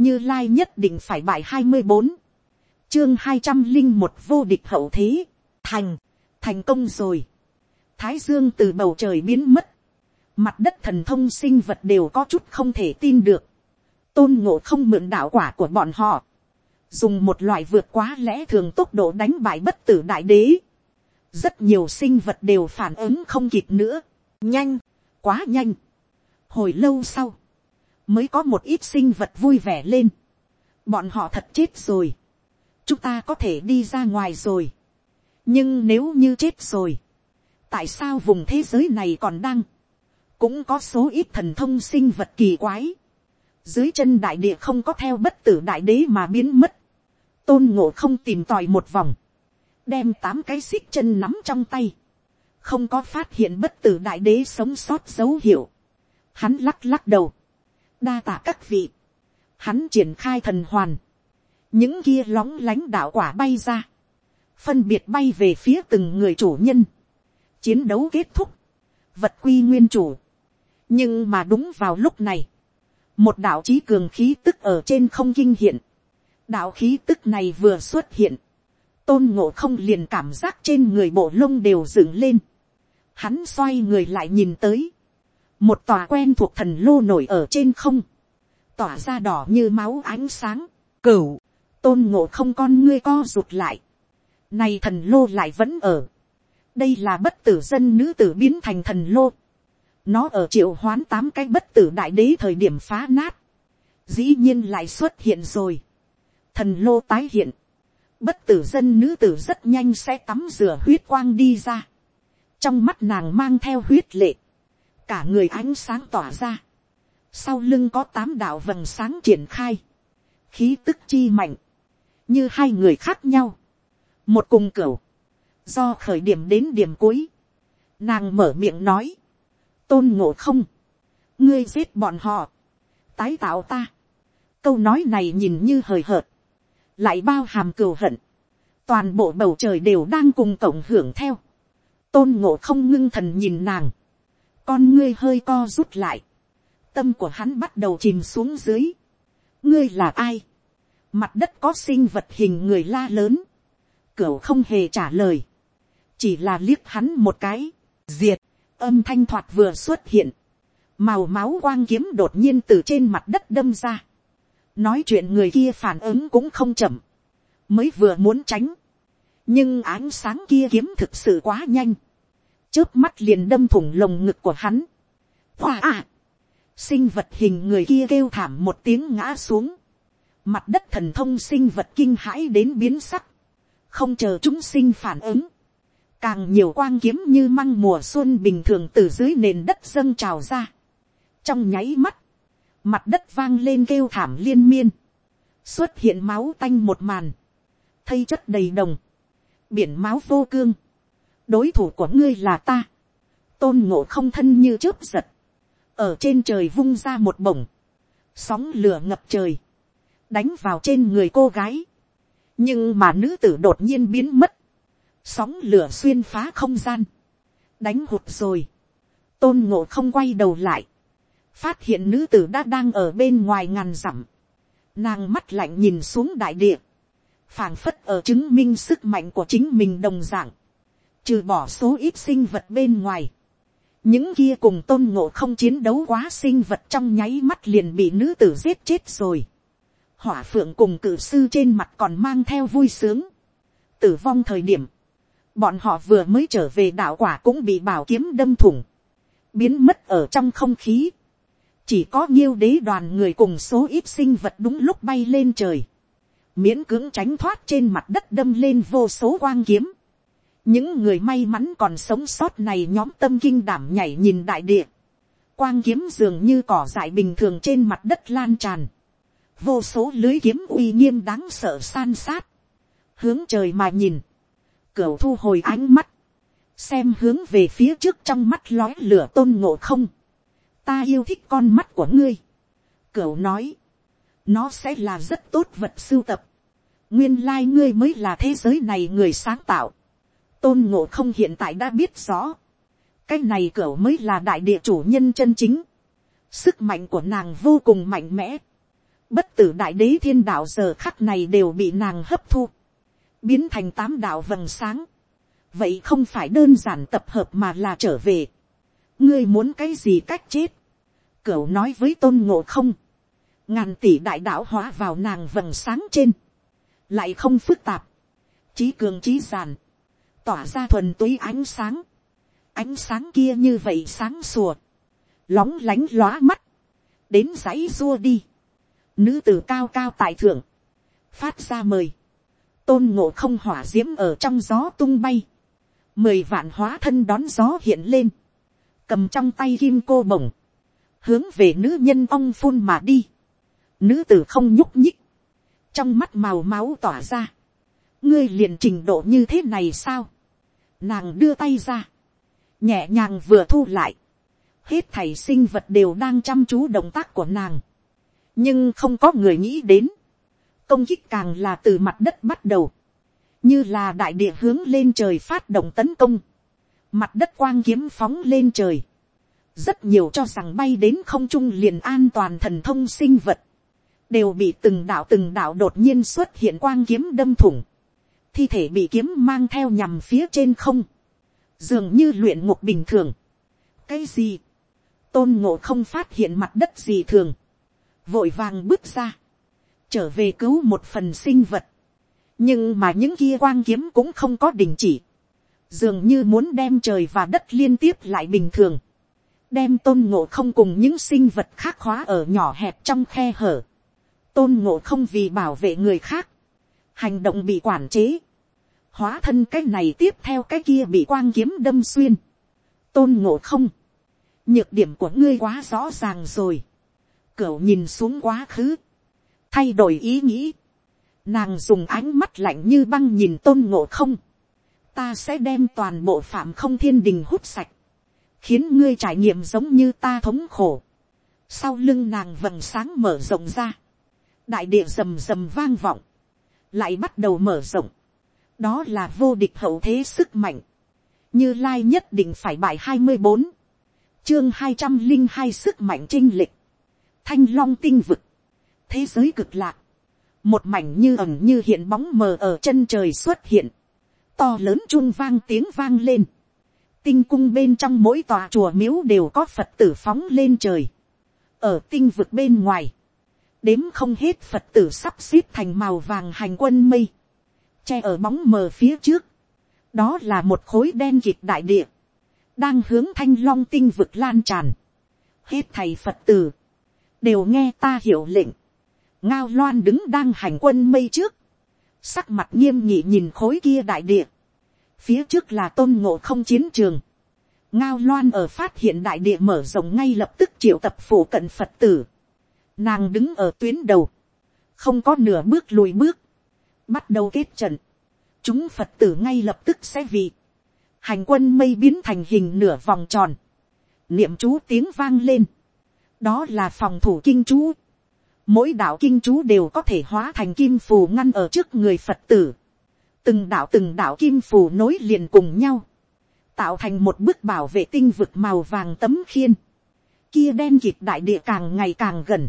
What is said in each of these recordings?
như lai nhất định phải bài hai mươi bốn, chương hai trăm linh một vô địch hậu thế, thành, thành công rồi, thái dương từ bầu trời biến mất, mặt đất thần thông sinh vật đều có chút không thể tin được, tôn ngộ không mượn đạo quả của bọn họ, dùng một loại vượt quá lẽ thường tốc độ đánh bại bất tử đại đế, rất nhiều sinh vật đều phản ứng không kịp nữa, nhanh, quá nhanh. hồi lâu sau, mới có một ít sinh vật vui vẻ lên, bọn họ thật chết rồi, chúng ta có thể đi ra ngoài rồi, nhưng nếu như chết rồi, tại sao vùng thế giới này còn đang, cũng có số ít thần thông sinh vật kỳ quái, dưới chân đại địa không có theo bất tử đại đế mà biến mất, tôn ngộ không tìm tòi một vòng, đem tám cái xích chân nắm trong tay, không có phát hiện bất tử đại đế sống sót dấu hiệu, hắn lắc lắc đầu, đa tạ các vị, hắn triển khai thần hoàn, những kia lóng lánh đạo quả bay ra, phân biệt bay về phía từng người chủ nhân, chiến đấu kết thúc, vật quy nguyên chủ, nhưng mà đúng vào lúc này, một đạo trí cường khí tức ở trên không kinh hiện, đạo khí tức này vừa xuất hiện, tôn ngộ không liền cảm giác trên người bộ lông đều dựng lên, hắn xoay người lại nhìn tới, một tòa quen thuộc thần lô nổi ở trên không, tỏa ra đỏ như máu ánh sáng, cửu, tôn ngộ không con ngươi co rụt lại, nay thần lô lại vẫn ở, đây là bất tử dân nữ tử biến thành thần lô, nó ở triệu hoán tám cái bất tử đại đế thời điểm phá nát, dĩ nhiên lại xuất hiện rồi, thần lô tái hiện, bất tử dân nữ tử rất nhanh sẽ tắm rửa huyết quang đi ra, trong mắt nàng mang theo huyết lệ, cả người ánh sáng tỏa ra, sau lưng có tám đạo vầng sáng triển khai, khí tức chi mạnh, như hai người khác nhau, một cùng cửu, do khởi điểm đến điểm cuối, nàng mở miệng nói, tôn ngộ không, ngươi giết bọn họ, tái tạo ta, câu nói này nhìn như hời hợt, lại bao hàm cừu hận, toàn bộ bầu trời đều đang cùng cộng hưởng theo, tôn ngộ không ngưng thần nhìn nàng, con ngươi hơi co rút lại, tâm của hắn bắt đầu chìm xuống dưới, ngươi là ai, mặt đất có sinh vật hình người la lớn, cửu không hề trả lời, chỉ là liếc hắn một cái, diệt, âm thanh thoạt vừa xuất hiện, màu máu quang kiếm đột nhiên từ trên mặt đất đâm ra, nói chuyện người kia phản ứng cũng không chậm, mới vừa muốn tránh, nhưng ánh sáng kia kiếm thực sự quá nhanh, trước mắt liền đâm thủng lồng ngực của hắn. Hoa à! Sinh vật hình người kia kêu thảm một tiếng ngã xuống. Mặt đất thần thông sinh vật kinh hãi đến biến sắc. Không chờ chúng sinh phản ứng. Càng nhiều quang kiếm như măng mùa xuân bình thường từ dưới nền đất dâng trào ra. Trong nháy mắt. Mặt đất vang lên kêu thảm liên miên. Xuất hiện máu tanh một màn. Thây chất đầy đồng. Biển máu vô cương đối thủ của ngươi là ta, tôn ngộ không thân như chớp giật, ở trên trời vung ra một bổng, sóng lửa ngập trời, đánh vào trên người cô gái, nhưng mà nữ tử đột nhiên biến mất, sóng lửa xuyên phá không gian, đánh hụt rồi, tôn ngộ không quay đầu lại, phát hiện nữ tử đã đang ở bên ngoài ngàn dặm, nàng mắt lạnh nhìn xuống đại địa, phảng phất ở chứng minh sức mạnh của chính mình đồng dạng, trừ bỏ số ít sinh vật bên ngoài, những kia cùng tôn ngộ không chiến đấu quá sinh vật trong nháy mắt liền bị nữ tử giết chết rồi. hỏa phượng cùng cử sư trên mặt còn mang theo vui sướng. tử vong thời điểm, bọn họ vừa mới trở về đạo quả cũng bị bảo kiếm đâm thủng, biến mất ở trong không khí. chỉ có nhiêu đế đoàn người cùng số ít sinh vật đúng lúc bay lên trời, miễn cưỡng tránh thoát trên mặt đất đâm lên vô số quang kiếm những người may mắn còn sống sót này nhóm tâm kinh đảm nhảy nhìn đại địa, quang kiếm dường như cỏ dại bình thường trên mặt đất lan tràn, vô số lưới kiếm uy nghiêm đáng sợ san sát, hướng trời mà nhìn, cửu thu hồi ánh mắt, xem hướng về phía trước trong mắt lói lửa tôn ngộ không, ta yêu thích con mắt của ngươi, cửu nói, nó sẽ là rất tốt vật sưu tập, nguyên lai ngươi mới là thế giới này người sáng tạo, tôn ngộ không hiện tại đã biết rõ, cái này cửa mới là đại địa chủ nhân chân chính, sức mạnh của nàng vô cùng mạnh mẽ, bất tử đại đế thiên đạo giờ khắc này đều bị nàng hấp thu, biến thành tám đạo vầng sáng, vậy không phải đơn giản tập hợp mà là trở về, ngươi muốn cái gì cách chết, cửu nói với tôn ngộ không, ngàn tỷ đại đạo hóa vào nàng vầng sáng trên, lại không phức tạp, trí cường trí giản, tỏa ra thuần túy ánh sáng, ánh sáng kia như vậy sáng sùa, lóng lánh lóa mắt, đến dãy dua đi, nữ t cao cao tại thượng, phát ra mời, tôn ngộ không hỏa d i ễ m ở trong gió tung bay, mười vạn hóa thân đón gió hiện lên, cầm trong tay kim cô bổng, hướng về nữ nhân ong phun mà đi, nữ tử không nhúc nhích, trong mắt màu máu tỏa ra, ngươi liền trình độ như thế này sao, nàng đưa tay ra, nhẹ nhàng vừa thu lại, hết thảy sinh vật đều đang chăm chú động tác của nàng, nhưng không có người nghĩ đến, công kích càng là từ mặt đất bắt đầu, như là đại địa hướng lên trời phát động tấn công, mặt đất quang kiếm phóng lên trời, rất nhiều cho rằng bay đến không trung liền an toàn thần thông sinh vật, đều bị từng đạo từng đạo đột nhiên xuất hiện quang kiếm đâm thủng, thi thể bị kiếm mang theo nhằm phía trên không, dường như luyện ngục bình thường. cái gì, tôn ngộ không phát hiện mặt đất gì thường, vội vàng bước ra, trở về cứu một phần sinh vật, nhưng mà những kia quang kiếm cũng không có đình chỉ, dường như muốn đem trời và đất liên tiếp lại bình thường, đem tôn ngộ không cùng những sinh vật khác khóa ở nhỏ hẹp trong khe hở, tôn ngộ không vì bảo vệ người khác, hành động bị quản chế, hóa thân cái này tiếp theo cái kia bị quang kiếm đâm xuyên, tôn ngộ không, nhược điểm của ngươi quá rõ ràng rồi, cửu nhìn xuống quá khứ, thay đổi ý nghĩ, nàng dùng ánh mắt lạnh như băng nhìn tôn ngộ không, ta sẽ đem toàn bộ phạm không thiên đình hút sạch, khiến ngươi trải nghiệm giống như ta thống khổ. Sau lưng nàng vầng sáng mở rộng ra, đại địa rầm rầm vang vọng, lại bắt đầu mở rộng, đó là vô địch hậu thế sức mạnh, như lai nhất định phải bài hai mươi bốn, chương hai trăm linh hai sức mạnh trinh lịch, thanh long tinh vực, thế giới cực lạc, một mảnh như ẩm như hiện bóng mờ ở chân trời xuất hiện, to lớn chung vang tiếng vang lên, tinh cung bên trong mỗi tòa chùa miếu đều có phật tử phóng lên trời, ở tinh vực bên ngoài, đếm không hết phật tử sắp xếp thành màu vàng hành quân mây, che ở bóng mờ phía trước, đó là một khối đen kịt đại địa, đang hướng thanh long tinh vực lan tràn, hết thầy phật tử, đều nghe ta hiểu lệnh, ngao loan đứng đang hành quân mây trước, sắc mặt nghiêm nhị nhìn khối kia đại địa, phía trước là tôn ngộ không chiến trường, ngao loan ở phát hiện đại địa mở rộng ngay lập tức triệu tập phủ cận phật tử, nàng đứng ở tuyến đầu, không có nửa bước lùi bước, bắt đầu kết trận, chúng phật tử ngay lập tức sẽ vì, hành quân mây biến thành hình nửa vòng tròn, niệm chú tiếng vang lên, đó là phòng thủ kinh chú. Mỗi đạo kinh chú đều có thể hóa thành kim phù ngăn ở trước người Phật tử. Từng đạo từng đạo kim phù nối liền cùng nhau. Tạo thành một bức bảo vệ tinh vực màu vàng tấm khiên. Kia đen kịt đại địa càng ngày càng gần.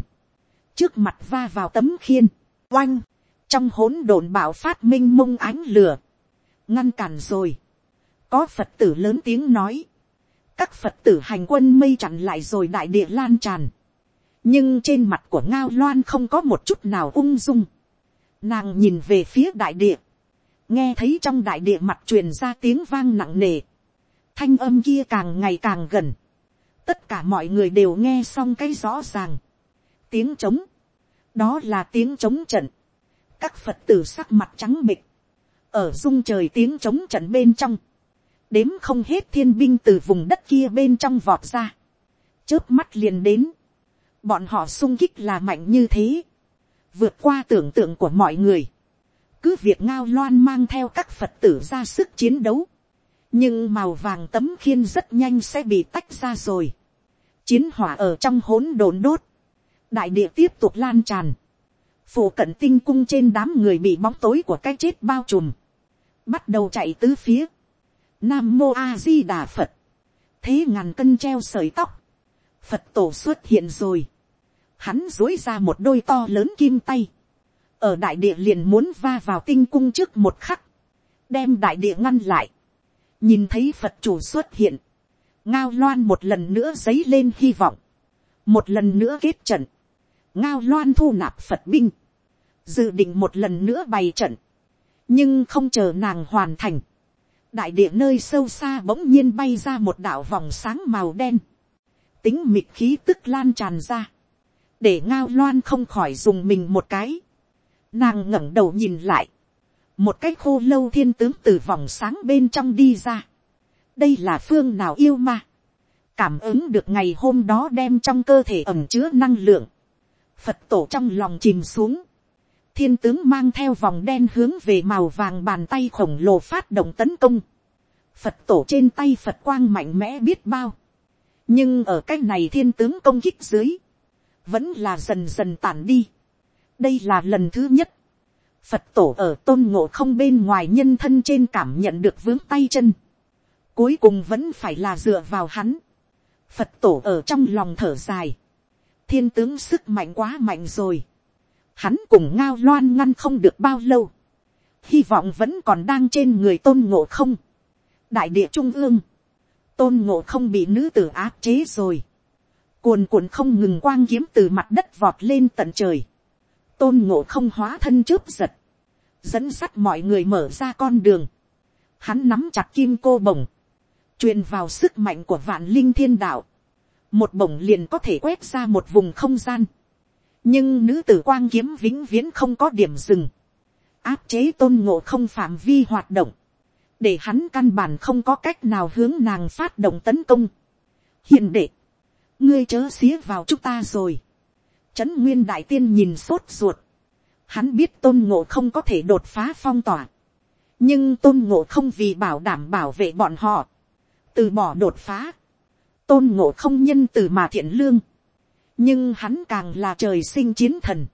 Trước mặt va vào tấm khiên. Oanh. Trong hỗn độn bảo phát minh mông ánh lửa. Ngăn cản rồi. Có Phật tử lớn tiếng nói các phật tử hành quân mây chặn lại rồi đại địa lan tràn. nhưng trên mặt của ngao loan không có một chút nào ung dung. nàng nhìn về phía đại địa. nghe thấy trong đại địa mặt truyền ra tiếng vang nặng nề. thanh âm kia càng ngày càng gần. tất cả mọi người đều nghe xong cái rõ ràng tiếng trống. đó là tiếng trống trận. các phật tử sắc mặt trắng bịch. ở dung trời tiếng trống trận bên trong. Đếm không hết thiên binh từ vùng đất kia bên trong vọt ra, chớp mắt liền đến, bọn họ sung kích là mạnh như thế, vượt qua tưởng tượng của mọi người, cứ việc ngao loan mang theo các phật tử ra sức chiến đấu, nhưng màu vàng tấm khiên rất nhanh sẽ bị tách ra rồi, chiến hỏa ở trong hỗn đồn đốt, đại địa tiếp tục lan tràn, phủ cận tinh cung trên đám người bị bóng tối của cái chết bao trùm, bắt đầu chạy tứ phía, Nam mô A di đà Phật. Thế ngàn cân treo sợi tóc. Phật tổ xuất hiện rồi. hắn dối ra một đôi to lớn kim tay, ở đại địa liền muốn va vào tinh cung trước một khắc, đem đại địa ngăn lại, nhìn thấy phật chủ xuất hiện, ngao loan một lần nữa dấy lên hy vọng, một lần nữa kết trận, ngao loan thu nạp phật binh, dự định một lần nữa bày trận, nhưng không chờ nàng hoàn thành, đại địa nơi sâu xa bỗng nhiên bay ra một đạo vòng sáng màu đen, tính mịt khí tức lan tràn ra, để ngao loan không khỏi dùng mình một cái, nàng ngẩng đầu nhìn lại, một cái khô lâu thiên tướng từ vòng sáng bên trong đi ra, đây là phương nào yêu ma, cảm ứng được ngày hôm đó đem trong cơ thể ẩm chứa năng lượng, phật tổ trong lòng chìm xuống, thiên tướng mang theo vòng đen hướng về màu vàng bàn tay khổng lồ phát động tấn công, phật tổ trên tay phật quang mạnh mẽ biết bao, nhưng ở cái này thiên tướng công kích dưới, vẫn là dần dần tản đi. đây là lần thứ nhất, phật tổ ở tôn ngộ không bên ngoài nhân thân trên cảm nhận được vướng tay chân, cuối cùng vẫn phải là dựa vào hắn, phật tổ ở trong lòng thở dài, thiên tướng sức mạnh quá mạnh rồi, hắn cùng ngao loan ngăn không được bao lâu, hy vọng vẫn còn đang trên người tôn ngộ không, đại địa trung ương, tôn ngộ không bị nữ tử áp chế rồi, cuồn cuộn không ngừng quang kiếm từ mặt đất vọt lên tận trời, tôn ngộ không hóa thân chớp giật, dẫn sắt mọi người mở ra con đường, hắn nắm chặt kim cô bồng, truyền vào sức mạnh của vạn linh thiên đạo, một bổng liền có thể quét ra một vùng không gian, nhưng nữ tử quang kiếm vĩnh viễn không có điểm dừng, áp chế tôn ngộ không phạm vi hoạt động, để hắn căn bản không có cách nào hướng nàng phát động tấn công. hiền đệ, ngươi chớ xía vào chúng ta rồi. trấn nguyên đại tiên nhìn sốt ruột. hắn biết tôn ngộ không có thể đột phá phong tỏa. nhưng tôn ngộ không vì bảo đảm bảo vệ bọn họ. từ bỏ đột phá tôn ngộ không nhân từ mà thiện lương. nhưng hắn càng là trời sinh chiến thần.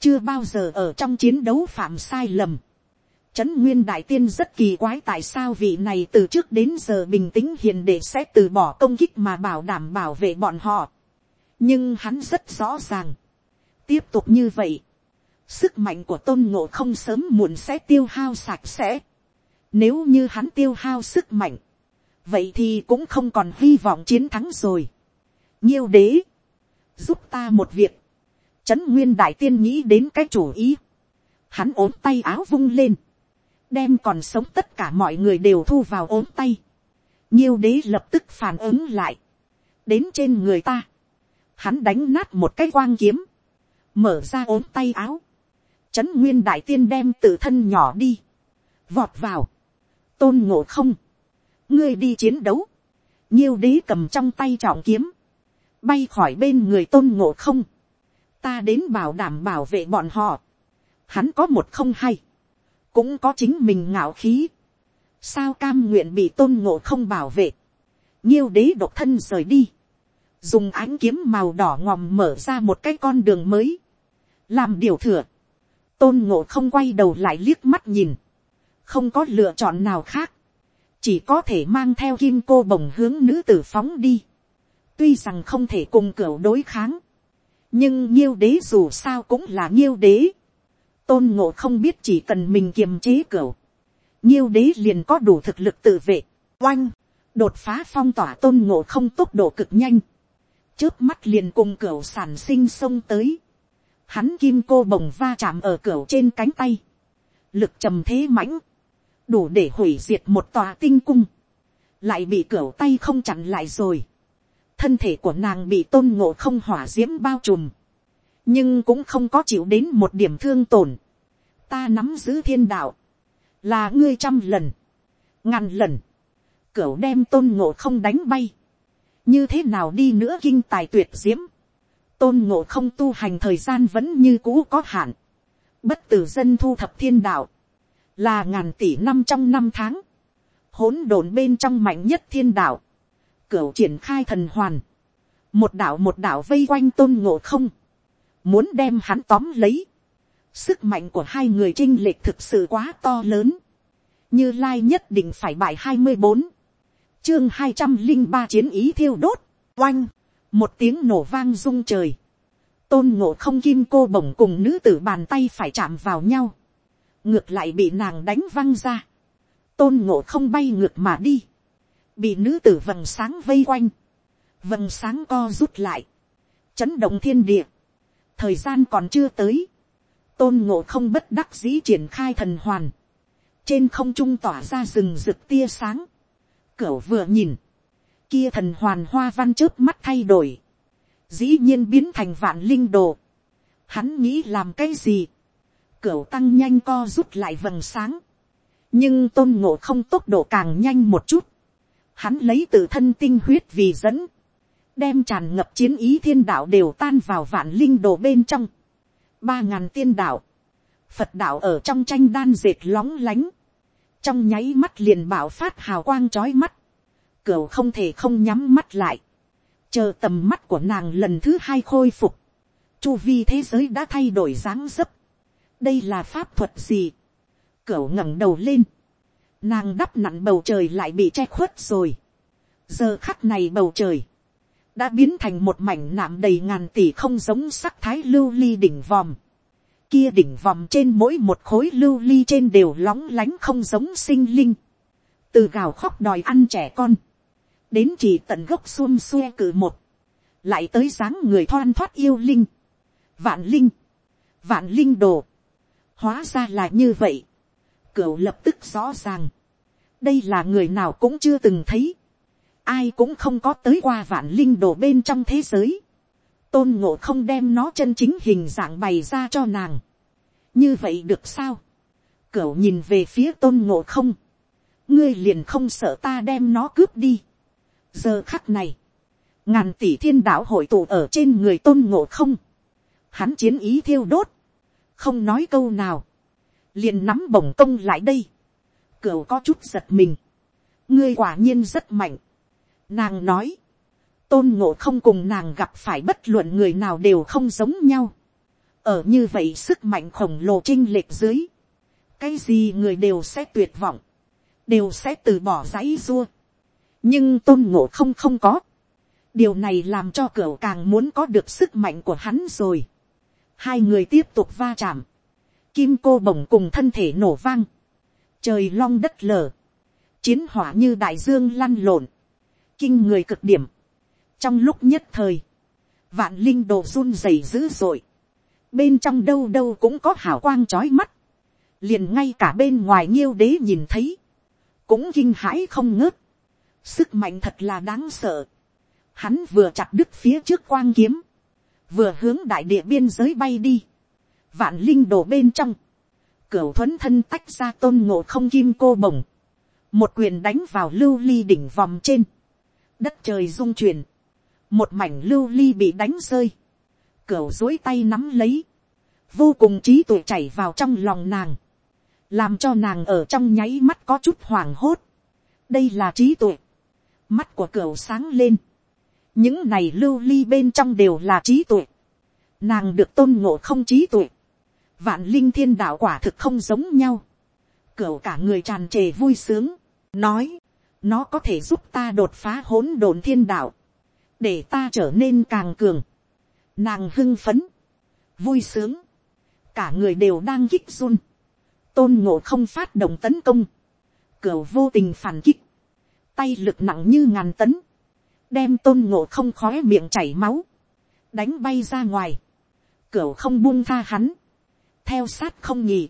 chưa bao giờ ở trong chiến đấu phạm sai lầm Trấn Nguyên Đại Tiên rất kỳ quái tại sao vị này từ trước đến giờ bình tĩnh hiền để sẽ từ bỏ công kích mà bảo đảm bảo vệ bọn họ. Nhưng hắn rất rõ ràng. Tiếp tục như vậy. Sức mạnh của tôn ngộ không sớm muộn sẽ tiêu hao sạch sẽ. Nếu như hắn tiêu hao sức mạnh. Vậy thì cũng không còn hy vọng chiến thắng rồi. Nhiêu đế. Giúp ta một việc. Trấn Nguyên Đại Tiên nghĩ đến cái chủ ý. Hắn ốm tay áo vung lên đem còn sống tất cả mọi người đều thu vào ốm tay. Nhiêu đế lập tức phản ứng lại. Đến trên người ta. Hắn đánh nát một cái quang kiếm. Mở ra ốm tay áo. Trấn nguyên đại tiên đem tự thân nhỏ đi. Vọt vào. Tôn ngộ không. Ngươi đi chiến đấu. Nhiêu đế cầm trong tay trọng kiếm. Bay khỏi bên người tôn ngộ không. Ta đến bảo đảm bảo vệ bọn họ. Hắn có một không hay cũng có chính mình ngạo khí, sao cam nguyện bị tôn ngộ không bảo vệ, nhiêu đế độc thân rời đi, dùng ánh kiếm màu đỏ ngòm mở ra một cái con đường mới, làm điều thừa, tôn ngộ không quay đầu lại liếc mắt nhìn, không có lựa chọn nào khác, chỉ có thể mang theo kim cô bồng hướng nữ tử phóng đi, tuy rằng không thể cùng cửa đối kháng, nhưng nhiêu đế dù sao cũng là nhiêu đế, tôn ngộ không biết chỉ cần mình kiềm chế cửa, nhiêu đế liền có đủ thực lực tự vệ, oanh, đột phá phong tỏa tôn ngộ không tốc độ cực nhanh, trước mắt liền cùng cửa sản sinh xông tới, hắn kim cô bồng va chạm ở cửa trên cánh tay, lực trầm thế mãnh, đủ để hủy diệt một tòa tinh cung, lại bị cửa tay không chặn lại rồi, thân thể của nàng bị tôn ngộ không hỏa d i ễ m bao trùm, nhưng cũng không có chịu đến một điểm thương tổn. ta nắm giữ thiên đạo, là ngươi trăm lần, ngàn lần, cửa đem tôn ngộ không đánh bay, như thế nào đi nữa kinh tài tuyệt diễm, tôn ngộ không tu hành thời gian vẫn như cũ có hạn, bất tử dân thu thập thiên đạo, là ngàn tỷ năm trong năm tháng, hỗn độn bên trong mạnh nhất thiên đạo, cửu triển khai thần hoàn, một đạo một đạo vây quanh tôn ngộ không, muốn đem hắn tóm lấy. Sức mạnh của hai người trinh lệch thực sự quá to lớn. Như Lai nhất định phải bài hai mươi bốn Chương hai trăm linh ba chiến ý thiêu đốt. Oanh. Một tiếng nổ vang rung trời. tôn ngộ không kim cô bổng cùng nữ tử bàn tay phải chạm vào nhau, ngược lại bị nàng đánh văng ra, tôn ngộ không bay ngược mà đi, bị nữ tử vầng sáng vây quanh, vầng sáng co rút lại, chấn động thiên địa, thời gian còn chưa tới, tôn ngộ không bất đắc dĩ triển khai thần hoàn, trên không trung tỏa ra rừng rực tia sáng, cửa vừa nhìn, kia thần hoàn hoa văn trước mắt thay đổi, dĩ nhiên biến thành vạn linh đồ. Hắn nghĩ làm cái gì, cửu tăng nhanh co rút lại vầng sáng, nhưng tôn ngộ không tốc độ càng nhanh một chút, hắn lấy từ thân tinh huyết vì dẫn, đem tràn ngập chiến ý thiên đạo đều tan vào vạn linh đồ bên trong, ba ngàn tiên đạo, phật đạo ở trong tranh đan dệt lóng lánh, trong nháy mắt liền bảo phát hào quang trói mắt, cửu không thể không nhắm mắt lại, chờ tầm mắt của nàng lần thứ hai khôi phục, chu vi thế giới đã thay đổi dáng dấp, đây là pháp thuật gì, cửu ngẩng đầu lên, nàng đắp nặn bầu trời lại bị che khuất rồi, giờ khắc này bầu trời, đã biến thành một mảnh nạm đầy ngàn tỷ không giống sắc thái lưu ly đỉnh vòm. Kia đỉnh vòm trên mỗi một khối lưu ly trên đều lóng lánh không giống sinh linh. Từ gào khóc đòi ăn trẻ con. Đến chỉ tận gốc xuông xuê cử một, lại tới dáng người thoan thoát yêu linh, vạn linh, vạn linh đồ, hóa ra là như vậy, cửu lập tức rõ ràng, đây là người nào cũng chưa từng thấy, ai cũng không có tới qua vạn linh đồ bên trong thế giới, tôn ngộ không đem nó chân chính hình dạng bày ra cho nàng, như vậy được sao, cửu nhìn về phía tôn ngộ không, ngươi liền không sợ ta đem nó cướp đi, giờ khắc này, ngàn tỷ thiên đạo hội tụ ở trên người tôn ngộ không, hắn chiến ý thiêu đốt, không nói câu nào, liền nắm bổng công lại đây, cửu có chút giật mình, ngươi quả nhiên rất mạnh, nàng nói, tôn ngộ không cùng nàng gặp phải bất luận người nào đều không giống nhau, ở như vậy sức mạnh khổng lồ chinh lệch dưới, cái gì người đều sẽ tuyệt vọng, đều sẽ từ bỏ dãy dua, nhưng tôn ngộ không không có. điều này làm cho cửu càng muốn có được sức mạnh của hắn rồi hai người tiếp tục va chạm. kim cô bồng cùng thân thể nổ vang. trời long đất lở. chiến hỏa như đại dương lăn lộn. kinh người cực điểm. trong lúc nhất thời, vạn linh đồ run rẩy dữ dội. bên trong đâu đâu cũng có hào quang trói mắt. liền ngay cả bên ngoài nhiêu đế nhìn thấy. cũng kinh hãi không ngớt Sức mạnh thật là đáng sợ. Hắn vừa chặt đứt phía trước quang kiếm. Vừa hướng đại địa biên giới bay đi. Vạn linh đổ bên trong. cửa thuấn thân tách ra tôn ngộ không kim cô bồng. Một quyền đánh vào lưu ly đỉnh vòng trên. Đất trời rung chuyển. Một mảnh lưu ly bị đánh rơi. cửa dối tay nắm lấy. Vô cùng trí tuệ chảy vào trong lòng nàng. Làm cho nàng ở trong nháy mắt có chút hoảng hốt. Đây là trí tuệ mắt của cửa sáng lên, những này lưu ly bên trong đều là trí tuệ, nàng được tôn ngộ không trí tuệ, vạn linh thiên đạo quả thực không giống nhau, cửu cả người tràn trề vui sướng, nói, nó có thể giúp ta đột phá hỗn độn thiên đạo, để ta trở nên càng cường, nàng hưng phấn, vui sướng, cả người đều đang kích run, tôn ngộ không phát động tấn công, cửu vô tình phản kích, tay lực nặng như ngàn tấn, đem tôn ngộ không khói miệng chảy máu, đánh bay ra ngoài, cửa không buông tha hắn, theo sát không nhì,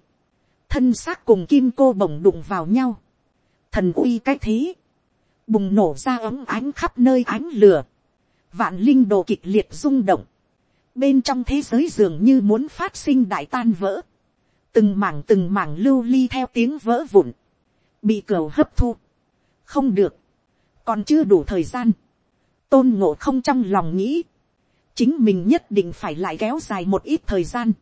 thân xác cùng kim cô bổng đụng vào nhau, thần uy cái thế, bùng nổ ra ấm ánh khắp nơi ánh lửa, vạn linh đồ kịch liệt rung động, bên trong thế giới dường như muốn phát sinh đại tan vỡ, từng mảng từng mảng lưu ly theo tiếng vỡ vụn, bị cửa hấp thu, không được, còn chưa đủ thời gian, tôn ngộ không trong lòng nghĩ, chính mình nhất định phải lại kéo dài một ít thời gian,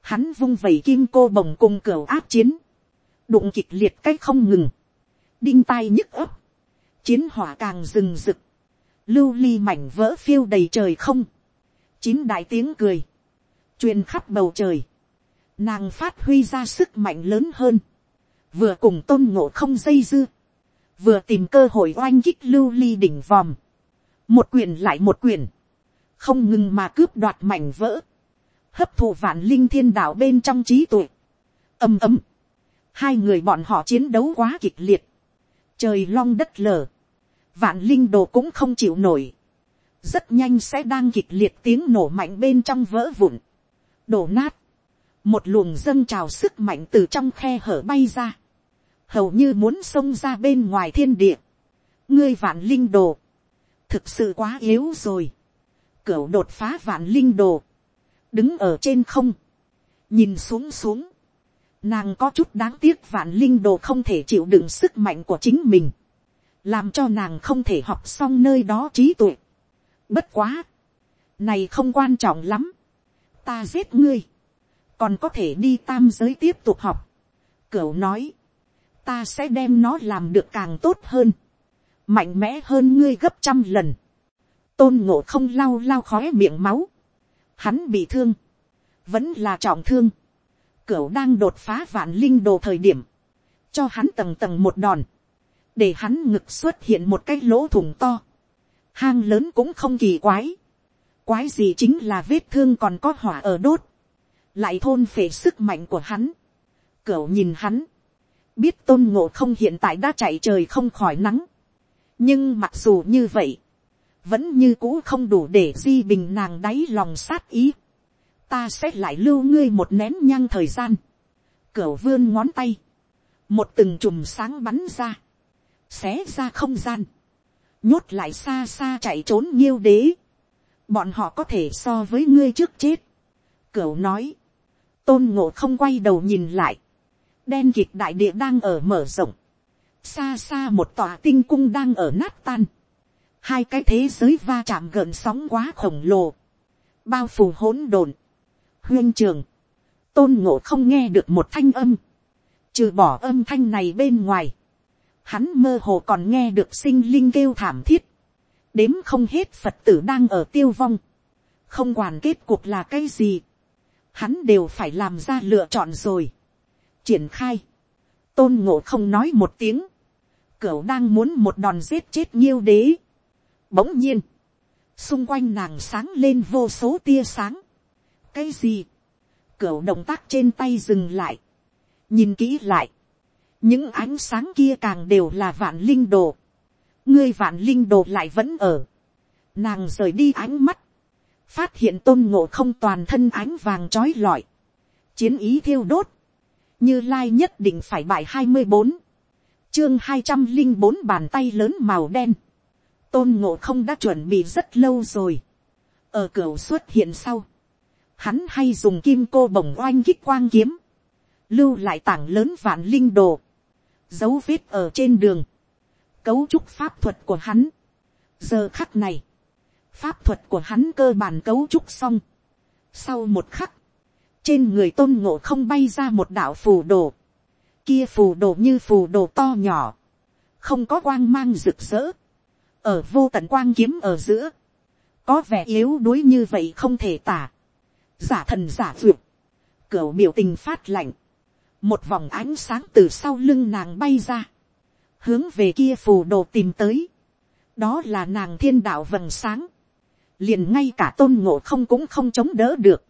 hắn vung vẩy kim cô bồng cùng cửa áp chiến, đụng kịch liệt cách không ngừng, đinh tai nhức ấp, chiến hỏa càng rừng rực, lưu ly mảnh vỡ phiêu đầy trời không, chín đại tiếng cười, truyền khắp bầu trời, nàng phát huy ra sức mạnh lớn hơn, vừa cùng tôn ngộ không dây dưa, vừa tìm cơ hội oanh kích lưu ly đỉnh vòm, một quyền lại một quyền, không ngừng mà cướp đoạt mảnh vỡ, hấp thụ vạn linh thiên đạo bên trong trí tuệ, ầm ầm, hai người bọn họ chiến đấu quá kịch liệt, trời long đất lở, vạn linh đồ cũng không chịu nổi, rất nhanh sẽ đang kịch liệt tiếng nổ mạnh bên trong vỡ vụn, đổ nát, một luồng dâng trào sức mạnh từ trong khe hở bay ra, hầu như muốn xông ra bên ngoài thiên địa, ngươi vạn linh đồ, thực sự quá yếu rồi, cửu đột phá vạn linh đồ, đứng ở trên không, nhìn xuống xuống, nàng có chút đáng tiếc vạn linh đồ không thể chịu đựng sức mạnh của chính mình, làm cho nàng không thể học xong nơi đó trí tuệ. Bất quá, này không quan trọng lắm, ta giết ngươi, còn có thể đi tam giới tiếp tục học. Cửu nói, ta sẽ đem nó làm được càng tốt hơn, mạnh mẽ hơn ngươi gấp trăm lần. Tôn ngộ không lau lau khói miệng máu, hắn bị thương, vẫn là trọng thương. Cửu đang đột phá vạn linh đồ thời điểm, cho hắn tầng tầng một đòn, để hắn ngực xuất hiện một cái lỗ thủng to. Hang lớn cũng không kỳ quái. Quái gì chính là vết thương còn có hỏa ở đốt. Lại thôn phệ sức mạnh của hắn. Cửu nhìn hắn. Biết tôn ngộ không hiện tại đã chạy trời không khỏi nắng. Nhưng mặc dù như vậy. Vẫn như cũ không đủ để di bình nàng đáy lòng sát ý. Ta sẽ lại lưu ngươi một nén nhang thời gian. cửa vươn ngón tay. Một từng chùm sáng bắn ra xé ra không gian, nhốt lại xa xa chạy trốn nghiêu đế, bọn họ có thể so với ngươi trước chết. cửa nói, tôn ngộ không quay đầu nhìn lại, đen kịt đại địa đang ở mở rộng, xa xa một tòa tinh cung đang ở nát tan, hai cái thế giới va chạm gợn sóng quá khổng lồ, bao phủ hỗn độn, huyên trường, tôn ngộ không nghe được một thanh âm, trừ bỏ âm thanh này bên ngoài, hắn mơ hồ còn nghe được sinh linh kêu thảm thiết, đếm không hết phật tử đang ở tiêu vong, không quản kết cuộc là cái gì, hắn đều phải làm ra lựa chọn rồi. triển khai, tôn ngộ không nói một tiếng, cửu đang muốn một đòn giết chết nhiêu đế. bỗng nhiên, xung quanh nàng sáng lên vô số tia sáng. cái gì, cửu động tác trên tay dừng lại, nhìn kỹ lại, những ánh sáng kia càng đều là vạn linh đồ, ngươi vạn linh đồ lại vẫn ở, nàng rời đi ánh mắt, phát hiện tôn ngộ không toàn thân ánh vàng trói lọi, chiến ý thiêu đốt, như lai nhất định phải bại hai mươi bốn, chương hai trăm linh bốn bàn tay lớn màu đen, tôn ngộ không đã chuẩn bị rất lâu rồi, ở cửa xuất hiện sau, hắn hay dùng kim cô bồng oanh kích quang kiếm, lưu lại tảng lớn vạn linh đồ, dấu vết ở trên đường, cấu trúc pháp thuật của hắn. giờ khắc này, pháp thuật của hắn cơ bản cấu trúc xong. sau một khắc, trên người tôn ngộ không bay ra một đạo phù đồ, kia phù đồ như phù đồ to nhỏ, không có quang mang rực rỡ, ở vô tận quang kiếm ở giữa, có vẻ yếu đuối như vậy không thể tả, giả thần giả duyệt, cửa biểu tình phát lạnh, một vòng ánh sáng từ sau lưng nàng bay ra, hướng về kia phù đồ tìm tới, đó là nàng thiên đạo vầng sáng, liền ngay cả tôn ngộ không cũng không chống đỡ được,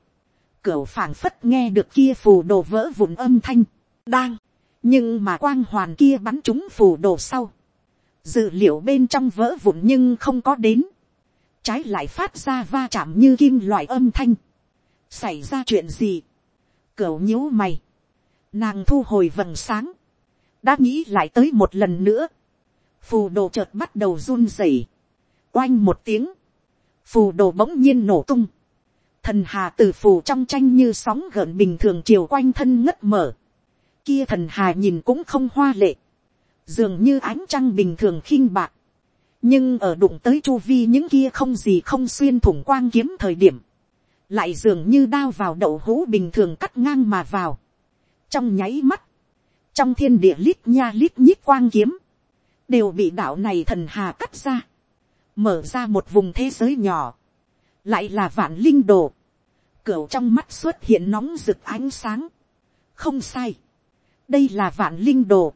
cửa phảng phất nghe được kia phù đồ vỡ vụn âm thanh, đang, nhưng mà quang hoàn kia bắn chúng phù đồ sau, dự liệu bên trong vỡ vụn nhưng không có đến, trái lại phát ra va chạm như kim loại âm thanh, xảy ra chuyện gì, cửu nhíu mày, Nàng thu hồi vầng sáng. Đã nghĩ lại tới một lần nữa. Phù đồ chợt bắt đầu run rẩy. Oanh một tiếng. Phù đồ bỗng nhiên nổ tung. Thần hà từ phù trong tranh như sóng gợn bình thường chiều quanh thân ngất mở. Kia thần hà nhìn cũng không hoa lệ. Dường như ánh trăng bình thường khinh bạc. Nhưng ở đụng tới chu vi những kia không gì không xuyên thủng quang kiếm thời điểm. Lại dường như đao vào đậu hũ bình thường cắt ngang mà vào. Trong nháy mắt, trong thiên địa lít nha lít nhít quang kiếm, đều bị đạo này thần hà cắt ra, mở ra một vùng thế giới nhỏ, lại là vạn linh đồ, cửa trong mắt xuất hiện nóng rực ánh sáng, không sai, đây là vạn linh đồ,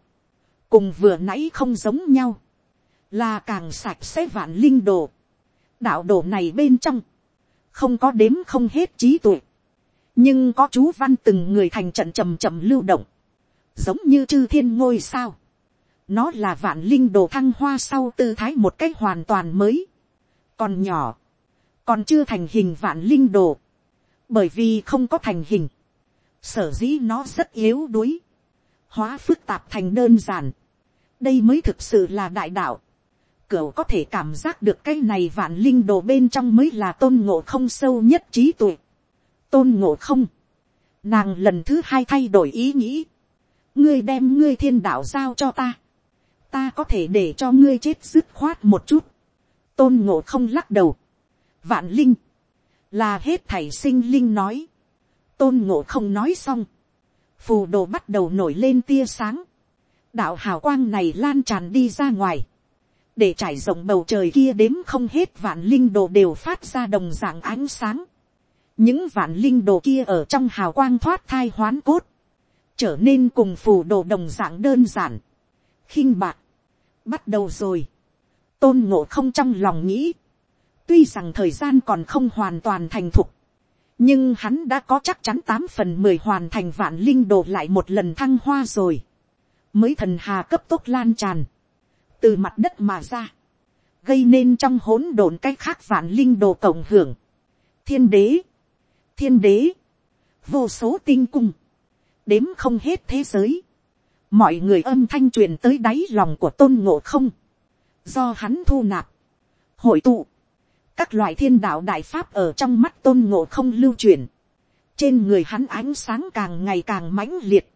cùng vừa nãy không giống nhau, là càng sạch sẽ vạn linh đồ, đạo đồ này bên trong, không có đếm không hết trí tuệ, nhưng có chú văn từng người thành trận chầm trầm lưu động, giống như chư thiên ngôi sao, nó là vạn linh đồ thăng hoa sau tư thái một cách hoàn toàn mới, còn nhỏ, còn chưa thành hình vạn linh đồ, bởi vì không có thành hình, sở dĩ nó rất yếu đuối, hóa phức tạp thành đơn giản, đây mới thực sự là đại đạo, cửu có thể cảm giác được cái này vạn linh đồ bên trong mới là tôn ngộ không sâu nhất trí tuệ. tôn ngộ không, nàng lần thứ hai thay đổi ý nghĩ, ngươi đem ngươi thiên đạo giao cho ta, ta có thể để cho ngươi chết dứt khoát một chút, tôn ngộ không lắc đầu, vạn linh, là hết thảy sinh linh nói, tôn ngộ không nói xong, phù đồ bắt đầu nổi lên tia sáng, đạo hào quang này lan tràn đi ra ngoài, để trải rộng bầu trời kia đếm không hết vạn linh đồ đều phát ra đồng dạng ánh sáng. những vạn linh đồ kia ở trong hào quang thoát thai hoán cốt, trở nên cùng phù đồ đồng dạng đơn giản, khinh bạc, bắt đầu rồi, tôn ngộ không trong lòng nghĩ, tuy rằng thời gian còn không hoàn toàn thành thục, nhưng hắn đã có chắc chắn tám phần mười hoàn thành vạn linh đồ lại một lần thăng hoa rồi, mới thần hà cấp tốc lan tràn, từ mặt đất mà ra, gây nên trong hỗn độn cái khác vạn linh đồ cộng hưởng, thiên đế, thiên đế, vô số tinh cung, đếm không hết thế giới, mọi người âm thanh truyền tới đáy lòng của tôn ngộ không, do hắn thu nạp, hội tụ, các loại thiên đạo đại pháp ở trong mắt tôn ngộ không lưu truyền, trên người hắn ánh sáng càng ngày càng mãnh liệt,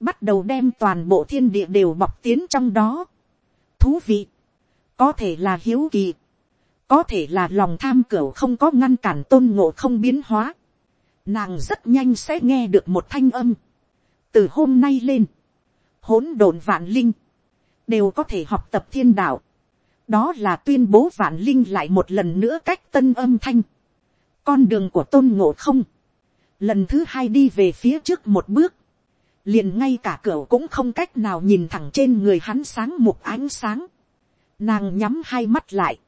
bắt đầu đem toàn bộ thiên địa đều bọc tiến trong đó, thú vị, có thể là hiếu kỳ, có thể là lòng tham cửu không có ngăn cản tôn ngộ không biến hóa, nàng rất nhanh sẽ nghe được một thanh âm, từ hôm nay lên, hỗn độn vạn linh, đều có thể học tập thiên đạo, đó là tuyên bố vạn linh lại một lần nữa cách tân âm thanh, con đường của tôn ngộ không, lần thứ hai đi về phía trước một bước, liền ngay cả cửa cũng không cách nào nhìn thẳng trên người hắn sáng một ánh sáng. Nàng nhắm hai mắt lại.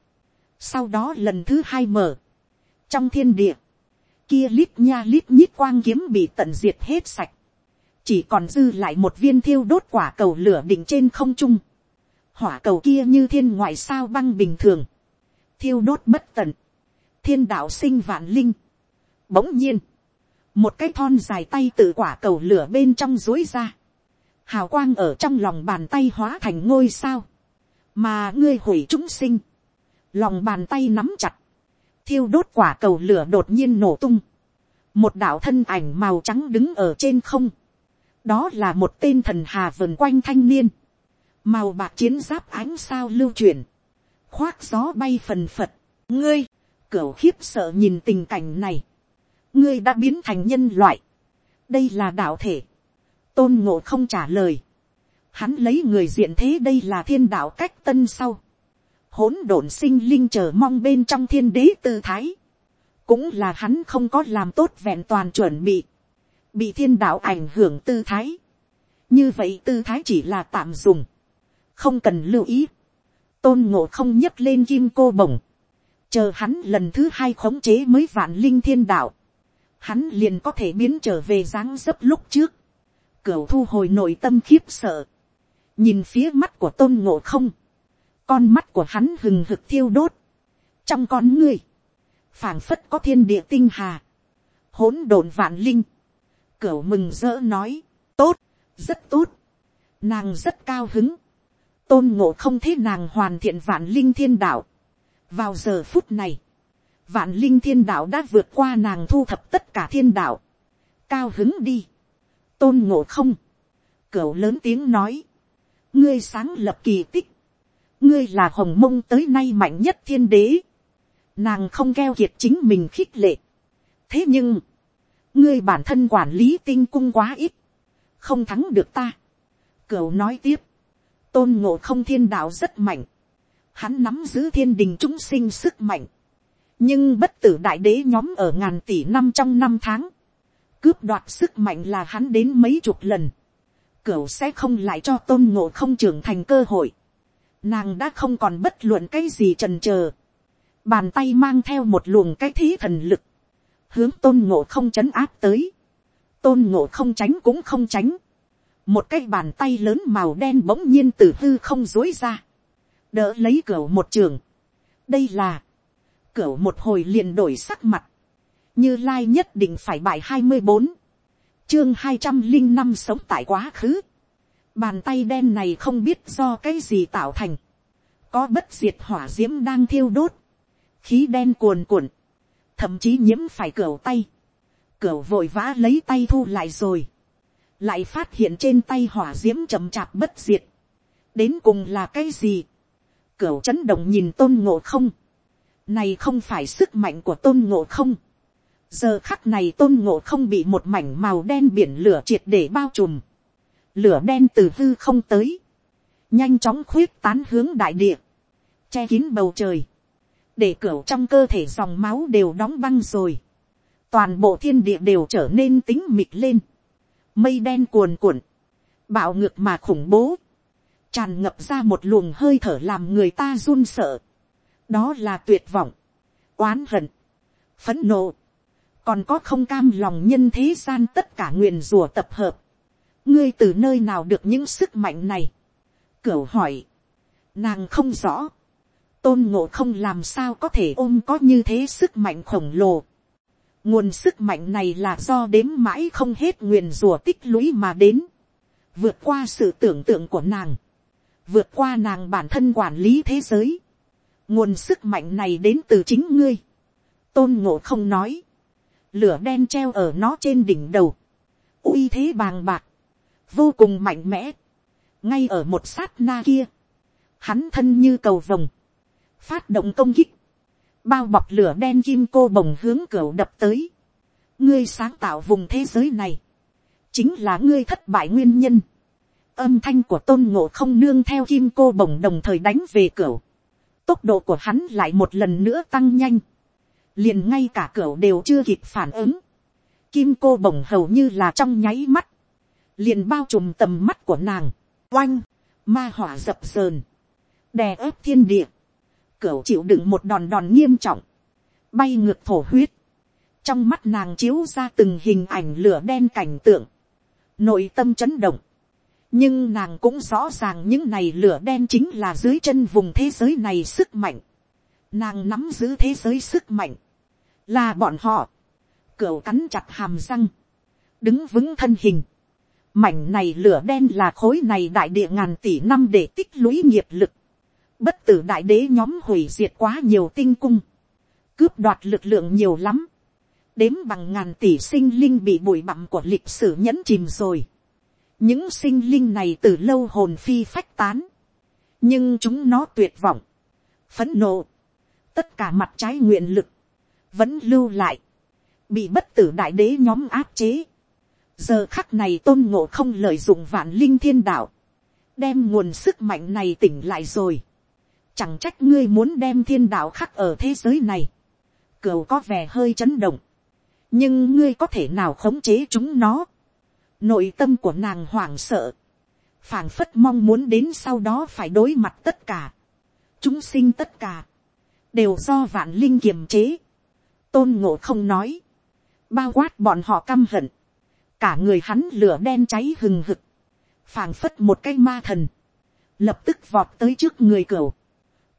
Sau đó lần thứ hai mở. Trong thiên địa. Kia lít nha lít nhít quang kiếm bị tận diệt hết sạch. Chỉ còn dư lại một viên thiêu đốt quả cầu lửa đỉnh trên không trung. Hỏa cầu kia như thiên ngoại sao băng bình thường. Thiêu đốt bất tận. Thiên đạo sinh vạn linh. Bỗng nhiên một cái thon dài tay từ quả cầu lửa bên trong dối ra, hào quang ở trong lòng bàn tay hóa thành ngôi sao, mà ngươi hủy chúng sinh, lòng bàn tay nắm chặt, thiêu đốt quả cầu lửa đột nhiên nổ tung, một đạo thân ảnh màu trắng đứng ở trên không, đó là một tên thần hà vần quanh thanh niên, màu bạc chiến giáp ánh sao lưu truyền, khoác gió bay phần phật, ngươi, cửa khiếp sợ nhìn tình cảnh này, ngươi đã biến thành nhân loại, đây là đạo thể, tôn ngộ không trả lời, hắn lấy người diện thế đây là thiên đạo cách tân sau, hỗn độn sinh linh chờ mong bên trong thiên đế tư thái, cũng là hắn không có làm tốt vẹn toàn chuẩn bị, bị thiên đạo ảnh hưởng tư thái, như vậy tư thái chỉ là tạm dùng, không cần lưu ý, tôn ngộ không nhấc lên kim cô bồng, chờ hắn lần thứ hai khống chế mới vạn linh thiên đạo, hắn liền có thể biến trở về dáng dấp lúc trước, cửu thu hồi nội tâm khiếp sợ, nhìn phía mắt của tôn ngộ không, con mắt của hắn hừng hực thiêu đốt, trong con ngươi, phảng phất có thiên địa tinh hà, hỗn độn vạn linh, cửu mừng rỡ nói, tốt, rất tốt, nàng rất cao hứng, tôn ngộ không thế nàng hoàn thiện vạn linh thiên đạo. vào giờ phút này, vạn linh thiên đạo đã vượt qua nàng thu thập tất cả thiên đạo, cao hứng đi, tôn ngộ không, cửu lớn tiếng nói, ngươi sáng lập kỳ tích, ngươi là hồng mông tới nay mạnh nhất thiên đế, nàng không keo kiệt chính mình khích lệ, thế nhưng, ngươi bản thân quản lý tinh cung quá ít, không thắng được ta, cửu nói tiếp, tôn ngộ không thiên đạo rất mạnh, hắn nắm giữ thiên đình chúng sinh sức mạnh, nhưng bất tử đại đế nhóm ở ngàn tỷ năm trong năm tháng, cướp đoạt sức mạnh là hắn đến mấy chục lần, cửu sẽ không lại cho tôn ngộ không trưởng thành cơ hội, nàng đã không còn bất luận cái gì trần c bàn tay mang theo một luồng cái thí thần lực, hướng tôn ngộ không chấn áp tới, tôn ngộ không tránh cũng không tránh, một cái bàn tay lớn màu đen bỗng nhiên từ hư không dối ra, đỡ lấy cửa một trường. đây là, cửa một hồi liền đổi sắc mặt, như lai nhất định phải bài hai mươi bốn, chương hai trăm linh năm sống tại quá khứ, bàn tay đen này không biết do cái gì tạo thành, có bất diệt hỏa d i ễ m đang thiêu đốt, khí đen cuồn cuộn, thậm chí nhiễm phải cửa tay, cửa vội vã lấy tay thu lại rồi, lại phát hiện trên tay hỏa d i ễ m chậm chạp bất diệt, đến cùng là cái gì, cửa chấn động nhìn tôn ngộ không, này không phải sức mạnh của tôn ngộ không, giờ khắc này tôn ngộ không bị một mảnh màu đen biển lửa triệt để bao trùm, lửa đen từ hư không tới, nhanh chóng khuyết tán hướng đại địa, che kín bầu trời, để cửa trong cơ thể dòng máu đều đóng băng rồi, toàn bộ thiên địa đều trở nên tính mịt lên, mây đen cuồn cuộn, bạo ngược mà khủng bố, tràn ngập ra một luồng hơi thở làm người ta run sợ, đó là tuyệt vọng, oán hận, phấn nộ, còn có không cam lòng nhân thế gian tất cả nguyền rùa tập hợp, ngươi từ nơi nào được những sức mạnh này, cửu hỏi, nàng không rõ, tôn ngộ không làm sao có thể ôm có như thế sức mạnh khổng lồ nguồn sức mạnh này là do đếm mãi không hết nguyền rùa tích lũy mà đến, vượt qua sự tưởng tượng của nàng, vượt qua nàng bản thân quản lý thế giới. nguồn sức mạnh này đến từ chính ngươi. tôn ngộ không nói, lửa đen treo ở nó trên đỉnh đầu, uy thế bàng bạc, vô cùng mạnh mẽ, ngay ở một sát na kia, hắn thân như cầu vồng, phát động công kích, bao bọc lửa đen kim cô bồng hướng cửa đập tới, ngươi sáng tạo vùng thế giới này, chính là ngươi thất bại nguyên nhân, âm thanh của tôn ngộ không nương theo kim cô bồng đồng thời đánh về cửa, tốc độ của hắn lại một lần nữa tăng nhanh, liền ngay cả cửa đều chưa kịp phản ứng, kim cô bồng hầu như là trong nháy mắt, liền bao trùm tầm mắt của nàng, oanh, ma hỏa dập sờn, đè ép thiên địa, cửu chịu đựng một đòn đòn nghiêm trọng, bay ngược thổ huyết, trong mắt nàng chiếu ra từng hình ảnh lửa đen cảnh tượng, nội tâm chấn động, nhưng nàng cũng rõ ràng những này lửa đen chính là dưới chân vùng thế giới này sức mạnh, nàng nắm giữ thế giới sức mạnh, là bọn họ, cửu cắn chặt hàm răng, đứng vững thân hình, mảnh này lửa đen là khối này đại địa ngàn tỷ năm để tích lũy nghiệp lực, bất tử đại đế nhóm hủy diệt quá nhiều tinh cung, cướp đoạt lực lượng nhiều lắm, đếm bằng ngàn tỷ sinh linh bị bụi bặm của lịch sử nhẫn chìm rồi. những sinh linh này từ lâu hồn phi phách tán, nhưng chúng nó tuyệt vọng, phấn nộ, tất cả mặt trái nguyện lực, vẫn lưu lại, bị bất tử đại đế nhóm áp chế. giờ khắc này tôn ngộ không lợi dụng vạn linh thiên đạo, đem nguồn sức mạnh này tỉnh lại rồi chẳng trách ngươi muốn đem thiên đạo khắc ở thế giới này, cửu có vẻ hơi chấn động, nhưng ngươi có thể nào khống chế chúng nó, nội tâm của nàng hoảng sợ, phảng phất mong muốn đến sau đó phải đối mặt tất cả, chúng sinh tất cả, đều do vạn linh kiềm chế, tôn ngộ không nói, bao quát bọn họ căm hận, cả người hắn lửa đen cháy hừng hực, phảng phất một cái ma thần, lập tức vọt tới trước người cửu,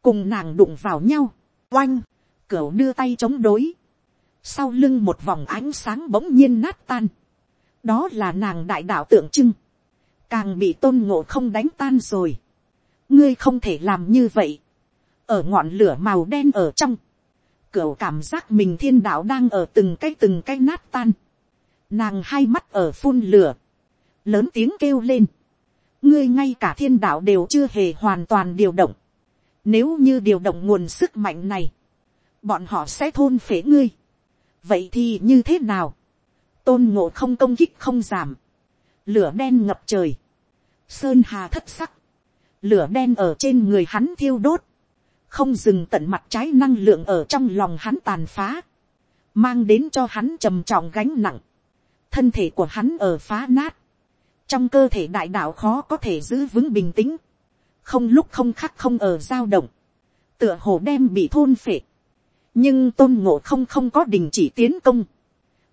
cùng nàng đụng vào nhau, oanh, cửu đưa tay chống đối, sau lưng một vòng ánh sáng bỗng nhiên nát tan, đó là nàng đại đạo tượng trưng, càng bị tôn ngộ không đánh tan rồi, ngươi không thể làm như vậy, ở ngọn lửa màu đen ở trong, cửu cảm giác mình thiên đạo đang ở từng cái từng cái nát tan, nàng hai mắt ở phun lửa, lớn tiếng kêu lên, ngươi ngay cả thiên đạo đều chưa hề hoàn toàn điều động, nếu như điều động nguồn sức mạnh này, bọn họ sẽ thôn phế ngươi. Vậy thì như thế nào? Tôn ngộ không công kích không giảm. Lửa đen ngập trời. Sơn hà thất sắc. Lửa đen ở trên người hắn thiêu đốt. Không dừng tận mặt trái năng lượng ở trong lòng hắn tàn phá. Mang đến cho hắn trầm trọng gánh nặng. Thân thể của hắn ở phá nát. Trong cơ thể đại đạo khó có thể giữ vững bình tĩnh không lúc không khắc không ở dao động, tựa hồ đem bị thôn phệ, nhưng tôn ngộ không không có đình chỉ tiến công,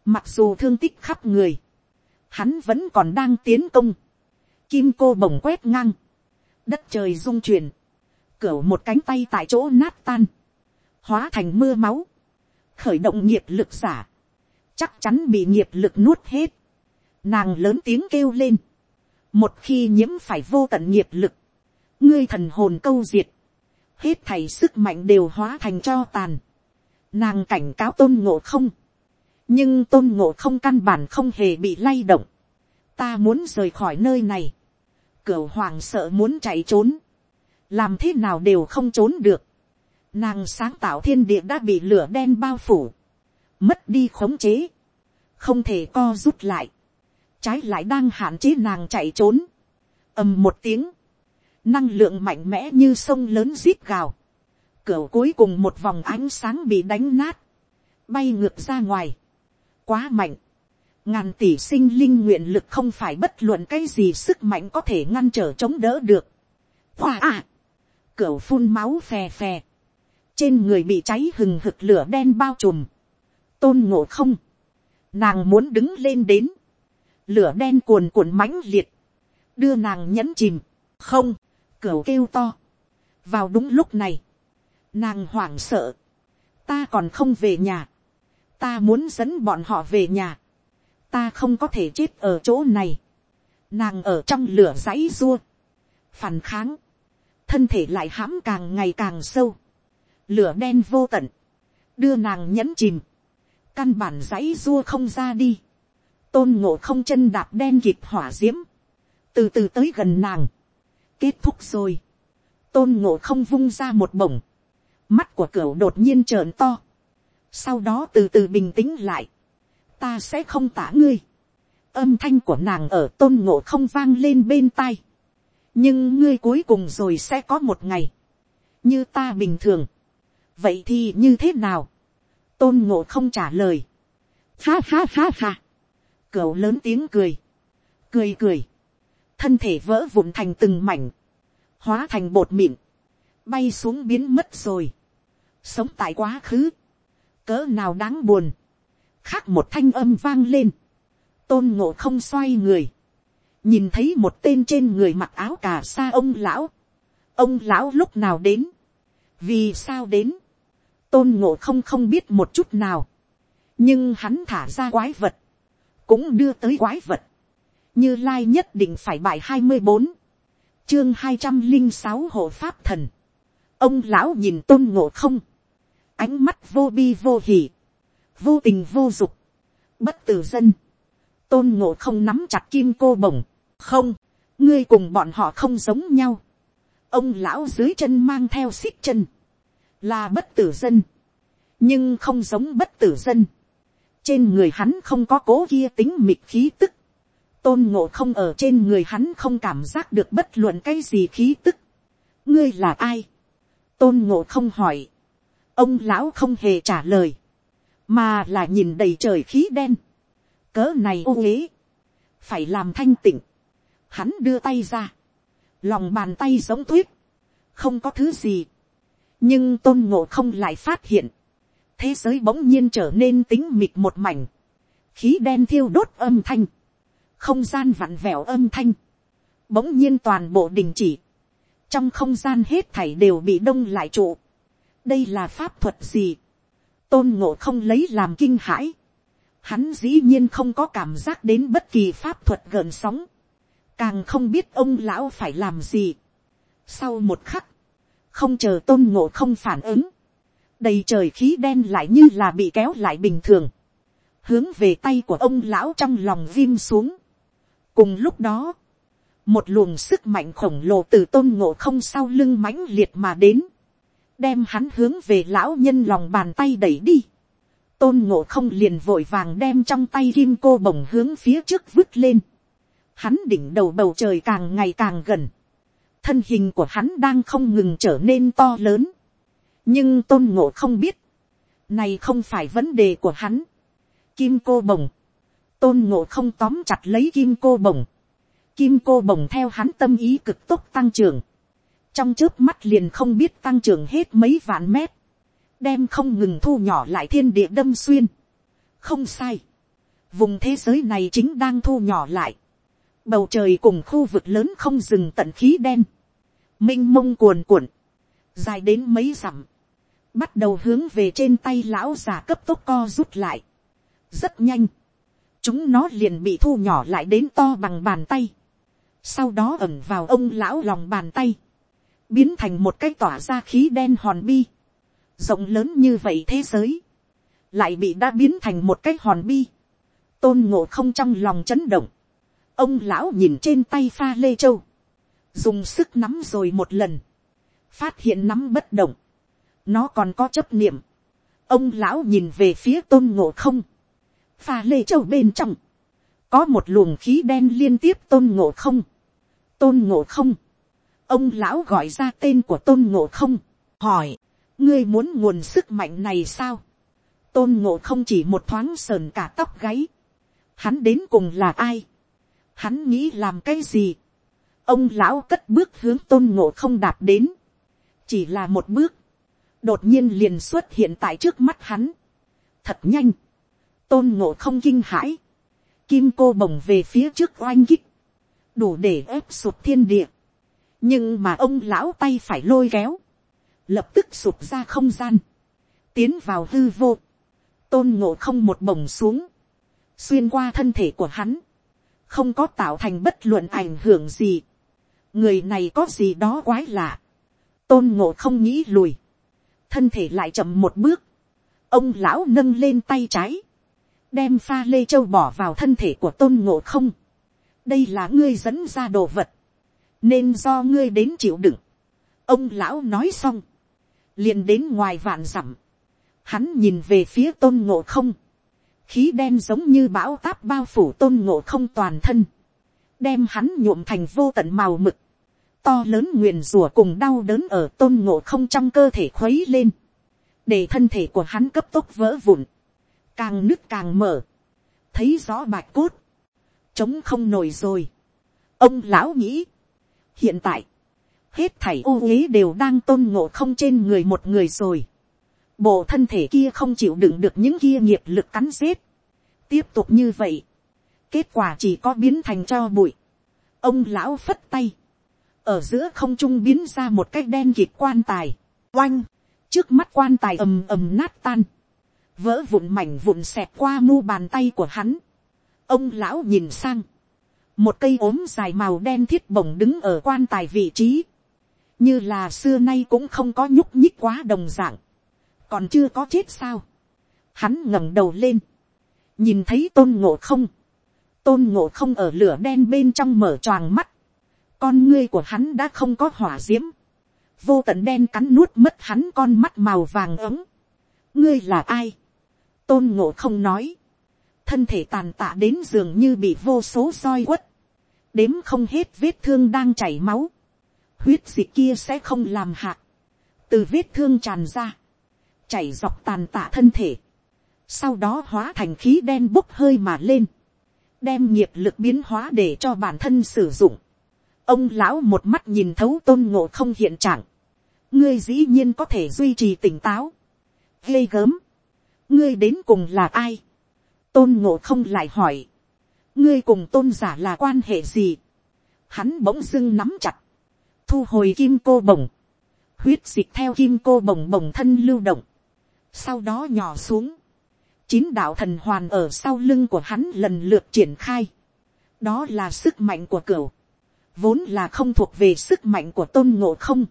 mặc dù thương tích khắp người, hắn vẫn còn đang tiến công, kim cô bồng quét ngang, đất trời rung chuyển, cửa một cánh tay tại chỗ nát tan, hóa thành mưa máu, khởi động nghiệp lực giả, chắc chắn bị nghiệp lực nuốt hết, nàng lớn tiếng kêu lên, một khi nhiễm phải vô tận nghiệp lực, ngươi thần hồn câu diệt, hết thầy sức mạnh đều hóa thành cho tàn, nàng cảnh cáo tôn ngộ không, nhưng tôn ngộ không căn bản không hề bị lay động, ta muốn rời khỏi nơi này, cửu hoàng sợ muốn chạy trốn, làm thế nào đều không trốn được, nàng sáng tạo thiên địa đã bị lửa đen bao phủ, mất đi khống chế, không thể co rút lại, trái lại đang hạn chế nàng chạy trốn, ầm một tiếng, năng lượng mạnh mẽ như sông lớn zip gào, cửa cuối cùng một vòng ánh sáng bị đánh nát, bay ngược ra ngoài, quá mạnh, ngàn tỷ sinh linh nguyện lực không phải bất luận cái gì sức mạnh có thể ngăn trở chống đỡ được. Hoa à, cửa phun máu phè phè, trên người bị cháy hừng hực lửa đen bao trùm, tôn ngộ không, nàng muốn đứng lên đến, lửa đen cuồn cuộn mãnh liệt, đưa nàng nhẫn chìm, không, cửa kêu to. vào đúng lúc này, nàng hoảng sợ, ta còn không về nhà, ta muốn dẫn bọn họ về nhà, ta không có thể chết ở chỗ này, nàng ở trong lửa dãy dua, phản kháng, thân thể lại hãm càng ngày càng sâu, lửa đen vô tận, đưa nàng nhẫn chìm, căn bản dãy dua không ra đi, tôn ngộ không chân đạp đen kịp hỏa d i ễ m từ từ tới gần nàng, kết thúc rồi, tôn ngộ không vung ra một bổng, mắt của cửa đột nhiên trợn to, sau đó từ từ bình tĩnh lại, ta sẽ không tả ngươi, âm thanh của nàng ở tôn ngộ không vang lên bên tai, nhưng ngươi cuối cùng rồi sẽ có một ngày, như ta bình thường, vậy thì như thế nào, tôn ngộ không trả lời, ha ha ha ha, Cậu lớn tiếng cười. Cười cười. Thân thể vỡ vụn thành từng mảnh. Hóa thành bột mịn. Bay xuống biến mất rồi. Sống tại quá khứ. Cỡ nào đáng buồn. Khác một thanh âm vang lên. Tôn ngộ không xoay người. Nhìn thấy một tên trên người mặc áo cà sa ông lão. Ông lão lúc nào đến. Vì sao đến. Tôn ngộ không không biết một chút nào. Nhưng hắn thả ra quái vật, cũng đưa tới quái vật như lai nhất định phải bài hai mươi bốn, chương hai trăm linh sáu hộ pháp thần. ông lão nhìn tôn ngộ không, ánh mắt vô bi vô hỉ, vô tình vô dục, bất tử dân, tôn ngộ không nắm chặt kim cô bổng, không, ngươi cùng bọn họ không giống nhau, ông lão dưới chân mang theo xích chân, là bất tử dân, nhưng không giống bất tử dân, trên người hắn không có cố kia tính mịt khí tức, tôn ngộ không ở trên người hắn không cảm giác được bất luận cái gì khí tức. ngươi là ai, tôn ngộ không hỏi, ông lão không hề trả lời, mà là nhìn đầy trời khí đen, cỡ này ô ế, phải làm thanh tịnh, hắn đưa tay ra, lòng bàn tay giống tuyết, không có thứ gì, nhưng tôn ngộ không lại phát hiện, thế giới bỗng nhiên trở nên tính mịt một mảnh, khí đen thiêu đốt âm thanh, không gian vặn vẹo âm thanh, bỗng nhiên toàn bộ đình chỉ, trong không gian hết thảy đều bị đông lại trụ, đây là pháp thuật gì, tôn ngộ không lấy làm kinh hãi, hắn dĩ nhiên không có cảm giác đến bất kỳ pháp thuật gợn sóng, càng không biết ông lão phải làm gì. Sau một khắc, không chờ tôn ngộ không phản ứng, đầy trời khí đen lại như là bị kéo lại bình thường, hướng về tay của ông lão trong lòng viêm xuống cùng lúc đó, một luồng sức mạnh khổng lồ từ tôn ngộ không sau lưng mãnh liệt mà đến, đem hắn hướng về lão nhân lòng bàn tay đẩy đi. tôn ngộ không liền vội vàng đem trong tay kim cô bồng hướng phía trước vứt lên. hắn đỉnh đầu bầu trời càng ngày càng gần. thân hình của hắn đang không ngừng trở nên to lớn nhưng tôn ngộ không biết, này không phải vấn đề của hắn. Kim cô bồng, tôn ngộ không tóm chặt lấy kim cô bồng, kim cô bồng theo hắn tâm ý cực tốc tăng trưởng, trong trước mắt liền không biết tăng trưởng hết mấy vạn mét, đem không ngừng thu nhỏ lại thiên địa đâm xuyên. không sai, vùng thế giới này chính đang thu nhỏ lại, bầu trời cùng khu vực lớn không dừng tận khí đen, m i n h mông cuồn cuộn, dài đến mấy dặm, bắt đầu hướng về trên tay lão già cấp tốc co rút lại, rất nhanh, chúng nó liền bị thu nhỏ lại đến to bằng bàn tay, sau đó ẩn vào ông lão lòng bàn tay, biến thành một cái tỏa ra khí đen hòn bi, rộng lớn như vậy thế giới, lại bị đã biến thành một cái hòn bi, tôn ngộ không trong lòng chấn động, ông lão nhìn trên tay pha lê châu, dùng sức nắm rồi một lần, phát hiện nắm bất động, nó còn có chấp niệm, ông lão nhìn về phía tôn ngộ không, pha lê châu bên trong, có một luồng khí đen liên tiếp tôn ngộ không, tôn ngộ không, ông lão gọi ra tên của tôn ngộ không, hỏi, ngươi muốn nguồn sức mạnh này sao, tôn ngộ không chỉ một thoáng sờn cả tóc gáy, hắn đến cùng là ai, Hắn nghĩ làm cái gì? Ông lão cất bước hướng tôn ngộ không đạp đến. Chỉ là một bước. Đột nhiên liền xuất hiện tại trước mắt hắn. Thật nhanh. Tôn ngộ không kinh hãi. Kim cô bồng về phía trước oanh kích. Đủ để ép sụp thiên địa. Nhưng mà ông lão tay phải lôi kéo. Lập tức sụp ra không gian. Tiến vào hư vô. Tôn ngộ không một bồng xuống. Xuyên qua thân thể của hắn không có tạo thành bất luận ảnh hưởng gì. người này có gì đó quái lạ. tôn ngộ không nghĩ lùi. thân thể lại chậm một bước. ông lão nâng lên tay trái đem pha lê châu bỏ vào thân thể của tôn ngộ không. đây là ngươi dẫn ra đồ vật. nên do ngươi đến chịu đựng. ông lão nói xong. liền đến ngoài vạn dặm. hắn nhìn về phía tôn ngộ không khí đen giống như bão táp bao phủ tôn ngộ không toàn thân, đem hắn nhuộm thành vô tận màu mực, to lớn nguyền rủa cùng đau đớn ở tôn ngộ không trong cơ thể khuấy lên, để thân thể của hắn cấp tốc vỡ vụn, càng nứt càng mở, thấy rõ bạch cốt, chống không nổi rồi. ông lão nghĩ, hiện tại, hết thảy ô uế đều đang tôn ngộ không trên người một người rồi. Bộ thân thể kia không chịu đựng được những kia nghiệp lực cắn xếp. tiếp tục như vậy, kết quả chỉ có biến thành cho bụi. ông lão phất tay, ở giữa không trung biến ra một cái đen kịt quan tài, oanh, trước mắt quan tài ầm ầm nát tan, vỡ vụn mảnh vụn xẹp qua mu bàn tay của hắn. ông lão nhìn sang, một cây ốm dài màu đen thiết bổng đứng ở quan tài vị trí, như là xưa nay cũng không có nhúc nhích quá đồng dạng. Còn chưa có chết sao. Hắn ngẩng đầu lên, nhìn thấy tôn ngộ không, tôn ngộ không ở lửa đen bên trong mở choàng mắt, con ngươi của hắn đã không có hỏa d i ễ m vô tận đen cắn nuốt mất hắn con mắt màu vàng ấm. ngươi là ai, tôn ngộ không nói, thân thể tàn tạ đến giường như bị vô số soi quất, đếm không hết vết thương đang chảy máu, huyết dịch kia sẽ không làm hạt, từ vết thương tràn ra, chảy dọc tàn tạ thân thể, sau đó hóa thành khí đen bốc hơi mà lên, đem nghiệp lực biến hóa để cho bản thân sử dụng. ông lão một mắt nhìn thấu tôn ngộ không hiện trạng, ngươi dĩ nhiên có thể duy trì tỉnh táo, ghê gớm, ngươi đến cùng là ai, tôn ngộ không lại hỏi, ngươi cùng tôn giả là quan hệ gì, hắn bỗng dưng nắm chặt, thu hồi kim cô bồng, huyết dịch theo kim cô bồng bồng thân lưu động, sau đó nhỏ xuống, chín đạo thần hoàn ở sau lưng của hắn lần lượt triển khai, đó là sức mạnh của cửu, vốn là không thuộc về sức mạnh của tôn ngộ không,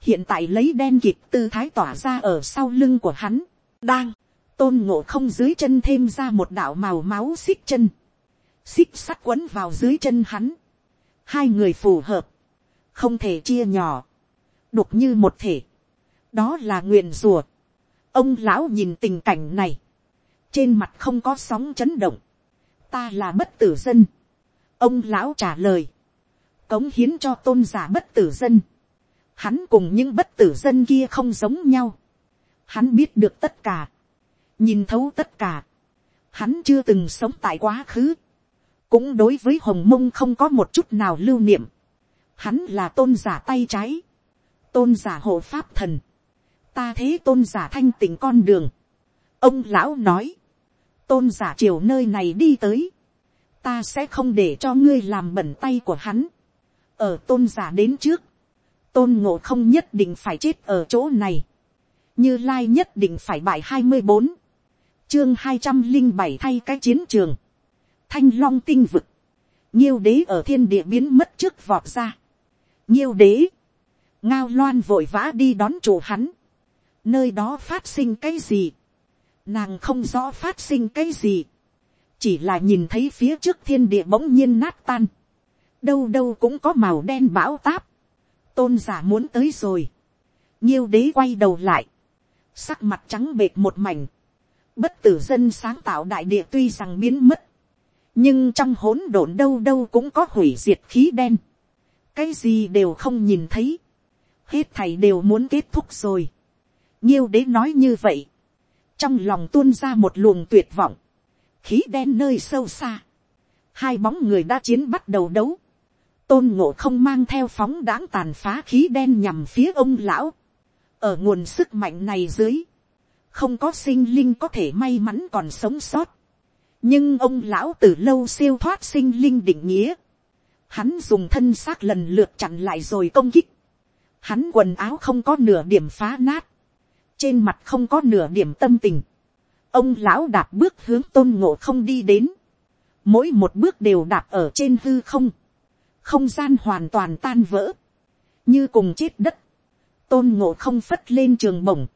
hiện tại lấy đen kịp tư thái tỏa ra ở sau lưng của hắn, đang, tôn ngộ không dưới chân thêm ra một đạo màu máu xích chân, xích sắt quấn vào dưới chân hắn, hai người phù hợp, không thể chia nhỏ, đục như một thể, đó là nguyện rùa, ông lão nhìn tình cảnh này, trên mặt không có sóng chấn động, ta là bất tử dân, ông lão trả lời, cống hiến cho tôn giả bất tử dân, hắn cùng những bất tử dân kia không giống nhau, hắn biết được tất cả, nhìn thấu tất cả, hắn chưa từng sống tại quá khứ, cũng đối với hồng mông không có một chút nào lưu niệm, hắn là tôn giả tay trái, tôn giả hộ pháp thần, ta thế tôn giả thanh tỉnh con đường, ông lão nói, tôn giả chiều nơi này đi tới, ta sẽ không để cho ngươi làm bẩn tay của hắn, ở tôn giả đến trước, tôn ngộ không nhất định phải chết ở chỗ này, như lai nhất định phải bại hai mươi bốn, chương hai trăm linh bảy thay cái chiến trường, thanh long tinh vực, nhiêu đế ở thiên địa biến mất trước vọt ra, nhiêu đế, ngao loan vội vã đi đón chủ hắn, nơi đó phát sinh cái gì, nàng không rõ phát sinh cái gì, chỉ là nhìn thấy phía trước thiên địa bỗng nhiên nát tan, đâu đâu cũng có màu đen bão táp, tôn giả muốn tới rồi, nhiêu đế quay đầu lại, sắc mặt trắng bệt một mảnh, bất tử dân sáng tạo đại địa tuy rằng biến mất, nhưng trong hỗn độn đâu đâu cũng có hủy diệt khí đen, cái gì đều không nhìn thấy, hết thầy đều muốn kết thúc rồi, nhiêu đế nói như vậy, trong lòng tuôn ra một luồng tuyệt vọng, khí đen nơi sâu xa, hai bóng người đã chiến bắt đầu đấu, tôn ngộ không mang theo phóng đáng tàn phá khí đen nhằm phía ông lão, ở nguồn sức mạnh này dưới, không có sinh linh có thể may mắn còn sống sót, nhưng ông lão từ lâu siêu thoát sinh linh định nghĩa, hắn dùng thân xác lần lượt chặn lại rồi công kích, hắn quần áo không có nửa điểm phá nát, trên mặt không có nửa điểm tâm tình, ông lão đạp bước hướng tôn ngộ không đi đến, mỗi một bước đều đạp ở trên hư không, không gian hoàn toàn tan vỡ, như cùng chết đất, tôn ngộ không phất lên trường bổng,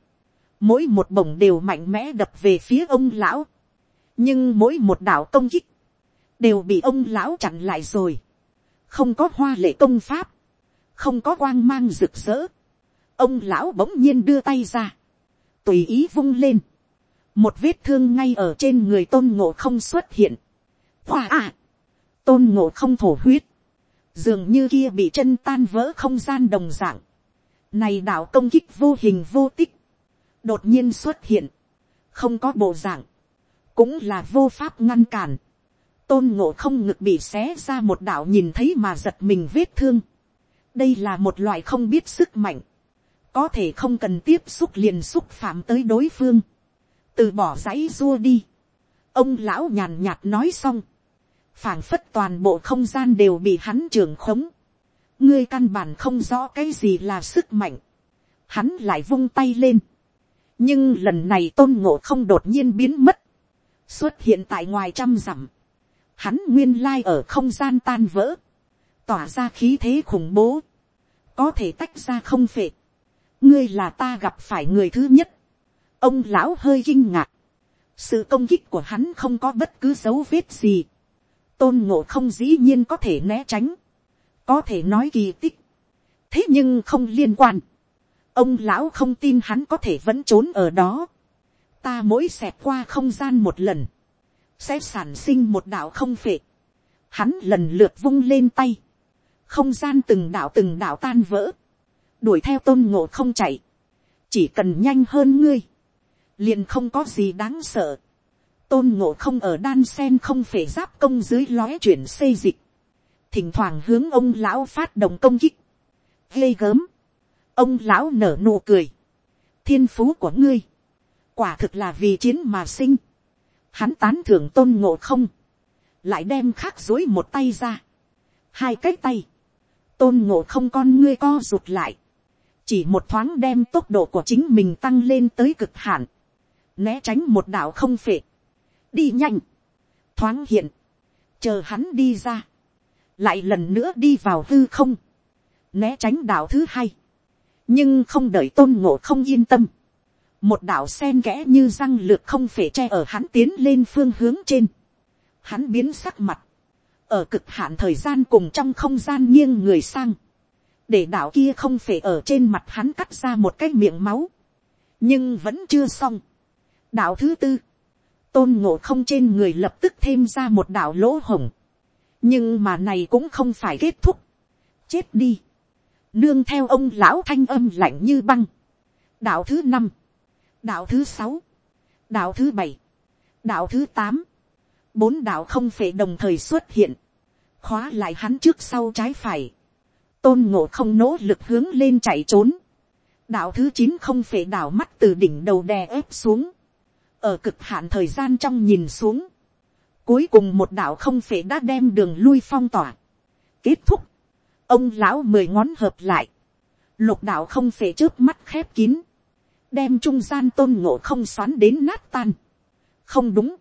mỗi một bổng đều mạnh mẽ đập về phía ông lão, nhưng mỗi một đạo công kích, đều bị ông lão chặn lại rồi, không có hoa lệ công pháp, không có quang mang rực rỡ, ông lão bỗng nhiên đưa tay ra, tùy ý vung lên, một vết thương ngay ở trên người tôn ngộ không xuất hiện, hoa à, tôn ngộ không thổ huyết, dường như kia bị chân tan vỡ không gian đồng dạng, này đạo công kích vô hình vô tích, đột nhiên xuất hiện, không có bộ dạng, cũng là vô pháp ngăn cản, tôn ngộ không ngực bị xé ra một đạo nhìn thấy mà giật mình vết thương, đây là một loại không biết sức mạnh, có thể không cần tiếp xúc liền xúc phạm tới đối phương, từ bỏ dãy dua đi, ông lão nhàn nhạt nói xong, phảng phất toàn bộ không gian đều bị hắn trường khống, ngươi căn bản không rõ cái gì là sức mạnh, hắn lại vung tay lên, nhưng lần này tôn ngộ không đột nhiên biến mất, xuất hiện tại ngoài trăm dặm, hắn nguyên lai ở không gian tan vỡ, tỏa ra khí thế khủng bố, có thể tách ra không phệ, ngươi là ta gặp phải người thứ nhất, ông lão hơi kinh ngạc, sự công kích của hắn không có bất cứ dấu vết gì, tôn ngộ không dĩ nhiên có thể né tránh, có thể nói kỳ tích, thế nhưng không liên quan, ông lão không tin hắn có thể vẫn trốn ở đó, ta mỗi xẹt qua không gian một lần, sẽ sản sinh một đạo không phệ, hắn lần lượt vung lên tay, không gian từng đạo từng đạo tan vỡ, đuổi theo tôn ngộ không chạy, chỉ cần nhanh hơn ngươi, liền không có gì đáng sợ, tôn ngộ không ở đan sen không phải giáp công dưới lóe chuyển xây dịch, thỉnh thoảng hướng ông lão phát động công kích, ghê gớm, ông lão nở nụ cười, thiên phú của ngươi, quả thực là vì chiến mà sinh, hắn tán thưởng tôn ngộ không, lại đem khắc dối một tay ra, hai cái tay, tôn ngộ không con ngươi co rụt lại, chỉ một thoáng đem tốc độ của chính mình tăng lên tới cực hạn, né tránh một đạo không phệ, đi nhanh, thoáng hiện, chờ hắn đi ra, lại lần nữa đi vào hư không, né tránh đạo thứ hai, nhưng không đợi tôn ngộ không yên tâm, một đạo sen kẽ như răng lược không phải che ở hắn tiến lên phương hướng trên, hắn biến sắc mặt, ở cực hạn thời gian cùng trong không gian nghiêng người sang, để đạo kia không phải ở trên mặt hắn cắt ra một cái miệng máu, nhưng vẫn chưa xong. đạo thứ tư, tôn ngộ không trên người lập tức thêm ra một đạo lỗ hồng, nhưng mà này cũng không phải kết thúc, chết đi, nương theo ông lão thanh âm lạnh như băng, đạo thứ năm, đạo thứ sáu, đạo thứ bảy, đạo thứ tám, bốn đạo không phải đồng thời xuất hiện, khóa lại hắn trước sau trái phải, tôn ngộ không nỗ lực hướng lên chạy trốn, đạo thứ chín không phải đảo mắt từ đỉnh đầu đè ép xuống, ở cực hạn thời gian trong nhìn xuống, cuối cùng một đạo không phải đã đem đường lui phong tỏa, kết thúc, ông lão mười ngón hợp lại, lục đạo không phải trước mắt khép kín, đem trung gian tôn ngộ không xoắn đến nát tan. không đúng,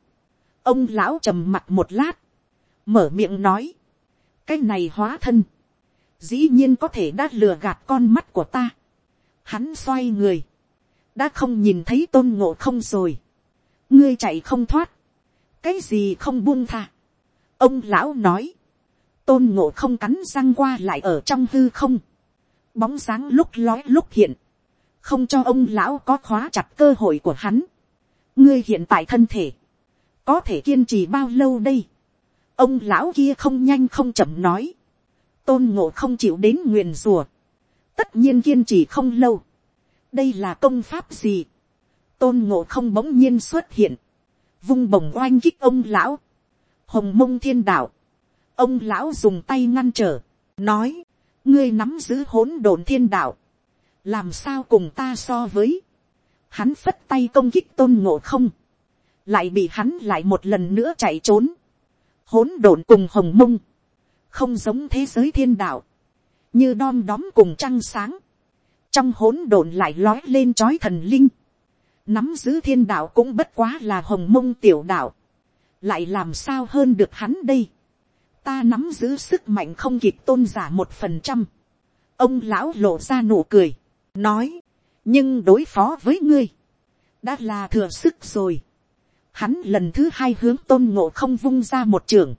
ông lão trầm mặt một lát, mở miệng nói, cái này hóa thân, dĩ nhiên có thể đã lừa gạt con mắt của ta. Hắn xoay người, đã không nhìn thấy tôn ngộ không rồi, ngươi chạy không thoát, cái gì không buông tha. ông lão nói, tôn ngộ không cắn răng qua lại ở trong hư không, bóng sáng lúc lói lúc hiện, không cho ông lão có khóa chặt cơ hội của hắn. ngươi hiện tại thân thể, có thể kiên trì bao lâu đây. ông lão kia không nhanh không chậm nói, tôn ngộ không chịu đến nguyền rùa, tất nhiên kiên trì không lâu. đây là công pháp gì. tôn ngộ không bỗng nhiên xuất hiện, vung bồng oanh kích ông lão, hồng mông thiên đạo, ông lão dùng tay ngăn trở, nói, ngươi nắm giữ hỗn độn thiên đạo, làm sao cùng ta so với, hắn phất tay công kích tôn ngộ không, lại bị hắn lại một lần nữa chạy trốn, hỗn độn cùng hồng mông, không giống thế giới thiên đạo, như đom đóm cùng trăng sáng, trong hỗn độn lại lói lên trói thần linh, nắm giữ thiên đạo cũng bất quá là hồng mông tiểu đạo, lại làm sao hơn được hắn đây, ta nắm giữ sức mạnh không kịp tôn giả một phần trăm, ông lão lộ ra nụ cười, nói, nhưng đối phó với ngươi, đã là thừa sức rồi. Hắn lần thứ hai hướng tôn ngộ không vung ra một trường,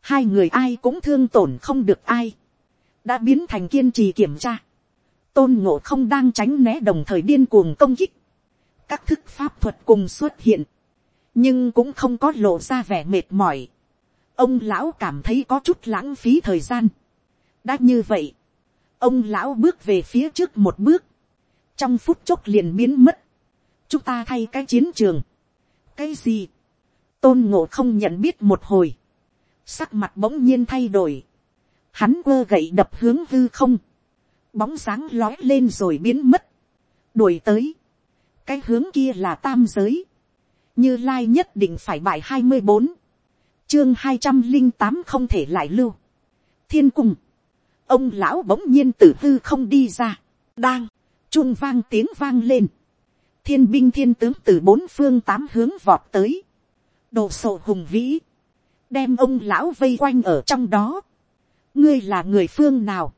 hai người ai cũng thương tổn không được ai, đã biến thành kiên trì kiểm tra, tôn ngộ không đang tránh né đồng thời điên cuồng công kích, các thức pháp thuật cùng xuất hiện, nhưng cũng không có lộ ra vẻ mệt mỏi, ông lão cảm thấy có chút lãng phí thời gian, đã như vậy, ông lão bước về phía trước một bước, trong phút chốc liền biến mất, chúng ta thay cái chiến trường, cái gì, tôn ngộ không nhận biết một hồi, sắc mặt bỗng nhiên thay đổi, hắn quơ gậy đập hướng hư không, bóng dáng lói lên rồi biến mất, đuổi tới, cái hướng kia là tam giới, như lai nhất định phải bại hai mươi bốn, chương hai trăm linh tám không thể lại lưu, thiên cung, ông lão bỗng nhiên tử hư không đi ra, đang, trung vang tiếng vang lên, thiên binh thiên tướng từ bốn phương tám hướng vọt tới, đồ sộ hùng vĩ, đem ông lão vây quanh ở trong đó. ngươi là người phương nào,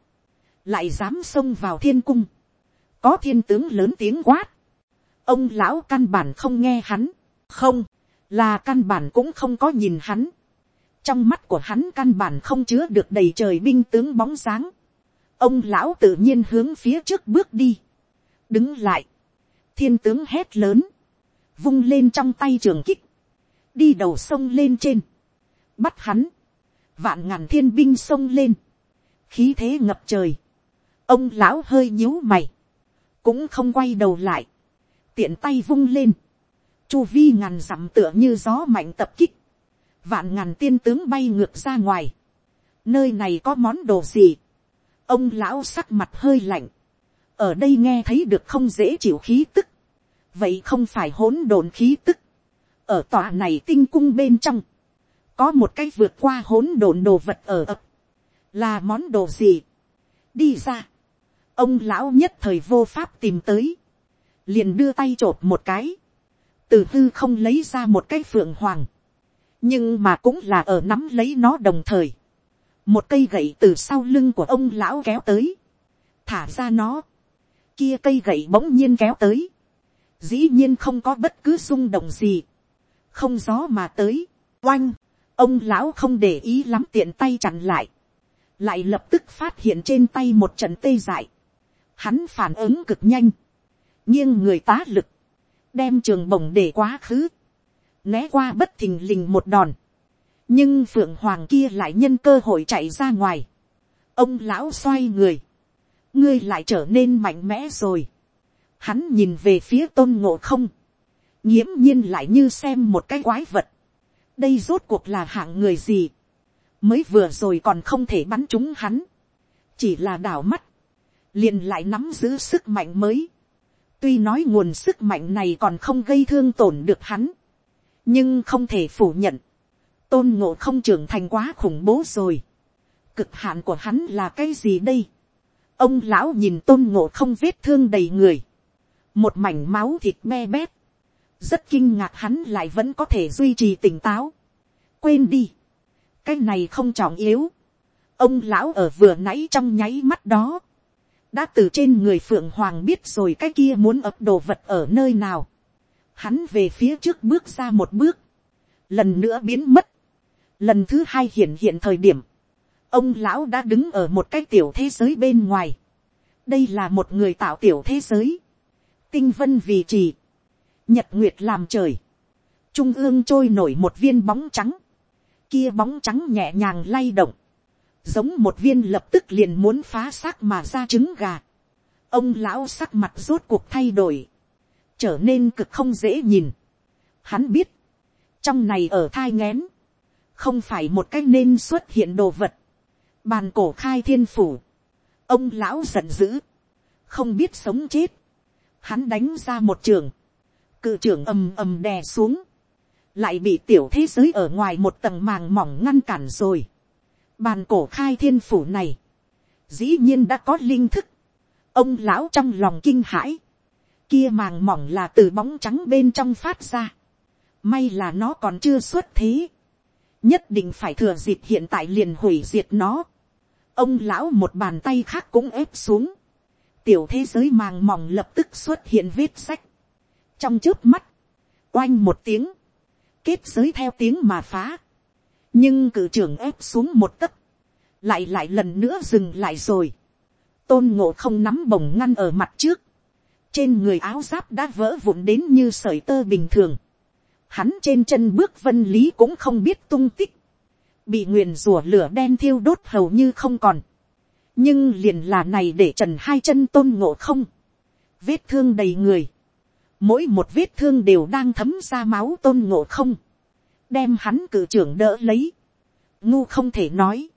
lại dám xông vào thiên cung, có thiên tướng lớn tiếng quát, ông lão căn bản không nghe hắn, không, là căn bản cũng không có nhìn hắn, trong mắt của hắn căn bản không chứa được đầy trời binh tướng bóng dáng, ông lão tự nhiên hướng phía trước bước đi, đứng lại, thiên tướng hét lớn, vung lên trong tay trường kích, đi đầu sông lên trên, bắt hắn, vạn ngàn thiên binh sông lên, khí thế ngập trời, ông lão hơi nhíu mày, cũng không quay đầu lại, tiện tay vung lên, chu vi ngàn dặm tựa như gió mạnh tập kích, vạn ngàn tiên tướng bay ngược ra ngoài, nơi này có món đồ gì, ông lão sắc mặt hơi lạnh, ở đây nghe thấy được không dễ chịu khí tức, vậy không phải hỗn độn khí tức, ở tòa này tinh cung bên trong, có một cái vượt qua hỗn độn đồ vật ở ập, là món đồ gì, đi ra, ông lão nhất thời vô pháp tìm tới, liền đưa tay t r ộ p một cái, từ hư không lấy ra một cái phượng hoàng, nhưng mà cũng là ở nắm lấy nó đồng thời, một cây gậy từ sau lưng của ông lão kéo tới, thả ra nó, kia cây gậy bỗng nhiên kéo tới, dĩ nhiên không có bất cứ rung động gì, không gió mà tới, oanh, ông lão không để ý lắm tiện tay chặn lại, lại lập tức phát hiện trên tay một trận tê dại, hắn phản ứng cực nhanh, nghiêng người tá lực, đem trường bổng để quá khứ, né qua bất thình lình một đòn, nhưng phượng hoàng kia lại nhân cơ hội chạy ra ngoài, ông lão xoay người, ngươi lại trở nên mạnh mẽ rồi, hắn nhìn về phía tôn ngộ không, nghiễm nhiên lại như xem một cái quái vật, đây rốt cuộc là hạng người gì, mới vừa rồi còn không thể bắn chúng hắn, chỉ là đảo mắt, liền lại nắm giữ sức mạnh mới, Tuy nói nguồn sức mạnh này còn không gây thương tổn được hắn. Nhưng không thể phủ nhận. Tôn ngộ không trưởng thành quá khủng bố rồi. Cực hạn của hắn là cái gì đây? Ông lão nhìn tôn ngộ không vết thương đầy người. Một mảnh máu thịt me bét. Rất kinh ngạc hắn lại vẫn có thể duy trì tỉnh táo. Quên đi. Cái này không trọng yếu. Ông lão ở vừa nãy trong nháy mắt đó đã từ trên người phượng hoàng biết rồi cái kia muốn ập đồ vật ở nơi nào. Hắn về phía trước bước ra một bước, lần nữa biến mất. Lần thứ hai hiện hiện thời điểm, ông lão đã đứng ở một cái tiểu thế giới bên ngoài. đây là một người tạo tiểu thế giới. tinh vân vì trì, nhật nguyệt làm trời, trung ương trôi nổi một viên bóng trắng, kia bóng trắng nhẹ nhàng lay động, giống một viên lập tức liền muốn phá xác mà ra trứng gà. ông lão sắc mặt rốt cuộc thay đổi, trở nên cực không dễ nhìn. hắn biết, trong này ở thai ngén, không phải một cách nên xuất hiện đồ vật. bàn cổ khai thiên phủ, ông lão giận dữ, không biết sống chết, hắn đánh ra một trường, cự trưởng ầm ầm đè xuống, lại bị tiểu thế giới ở ngoài một tầng màng mỏng ngăn cản rồi Bàn cổ khai thiên phủ này. Dĩ nhiên đã có linh thức. Ông lão trong lòng kinh hãi. Kia màng mỏng là từ bóng trắng bên trong phát ra. May là nó còn chưa xuất thế. Nhất định phải thừa dịp hiện tại liền hủy diệt nó. Ông lão một bàn tay khác cũng ép xuống. Tiểu thế giới màng mỏng lập tức xuất hiện vết sách. Trong trước mắt. Oanh một tiếng. Kết giới theo tiếng mà phá nhưng cử trưởng ép xuống một tấc, lại lại lần nữa dừng lại rồi, tôn ngộ không nắm bồng ngăn ở mặt trước, trên người áo giáp đã vỡ vụn đến như sởi tơ bình thường, hắn trên chân bước vân lý cũng không biết tung tích, bị nguyền rủa lửa đen thiêu đốt hầu như không còn, nhưng liền là này để trần hai chân tôn ngộ không, vết thương đầy người, mỗi một vết thương đều đang thấm ra máu tôn ngộ không, đem hắn cử trưởng đỡ lấy, ngu không thể nói,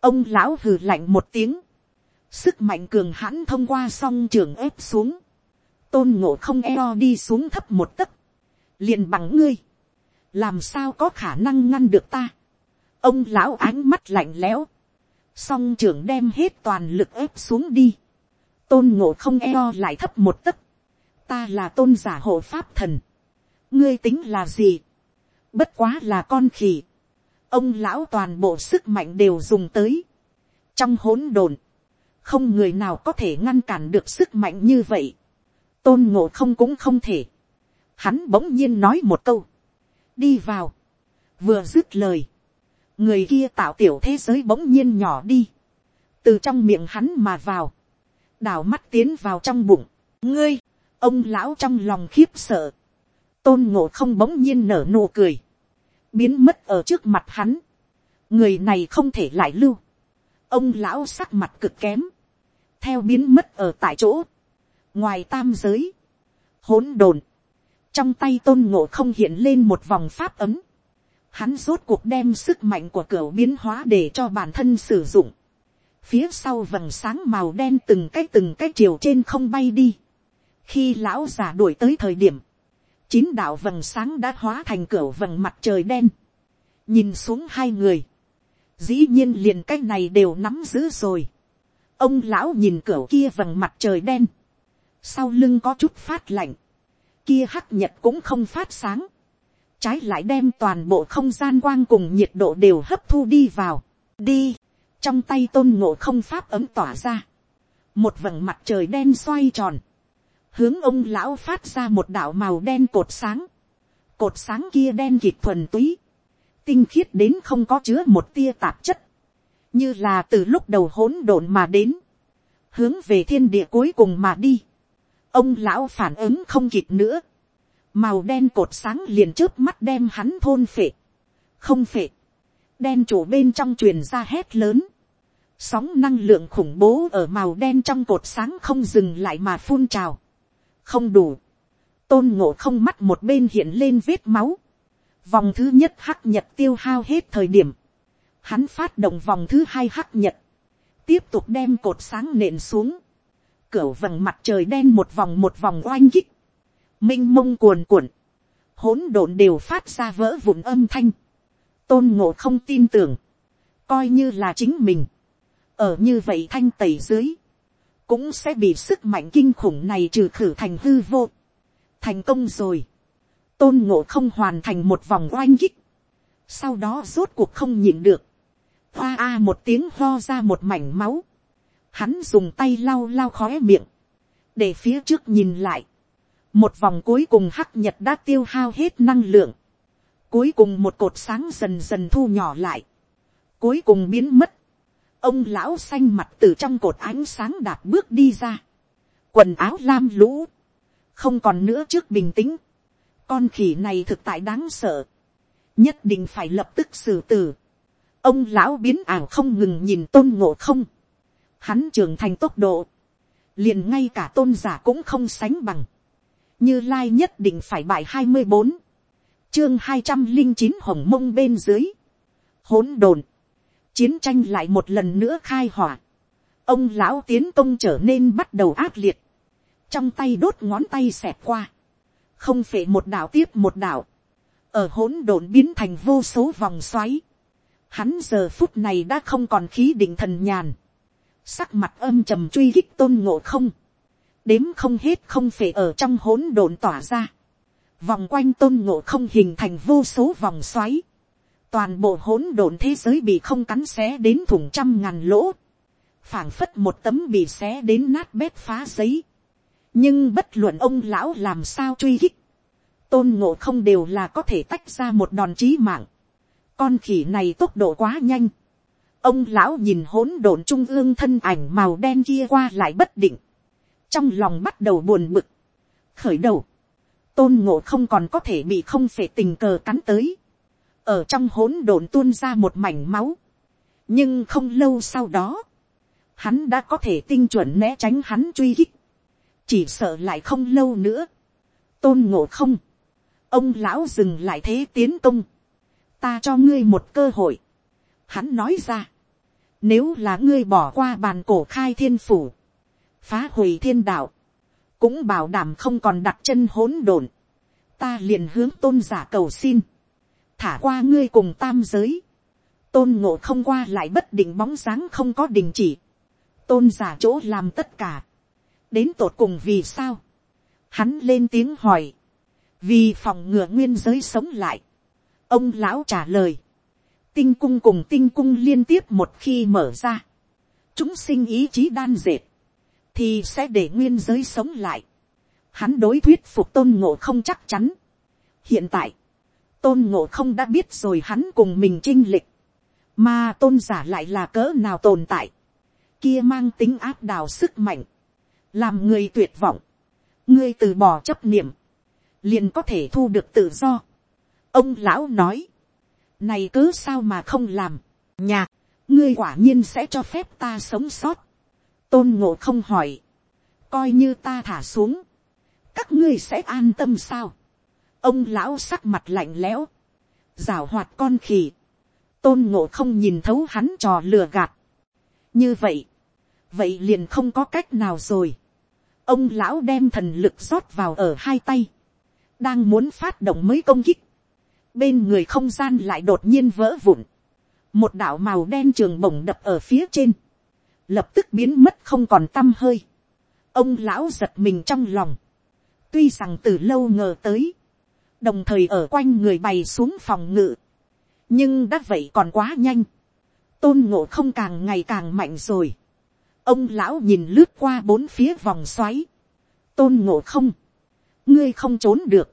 ông lão hừ lạnh một tiếng, sức mạnh cường hãn thông qua song trường ép xuống, tôn ngộ không eo đi xuống thấp một tấc, liền bằng ngươi, làm sao có khả năng ngăn được ta, ông lão ánh mắt lạnh lẽo, song trưởng đem hết toàn lực ép xuống đi, tôn ngộ không eo lại thấp một tấc, ta là tôn giả hộ pháp thần, ngươi tính là gì, Bất quá là con khỉ. Ông lão toàn bộ sức mạnh đều dùng tới. Trong hỗn độn, không người nào có thể ngăn cản được sức mạnh như vậy. Tôn ngộ không cũng không thể. Hắn bỗng nhiên nói một câu. Đi vào. Vừa dứt lời. Người kia tạo tiểu thế giới bỗng nhiên nhỏ đi. Từ trong miệng hắn mà vào. Đảo mắt tiến vào trong bụng. Ngươi, ông lão trong lòng khiếp sợ tôn ngộ không bỗng nhiên nở nụ cười, biến mất ở trước mặt hắn, người này không thể lại lưu, ông lão sắc mặt cực kém, theo biến mất ở tại chỗ, ngoài tam giới, hỗn độn, trong tay tôn ngộ không hiện lên một vòng pháp ấm, hắn rốt cuộc đem sức mạnh của cửa biến hóa để cho bản thân sử dụng, phía sau vầng sáng màu đen từng cái từng cái chiều trên không bay đi, khi lão già đuổi tới thời điểm, chín đạo vầng sáng đã hóa thành cửa vầng mặt trời đen, nhìn xuống hai người, dĩ nhiên liền cái này đều nắm giữ rồi. ông lão nhìn cửa kia vầng mặt trời đen, sau lưng có chút phát lạnh, kia hắc nhật cũng không phát sáng, trái lại đem toàn bộ không gian quang cùng nhiệt độ đều hấp thu đi vào, đi, trong tay tôn ngộ không pháp ấm tỏa ra, một vầng mặt trời đen xoay tròn, hướng ông lão phát ra một đạo màu đen cột sáng, cột sáng kia đen kịt thuần túy, tinh khiết đến không có chứa một tia tạp chất, như là từ lúc đầu hỗn độn mà đến, hướng về thiên địa cuối cùng mà đi ông lão phản ứng không kịp nữa, màu đen cột sáng liền trước mắt đem hắn thôn phệ, không phệ, đen chủ bên trong truyền ra hét lớn, sóng năng lượng khủng bố ở màu đen trong cột sáng không dừng lại mà phun trào, không đủ, tôn ngộ không mắt một bên hiện lên vết máu, vòng thứ nhất hắc nhật tiêu hao hết thời điểm, hắn phát động vòng thứ hai hắc nhật, tiếp tục đem cột sáng nện xuống, cửa vầng mặt trời đen một vòng một vòng oanh kích, m i n h mông cuồn cuộn, hỗn độn đều phát ra vỡ vụn âm thanh, tôn ngộ không tin tưởng, coi như là chính mình, ở như vậy thanh tẩy dưới, cũng sẽ bị sức mạnh kinh khủng này trừ khử thành hư vô, thành công rồi, tôn ngộ không hoàn thành một vòng oanh kích, sau đó rốt cuộc không nhịn được, hoa a một tiếng ho ra một mảnh máu, hắn dùng tay lau lau khóe miệng, để phía trước nhìn lại, một vòng cuối cùng hắc nhật đã tiêu hao hết năng lượng, cuối cùng một cột sáng dần dần thu nhỏ lại, cuối cùng biến mất, ông lão xanh mặt từ trong cột ánh sáng đạp bước đi ra, quần áo lam lũ, không còn nữa trước bình tĩnh, con khỉ này thực tại đáng sợ, nhất định phải lập tức xử tử, ông lão biến ảo không ngừng nhìn tôn ngộ không, hắn trưởng thành tốc độ, liền ngay cả tôn giả cũng không sánh bằng, như lai nhất định phải bài hai mươi bốn, chương hai trăm linh chín hồng mông bên dưới, hỗn đồn chiến tranh lại một lần nữa khai hỏa, ông lão tiến công trở nên bắt đầu ác liệt, trong tay đốt ngón tay xẹt qua, không phải một đạo tiếp một đạo. Ở hỗn độn biến thành vô số vòng xoáy, hắn giờ phút này đã không còn khí định thần nhàn, sắc mặt âm trầm truy hích tôn ngộ không, đếm không hết không phải ở trong hỗn độn tỏa ra, vòng quanh tôn ngộ không hình thành vô số vòng xoáy, toàn bộ hỗn độn thế giới bị không cắn xé đến thủng trăm ngàn lỗ, phảng phất một tấm bị xé đến nát bét phá giấy, nhưng bất luận ông lão làm sao truy hích, tôn ngộ không đều là có thể tách ra một đòn chí mạng, con khỉ này tốc độ quá nhanh, ông lão nhìn hỗn độn trung ương thân ảnh màu đen kia qua lại bất định, trong lòng bắt đầu buồn bực, khởi đầu, tôn ngộ không còn có thể bị không phải tình cờ cắn tới, ở trong hỗn độn tuôn ra một mảnh máu, nhưng không lâu sau đó, hắn đã có thể tinh chuẩn né tránh hắn truy hích, chỉ sợ lại không lâu nữa, tôn ngộ không, ông lão dừng lại thế tiến công, ta cho ngươi một cơ hội, hắn nói ra, nếu là ngươi bỏ qua bàn cổ khai thiên phủ, phá hủy thiên đạo, cũng bảo đảm không còn đặt chân hỗn độn, ta liền hướng tôn giả cầu xin, thả qua ngươi cùng tam giới, tôn ngộ không qua lại bất định bóng dáng không có đình chỉ, tôn giả chỗ làm tất cả, đến tột cùng vì sao, hắn lên tiếng hỏi, vì phòng ngừa nguyên giới sống lại, ông lão trả lời, tinh cung cùng tinh cung liên tiếp một khi mở ra, chúng sinh ý chí đan dệt, thì sẽ để nguyên giới sống lại. Hắn đối thuyết phục tôn ngộ không chắc chắn. hiện tại, tôn ngộ không đã biết rồi hắn cùng mình chinh lịch, mà tôn giả lại là cỡ nào tồn tại, kia mang tính áp đào sức mạnh, làm người tuyệt vọng, ngươi từ bỏ chấp niệm, liền có thể thu được tự do. ông lão nói, này cứ sao mà không làm, nhà, ngươi quả nhiên sẽ cho phép ta sống sót, tôn ngộ không hỏi, coi như ta thả xuống, các ngươi sẽ an tâm sao, ông lão sắc mặt lạnh lẽo, rào hoạt con khỉ, tôn ngộ không nhìn thấu hắn trò lừa gạt, như vậy, vậy liền không có cách nào rồi, ông lão đem thần lực rót vào ở hai tay, đang muốn phát động mới công kích, bên người không gian lại đột nhiên vỡ vụn, một đạo màu đen trường bổng đập ở phía trên, lập tức biến mất không còn t â m hơi, ông lão giật mình trong lòng, tuy rằng từ lâu ngờ tới, đồng thời ở quanh người bày xuống phòng ngự, nhưng đã vậy còn quá nhanh, tôn ngộ không càng ngày càng mạnh rồi, ông lão nhìn lướt qua bốn phía vòng xoáy, tôn ngộ không, ngươi không trốn được,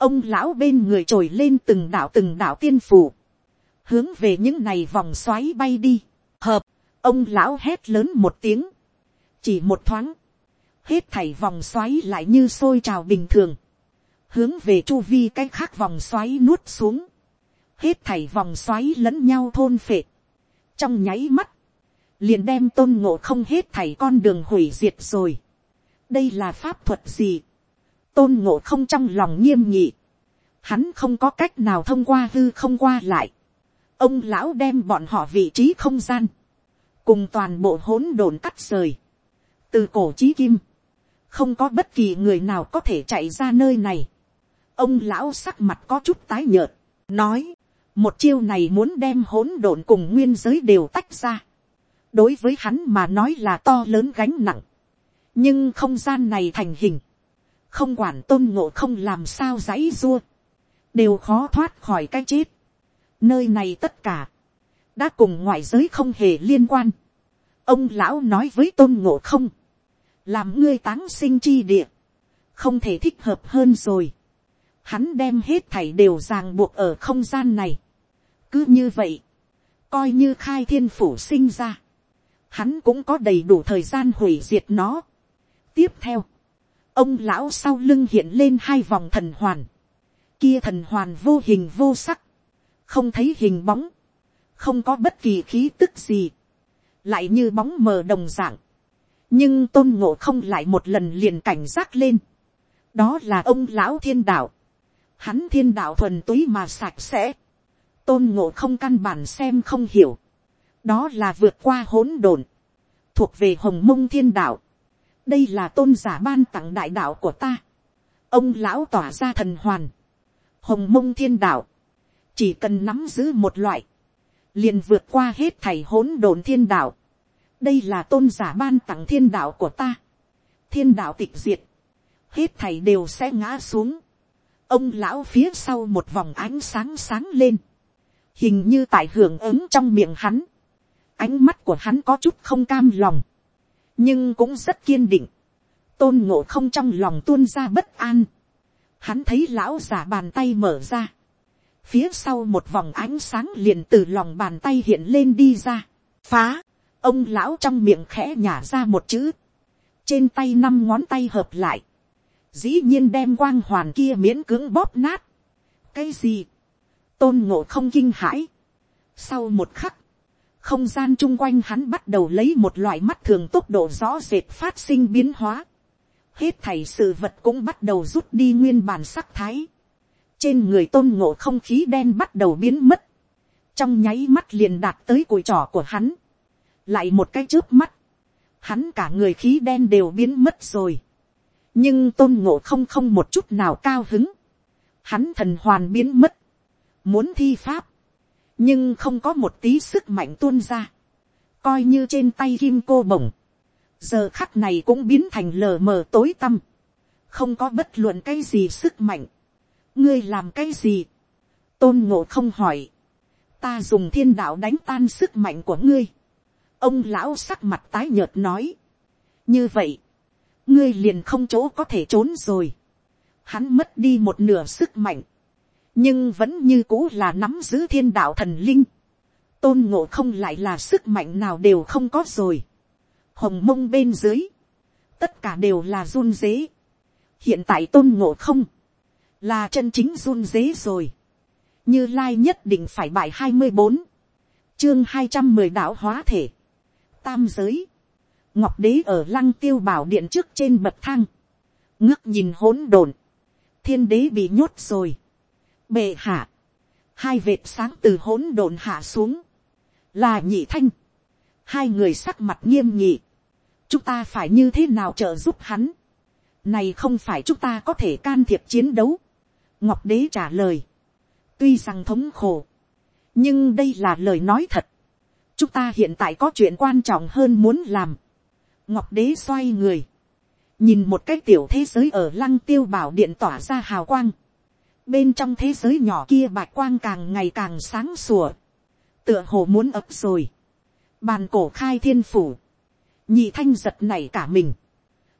ông lão bên người trồi lên từng đảo từng đảo tiên phủ, hướng về những này vòng xoáy bay đi, hợp, ông lão hét lớn một tiếng, chỉ một thoáng, hết thảy vòng xoáy lại như sôi trào bình thường, hướng về chu vi cái khác vòng xoáy nuốt xuống, hết thảy vòng xoáy lẫn nhau thôn phệ, trong nháy mắt, liền đem tôn ngộ không hết thảy con đường hủy diệt rồi. đây là pháp thuật gì, tôn ngộ không trong lòng nghiêm nhị, hắn không có cách nào thông qua hư không qua lại, ông lão đem bọn họ vị trí không gian, cùng toàn bộ hỗn độn cắt rời, từ cổ chí kim, không có bất kỳ người nào có thể chạy ra nơi này. ông lão sắc mặt có chút tái nhợt, nói, một chiêu này muốn đem hỗn độn cùng nguyên giới đều tách ra. đối với hắn mà nói là to lớn gánh nặng. nhưng không gian này thành hình, không quản tôn ngộ không làm sao dãy dua, đều khó thoát khỏi cái chết. nơi này tất cả, đã cùng ngoại giới không hề liên quan. ông lão nói với tôn ngộ không, làm ngươi táng sinh chi địa, không thể thích hợp hơn rồi. Hắn đem hết thảy đều ràng buộc ở không gian này. cứ như vậy, coi như khai thiên phủ sinh ra, hắn cũng có đầy đủ thời gian hủy diệt nó. tiếp theo, ông lão sau lưng hiện lên hai vòng thần hoàn, kia thần hoàn vô hình vô sắc, không thấy hình bóng, không có bất kỳ khí tức gì, lại như bóng mờ đồng dạng, nhưng tôn ngộ không lại một lần liền cảnh giác lên, đó là ông lão thiên đạo, hắn thiên đạo thuần túy mà sạch sẽ, tôn ngộ không căn bản xem không hiểu, đó là vượt qua hỗn độn, thuộc về hồng mông thiên đạo, đây là tôn giả ban tặng đại đạo của ta, ông lão tỏa ra thần hoàn, hồng mông thiên đạo, chỉ cần nắm giữ một loại, liền vượt qua hết thầy hỗn độn thiên đạo, đây là tôn giả ban tặng thiên đạo của ta, thiên đạo tịch diệt, hết thầy đều sẽ ngã xuống, ông lão phía sau một vòng ánh sáng sáng lên, hình như tại hưởng ứng trong miệng hắn, ánh mắt của hắn có chút không cam lòng, nhưng cũng rất kiên định, tôn ngộ không trong lòng tuôn ra bất an, hắn thấy lão giả bàn tay mở ra, phía sau một vòng ánh sáng liền từ lòng bàn tay hiện lên đi ra, phá, ông lão trong miệng khẽ nhả ra một chữ, trên tay năm ngón tay hợp lại, dĩ nhiên đem quang hoàn kia miễn cưỡng bóp nát. cái gì, tôn ngộ không kinh hãi. sau một khắc, không gian chung quanh hắn bắt đầu lấy một loại mắt thường tốc độ rõ rệt phát sinh biến hóa. hết thảy sự vật cũng bắt đầu rút đi nguyên bản sắc thái. trên người tôn ngộ không khí đen bắt đầu biến mất. trong nháy mắt liền đạt tới cùi trỏ của hắn lại một cái trước mắt, hắn cả người khí đen đều biến mất rồi. nhưng tôn ngộ không không một chút nào cao hứng, hắn thần hoàn biến mất, muốn thi pháp, nhưng không có một tí sức mạnh tuôn ra, coi như trên tay kim cô bổng, giờ khắc này cũng biến thành lờ mờ tối tăm, không có bất luận cái gì sức mạnh, ngươi làm cái gì, tôn ngộ không hỏi, ta dùng thiên đạo đánh tan sức mạnh của ngươi, ông lão sắc mặt tái nhợt nói, như vậy, ngươi liền không chỗ có thể trốn rồi, hắn mất đi một nửa sức mạnh, nhưng vẫn như cũ là nắm giữ thiên đạo thần linh, tôn ngộ không lại là sức mạnh nào đều không có rồi, hồng mông bên dưới, tất cả đều là run dế, hiện tại tôn ngộ không, là chân chính run dế rồi, như lai nhất định phải bài hai mươi bốn, chương hai trăm mười đạo hóa thể, tam giới, ngọc đế ở lăng tiêu bảo điện trước trên bậc thang, ngước nhìn hỗn độn, thiên đế bị nhốt rồi, bệ hạ, hai vệt sáng từ hỗn độn hạ xuống, là nhị thanh, hai người sắc mặt nghiêm nhị, chúng ta phải như thế nào trợ giúp hắn, này không phải chúng ta có thể can thiệp chiến đấu, ngọc đế trả lời, tuy rằng thống khổ, nhưng đây là lời nói thật, chúng ta hiện tại có chuyện quan trọng hơn muốn làm. ngọc đế xoay người, nhìn một cái tiểu thế giới ở lăng tiêu bảo điện tỏa ra hào quang bên trong thế giới nhỏ kia bạch quang càng ngày càng sáng sủa, tựa hồ muốn ấp rồi. bàn cổ khai thiên phủ, nhị thanh giật này cả mình,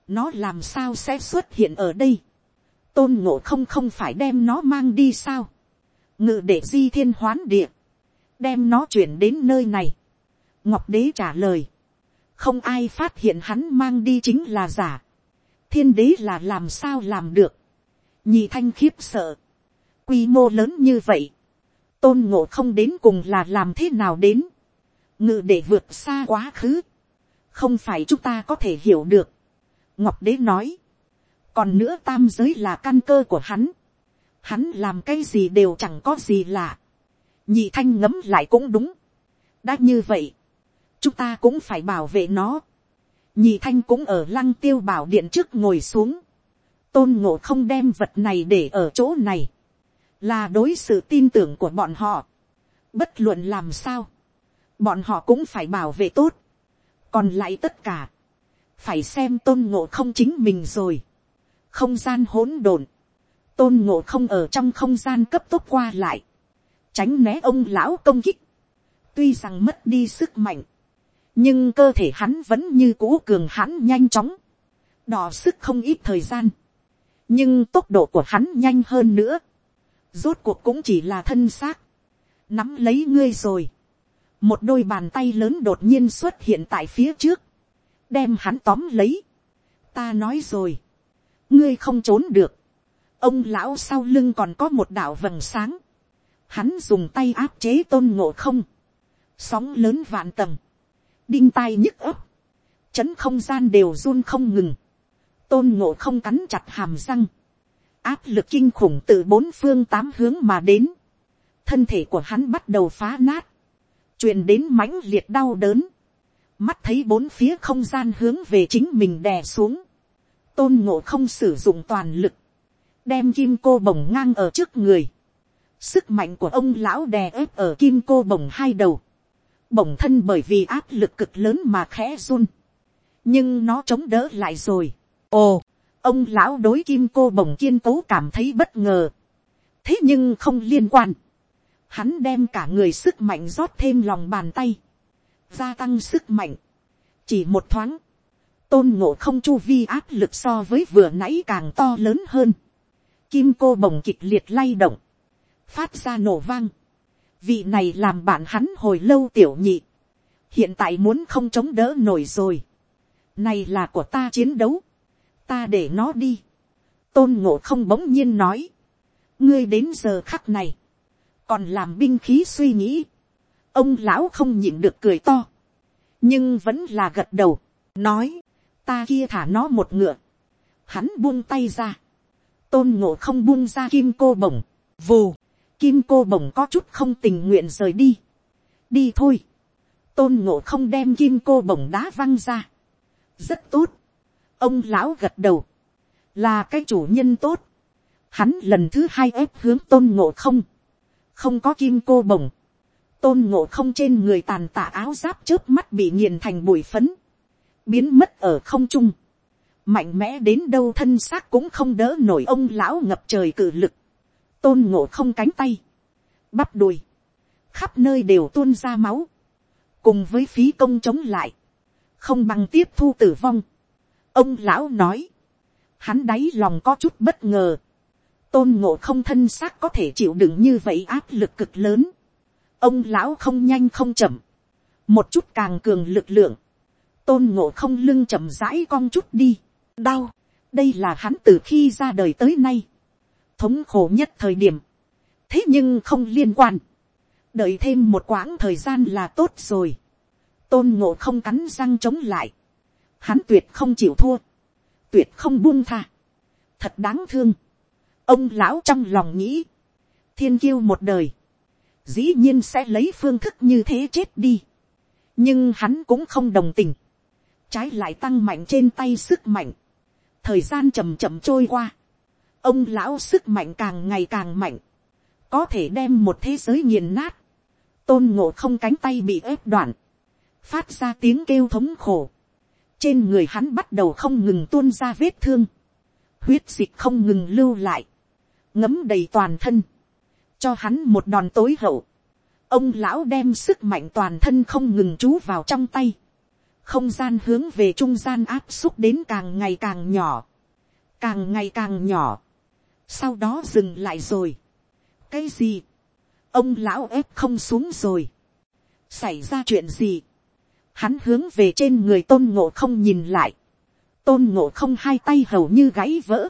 nó làm sao sẽ xuất hiện ở đây. tôn ngộ không không phải đem nó mang đi sao. ngự để di thiên hoán địa, đem nó chuyển đến nơi này. Ngọc đế trả lời, không ai phát hiện hắn mang đi chính là giả, thiên đế là làm sao làm được, nhị thanh khiếp sợ, quy mô lớn như vậy, tôn ngộ không đến cùng là làm thế nào đến, ngự để vượt xa quá khứ, không phải chúng ta có thể hiểu được. ngọc đế nói, còn nữa tam giới là căn cơ của hắn, hắn làm cái gì đều chẳng có gì lạ, nhị thanh ngấm lại cũng đúng, đã như vậy, chúng ta cũng phải bảo vệ nó. nhị thanh cũng ở lăng tiêu bảo điện trước ngồi xuống, tôn ngộ không đem vật này để ở chỗ này, là đối sự tin tưởng của bọn họ, bất luận làm sao, bọn họ cũng phải bảo vệ tốt, còn lại tất cả, phải xem tôn ngộ không chính mình rồi, không gian hỗn độn, tôn ngộ không ở trong không gian cấp tốc qua lại, tránh né ông lão công kích, tuy rằng mất đi sức mạnh, nhưng cơ thể hắn vẫn như cũ cường hãn nhanh chóng, đỏ sức không ít thời gian, nhưng tốc độ của hắn nhanh hơn nữa, rốt cuộc cũng chỉ là thân xác, nắm lấy ngươi rồi, một đôi bàn tay lớn đột nhiên xuất hiện tại phía trước, đem hắn tóm lấy, ta nói rồi, ngươi không trốn được, ông lão sau lưng còn có một đạo vầng sáng, hắn dùng tay áp chế tôn ngộ không, sóng lớn vạn tầng, đinh tai nhức ấp, chấn không gian đều run không ngừng, tôn ngộ không cắn chặt hàm răng, áp lực kinh khủng từ bốn phương tám hướng mà đến, thân thể của hắn bắt đầu phá nát, truyền đến mãnh liệt đau đớn, mắt thấy bốn phía không gian hướng về chính mình đè xuống, tôn ngộ không sử dụng toàn lực, đem kim cô bồng ngang ở trước người, sức mạnh của ông lão đè ép ở kim cô bồng hai đầu, bồng thân bởi vì áp lực cực lớn mà khẽ run, nhưng nó chống đỡ lại rồi. ồ, ông lão đối kim cô bồng kiên cố cảm thấy bất ngờ, thế nhưng không liên quan, hắn đem cả người sức mạnh rót thêm lòng bàn tay, gia tăng sức mạnh, chỉ một thoáng, tôn ngộ không chu vi áp lực so với vừa nãy càng to lớn hơn, kim cô bồng kịch liệt lay động, phát ra nổ vang, vị này làm bạn hắn hồi lâu tiểu nhị, hiện tại muốn không chống đỡ nổi rồi, này là của ta chiến đấu, ta để nó đi, tôn ngộ không bỗng nhiên nói, ngươi đến giờ khắc này, còn làm binh khí suy nghĩ, ông lão không nhịn được cười to, nhưng vẫn là gật đầu, nói, ta kia thả nó một ngựa, hắn buông tay ra, tôn ngộ không buông ra kim cô bổng, vù, kim cô bổng có chút không tình nguyện rời đi, đi thôi, tôn ngộ không đem kim cô bổng đá văng ra, rất tốt, ông lão gật đầu, là cái chủ nhân tốt, hắn lần thứ hai ép hướng tôn ngộ không, không có kim cô bổng, tôn ngộ không trên người tàn tạ áo giáp trước mắt bị nghiền thành bụi phấn, biến mất ở không trung, mạnh mẽ đến đâu thân xác cũng không đỡ nổi ông lão ngập trời cử lực, tôn ngộ không cánh tay, bắp đùi, khắp nơi đều tuôn ra máu, cùng với phí công chống lại, không bằng tiếp thu tử vong ông lão nói, hắn đáy lòng có chút bất ngờ, tôn ngộ không thân xác có thể chịu đựng như vậy áp lực cực lớn, ông lão không nhanh không chậm, một chút càng cường lực lượng, tôn ngộ không lưng chậm rãi cong chút đi, đau, đây là hắn từ khi ra đời tới nay, thống khổ nhất thời điểm, thế nhưng không liên quan, đợi thêm một quãng thời gian là tốt rồi, tôn ngộ không cắn răng chống lại, hắn tuyệt không chịu thua, tuyệt không buông tha, thật đáng thương, ông lão trong lòng nghĩ, thiên kiêu một đời, dĩ nhiên sẽ lấy phương thức như thế chết đi, nhưng hắn cũng không đồng tình, trái lại tăng mạnh trên tay sức mạnh, thời gian chầm chậm trôi qua, ông lão sức mạnh càng ngày càng mạnh, có thể đem một thế giới nghiền nát, tôn ngộ không cánh tay bị ép đoạn, phát ra tiếng kêu thống khổ, trên người hắn bắt đầu không ngừng tuôn ra vết thương, huyết dịch không ngừng lưu lại, ngấm đầy toàn thân, cho hắn một đòn tối hậu, ông lão đem sức mạnh toàn thân không ngừng trú vào trong tay, không gian hướng về trung gian áp xúc đến càng ngày càng nhỏ, càng ngày càng nhỏ, sau đó dừng lại rồi. cái gì, ông lão ép không xuống rồi, xảy ra chuyện gì, hắn hướng về trên người tôn ngộ không nhìn lại, tôn ngộ không hai tay hầu như gãy vỡ,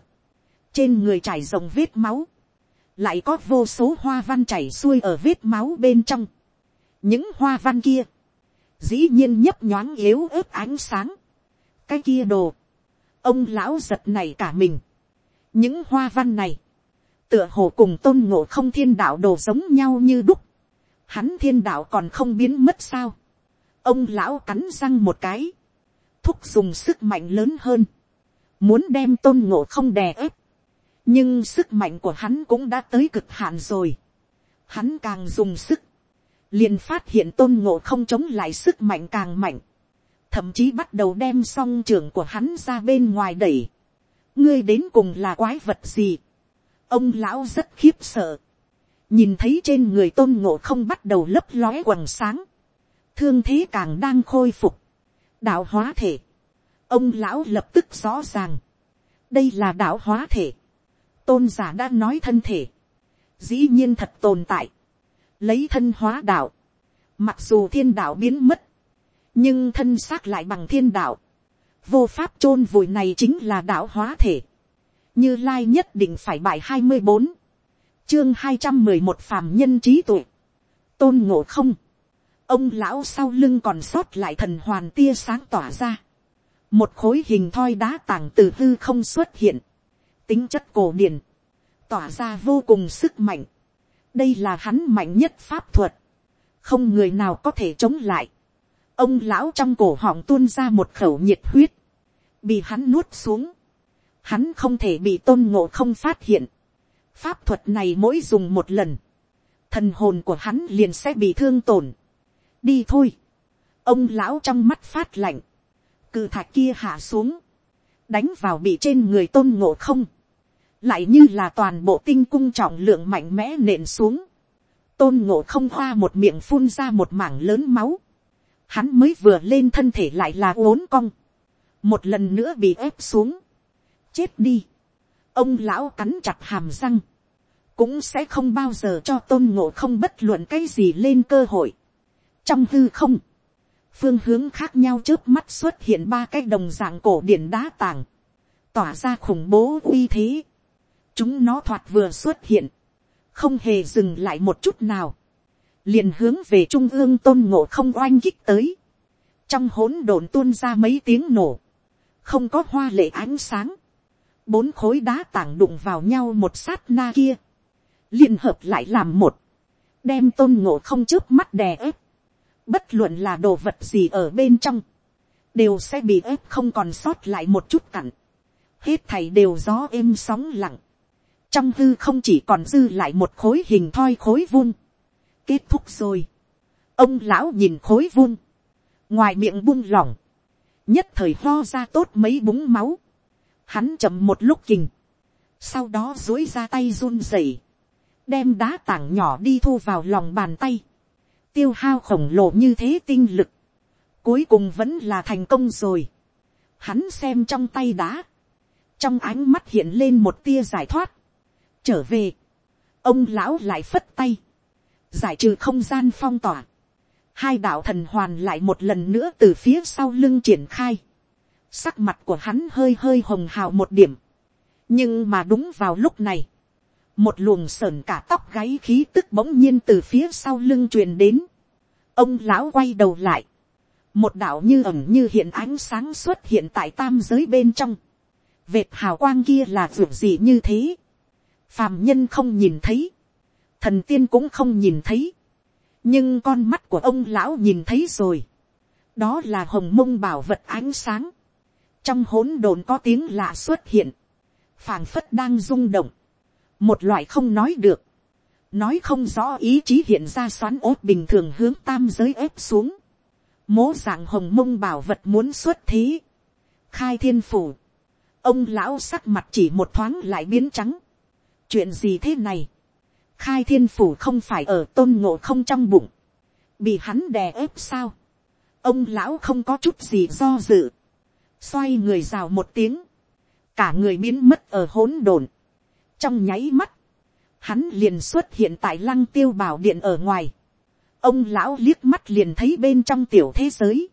trên người trải rồng vết máu, lại có vô số hoa văn chảy xuôi ở vết máu bên trong. những hoa văn kia, dĩ nhiên nhấp nhoáng yếu ớt ánh sáng. cái kia đồ, ông lão giật này cả mình. những hoa văn này, tựa hồ cùng tôn ngộ không thiên đạo đồ giống nhau như đúc. hắn thiên đạo còn không biến mất sao ông lão cắn răng một cái, thúc dùng sức mạnh lớn hơn, muốn đem tôn ngộ không đè ép, nhưng sức mạnh của hắn cũng đã tới cực hạn rồi, hắn càng dùng sức, liền phát hiện tôn ngộ không chống lại sức mạnh càng mạnh, thậm chí bắt đầu đem song trường của hắn ra bên ngoài đẩy, ngươi đến cùng là quái vật gì, ông lão rất khiếp sợ, nhìn thấy trên người tôn ngộ không bắt đầu lấp lóe quần sáng, thương thế càng đang khôi phục, đạo hóa thể, ông lão lập tức rõ ràng, đây là đạo hóa thể, tôn giả đã nói thân thể, dĩ nhiên thật tồn tại, lấy thân hóa đạo, mặc dù thiên đạo biến mất, nhưng thân xác lại bằng thiên đạo, vô pháp chôn vùi này chính là đạo hóa thể, như lai nhất định phải bài hai mươi bốn, chương hai trăm mười một phàm nhân trí tuệ, tôn ngộ không, ông lão sau lưng còn sót lại thần hoàn tia sáng tỏa ra, một khối hình thoi đá tảng từ hư không xuất hiện, tính chất cổ điển, tỏa ra vô cùng sức mạnh, đây là hắn mạnh nhất pháp thuật, không người nào có thể chống lại, ông lão trong cổ họng tuôn ra một khẩu nhiệt huyết, bị hắn nuốt xuống, hắn không thể bị tôn ngộ không phát hiện, pháp thuật này mỗi dùng một lần, thần hồn của hắn liền sẽ bị thương tổn, đi thôi, ông lão trong mắt phát lạnh, cự thạch kia hạ xuống, đánh vào bị trên người tôn ngộ không, lại như là toàn bộ tinh cung trọng lượng mạnh mẽ nện xuống, tôn ngộ không hoa một miệng phun ra một mảng lớn máu, hắn mới vừa lên thân thể lại là uốn cong, một lần nữa bị ép xuống, chết đi, ông lão cắn chặt hàm răng, cũng sẽ không bao giờ cho tôn ngộ không bất luận cái gì lên cơ hội trong hư không, phương hướng khác nhau trước mắt xuất hiện ba cái đồng dạng cổ điển đá tàng, tỏa ra khủng bố uy thế. chúng nó thoạt vừa xuất hiện, không hề dừng lại một chút nào, liền hướng về trung ương tôn ngộ không oanh kích tới, trong hỗn độn tuôn ra mấy tiếng nổ, không có hoa lệ ánh sáng, bốn khối đá tảng đụng vào nhau một sát na kia, liên hợp lại làm một, đem tôn ngộ không trước mắt đè ép, bất luận là đồ vật gì ở bên trong, đều sẽ bị ép không còn sót lại một chút cặn, hết thầy đều gió êm sóng lặng, trong hư không chỉ còn dư lại một khối hình thoi khối vung, kết thúc rồi, ông lão nhìn khối vung, ngoài miệng buông lỏng, nhất thời ho ra tốt mấy búng máu, hắn chậm một lúc kình, sau đó dối ra tay run rẩy, đem đá tảng nhỏ đi thu vào lòng bàn tay, tiêu hao khổng lồ như thế tinh lực, cuối cùng vẫn là thành công rồi. Hắn xem trong tay đá, trong ánh mắt hiện lên một tia giải thoát, trở về, ông lão lại phất tay, giải trừ không gian phong tỏa, hai đạo thần hoàn lại một lần nữa từ phía sau lưng triển khai, sắc mặt của hắn hơi hơi hồng hào một điểm, nhưng mà đúng vào lúc này, một luồng sờn cả tóc gáy khí tức bỗng nhiên từ phía sau lưng truyền đến. ông lão quay đầu lại, một đạo như ẩm như hiện ánh sáng xuất hiện tại tam giới bên trong. vệt hào quang kia là ruột gì như thế. phàm nhân không nhìn thấy, thần tiên cũng không nhìn thấy, nhưng con mắt của ông lão nhìn thấy rồi. đó là hồng mông bảo vật ánh sáng. trong hỗn độn có tiếng lạ xuất hiện, phảng phất đang rung động một loại không nói được, nói không rõ ý chí hiện ra xoắn ốt bình thường hướng tam giới ép xuống, mố dạng hồng mông bảo vật muốn xuất thế, khai thiên phủ, ông lão sắc mặt chỉ một thoáng lại biến trắng, chuyện gì thế này, khai thiên phủ không phải ở tôn ngộ không trong bụng, bị hắn đè ép sao, ông lão không có chút gì do dự, xoay người rào một tiếng, cả người biến mất ở hỗn độn, trong nháy mắt, hắn liền xuất hiện tại lăng tiêu bảo điện ở ngoài. ông lão liếc mắt liền thấy bên trong tiểu thế giới.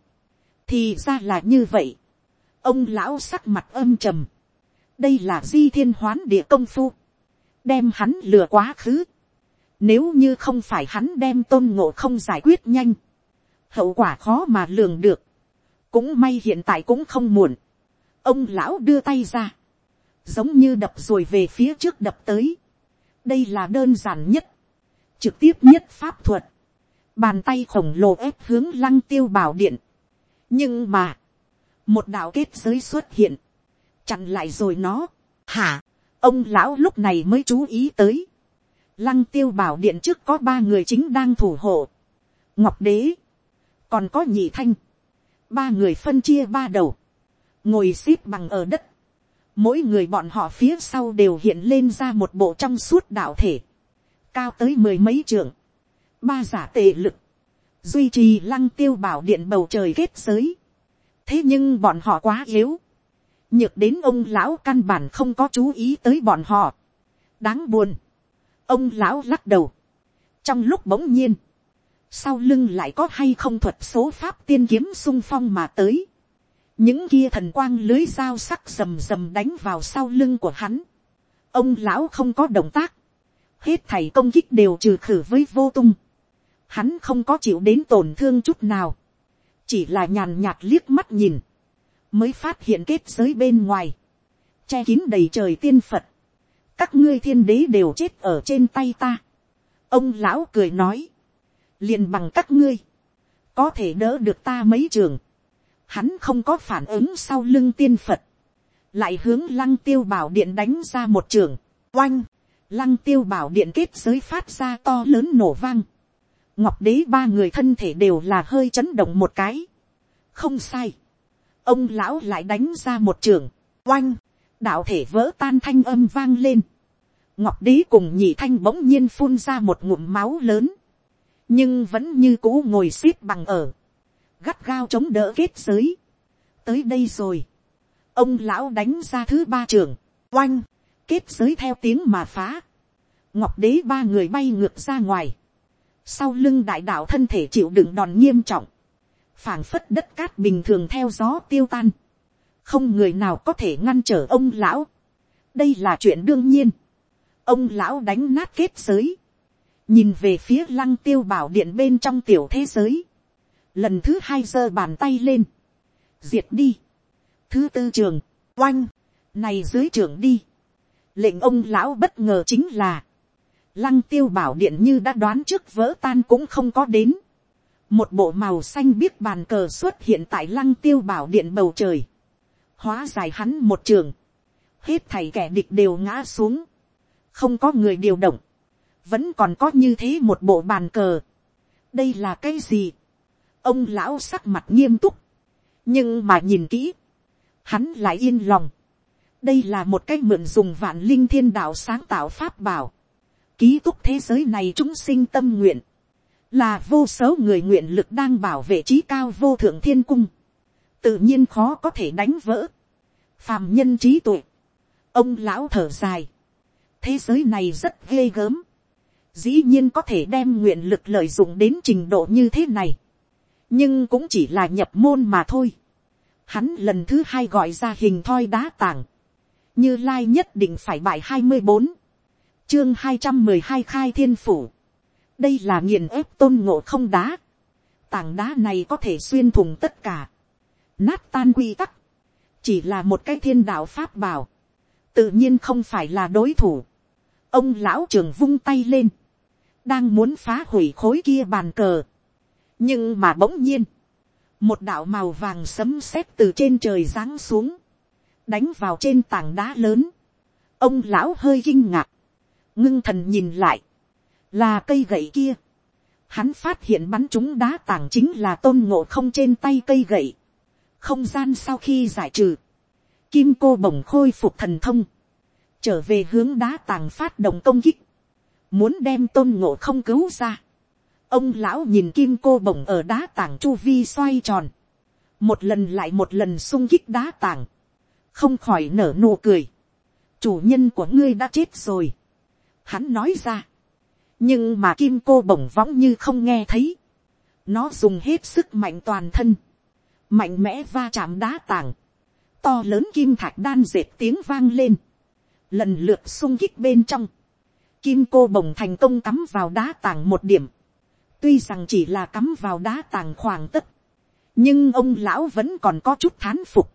thì ra là như vậy. ông lão sắc mặt âm trầm. đây là di thiên hoán địa công phu. đem hắn lừa quá khứ. nếu như không phải hắn đem tôn ngộ không giải quyết nhanh. hậu quả khó mà lường được. cũng may hiện tại cũng không muộn. ông lão đưa tay ra giống như đập rồi về phía trước đập tới. đây là đơn giản nhất, trực tiếp nhất pháp thuật, bàn tay khổng lồ ép hướng lăng tiêu bảo điện. nhưng mà, một đạo kết giới xuất hiện, chặn lại rồi nó, hả, ông lão lúc này mới chú ý tới, lăng tiêu bảo điện trước có ba người chính đang thủ hộ, ngọc đế, còn có nhị thanh, ba người phân chia ba đầu, ngồi x ế p bằng ở đất, mỗi người bọn họ phía sau đều hiện lên ra một bộ trong suốt đạo thể, cao tới mười mấy trường, ba giả tệ lực, duy trì lăng tiêu bảo điện bầu trời kết giới. thế nhưng bọn họ quá yếu, nhược đến ông lão căn bản không có chú ý tới bọn họ. đáng buồn, ông lão lắc đầu, trong lúc bỗng nhiên, sau lưng lại có hay không thuật số pháp tiên kiếm sung phong mà tới, những kia thần quang lưới dao sắc rầm rầm đánh vào sau lưng của hắn, ông lão không có động tác, hết thảy công kích đều trừ khử với vô tung, hắn không có chịu đến tổn thương chút nào, chỉ là nhàn nhạt liếc mắt nhìn, mới phát hiện kết giới bên ngoài, che kín đầy trời tiên phật, các ngươi thiên đế đều chết ở trên tay ta. ông lão cười nói, liền bằng các ngươi, có thể đỡ được ta mấy trường, hắn không có phản ứng sau lưng tiên phật, lại hướng lăng tiêu bảo điện đánh ra một trường, oanh, lăng tiêu bảo điện kết giới phát ra to lớn nổ vang, ngọc đế ba người thân thể đều là hơi chấn động một cái, không sai, ông lão lại đánh ra một trường, oanh, đạo thể vỡ tan thanh âm vang lên, ngọc đế cùng nhị thanh bỗng nhiên phun ra một ngụm máu lớn, nhưng vẫn như cũ ngồi x ế p bằng ở, gắt gao chống đỡ kết giới, tới đây rồi, ông lão đánh ra thứ ba trường, oanh, kết giới theo tiếng mà phá, ngọc đế ba người bay ngược ra ngoài, sau lưng đại đạo thân thể chịu đựng đòn nghiêm trọng, phảng phất đất cát bình thường theo gió tiêu tan, không người nào có thể ngăn trở ông lão, đây là chuyện đương nhiên, ông lão đánh nát kết giới, nhìn về phía lăng tiêu bảo điện bên trong tiểu thế giới, lần thứ hai giơ bàn tay lên, diệt đi, thứ tư trường, oanh, này dưới trường đi, lệnh ông lão bất ngờ chính là, lăng tiêu bảo điện như đã đoán trước vỡ tan cũng không có đến, một bộ màu xanh biết bàn cờ xuất hiện tại lăng tiêu bảo điện bầu trời, hóa dài hắn một trường, hết thảy kẻ địch đều ngã xuống, không có người điều động, vẫn còn có như thế một bộ bàn cờ. đây là cái gì, ông lão sắc mặt nghiêm túc, nhưng mà nhìn kỹ, hắn lại yên lòng. đây là một cái mượn dùng vạn linh thiên đạo sáng tạo pháp bảo, ký túc thế giới này chúng sinh tâm nguyện, là vô số người nguyện lực đang bảo vệ trí cao vô thượng thiên cung, tự nhiên khó có thể đánh vỡ, phàm nhân trí tuệ, ông lão thở dài, thế giới này rất ghê gớm, dĩ nhiên có thể đem nguyện lực lợi dụng đến trình độ như thế này, nhưng cũng chỉ là nhập môn mà thôi. Hắn lần thứ hai gọi ra hình thoi đá tảng, như lai nhất định phải bại hai mươi bốn, chương hai trăm mười hai khai thiên phủ, đây là nghiền ép tôn ngộ không đá, tảng đá này có thể xuyên thủng tất cả, nát tan quy tắc, chỉ là một cái thiên đạo pháp bảo, tự nhiên không phải là đối thủ. ông lão trường vung tay lên, đang muốn phá hủy khối kia bàn cờ nhưng mà bỗng nhiên, một đạo màu vàng sấm sét từ trên trời giáng xuống, đánh vào trên tảng đá lớn. ông lão hơi kinh ngạc, ngưng thần nhìn lại, là cây gậy kia. Hắn phát hiện bắn chúng đá tảng chính là tôn ngộ không trên tay cây gậy. không gian sau khi giải trừ, kim cô bồng khôi phục thần thông, trở về hướng đá tàng phát động công kích, muốn đem tôn ngộ không cứu ra ông lão nhìn kim cô bổng ở đá tảng chu vi xoay tròn, một lần lại một lần sung kích đá tảng, không khỏi nở nụ cười. chủ nhân của ngươi đã chết rồi. hắn nói ra, nhưng mà kim cô bổng võng như không nghe thấy. nó dùng hết sức mạnh toàn thân, mạnh mẽ va chạm đá tảng, to lớn kim thạch đan dệt tiếng vang lên, lần lượt sung kích bên trong, kim cô bồng thành công cắm vào đá tảng một điểm, tuy rằng chỉ là cắm vào đá tàng khoảng tất, nhưng ông lão vẫn còn có chút thán phục,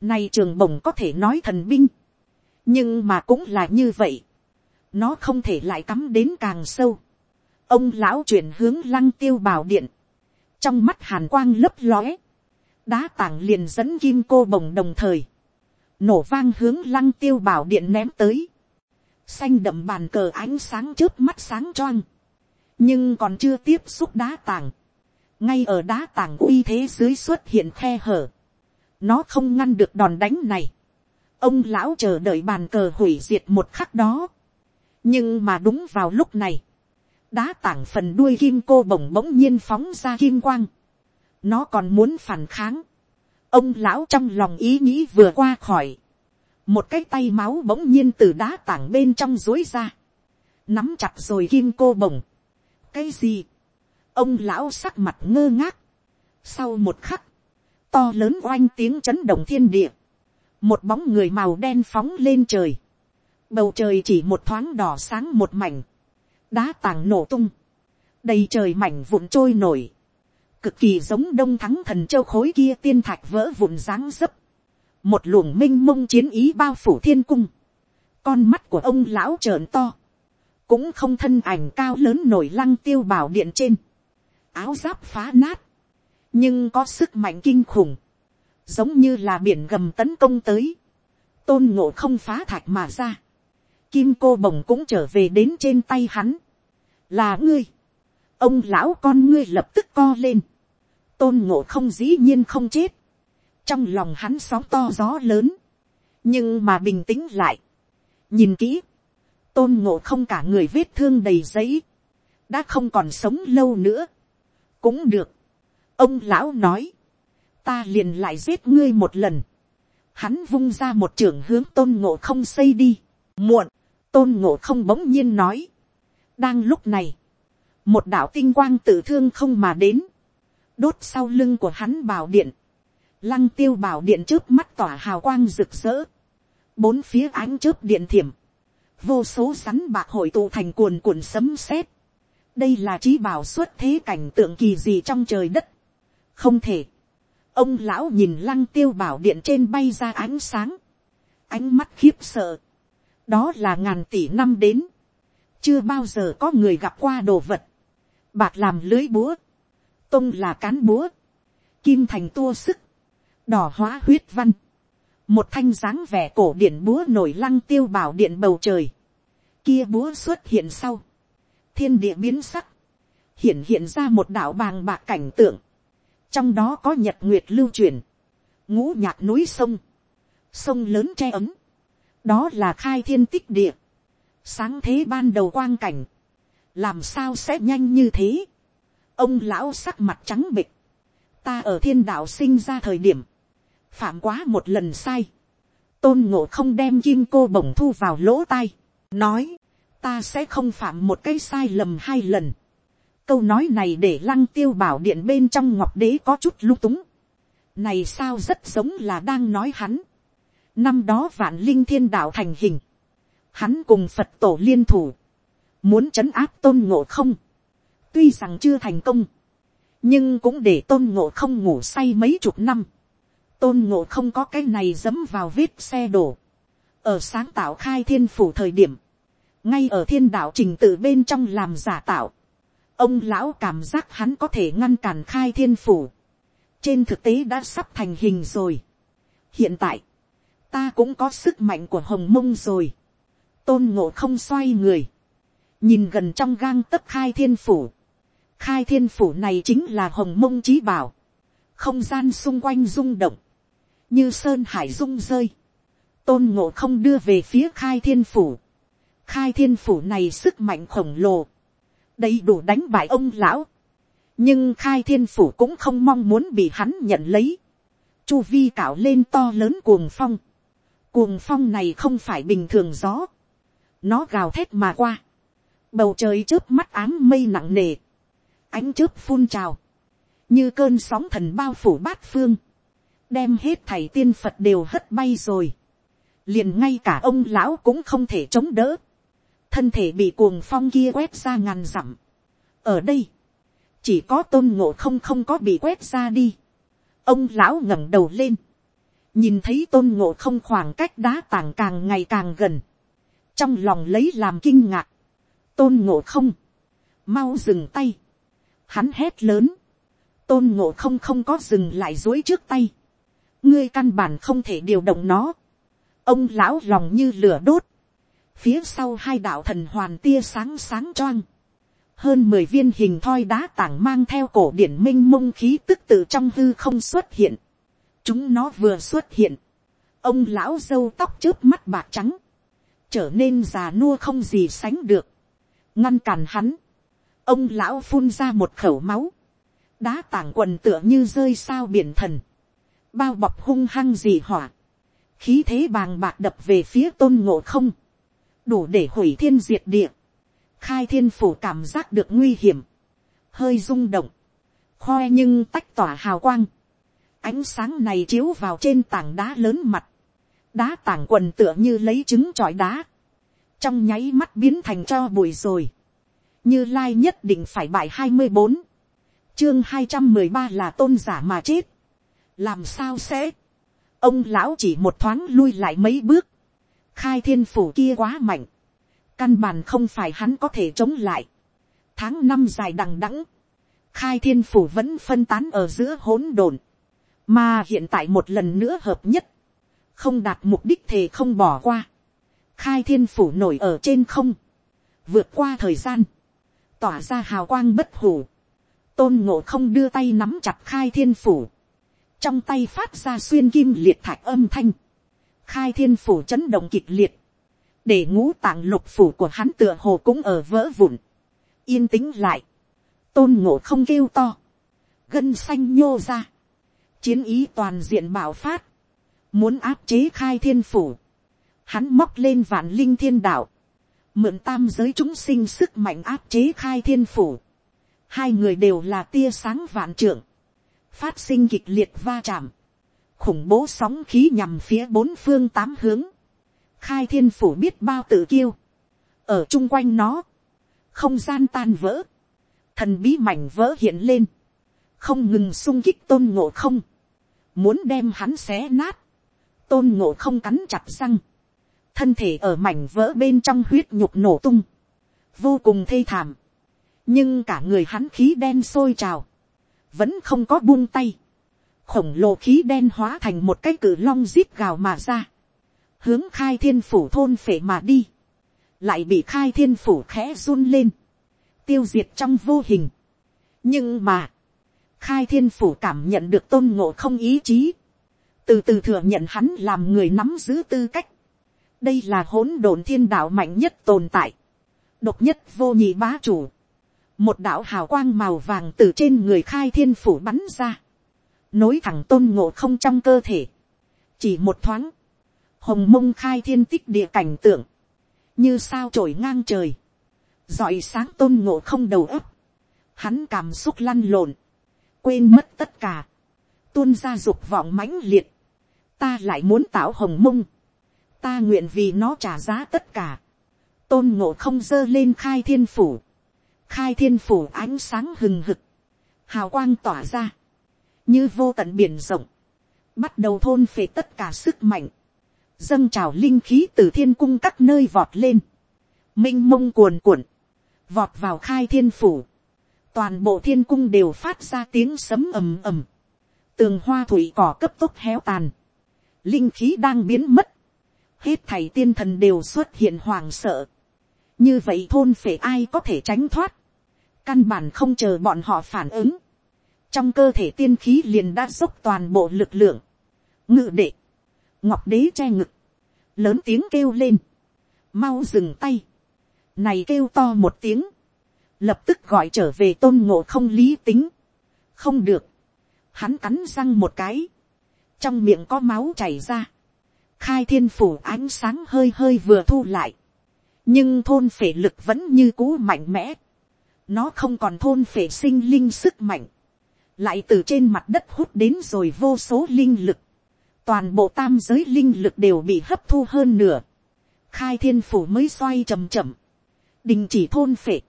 nay trường bồng có thể nói thần binh, nhưng mà cũng là như vậy, nó không thể lại cắm đến càng sâu, ông lão chuyển hướng lăng tiêu bảo điện, trong mắt hàn quang lấp lóe, đá tảng liền dẫn kim cô bồng đồng thời, nổ vang hướng lăng tiêu bảo điện ném tới, xanh đậm bàn cờ ánh sáng trước mắt sáng choang, nhưng còn chưa tiếp xúc đá tảng, ngay ở đá tảng uy thế dưới xuất hiện khe hở, nó không ngăn được đòn đánh này, ông lão chờ đợi bàn cờ hủy diệt một khắc đó, nhưng mà đúng vào lúc này, đá tảng phần đuôi kim cô bổng bỗng nhiên phóng ra kim quang, nó còn muốn phản kháng, ông lão trong lòng ý nghĩ vừa qua khỏi, một cái tay máu bỗng nhiên từ đá tảng bên trong dối ra, nắm chặt rồi kim cô bồng, cái gì, ông lão sắc mặt ngơ ngác, sau một khắc, to lớn oanh tiếng chấn động thiên địa, một bóng người màu đen phóng lên trời, bầu trời chỉ một thoáng đỏ sáng một mảnh, đá tảng nổ tung, đầy trời mảnh vụn trôi nổi, cực kỳ giống đông thắng thần châu khối kia tiên thạch vỡ vụn dáng dấp, một luồng m i n h mông chiến ý bao phủ thiên cung, con mắt của ông lão trợn to, cũng không thân ảnh cao lớn nổi lăng tiêu bảo điện trên, áo giáp phá nát, nhưng có sức mạnh kinh khủng, giống như là biển gầm tấn công tới, tôn ngộ không phá thạch mà ra, kim cô bồng cũng trở về đến trên tay hắn, là ngươi, ông lão con ngươi lập tức co lên, tôn ngộ không dĩ nhiên không chết, trong lòng hắn sóng to gió lớn, nhưng mà bình tĩnh lại, nhìn kỹ, tôn ngộ không cả người vết thương đầy giấy, đã không còn sống lâu nữa, cũng được, ông lão nói, ta liền lại giết ngươi một lần, hắn vung ra một trưởng hướng tôn ngộ không xây đi, muộn, tôn ngộ không bỗng nhiên nói, đang lúc này, một đạo tinh quang tự thương không mà đến, đốt sau lưng của hắn bảo điện, lăng tiêu bảo điện trước mắt tỏa hào quang rực rỡ, bốn phía ánh chớp điện thiểm, vô số rắn bạc hội tụ thành cuồn cuộn sấm sét, đây là trí bảo xuất thế cảnh tượng kỳ gì trong trời đất, không thể, ông lão nhìn lăng tiêu bảo điện trên bay ra ánh sáng, ánh mắt khiếp sợ, đó là ngàn tỷ năm đến, chưa bao giờ có người gặp qua đồ vật, bạc làm lưới búa, tông là cán búa, kim thành tua sức, đỏ hóa huyết văn, một thanh dáng vẻ cổ điển búa nổi lăng tiêu bảo điện bầu trời, kia búa xuất hiện sau, thiên địa biến sắc, hiện hiện ra một đạo bàng bạc cảnh tượng, trong đó có nhật nguyệt lưu truyền, ngũ nhạc núi sông, sông lớn che ấm, đó là khai thiên tích địa, sáng thế ban đầu quang cảnh, làm sao sẽ nhanh như thế, ông lão sắc mặt trắng bịch, ta ở thiên đạo sinh ra thời điểm, phạm quá một lần sai, tôn ngộ không đem kim cô bổng thu vào lỗ tai, nói, ta sẽ không phạm một cái sai lầm hai lần. câu nói này để lăng tiêu bảo điện bên trong ngọc đế có chút lung túng. này sao rất giống là đang nói hắn. năm đó vạn linh thiên đạo thành hình, hắn cùng phật tổ liên thủ, muốn trấn áp tôn ngộ không, tuy rằng chưa thành công, nhưng cũng để tôn ngộ không ngủ say mấy chục năm, tôn ngộ không có cái này dấm vào vết xe đổ, ở sáng tạo khai thiên phủ thời điểm, ngay ở thiên đạo trình tự bên trong làm giả tạo, ông lão cảm giác hắn có thể ngăn cản khai thiên phủ, trên thực tế đã sắp thành hình rồi. hiện tại, ta cũng có sức mạnh của hồng mông rồi, tôn ngộ không xoay người, nhìn gần trong gang tấc khai thiên phủ, khai thiên phủ này chính là hồng mông trí bảo, không gian xung quanh rung động, như sơn hải dung rơi, tôn ngộ không đưa về phía khai thiên phủ, khai thiên phủ này sức mạnh khổng lồ, đầy đủ đánh bại ông lão, nhưng khai thiên phủ cũng không mong muốn bị hắn nhận lấy, chu vi cạo lên to lớn cuồng phong, cuồng phong này không phải bình thường gió, nó gào thét mà qua, bầu trời trước mắt áng mây nặng nề, ánh chớp phun trào, như cơn sóng thần bao phủ bát phương, đem hết thầy tiên phật đều hất bay rồi, liền ngay cả ông lão cũng không thể chống đỡ, thân thể bị cuồng phong kia quét ra ngàn dặm. ở đây, chỉ có tôn ngộ không không có bị quét ra đi. ông lão ngẩng đầu lên, nhìn thấy tôn ngộ không khoảng cách đá tảng càng ngày càng gần, trong lòng lấy làm kinh ngạc, tôn ngộ không, mau dừng tay, hắn hét lớn, tôn ngộ không không có dừng lại dối trước tay, ngươi căn bản không thể điều động nó, ông lão lòng như lửa đốt, phía sau hai đạo thần hoàn tia sáng sáng choang, hơn mười viên hình thoi đá tảng mang theo cổ điển m i n h mông khí tức tự trong hư không xuất hiện, chúng nó vừa xuất hiện, ông lão dâu tóc trước mắt bạc trắng, trở nên già nua không gì sánh được, ngăn cản hắn, ông lão phun ra một khẩu máu, đá tảng quần tựa như rơi sao biển thần, bao bọc hung hăng gì hỏa, khí thế bàng bạc đập về phía tôn ngộ không, đủ để hủy thiên diệt địa, khai thiên phủ cảm giác được nguy hiểm, hơi rung động, khoe nhưng tách tỏa hào quang, ánh sáng này chiếu vào trên tảng đá lớn mặt, đá tảng quần tựa như lấy trứng trọi đá, trong nháy mắt biến thành cho bụi rồi, như lai nhất định phải bại hai mươi bốn, chương hai trăm mười ba là tôn giả mà chết, làm sao sẽ, ông lão chỉ một thoáng lui lại mấy bước, khai thiên phủ kia quá mạnh, căn bản không phải hắn có thể chống lại. tháng năm dài đằng đẵng, khai thiên phủ vẫn phân tán ở giữa hỗn độn, mà hiện tại một lần nữa hợp nhất, không đạt mục đích thì không bỏ qua. khai thiên phủ nổi ở trên không, vượt qua thời gian, tỏa ra hào quang bất hủ, tôn ngộ không đưa tay nắm chặt khai thiên phủ, trong tay phát ra xuyên kim liệt thạch âm thanh, khai thiên phủ chấn động kịch liệt, để ngũ tạng lục phủ của hắn tựa hồ cũng ở vỡ vụn, yên tĩnh lại, tôn ngộ không kêu to, gân xanh nhô ra, chiến ý toàn diện bảo phát, muốn áp chế khai thiên phủ, hắn móc lên vạn linh thiên đạo, mượn tam giới chúng sinh sức mạnh áp chế khai thiên phủ, hai người đều là tia sáng vạn trưởng, phát sinh kịch liệt va chạm, khủng bố sóng khí nhằm phía bốn phương tám hướng, khai thiên phủ biết bao tự kiêu, ở chung quanh nó, không gian tan vỡ, thần bí mảnh vỡ hiện lên, không ngừng sung kích tôn ngộ không, muốn đem hắn xé nát, tôn ngộ không cắn chặt răng, thân thể ở mảnh vỡ bên trong huyết nhục nổ tung, vô cùng thê thảm, nhưng cả người hắn khí đen sôi trào, vẫn không có buông tay, khổng lồ khí đen hóa thành một cái cử long rít gào mà ra, hướng khai thiên phủ thôn phệ mà đi, lại bị khai thiên phủ khẽ run lên, tiêu diệt trong vô hình. nhưng mà, khai thiên phủ cảm nhận được tôn ngộ không ý chí, từ từ thừa nhận hắn làm người nắm giữ tư cách. đây là hỗn độn thiên đạo mạnh nhất tồn tại, độc nhất vô nhị bá chủ, một đạo hào quang màu vàng từ trên người khai thiên phủ bắn ra, nối thẳng tôn ngộ không trong cơ thể, chỉ một thoáng, hồng mông khai thiên tích địa cảnh tượng, như sao trổi ngang trời, dọi sáng tôn ngộ không đầu ấp, hắn cảm xúc lăn lộn, quên mất tất cả, tuôn ra dục vọng mãnh liệt, ta lại muốn tạo hồng mông, ta nguyện vì nó trả giá tất cả, tôn ngộ không dơ lên khai thiên phủ, khai thiên phủ ánh sáng hừng hực, hào quang tỏa ra, như vô tận biển rộng, bắt đầu thôn phệ tất cả sức mạnh, dâng trào linh khí từ thiên cung các nơi vọt lên, m i n h mông cuồn cuộn, vọt vào khai thiên phủ, toàn bộ thiên cung đều phát ra tiếng sấm ầm ầm, tường hoa thủy cỏ cấp tốc héo tàn, linh khí đang biến mất, hết thầy tiên thần đều xuất hiện hoàng sợ, như vậy thôn phệ ai có thể tránh thoát, căn bản không chờ bọn họ phản ứng, trong cơ thể tiên khí liền đã dốc toàn bộ lực lượng, ngự đệ, ngọc đế che ngực, lớn tiếng kêu lên, mau dừng tay, này kêu to một tiếng, lập tức gọi trở về tôn ngộ không lý tính, không được, hắn cắn răng một cái, trong miệng có máu chảy ra, khai thiên phủ ánh sáng hơi hơi vừa thu lại, nhưng thôn phể lực vẫn như cũ mạnh mẽ, nó không còn thôn phệ sinh linh sức mạnh, lại từ trên mặt đất hút đến rồi vô số linh lực, toàn bộ tam giới linh lực đều bị hấp thu hơn nửa, khai thiên phủ mới xoay chầm chậm, đình chỉ thôn phệ,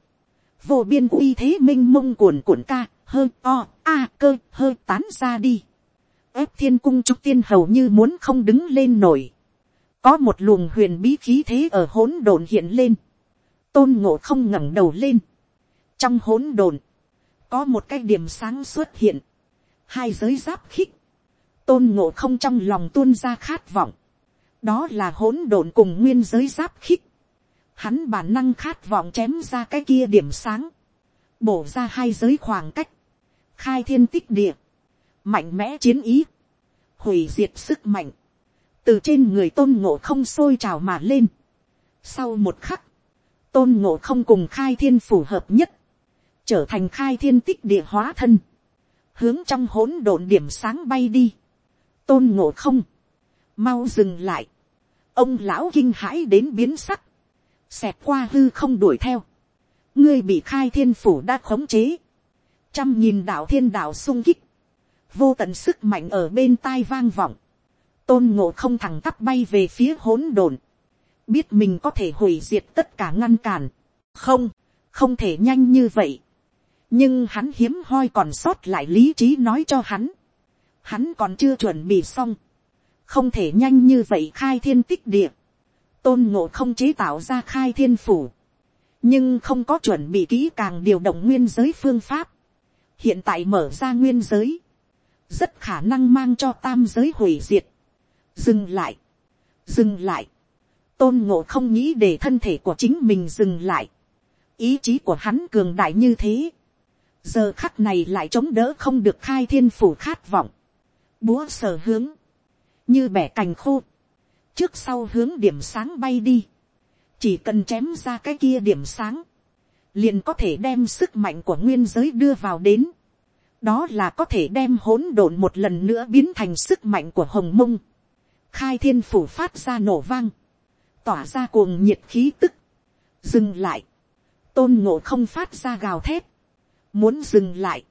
vô biên uy thế m i n h mông cuồn cuộn ca, hơ o, a cơ hơ tán ra đi, ép thiên cung trúc tiên hầu như muốn không đứng lên nổi, có một luồng huyền bí khí thế ở hỗn độn hiện lên, tôn ngộ không ngẩng đầu lên, trong hỗn độn, có một cái điểm sáng xuất hiện, hai giới giáp khích, tôn ngộ không trong lòng tuôn ra khát vọng, đó là hỗn độn cùng nguyên giới giáp khích, hắn bản năng khát vọng chém ra cái kia điểm sáng, bổ ra hai giới khoảng cách, khai thiên tích địa, mạnh mẽ chiến ý, hủy diệt sức mạnh, từ trên người tôn ngộ không sôi trào mà lên. Sau một khắc, tôn ngộ không cùng khai thiên phù hợp nhất, trở thành khai thiên tích địa hóa thân, hướng trong hỗn độn điểm sáng bay đi. tôn ngộ không, mau dừng lại, ông lão kinh hãi đến biến sắc, xẹt qua hư không đuổi theo, ngươi bị khai thiên phủ đã khống chế, trăm nghìn đạo thiên đạo sung kích, vô tận sức mạnh ở bên tai vang vọng, tôn ngộ không thẳng tắp bay về phía hỗn độn, biết mình có thể hủy diệt tất cả ngăn cản, không, không thể nhanh như vậy, nhưng hắn hiếm hoi còn sót lại lý trí nói cho hắn, hắn còn chưa chuẩn bị xong, không thể nhanh như vậy khai thiên tích địa, tôn ngộ không chế tạo ra khai thiên phủ, nhưng không có chuẩn bị kỹ càng điều động nguyên giới phương pháp, hiện tại mở ra nguyên giới, rất khả năng mang cho tam giới hủy diệt, dừng lại, dừng lại, tôn ngộ không nghĩ để thân thể của chính mình dừng lại, ý chí của hắn cường đại như thế, giờ khắc này lại chống đỡ không được khai thiên phủ khát vọng, búa sở hướng, như bẻ cành khô, trước sau hướng điểm sáng bay đi, chỉ cần chém ra cái kia điểm sáng, liền có thể đem sức mạnh của nguyên giới đưa vào đến, đó là có thể đem hỗn độn một lần nữa biến thành sức mạnh của hồng mông, khai thiên phủ phát ra nổ vang, tỏa ra cuồng nhiệt khí tức, dừng lại, tôn ngộ không phát ra gào thép muốn dừng lại,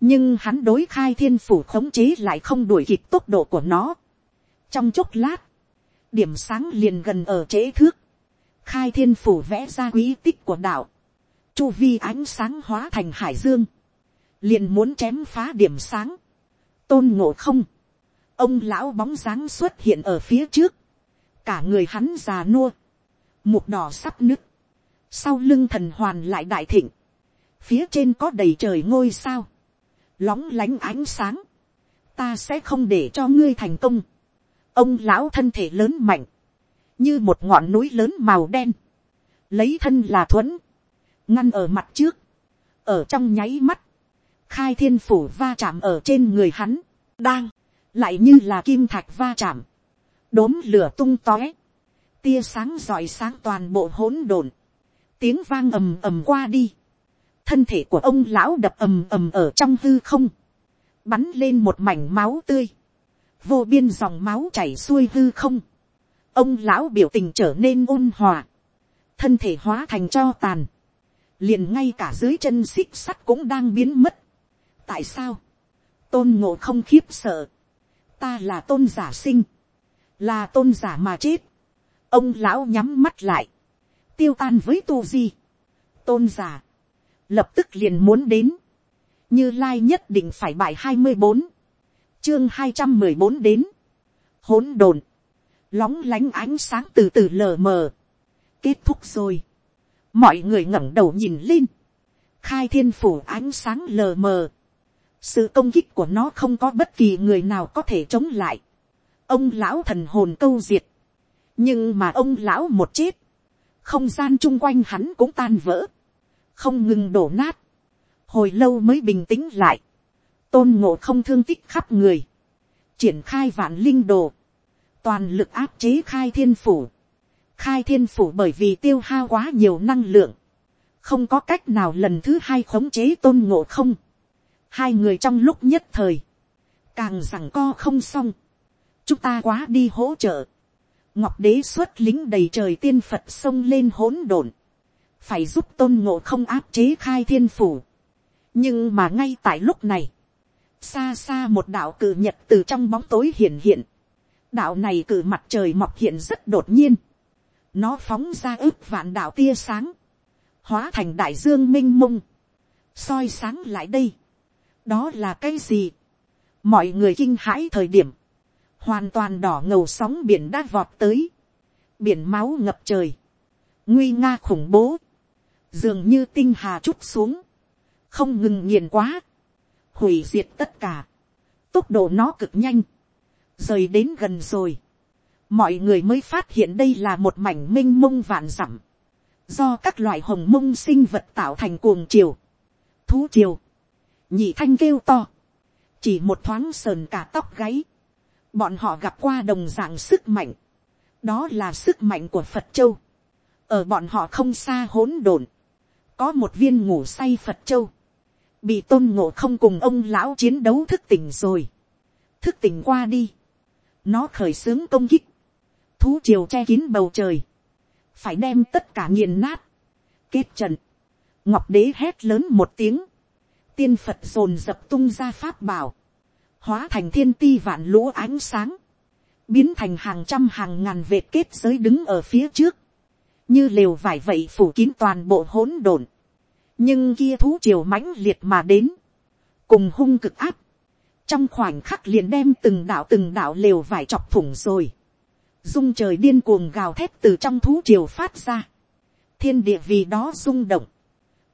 nhưng hắn đối khai thiên phủ khống chế lại không đuổi kịp tốc độ của nó. trong chốc lát, điểm sáng liền gần ở trễ thước, khai thiên phủ vẽ ra quý tích của đạo, chu vi ánh sáng hóa thành hải dương, liền muốn chém phá điểm sáng, tôn ngộ không, ông lão bóng dáng xuất hiện ở phía trước, cả người hắn già nua, mục đỏ sắp nứt, sau lưng thần hoàn lại đại thịnh, phía trên có đầy trời ngôi sao, lóng lánh ánh sáng, ta sẽ không để cho ngươi thành công. ông lão thân thể lớn mạnh, như một ngọn núi lớn màu đen, lấy thân là thuẫn, ngăn ở mặt trước, ở trong nháy mắt, khai thiên phủ va chạm ở trên người hắn, đang, lại như là kim thạch va chạm, đốm lửa tung tóe, tia sáng rọi sáng toàn bộ hỗn độn, tiếng vang ầm ầm qua đi, thân thể của ông lão đập ầm ầm ở trong hư không, bắn lên một mảnh máu tươi, vô biên dòng máu chảy xuôi hư không, ông lão biểu tình trở nên ôn hòa, thân thể hóa thành cho tàn, liền ngay cả dưới chân xích sắt cũng đang biến mất. tại sao, tôn ngộ không khiếp sợ, ta là tôn giả sinh, là tôn giả mà chết, ông lão nhắm mắt lại, tiêu tan với tu di, tôn giả, lập tức liền muốn đến, như lai nhất định phải bài hai mươi bốn, chương hai trăm mười bốn đến, hỗn độn, lóng lánh ánh sáng từ từ lờ mờ, kết thúc rồi, mọi người ngẩng đầu nhìn lên, khai thiên phủ ánh sáng lờ mờ, sự công kích của nó không có bất kỳ người nào có thể chống lại, ông lão thần hồn câu diệt, nhưng mà ông lão một chết, không gian chung quanh hắn cũng tan vỡ, không ngừng đổ nát, hồi lâu mới bình tĩnh lại, tôn ngộ không thương tích khắp người, triển khai vạn linh đồ, toàn lực áp chế khai thiên phủ, khai thiên phủ bởi vì tiêu hao quá nhiều năng lượng, không có cách nào lần thứ hai khống chế tôn ngộ không, hai người trong lúc nhất thời, càng rằng co không xong, chúng ta quá đi hỗ trợ, ngọc đế xuất lính đầy trời tiên phật xông lên hỗn độn, phải giúp tôn ngộ không áp chế khai thiên phủ. nhưng mà ngay tại lúc này, xa xa một đạo cử nhật từ trong bóng tối hiện hiện, đạo này cử mặt trời mọc hiện rất đột nhiên, nó phóng ra ước vạn đạo tia sáng, hóa thành đại dương m i n h mông, soi sáng lại đây, đó là cái gì, mọi người kinh hãi thời điểm, hoàn toàn đỏ ngầu sóng biển đã vọt tới, biển máu ngập trời, nguy nga khủng bố, dường như tinh hà chút xuống, không ngừng nghiền quá, hủy diệt tất cả, tốc độ nó cực nhanh, rời đến gần rồi, mọi người mới phát hiện đây là một mảnh m i n h mông vạn dặm, do các loại hồng mông sinh vật tạo thành cuồng chiều, thú chiều, nhị thanh kêu to, chỉ một thoáng sờn cả tóc gáy, bọn họ gặp qua đồng dạng sức mạnh, đó là sức mạnh của phật châu, ở bọn họ không xa hỗn độn, có một viên ngủ say phật châu, bị tôn ngộ không cùng ông lão chiến đấu thức tỉnh rồi, thức tỉnh qua đi, nó khởi xướng công kích, thú triều che kín bầu trời, phải đem tất cả nghiền nát, kết trận, ngọc đế hét lớn một tiếng, tiên phật dồn dập tung ra pháp bảo, hóa thành thiên ti vạn lũ ánh sáng, biến thành hàng trăm hàng ngàn vệt kết giới đứng ở phía trước, như lều vải vậy phủ kín toàn bộ hỗn độn, nhưng kia thú triều mãnh liệt mà đến, cùng hung cực áp, trong khoảnh khắc liền đem từng đạo từng đạo lều vải chọc thủng rồi, dung trời điên cuồng gào thét từ trong thú triều phát ra, thiên địa vì đó rung động,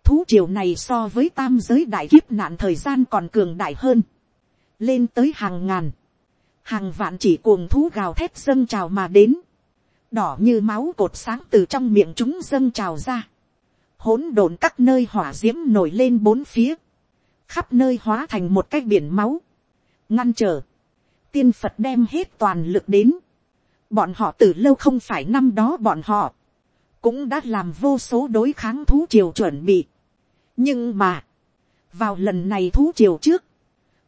thú triều này so với tam giới đại kiếp nạn thời gian còn cường đại hơn, lên tới hàng ngàn, hàng vạn chỉ cuồng thú gào thét dâng trào mà đến, đỏ như máu cột sáng từ trong miệng chúng dâng trào ra, hỗn độn các nơi hỏa d i ễ m nổi lên bốn phía, khắp nơi hóa thành một cái biển máu, ngăn trở, tiên phật đem hết toàn lực đến, bọn họ từ lâu không phải năm đó bọn họ, cũng đã làm vô số đối kháng thú triều chuẩn bị. nhưng mà, vào lần này thú triều trước,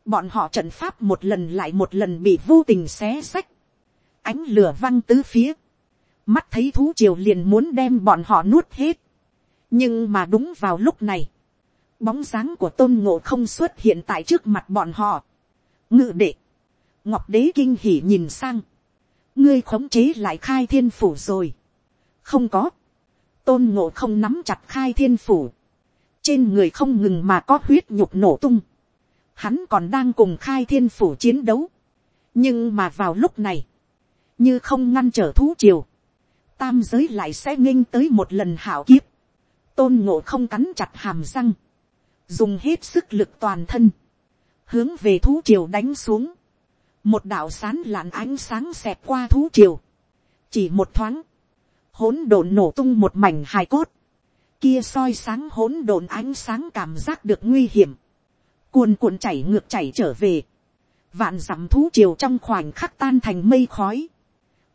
bọn họ trận pháp một lần lại một lần bị vô tình xé sách. ánh lửa văng tứ phía, mắt thấy thú triều liền muốn đem bọn họ nuốt hết. nhưng mà đúng vào lúc này, bóng dáng của tôn ngộ không xuất hiện tại trước mặt bọn họ. ngự đệ, ngọc đế kinh hỉ nhìn sang, ngươi khống chế lại khai thiên phủ rồi. không có. tôn ngộ không nắm chặt khai thiên phủ. trên người không ngừng mà có huyết nhục nổ tung. hắn còn đang cùng khai thiên phủ chiến đấu. nhưng mà vào lúc này, như không ngăn trở thú triều, tam giới lại sẽ nghênh tới một lần hảo kiếp. tôn ngộ không cắn chặt hàm răng, dùng hết sức lực toàn thân, hướng về thú triều đánh xuống. Một đạo sán lạn ánh sáng xẹt qua thú triều, chỉ một thoáng, hỗn độn nổ tung một mảnh hài cốt, kia soi sáng hỗn độn ánh sáng cảm giác được nguy hiểm, cuồn cuộn chảy ngược chảy trở về, vạn dặm thú triều trong khoảnh khắc tan thành mây khói,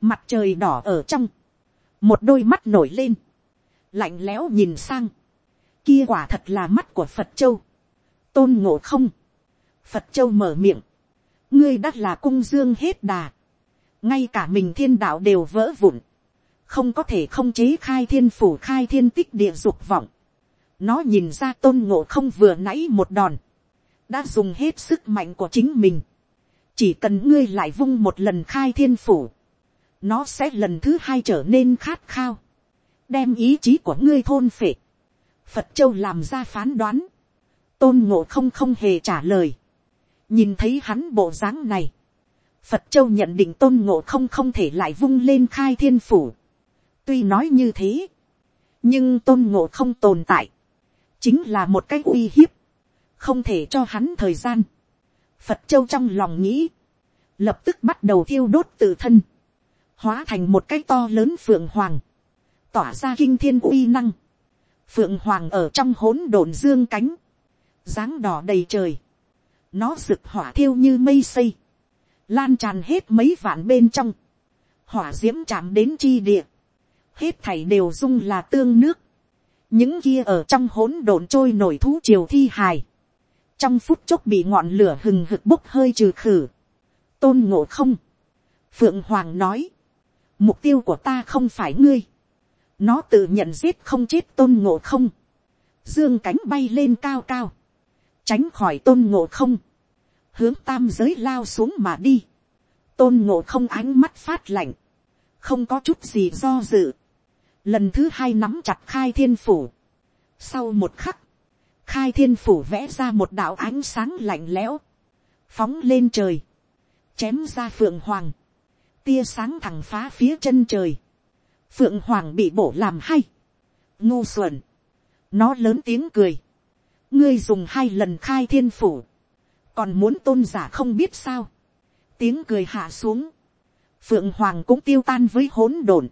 mặt trời đỏ ở trong, một đôi mắt nổi lên, lạnh lẽo nhìn sang, kia quả thật là mắt của phật châu, tôn ngộ không, phật châu mở miệng, ngươi đã là cung dương hết đà, ngay cả mình thiên đạo đều vỡ vụn, không có thể không chế khai thiên phủ khai thiên tích địa dục vọng, nó nhìn ra tôn ngộ không vừa nãy một đòn, đã dùng hết sức mạnh của chính mình, chỉ cần ngươi lại vung một lần khai thiên phủ, nó sẽ lần thứ hai trở nên khát khao, đem ý chí của ngươi thôn phệ, phật châu làm ra phán đoán, tôn ngộ không không hề trả lời, nhìn thấy hắn bộ dáng này, phật châu nhận định tôn ngộ không không thể lại vung lên khai thiên phủ. tuy nói như thế, nhưng tôn ngộ không tồn tại, chính là một cái uy hiếp, không thể cho hắn thời gian. phật châu trong lòng nghĩ, lập tức bắt đầu thiêu đốt tự thân, hóa thành một cái to lớn phượng hoàng, tỏa ra kinh thiên uy năng, phượng hoàng ở trong hỗn độn dương cánh, dáng đỏ đầy trời, nó rực hỏa thiêu như mây xây, lan tràn hết mấy vạn bên trong, hỏa d i ễ m chạm đến chi địa, hết thảy đều dung là tương nước, những kia ở trong hỗn độn trôi nổi thú triều thi hài, trong phút chốc bị ngọn lửa hừng hực bốc hơi trừ khử, tôn ngộ không, phượng hoàng nói, mục tiêu của ta không phải ngươi, nó tự nhận giết không chết tôn ngộ không, dương cánh bay lên cao cao, tránh khỏi tôn ngộ không, hướng tam giới lao xuống mà đi, tôn ngộ không ánh mắt phát lạnh, không có chút gì do dự, lần thứ hai nắm chặt khai thiên phủ, sau một khắc, khai thiên phủ vẽ ra một đạo ánh sáng lạnh lẽo, phóng lên trời, chém ra phượng hoàng, tia sáng thẳng phá phía chân trời, phượng hoàng bị bổ làm hay, ngu xuẩn, nó lớn tiếng cười, ngươi dùng hai lần khai thiên phủ, còn muốn tôn giả không biết sao, tiếng cười hạ xuống, phượng hoàng cũng tiêu tan với hỗn độn,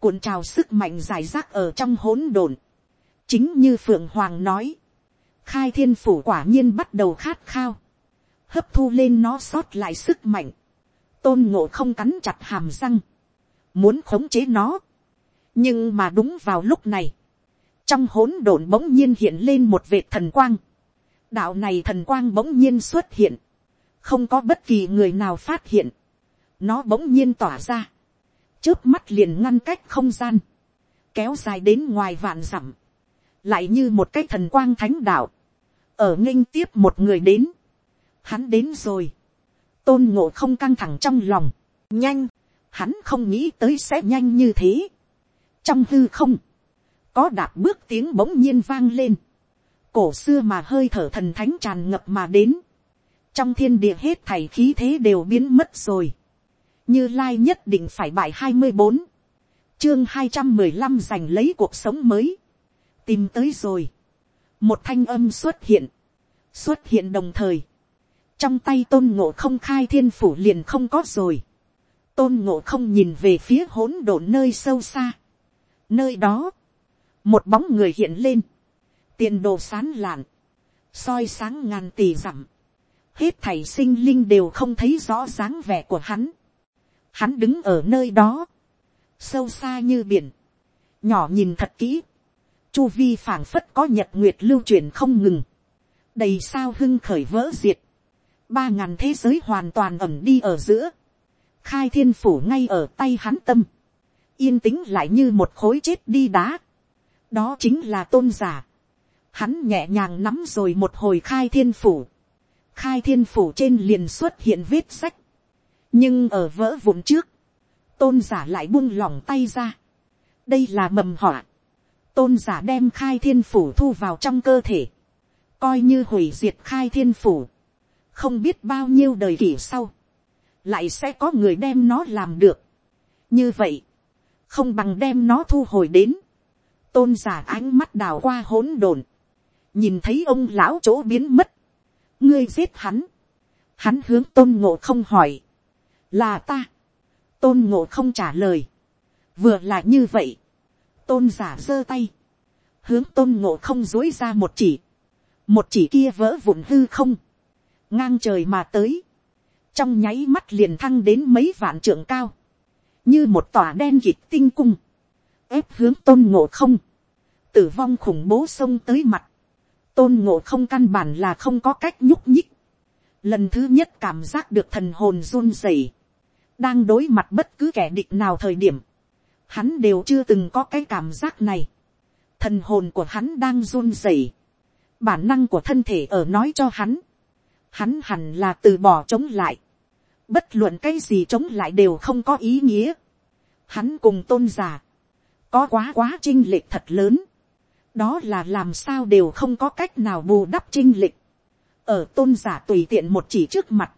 cuộn trào sức mạnh dài rác ở trong hỗn độn, chính như phượng hoàng nói, khai thiên phủ quả nhiên bắt đầu khát khao, hấp thu lên nó sót lại sức mạnh, tôn ngộ không cắn chặt hàm răng, muốn khống chế nó, nhưng mà đúng vào lúc này, trong hỗn độn bỗng nhiên hiện lên một vệt thần quang, đạo này thần quang bỗng nhiên xuất hiện, không có bất kỳ người nào phát hiện, nó bỗng nhiên tỏa ra, trước mắt liền ngăn cách không gian, kéo dài đến ngoài vạn dặm, lại như một cái thần quang thánh đạo, ở nghênh tiếp một người đến, hắn đến rồi, tôn ngộ không căng thẳng trong lòng, nhanh, hắn không nghĩ tới sẽ nhanh như thế. trong hư không, có đạp bước tiếng bỗng nhiên vang lên, cổ xưa mà hơi thở thần thánh tràn ngập mà đến, trong thiên địa hết thảy khí thế đều biến mất rồi, như lai nhất định phải bại hai mươi bốn, chương hai trăm mười lăm giành lấy cuộc sống mới, tìm tới rồi, một thanh âm xuất hiện, xuất hiện đồng thời, trong tay tôn ngộ không khai thiên phủ liền không có rồi, tôn ngộ không nhìn về phía hỗn độn nơi sâu xa, nơi đó, một bóng người hiện lên, tiền đồ sán lạn, soi sáng ngàn tỷ dặm, hết thảy sinh linh đều không thấy rõ dáng vẻ của hắn, hắn đứng ở nơi đó, sâu xa như biển, nhỏ nhìn thật kỹ, chu vi phảng phất có nhật nguyệt lưu truyền không ngừng, đầy sao hưng khởi vỡ diệt, ba ngàn thế giới hoàn toàn ẩm đi ở giữa, khai thiên phủ ngay ở tay hắn tâm, yên tĩnh lại như một khối chết đi đá, đó chính là tôn giả, hắn nhẹ nhàng nắm rồi một hồi khai thiên phủ, khai thiên phủ trên liền xuất hiện vết sách, nhưng ở vỡ vụn trước, tôn giả lại buông lỏng tay ra, đây là mầm họa, tôn giả đem khai thiên phủ thu vào trong cơ thể, coi như hủy diệt khai thiên phủ, không biết bao nhiêu đời kỷ sau, lại sẽ có người đem nó làm được. như vậy, không bằng đem nó thu hồi đến, tôn giả ánh mắt đào qua hỗn độn, nhìn thấy ông lão chỗ biến mất, ngươi giết hắn, hắn hướng tôn ngộ không hỏi, là ta, tôn ngộ không trả lời, vừa là như vậy, tôn giả giơ tay, hướng tôn ngộ không dối ra một chỉ, một chỉ kia vỡ vụn hư không, ngang trời mà tới, trong nháy mắt liền thăng đến mấy vạn trượng cao, như một tòa đen kịt tinh cung, ép hướng tôn ngộ không, tử vong khủng bố xông tới mặt, tôn ngộ không căn bản là không có cách nhúc nhích, lần thứ nhất cảm giác được thần hồn run rẩy, đang đối mặt bất cứ kẻ địch nào thời điểm, hắn đều chưa từng có cái cảm giác này, thần hồn của hắn đang run rẩy, bản năng của thân thể ở nói cho hắn, hắn hẳn là từ bỏ chống lại, bất luận cái gì chống lại đều không có ý nghĩa. Hắn cùng tôn giả, có quá quá trinh lệch thật lớn, đó là làm sao đều không có cách nào bù đắp trinh lệch. ở tôn giả tùy tiện một chỉ trước mặt,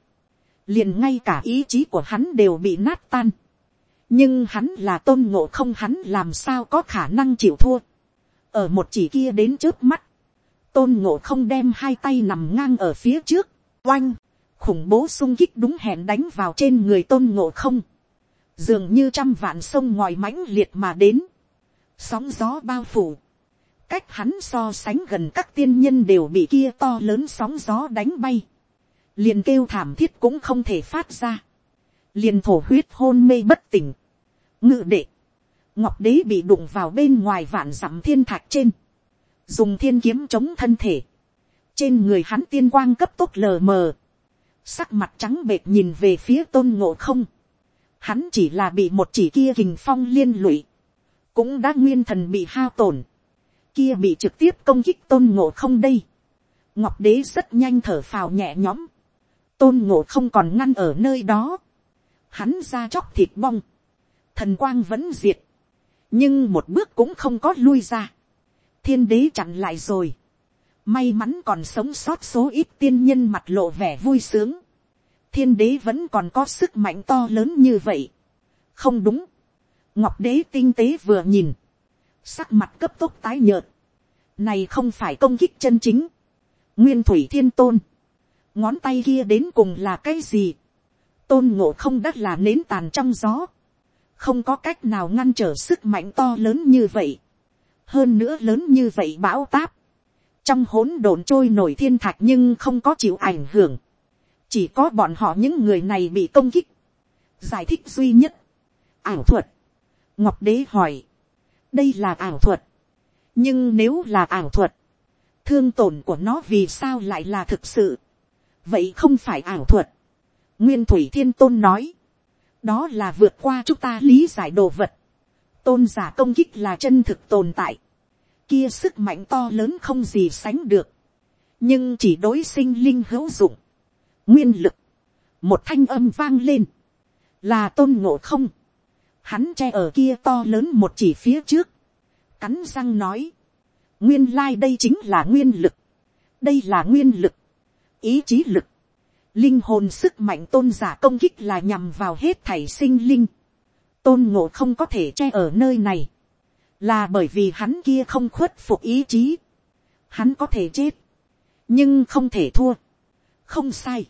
liền ngay cả ý chí của hắn đều bị nát tan. nhưng hắn là tôn ngộ không hắn làm sao có khả năng chịu thua. ở một chỉ kia đến trước mắt, tôn ngộ không đem hai tay nằm ngang ở phía trước, oanh, khủng bố sung kích đúng hẹn đánh vào trên người tôn ngộ không, dường như trăm vạn sông ngòi mãnh liệt mà đến, sóng gió bao phủ, cách hắn so sánh gần các tiên nhân đều bị kia to lớn sóng gió đánh bay, liền kêu thảm thiết cũng không thể phát ra, liền thổ huyết hôn mê bất tỉnh, ngự đệ, ngọc đế bị đụng vào bên ngoài vạn dặm thiên thạch trên, dùng thiên kiếm chống thân thể, trên người hắn tiên quang cấp tốc lờ mờ, sắc mặt trắng bệt nhìn về phía tôn ngộ không, hắn chỉ là bị một chỉ kia hình phong liên lụy, cũng đã nguyên thần bị hao tổn, kia bị trực tiếp công kích tôn ngộ không đây, ngọc đế rất nhanh thở phào nhẹ nhõm, tôn ngộ không còn ngăn ở nơi đó, hắn ra chóc thịt bong, thần quang vẫn diệt, nhưng một bước cũng không có lui ra, thiên đế chặn lại rồi, May mắn còn sống sót số ít tiên nhân mặt lộ vẻ vui sướng. Thiên đế vẫn còn có sức mạnh to lớn như vậy. Không đúng. Ngọc đế tinh tế vừa nhìn. Sắc mặt cấp tốc tái nhợt. Này không phải công kích chân chính. Nguyên thủy thiên tôn. ngón tay kia đến cùng là cái gì, tôn ngộ không đ là nến tàn trong gió, không có cách nào ngăn trở sức mạnh to lớn như vậy, hơn nữa lớn như vậy bão táp, trong hỗn độn trôi nổi thiên thạch nhưng không có chịu ảnh hưởng, chỉ có bọn họ những người này bị công kích, giải thích duy nhất, ảo thuật, ngọc đế hỏi, đây là ảo thuật, nhưng nếu là ảo thuật, thương tổn của nó vì sao lại là thực sự, vậy không phải ảo thuật, nguyên thủy thiên tôn nói, đó là vượt qua chúng ta lý giải đồ vật, tôn giả công kích là chân thực tồn tại, kia sức mạnh to lớn không gì sánh được, nhưng chỉ đối sinh linh hữu dụng, nguyên lực, một thanh âm vang lên, là tôn ngộ không, hắn che ở kia to lớn một chỉ phía trước, cắn răng nói, nguyên lai đây chính là nguyên lực, đây là nguyên lực, ý chí lực, linh hồn sức mạnh tôn giả công kích là nhằm vào hết thảy sinh linh, tôn ngộ không có thể che ở nơi này, là bởi vì hắn kia không khuất phục ý chí, hắn có thể chết, nhưng không thể thua, không sai,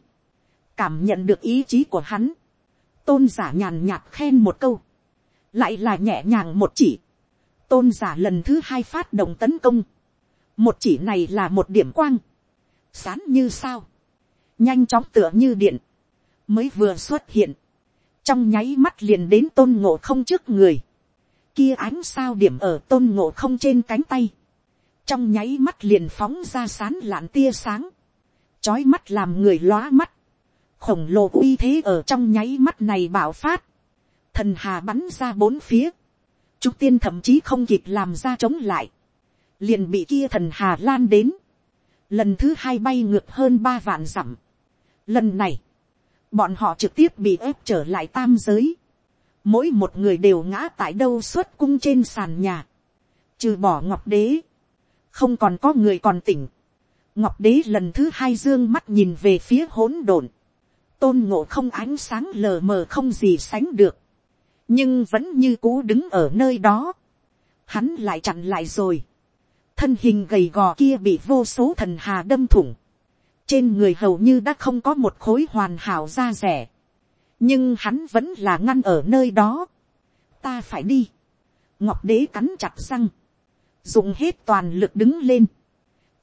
cảm nhận được ý chí của hắn, tôn giả nhàn nhạt khen một câu, lại là nhẹ nhàng một chỉ, tôn giả lần thứ hai phát động tấn công, một chỉ này là một điểm quang, sán như sao, nhanh chóng tựa như điện, mới vừa xuất hiện, trong nháy mắt liền đến tôn ngộ không trước người, kia ánh sao điểm ở tôn ngộ không trên cánh tay, trong nháy mắt liền phóng ra sán lạn tia sáng, trói mắt làm người lóa mắt, khổng lồ uy thế ở trong nháy mắt này bạo phát, thần hà bắn ra bốn phía, Trúc tiên thậm chí không kịp làm ra chống lại, liền bị kia thần hà lan đến, lần thứ hai bay ngược hơn ba vạn dặm. Lần này, bọn họ trực tiếp bị ép trở lại tam giới, mỗi một người đều ngã tại đâu suốt cung trên sàn nhà, trừ bỏ ngọc đế, không còn có người còn tỉnh. ngọc đế lần thứ hai dương mắt nhìn về phía hỗn độn, tôn ngộ không ánh sáng lờ mờ không gì sánh được, nhưng vẫn như cũ đứng ở nơi đó, hắn lại chặn lại rồi, thân hình gầy gò kia bị vô số thần hà đâm thủng, trên người hầu như đã không có một khối hoàn hảo da rẻ, nhưng hắn vẫn là ngăn ở nơi đó, ta phải đi, ngọc đế cắn chặt răng, dùng hết toàn lực đứng lên,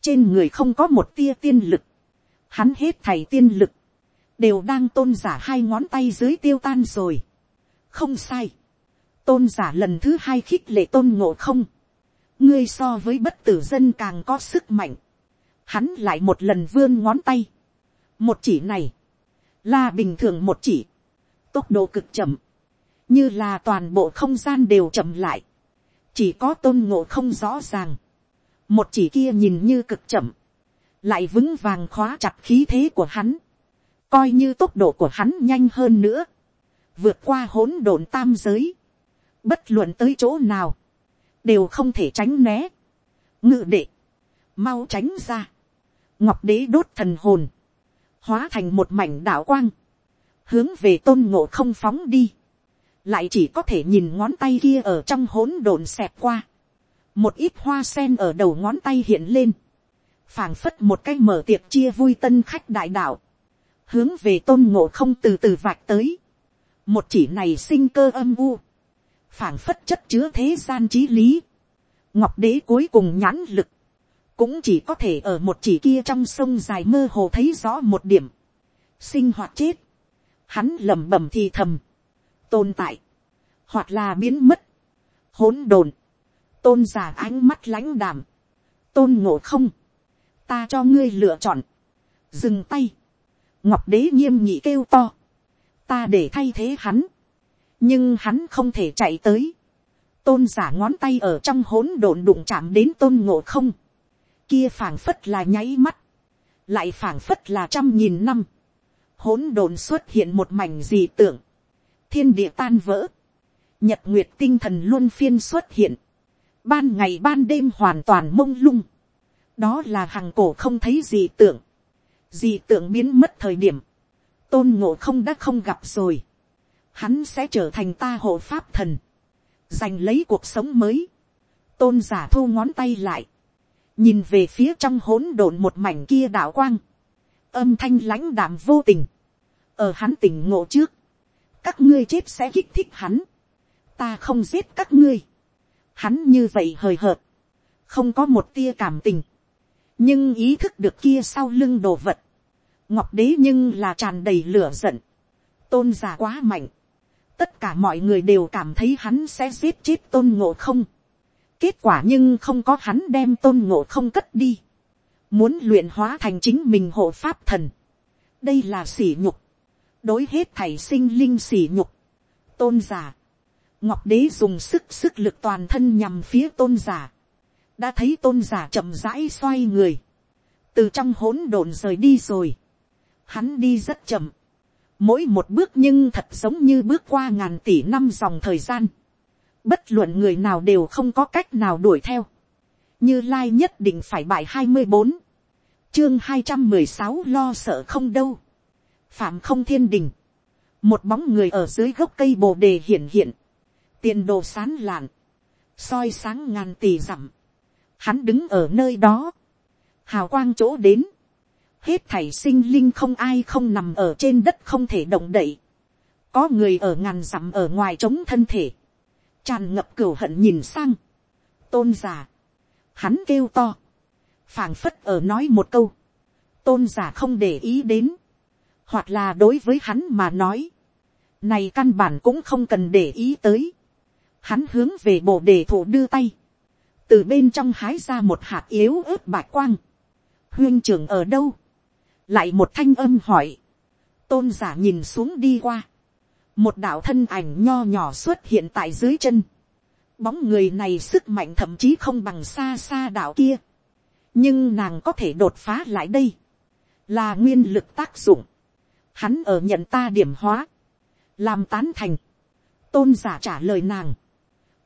trên người không có một tia tiên lực, hắn hết thầy tiên lực, đều đang tôn giả hai ngón tay dưới tiêu tan rồi, không sai, tôn giả lần thứ hai khích lệ tôn ngộ không, ngươi so với bất tử dân càng có sức mạnh, hắn lại một lần vươn ngón tay, một chỉ này, là bình thường một chỉ, tốc độ cực chậm, như là toàn bộ không gian đều chậm lại, chỉ có tôn ngộ không rõ ràng, một chỉ kia nhìn như cực chậm, lại vững vàng khóa chặt khí thế của hắn, coi như tốc độ của hắn nhanh hơn nữa, vượt qua hỗn độn tam giới, bất luận tới chỗ nào, đều không thể tránh né. ngự đệ, mau tránh ra, ngọc đế đốt thần hồn, hóa thành một mảnh đạo quang, hướng về tôn ngộ không phóng đi, lại chỉ có thể nhìn ngón tay kia ở trong hỗn độn xẹp qua, một ít hoa sen ở đầu ngón tay hiện lên, phảng phất một cái mở tiệc chia vui tân khách đại đạo, hướng về tôn ngộ không từ từ vạch tới, một chỉ này sinh cơ âm u, phảng phất chất chứa thế gian trí lý, ngọc đế cuối cùng nhãn lực, cũng chỉ có thể ở một chỉ kia trong sông dài mơ hồ thấy rõ một điểm, sinh hoạt chết, hắn lẩm bẩm thì thầm, tồn tại, hoặc là biến mất, hỗn độn, tôn giả ánh mắt lãnh đảm, tôn ngộ không, ta cho ngươi lựa chọn, dừng tay, ngọc đế nghiêm nhị kêu to, ta để thay thế hắn, nhưng hắn không thể chạy tới, tôn giả ngón tay ở trong hỗn độn đụng chạm đến tôn ngộ không, kia phảng phất là nháy mắt, lại phảng phất là trăm nghìn năm, hỗn độn xuất hiện một mảnh dị tưởng, thiên địa tan vỡ, nhật nguyệt tinh thần luôn phiên xuất hiện, ban ngày ban đêm hoàn toàn mông lung, đó là hàng cổ không thấy dị tưởng, dị tưởng biến mất thời điểm, tôn ngộ không đã không gặp rồi, hắn sẽ trở thành ta hộ pháp thần, giành lấy cuộc sống mới, tôn giả thu ngón tay lại, nhìn về phía trong hỗn độn một mảnh kia đạo quang, âm thanh lãnh đạm vô tình, ở hắn tỉnh ngộ trước, các ngươi chết sẽ kích thích hắn, ta không giết các ngươi, hắn như vậy hời hợt, không có một tia cảm tình, nhưng ý thức được kia sau lưng đồ vật, ngọc đế nhưng là tràn đầy lửa giận, tôn giả quá mạnh, tất cả mọi người đều cảm thấy hắn sẽ giết chết tôn ngộ không, kết quả nhưng không có hắn đem tôn ngộ không cất đi, muốn luyện hóa thành chính mình hộ pháp thần, đây là sỉ nhục, đối hết thảy sinh linh sỉ nhục, tôn giả, ngọc đế dùng sức sức lực toàn thân nhằm phía tôn giả, đã thấy tôn giả chậm rãi xoay người, từ trong hỗn độn rời đi rồi, hắn đi rất chậm, mỗi một bước nhưng thật giống như bước qua ngàn tỷ năm dòng thời gian, bất luận người nào đều không có cách nào đuổi theo, như lai nhất định phải bài hai mươi bốn, chương hai trăm mười sáu lo sợ không đâu, phạm không thiên đình, một bóng người ở dưới gốc cây bồ đề hiển hiện, tiền đồ sán lạn, soi sáng ngàn tỷ dặm, hắn đứng ở nơi đó, hào quang chỗ đến, hết thảy sinh linh không ai không nằm ở trên đất không thể động đậy, có người ở ngàn dặm ở ngoài chống thân thể, tràn ngập cửu hận nhìn sang, tôn giả, hắn kêu to, phảng phất ở nói một câu, tôn giả không để ý đến, hoặc là đối với hắn mà nói, này căn bản cũng không cần để ý tới, hắn hướng về bộ đề thụ đưa tay, từ bên trong hái ra một hạt yếu ớt bạc quang, huyên trưởng ở đâu, lại một thanh âm hỏi, tôn giả nhìn xuống đi qua, một đạo thân ảnh nho nhỏ xuất hiện tại dưới chân, bóng người này sức mạnh thậm chí không bằng xa xa đạo kia, nhưng nàng có thể đột phá lại đây, là nguyên lực tác dụng, hắn ở nhận ta điểm hóa, làm tán thành, tôn giả trả lời nàng,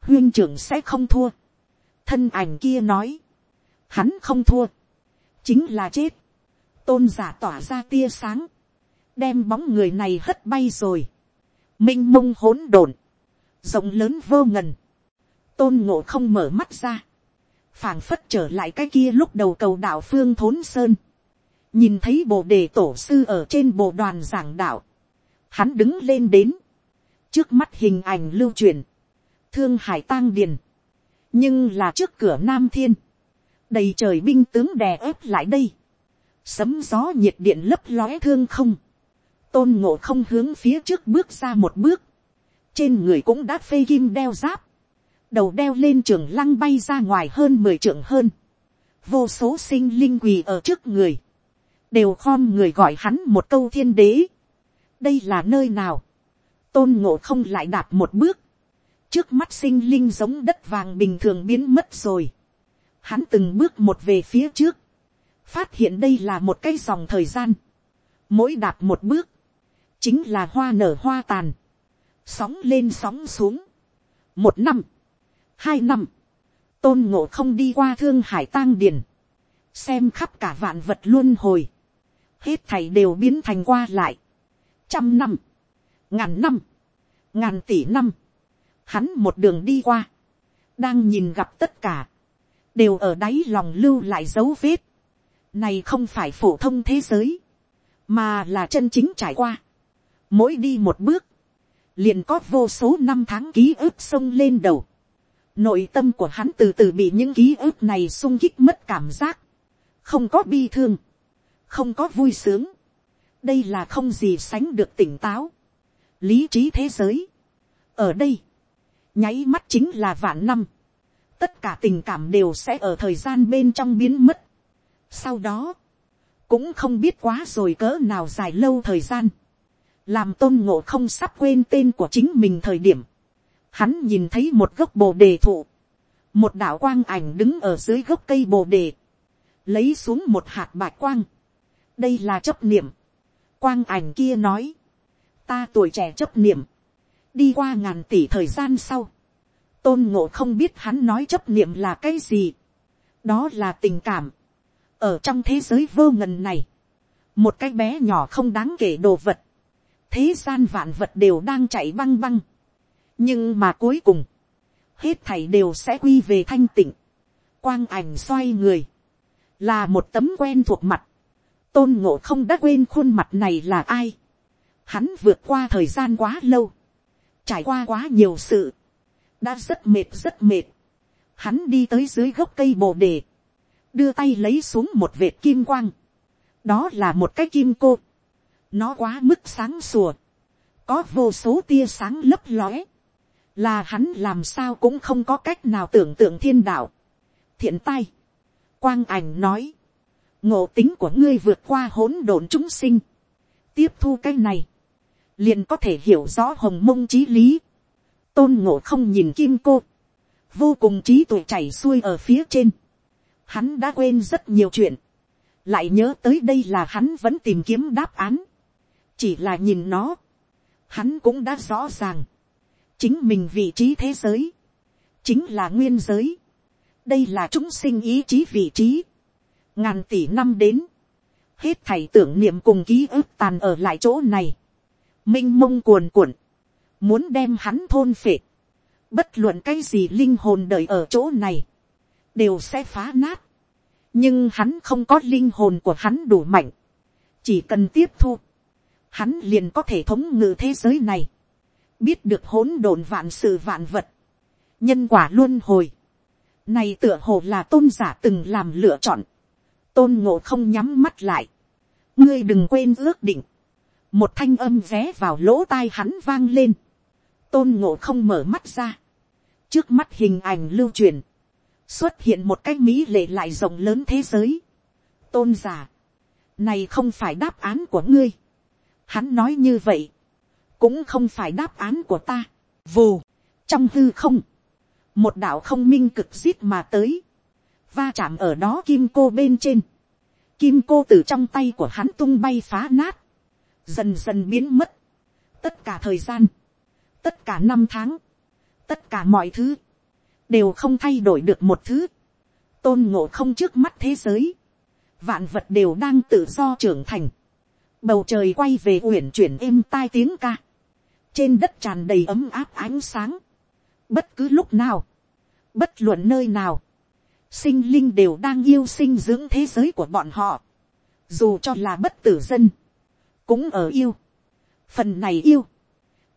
huyên trưởng sẽ không thua, thân ảnh kia nói, hắn không thua, chính là chết, tôn giả tỏa ra tia sáng, đem bóng người này hất bay rồi, m i n h mông hỗn độn, rộng lớn vô ngần, tôn ngộ không mở mắt ra, phảng phất trở lại cái kia lúc đầu cầu đạo phương thốn sơn, nhìn thấy bồ đề tổ sư ở trên bộ đoàn giảng đạo, hắn đứng lên đến, trước mắt hình ảnh lưu truyền, thương hải tang điền, nhưng là trước cửa nam thiên, đầy trời binh tướng đè ép lại đây, sấm gió nhiệt điện lấp lóe thương không, tôn ngộ không hướng phía trước bước ra một bước, trên người cũng đã phê kim đeo giáp, đầu đeo lên trường lăng bay ra ngoài hơn mười trường hơn, vô số sinh linh quỳ ở trước người, đều khom người gọi hắn một câu thiên đế, đây là nơi nào, tôn ngộ không lại đạp một bước, trước mắt sinh linh giống đất vàng bình thường biến mất rồi, hắn từng bước một về phía trước, phát hiện đây là một cái dòng thời gian, mỗi đạp một bước, chính là hoa nở hoa tàn, sóng lên sóng xuống, một năm, hai năm, tôn ngộ không đi qua thương hải tang điền, xem khắp cả vạn vật luôn hồi, hết thảy đều biến thành qua lại, trăm năm, ngàn năm, ngàn tỷ năm, hắn một đường đi qua, đang nhìn gặp tất cả, đều ở đáy lòng lưu lại dấu vết, này không phải phổ thông thế giới, mà là chân chính trải qua. Mỗi đi một bước, liền có vô số năm tháng ký ức sông lên đầu. Nội tâm của hắn từ từ bị những ký ức này sung kích mất cảm giác. Không có bi thương, không có vui sướng. Đây là không gì sánh được tỉnh táo. Lý trí thế giới. Ở đây, nháy mắt chính là vạn năm. Tất cả tình cảm đều sẽ ở thời gian bên trong biến mất sau đó, cũng không biết quá rồi cỡ nào dài lâu thời gian, làm tôn ngộ không sắp quên tên của chính mình thời điểm, hắn nhìn thấy một gốc bồ đề thụ, một đạo quang ảnh đứng ở dưới gốc cây bồ đề, lấy xuống một hạt bạch quang, đây là chấp niệm, quang ảnh kia nói, ta tuổi trẻ chấp niệm, đi qua ngàn tỷ thời gian sau, tôn ngộ không biết hắn nói chấp niệm là cái gì, đó là tình cảm, ở trong thế giới vô ngần này, một cái bé nhỏ không đáng kể đồ vật, thế gian vạn vật đều đang chạy băng băng, nhưng mà cuối cùng, hết thảy đều sẽ quy về thanh tịnh, quang ảnh xoay người, là một tấm quen thuộc mặt, tôn ngộ không đã quên khuôn mặt này là ai. hắn vượt qua thời gian quá lâu, trải qua quá nhiều sự, đã rất mệt rất mệt. hắn đi tới dưới gốc cây bồ đề, đưa tay lấy xuống một vệt kim quang. đó là một cái kim cô. nó quá mức sáng sùa, có vô số tia sáng lấp lóe, là hắn làm sao cũng không có cách nào tưởng tượng thiên đạo. thiện tai, quang ảnh nói, ngộ tính của ngươi vượt qua hỗn độn chúng sinh, tiếp thu cái này, liền có thể hiểu rõ hồng mông trí lý, tôn ngộ không nhìn kim cô, vô cùng trí tuệ chảy xuôi ở phía trên, hắn đã quên rất nhiều chuyện, lại nhớ tới đây là hắn vẫn tìm kiếm đáp án, chỉ là nhìn nó, hắn cũng đã rõ ràng, chính mình vị trí thế giới, chính là nguyên giới, đây là chúng sinh ý chí vị trí, ngàn tỷ năm đến, hết thảy tưởng niệm cùng ký ức tàn ở lại chỗ này, m i n h mông cuồn cuộn, muốn đem hắn thôn phệ, bất luận cái gì linh hồn đợi ở chỗ này, đều sẽ phá nát, nhưng hắn không có linh hồn của hắn đủ mạnh, chỉ cần tiếp thu, hắn liền có thể thống ngự thế giới này, biết được hỗn độn vạn sự vạn vật, nhân quả luôn hồi, này tựa hồ là tôn giả từng làm lựa chọn, tôn ngộ không nhắm mắt lại, ngươi đừng quên ước định, một thanh âm vé vào lỗ tai hắn vang lên, tôn ngộ không mở mắt ra, trước mắt hình ảnh lưu truyền, xuất hiện một cái mỹ lệ lại rộng lớn thế giới, tôn giả, này không phải đáp án của ngươi, hắn nói như vậy, cũng không phải đáp án của ta, vù, trong hư không, một đạo không minh cực giết mà tới, va chạm ở đó kim cô bên trên, kim cô từ trong tay của hắn tung bay phá nát, dần dần biến mất, tất cả thời gian, tất cả năm tháng, tất cả mọi thứ, đều không thay đổi được một thứ, tôn ngộ không trước mắt thế giới, vạn vật đều đang tự do trưởng thành, bầu trời quay về uyển chuyển êm tai tiếng ca, trên đất tràn đầy ấm áp ánh sáng, bất cứ lúc nào, bất luận nơi nào, sinh linh đều đang yêu sinh dưỡng thế giới của bọn họ, dù cho là bất tử dân, cũng ở yêu. Phần này yêu,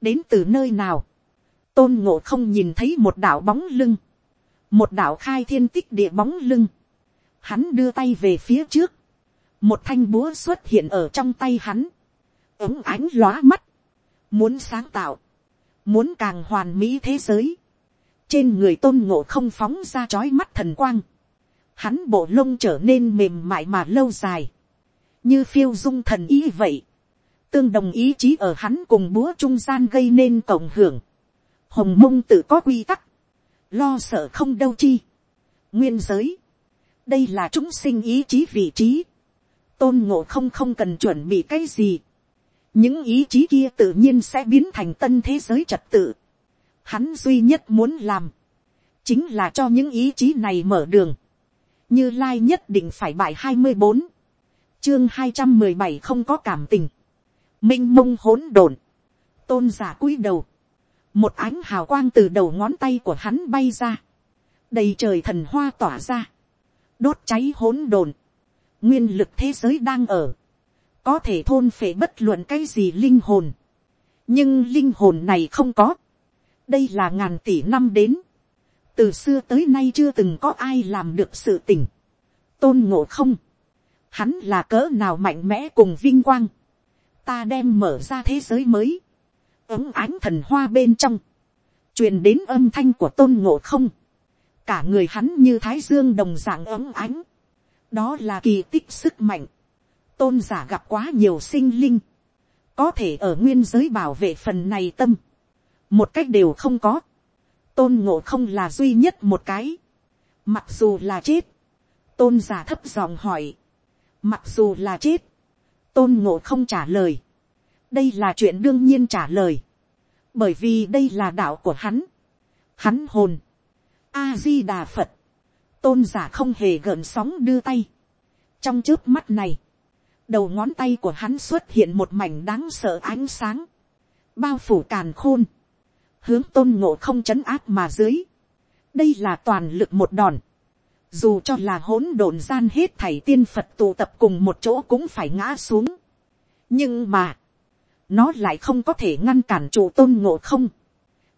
đến từ nơi nào, tôn ngộ không nhìn thấy một đảo bóng lưng, một đảo khai thiên tích địa bóng lưng, hắn đưa tay về phía trước, một thanh búa xuất hiện ở trong tay hắn, ống ánh lóa mắt, muốn sáng tạo, muốn càng hoàn mỹ thế giới, trên người tôn ngộ không phóng ra trói mắt thần quang, hắn bộ lông trở nên mềm mại mà lâu dài, như phiêu dung thần ý vậy, tương đồng ý chí ở hắn cùng búa trung gian gây nên cộng hưởng, hồng mông tự có quy tắc, lo sợ không đâu chi, nguyên giới, đây là chúng sinh ý chí vị trí, tôn ngộ không không cần chuẩn bị cái gì, những ý chí kia tự nhiên sẽ biến thành tân thế giới trật tự, hắn duy nhất muốn làm, chính là cho những ý chí này mở đường, như lai nhất định phải bài hai mươi bốn, chương hai trăm mười bảy không có cảm tình, m i n h mông hỗn độn, tôn giả cúi đầu, một ánh hào quang từ đầu ngón tay của hắn bay ra, đầy trời thần hoa tỏa ra, đốt cháy hỗn độn, nguyên lực thế giới đang ở, có thể thôn phệ bất luận cái gì linh hồn, nhưng linh hồn này không có, đây là ngàn tỷ năm đến, từ xưa tới nay chưa từng có ai làm được sự tình. tôn ngộ không, hắn là cỡ nào mạnh mẽ cùng vinh quang, ta đem mở ra thế giới mới, ấm ánh thần hoa bên trong, truyền đến âm thanh của tôn ngộ không, cả người hắn như thái dương đồng dạng ấm ánh, đó là kỳ tích sức mạnh, tôn giả gặp quá nhiều sinh linh, có thể ở nguyên giới bảo vệ phần này tâm, một cách đều không có, tôn ngộ không là duy nhất một cái, mặc dù là chết, tôn giả thấp giọng hỏi, mặc dù là chết, tôn ngộ không trả lời, đây là chuyện đương nhiên trả lời, bởi vì đây là đạo của hắn, hắn hồn, a di đà phật, tôn giả không hề gợn sóng đưa tay, trong trước mắt này, đầu ngón tay của hắn xuất hiện một mảnh đáng sợ ánh sáng, bao phủ càn khôn, hướng tôn ngộ không chấn áp mà dưới. đây là toàn lực một đòn, dù cho là hỗn độn gian hết thảy tiên phật tụ tập cùng một chỗ cũng phải ngã xuống. nhưng mà, nó lại không có thể ngăn cản chủ tôn ngộ không.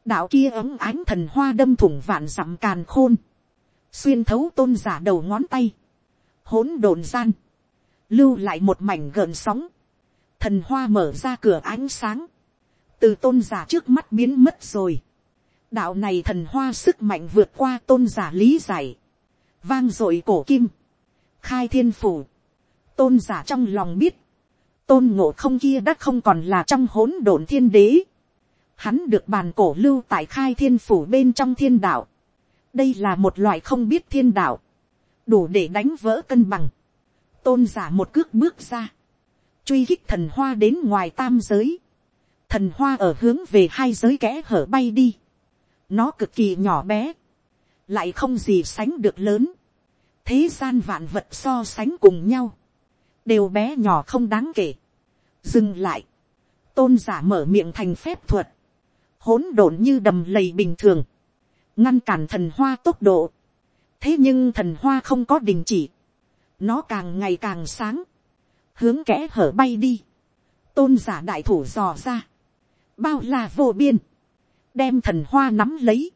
đạo kia ấm ánh thần hoa đâm thủng vạn dặm càn khôn, xuyên thấu tôn giả đầu ngón tay, hỗn độn gian, lưu lại một mảnh gợn sóng, thần hoa mở ra cửa ánh sáng, từ tôn giả trước mắt biến mất rồi. đạo này thần hoa sức mạnh vượt qua tôn giả lý giải, vang dội cổ kim, khai thiên phủ, tôn giả trong lòng biết, tôn ngộ không kia đã không còn là trong hỗn độn thiên đế, hắn được bàn cổ lưu tại khai thiên phủ bên trong thiên đạo, đây là một loại không biết thiên đạo, đủ để đánh vỡ cân bằng, tôn giả một cước bước ra, truy khích thần hoa đến ngoài tam giới, thần hoa ở hướng về hai giới kẽ hở bay đi, nó cực kỳ nhỏ bé, lại không gì sánh được lớn, thế gian vạn vật so sánh cùng nhau, đều bé nhỏ không đáng kể, dừng lại, tôn giả mở miệng thành phép thuật, hỗn độn như đầm lầy bình thường, ngăn cản thần hoa tốc độ, thế nhưng thần hoa không có đình chỉ, nó càng ngày càng sáng, hướng kẽ hở bay đi, tôn giả đại thủ dò ra, bao là vô biên, đem thần hoa nắm lấy,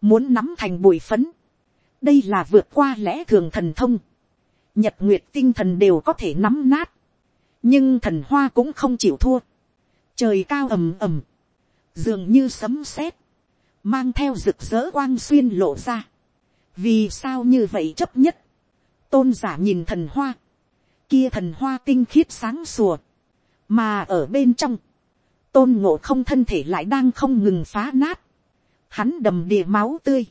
muốn nắm thành bụi phấn, đây là vượt qua lẽ thường thần thông, nhật nguyệt tinh thần đều có thể nắm nát, nhưng thần hoa cũng không chịu thua, trời cao ầm ầm, dường như sấm sét, mang theo rực rỡ quang xuyên lộ ra, vì sao như vậy chấp nhất, tôn giả nhìn thần hoa, kia thần hoa tinh khiết sáng sùa, mà ở bên trong, tôn ngộ không thân thể lại đang không ngừng phá nát, hắn đầm đìa máu tươi,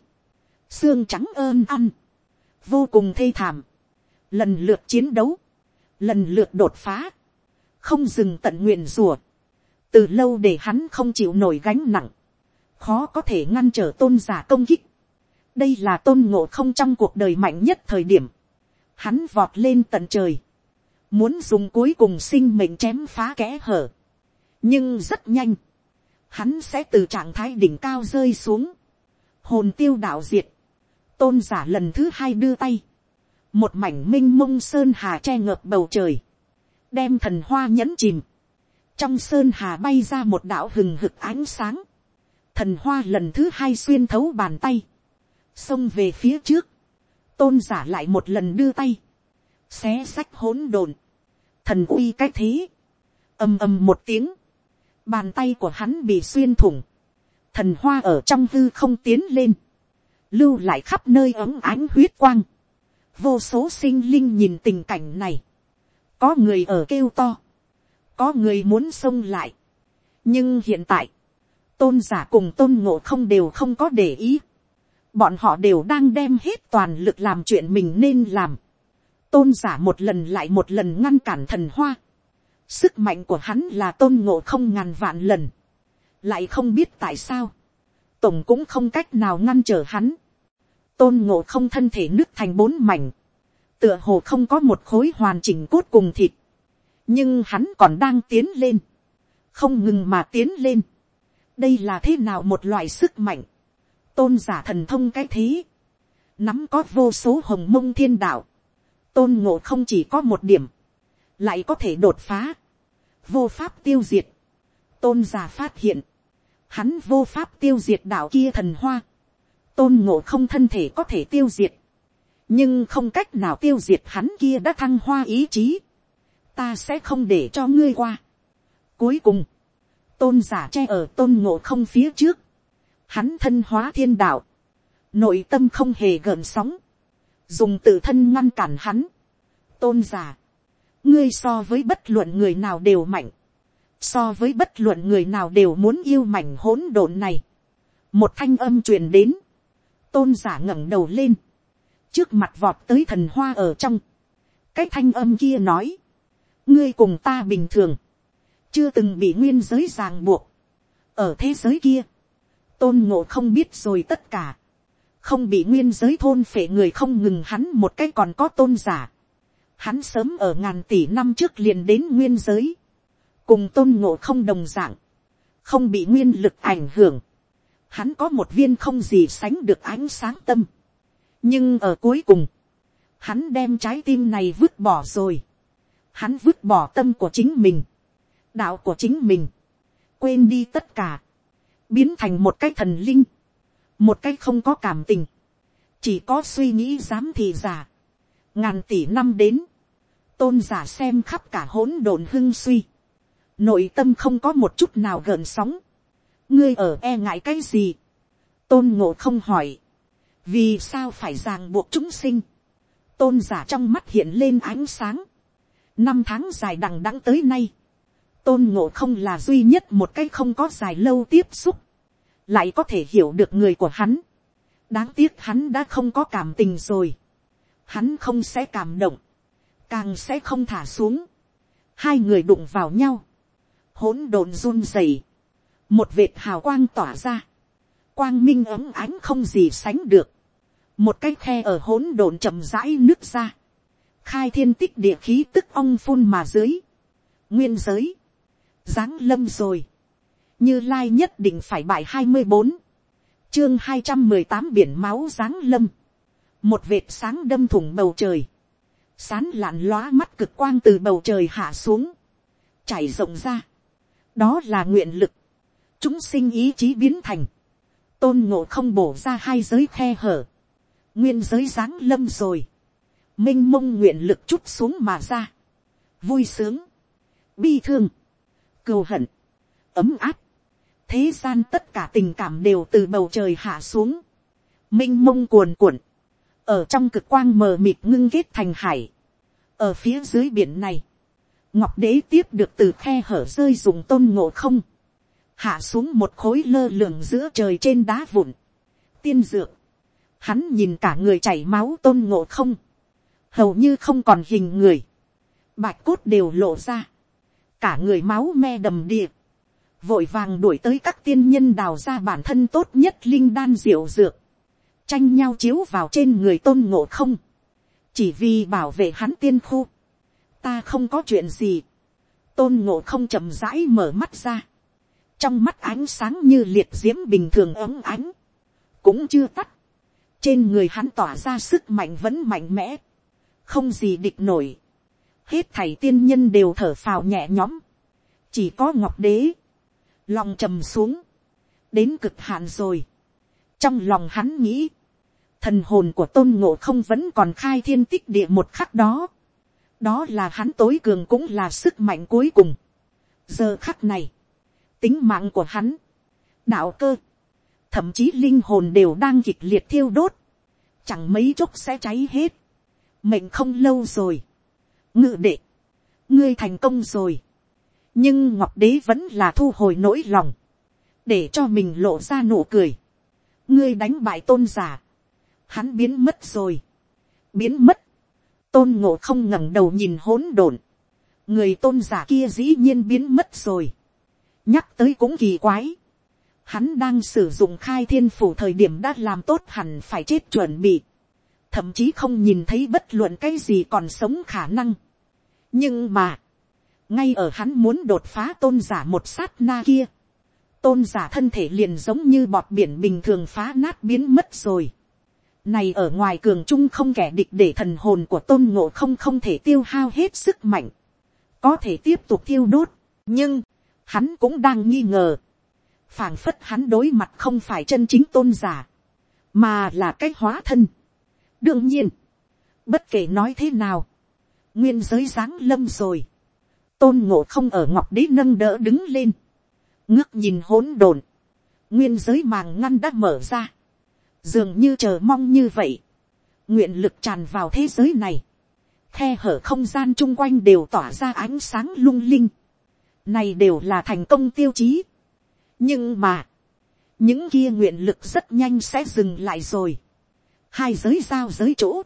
xương trắng ơn ăn, vô cùng thê thảm, lần lượt chiến đấu, lần lượt đột phá, không dừng tận nguyện rùa, từ lâu để hắn không chịu nổi gánh nặng, khó có thể ngăn trở tôn giả công kích. đây là tôn ngộ không trong cuộc đời mạnh nhất thời điểm, hắn vọt lên tận trời, muốn dùng cuối cùng sinh mệnh chém phá kẽ hở, nhưng rất nhanh, hắn sẽ từ trạng thái đỉnh cao rơi xuống, hồn tiêu đạo diệt, tôn giả lần thứ hai đưa tay, một mảnh m i n h mông sơn hà che ngợp bầu trời, đem thần hoa nhẫn chìm, trong sơn hà bay ra một đạo hừng hực ánh sáng, thần hoa lần thứ hai xuyên thấu bàn tay, xông về phía trước, tôn giả lại một lần đưa tay, xé sách hỗn độn, thần uy cái thế, ầm ầm một tiếng, bàn tay của hắn bị xuyên thủng, thần hoa ở trong hư không tiến lên, lưu lại khắp nơi ấm ánh huyết quang. Vô số sinh linh nhìn tình cảnh này. Có người ở kêu to. Có người muốn xông lại. Nhưng hiện tại, tôn giả cùng tôn ngộ không đều không có để ý. Bọn họ đều đang đem hết toàn lực làm chuyện mình nên làm. Tôn giả một lần lại một lần ngăn cản thần hoa. Sức mạnh của hắn là tôn ngộ không ngàn vạn lần. Lại không biết tại sao. Tổng cũng không cách nào ngăn trở hắn tôn ngộ không thân thể nứt thành bốn mảnh, tựa hồ không có một khối hoàn chỉnh cốt cùng thịt, nhưng hắn còn đang tiến lên, không ngừng mà tiến lên. đây là thế nào một loại sức mạnh, tôn giả thần thông cái thế, nắm có vô số hồng mông thiên đạo, tôn ngộ không chỉ có một điểm, lại có thể đột phá, vô pháp tiêu diệt, tôn giả phát hiện, hắn vô pháp tiêu diệt đạo kia thần hoa, tôn ngộ không thân thể có thể tiêu diệt, nhưng không cách nào tiêu diệt hắn kia đã thăng hoa ý chí, ta sẽ không để cho ngươi qua. Cuối cùng, tôn giả che ở tôn ngộ không phía trước, hắn thân hóa thiên đạo, nội tâm không hề gợn sóng, dùng tự thân ngăn cản hắn. tôn giả, ngươi so với bất luận người nào đều mạnh, so với bất luận người nào đều muốn yêu mảnh hỗn độn này. một thanh âm truyền đến, tôn giả ngẩng đầu lên, trước mặt vọt tới thần hoa ở trong, cái thanh âm kia nói, ngươi cùng ta bình thường, chưa từng bị nguyên giới ràng buộc, ở thế giới kia, tôn ngộ không biết rồi tất cả, không bị nguyên giới thôn phệ người không ngừng hắn một cái còn có tôn giả, hắn sớm ở ngàn tỷ năm trước liền đến nguyên giới, cùng tôn ngộ không đồng dạng. Không bị nguyên lực ảnh hưởng, hắn có một viên không gì sánh được ánh sáng tâm, nhưng ở cuối cùng, hắn đem trái tim này vứt bỏ rồi, hắn vứt bỏ tâm của chính mình, đạo của chính mình, quên đi tất cả, biến thành một cái thần linh, một cái không có cảm tình, chỉ có suy nghĩ dám thì giả, ngàn tỷ năm đến, tôn giả xem khắp cả hỗn độn hưng suy, nội tâm không có một chút nào gợn sóng, ngươi ở e ngại cái gì, tôn ngộ không hỏi, vì sao phải ràng buộc chúng sinh, tôn giả trong mắt hiện lên ánh sáng, năm tháng dài đằng đẵng tới nay, tôn ngộ không là duy nhất một cái không có dài lâu tiếp xúc, lại có thể hiểu được người của hắn. đáng tiếc hắn đã không có cảm tình rồi. hắn không sẽ cảm động, càng sẽ không thả xuống. hai người đụng vào nhau, hỗn độn run rẩy, một vệt hào quang tỏa ra, quang minh ấm ánh không gì sánh được, một cái khe ở hỗn độn chậm rãi nước ra, khai thiên tích địa khí tức ong phun mà dưới, nguyên giới, giáng lâm rồi, như lai nhất định phải bài hai mươi bốn, chương hai trăm mười tám biển máu giáng lâm, một vệt sáng đâm thủng bầu trời, sán lạn lóa mắt cực quang từ bầu trời hạ xuống, chảy rộng ra, đó là nguyện lực, chúng sinh ý chí biến thành, tôn ngộ không bổ ra hai giới khe hở, nguyên giới giáng lâm rồi, minh mông nguyện lực chút xuống mà ra, vui sướng, bi thương, cừu hận, ấm áp, thế gian tất cả tình cảm đều từ bầu trời hạ xuống, m i n h mông cuồn cuộn, ở trong cực quang mờ mịt ngưng kết thành hải, ở phía dưới biển này, ngọc đế tiếp được từ khe hở rơi dùng tôn ngộ không, hạ xuống một khối lơ lường giữa trời trên đá vụn, tiên dược, hắn nhìn cả người chảy máu tôn ngộ không, hầu như không còn hình người, bạch cốt đều lộ ra, cả người máu me đầm địa, vội vàng đuổi tới các tiên nhân đào ra bản thân tốt nhất linh đan diệu dược, tranh nhau chiếu vào trên người tôn ngộ không, chỉ vì bảo vệ hắn tiên khu, ta không có chuyện gì, tôn ngộ không chậm rãi mở mắt ra, trong mắt ánh sáng như liệt d i ễ m bình thường ấm ánh, cũng chưa tắt, trên người hắn tỏa ra sức mạnh vẫn mạnh mẽ, không gì địch nổi, hết thảy tiên nhân đều thở phào nhẹ nhõm, chỉ có ngọc đế, lòng trầm xuống, đến cực hạn rồi, trong lòng hắn nghĩ, thần hồn của tôn ngộ không vẫn còn khai thiên tích địa một khắc đó, đó là hắn tối cường cũng là sức mạnh cuối cùng, giờ khắc này, tính mạng của hắn, đạo cơ, thậm chí linh hồn đều đang kịch liệt thiêu đốt, chẳng mấy chốc sẽ cháy hết, mệnh không lâu rồi, ngự đệ, ngươi thành công rồi, nhưng ngọc đế vẫn là thu hồi nỗi lòng, để cho mình lộ ra nụ cười, ngươi đánh bại tôn giả, hắn biến mất rồi, biến mất, tôn ngộ không ngẩng đầu nhìn hỗn độn, người tôn giả kia dĩ nhiên biến mất rồi, nhắc tới cũng kỳ quái, hắn đang sử dụng khai thiên phủ thời điểm đã làm tốt hẳn phải chết chuẩn bị, thậm chí không nhìn thấy bất luận cái gì còn sống khả năng. nhưng mà, ngay ở hắn muốn đột phá tôn giả một sát na kia, tôn giả thân thể liền giống như bọt biển bình thường phá nát biến mất rồi. Này ở ngoài cường trung không kẻ địch để thần hồn của tôn ngộ không không thể tiêu hao hết sức mạnh. Có thể tiếp tục thiêu đốt. Nhưng, hắn cũng đang nghi ngờ phảng phất hắn đối mặt không phải chân chính tôn giả, mà là cái hóa thân đương nhiên, bất kể nói thế nào, nguyên giới giáng lâm rồi, tôn ngộ không ở ngọc đế nâng đỡ đứng lên, ngước nhìn hỗn độn, nguyên giới màng ngăn đã mở ra, dường như chờ mong như vậy, nguyện lực tràn vào thế giới này, khe hở không gian chung quanh đều tỏa ra ánh sáng lung linh, này đều là thành công tiêu chí, nhưng mà, những kia nguyện lực rất nhanh sẽ dừng lại rồi hai giới giao giới chỗ,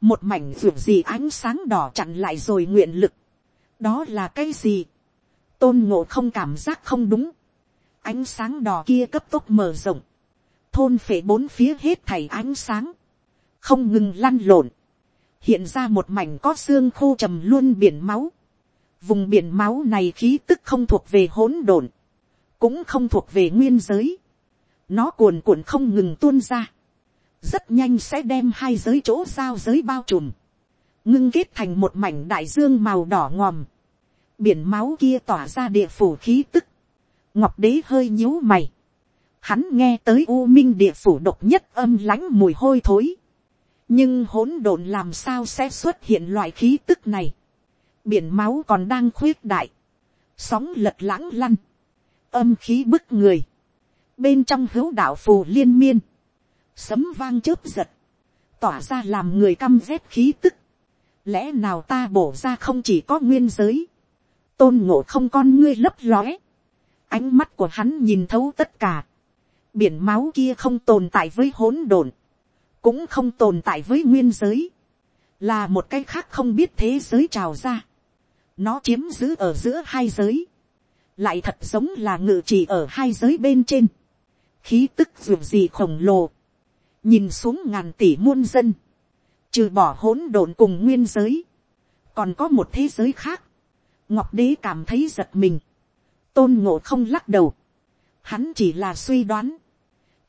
một mảnh ruột gì ánh sáng đỏ chặn lại rồi nguyện lực. đó là cái gì. tôn ngộ không cảm giác không đúng. ánh sáng đỏ kia cấp tốc mở rộng. thôn phể bốn phía hết thảy ánh sáng. không ngừng lăn lộn. hiện ra một mảnh có xương khô trầm luôn biển máu. vùng biển máu này khí tức không thuộc về hỗn độn cũng không thuộc về nguyên giới, nó cuồn cuộn không ngừng tuôn ra, rất nhanh sẽ đem hai giới chỗ giao giới bao trùm, ngưng kết thành một mảnh đại dương màu đỏ ngòm, biển máu kia tỏa ra địa phủ khí tức, ngọc đế hơi nhíu mày, hắn nghe tới u minh địa phủ độc nhất âm lãnh mùi hôi thối, nhưng hỗn độn làm sao sẽ xuất hiện loại khí tức này, biển máu còn đang khuyết đại, sóng lật lãng lăn, âm khí bức người, bên trong hữu đạo phù liên miên, sấm vang chớp giật, tỏa ra làm người căm rét khí tức, lẽ nào ta bổ ra không chỉ có nguyên giới, tôn ngộ không con ngươi lấp lóe, ánh mắt của hắn nhìn thấu tất cả, biển máu kia không tồn tại với hỗn độn, cũng không tồn tại với nguyên giới, là một cái khác không biết thế giới trào ra, nó chiếm giữ ở giữa hai giới, lại thật giống là ngự chỉ ở hai giới bên trên, khí tức dù gì khổng lồ, nhìn xuống ngàn tỷ muôn dân, trừ bỏ hỗn độn cùng nguyên giới, còn có một thế giới khác, ngọc đế cảm thấy giật mình, tôn ngộ không lắc đầu, hắn chỉ là suy đoán,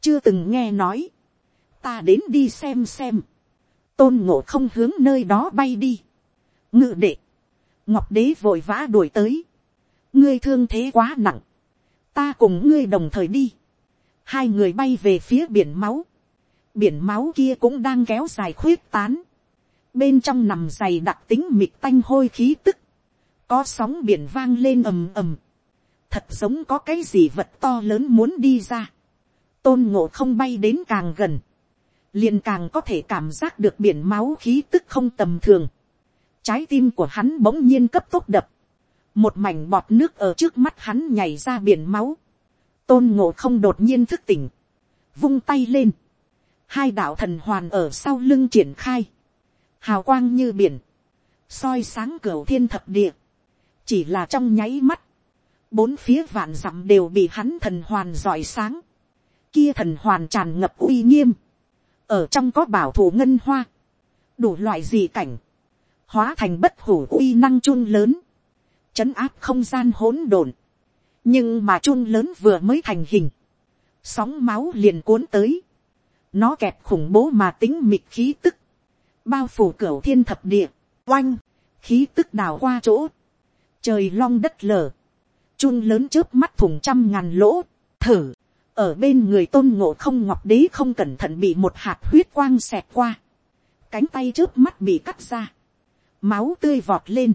chưa từng nghe nói, ta đến đi xem xem, tôn ngộ không hướng nơi đó bay đi, ngự đệ, ngọc đế vội vã đuổi tới, ngươi thương thế quá nặng, ta cùng ngươi đồng thời đi, hai người bay về phía biển máu, biển máu kia cũng đang kéo dài khuyết tán, bên trong nằm dày đặc tính mịt tanh hôi khí tức, có sóng biển vang lên ầm ầm, thật giống có cái gì vật to lớn muốn đi ra, tôn ngộ không bay đến càng gần, liền càng có thể cảm giác được biển máu khí tức không tầm thường, trái tim của hắn bỗng nhiên cấp tốc đập, một mảnh bọt nước ở trước mắt hắn nhảy ra biển máu, tôn ngộ không đột nhiên thức tỉnh, vung tay lên, hai đạo thần hoàn ở sau lưng triển khai, hào quang như biển, soi sáng cửa thiên thập địa, chỉ là trong nháy mắt, bốn phía vạn dặm đều bị hắn thần hoàn giỏi sáng, kia thần hoàn tràn ngập uy nghiêm, ở trong có bảo thủ ngân hoa, đủ loại gì cảnh, hóa thành bất hủ uy năng chun lớn, chấn áp không gian hỗn độn, nhưng mà chun lớn vừa mới thành hình, sóng máu liền cuốn tới, nó kẹp khủng bố mà tính mịt khí tức, bao phủ cửa thiên thập địa, oanh, khí tức đào qua chỗ, trời long đất lở, chun lớn trước mắt thùng trăm ngàn lỗ, thử, ở bên người tôn ngộ không ngọc đế không cẩn thận bị một hạt huyết quang xẹt qua, cánh tay trước mắt bị cắt ra, máu tươi vọt lên,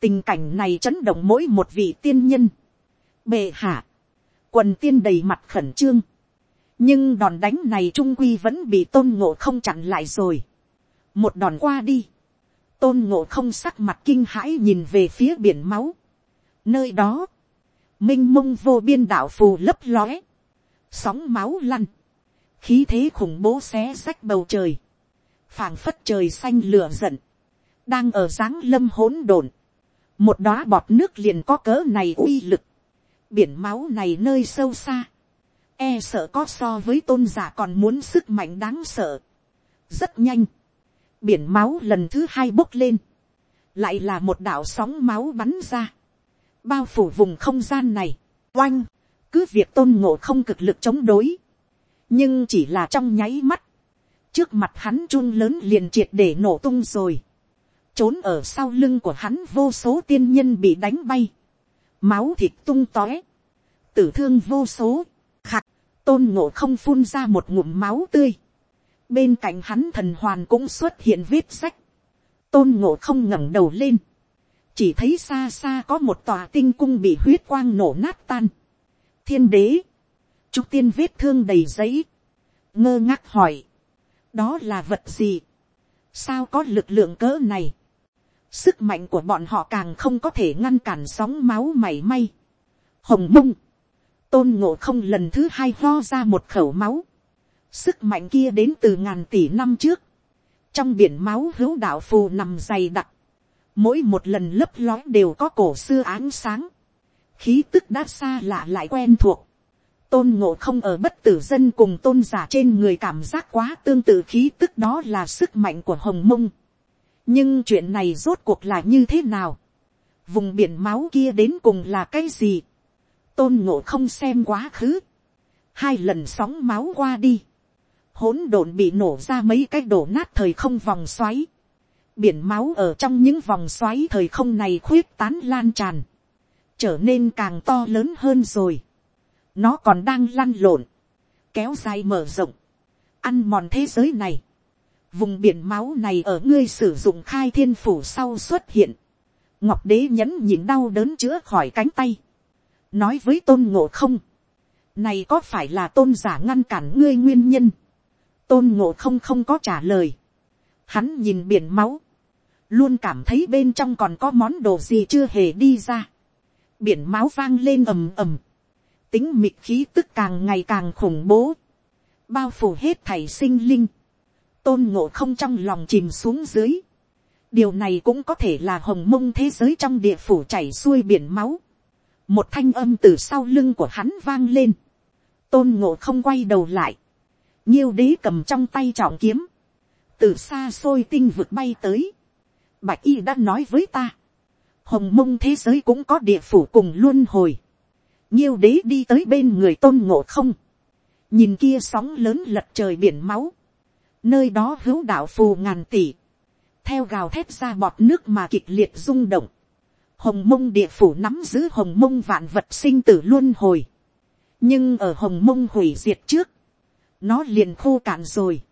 tình cảnh này chấn động mỗi một vị tiên nhân, bệ hạ, quần tiên đầy mặt khẩn trương, nhưng đòn đánh này trung quy vẫn bị tôn ngộ không chặn lại rồi, một đòn qua đi, tôn ngộ không sắc mặt kinh hãi nhìn về phía biển máu, nơi đó, m i n h mông vô biên đạo phù lấp lóe, sóng máu lăn, khí thế khủng bố xé xách bầu trời, phảng phất trời xanh lửa giận, đang ở dáng lâm hỗn độn, một đóa bọt nước liền có cỡ này uy lực, biển máu này nơi sâu xa, e sợ có so với tôn giả còn muốn sức mạnh đáng sợ, rất nhanh, biển máu lần thứ hai bốc lên, lại là một đạo sóng máu bắn ra, bao phủ vùng không gian này, oanh, cứ việc tôn ngộ không cực lực chống đối, nhưng chỉ là trong nháy mắt, trước mặt hắn chun lớn liền triệt để nổ tung rồi, trốn ở sau lưng của hắn vô số tiên nhân bị đánh bay, máu thịt tung tóe, tử thương vô số, tôn ngộ không phun ra một ngụm máu tươi, bên cạnh hắn thần hoàn cũng xuất hiện vết sách, tôn ngộ không ngẩng đầu lên, chỉ thấy xa xa có một tòa tinh cung bị huyết quang nổ nát tan, thiên đế, trúc tiên vết thương đầy giấy, ngơ ngác hỏi, đó là vật gì, sao có lực lượng cỡ này, sức mạnh của bọn họ càng không có thể ngăn cản sóng máu mảy may, hồng mông, tôn ngộ không lần thứ hai ho ra một khẩu máu, sức mạnh kia đến từ ngàn tỷ năm trước, trong biển máu hữu đạo phù nằm dày đặc, mỗi một lần lấp lói đều có cổ xưa ánh sáng, khí tức đã xa lạ lại quen thuộc. tôn ngộ không ở bất tử dân cùng tôn giả trên người cảm giác quá tương tự khí tức đó là sức mạnh của hồng mông. nhưng chuyện này rốt cuộc là như thế nào. vùng biển máu kia đến cùng là cái gì tôn ngộ không xem quá khứ. hai lần sóng máu qua đi. hỗn độn bị nổ ra mấy cái đổ nát thời không vòng xoáy, biển máu ở trong những vòng xoáy thời không này khuyết tán lan tràn, trở nên càng to lớn hơn rồi. nó còn đang lăn lộn, kéo dài mở rộng, ăn mòn thế giới này. vùng biển máu này ở ngươi sử dụng khai thiên phủ sau xuất hiện, ngọc đế nhẫn nhịn đau đớn chữa khỏi cánh tay, nói với tôn ngộ không, này có phải là tôn giả ngăn cản ngươi nguyên nhân, tôn ngộ không không có trả lời, hắn nhìn biển máu, luôn cảm thấy bên trong còn có món đồ gì chưa hề đi ra, biển máu vang lên ầm ầm, tính mịt khí tức càng ngày càng khủng bố, bao phủ hết thảy sinh linh, tôn ngộ không trong lòng chìm xuống dưới, điều này cũng có thể là hồng mông thế giới trong địa phủ chảy xuôi biển máu, một thanh âm từ sau lưng của hắn vang lên, tôn ngộ không quay đầu lại, nhiêu đế cầm trong tay trọng kiếm, từ xa xôi tinh vực bay tới, bạch y đã nói với ta, hồng mông thế giới cũng có địa phủ cùng luôn hồi, nhiêu đế đi tới bên người tôn ngộ không, nhìn kia sóng lớn lật trời biển máu, nơi đó hữu đạo phù ngàn tỷ, theo gào thét ra bọt nước mà kịch liệt rung động, hồng mông địa phủ nắm giữ hồng mông vạn vật sinh tử luôn hồi, nhưng ở hồng mông hủy diệt trước, nó liền khô cạn rồi,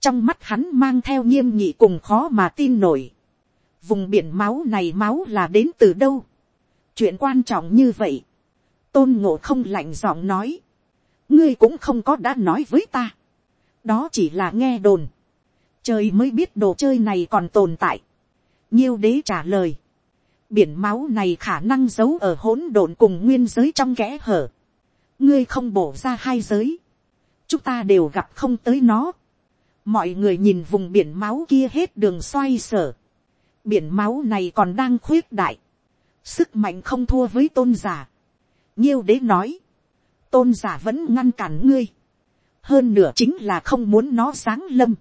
trong mắt hắn mang theo nghiêm nhị cùng khó mà tin nổi, vùng biển máu này máu là đến từ đâu, chuyện quan trọng như vậy, tôn ngộ không lạnh giọng nói, ngươi cũng không có đã nói với ta, đó chỉ là nghe đồn, trời mới biết đồ chơi này còn tồn tại, nhiêu đế trả lời, biển máu này khả năng giấu ở hỗn độn cùng nguyên giới trong kẽ hở, ngươi không bổ ra hai giới, chúng ta đều gặp không tới nó, mọi người nhìn vùng biển máu kia hết đường xoay sở, biển máu này còn đang khuyết đại, sức mạnh không thua với tôn giả. nhiêu đế nói, tôn giả vẫn ngăn cản ngươi, hơn nửa chính là không muốn nó sáng lâm.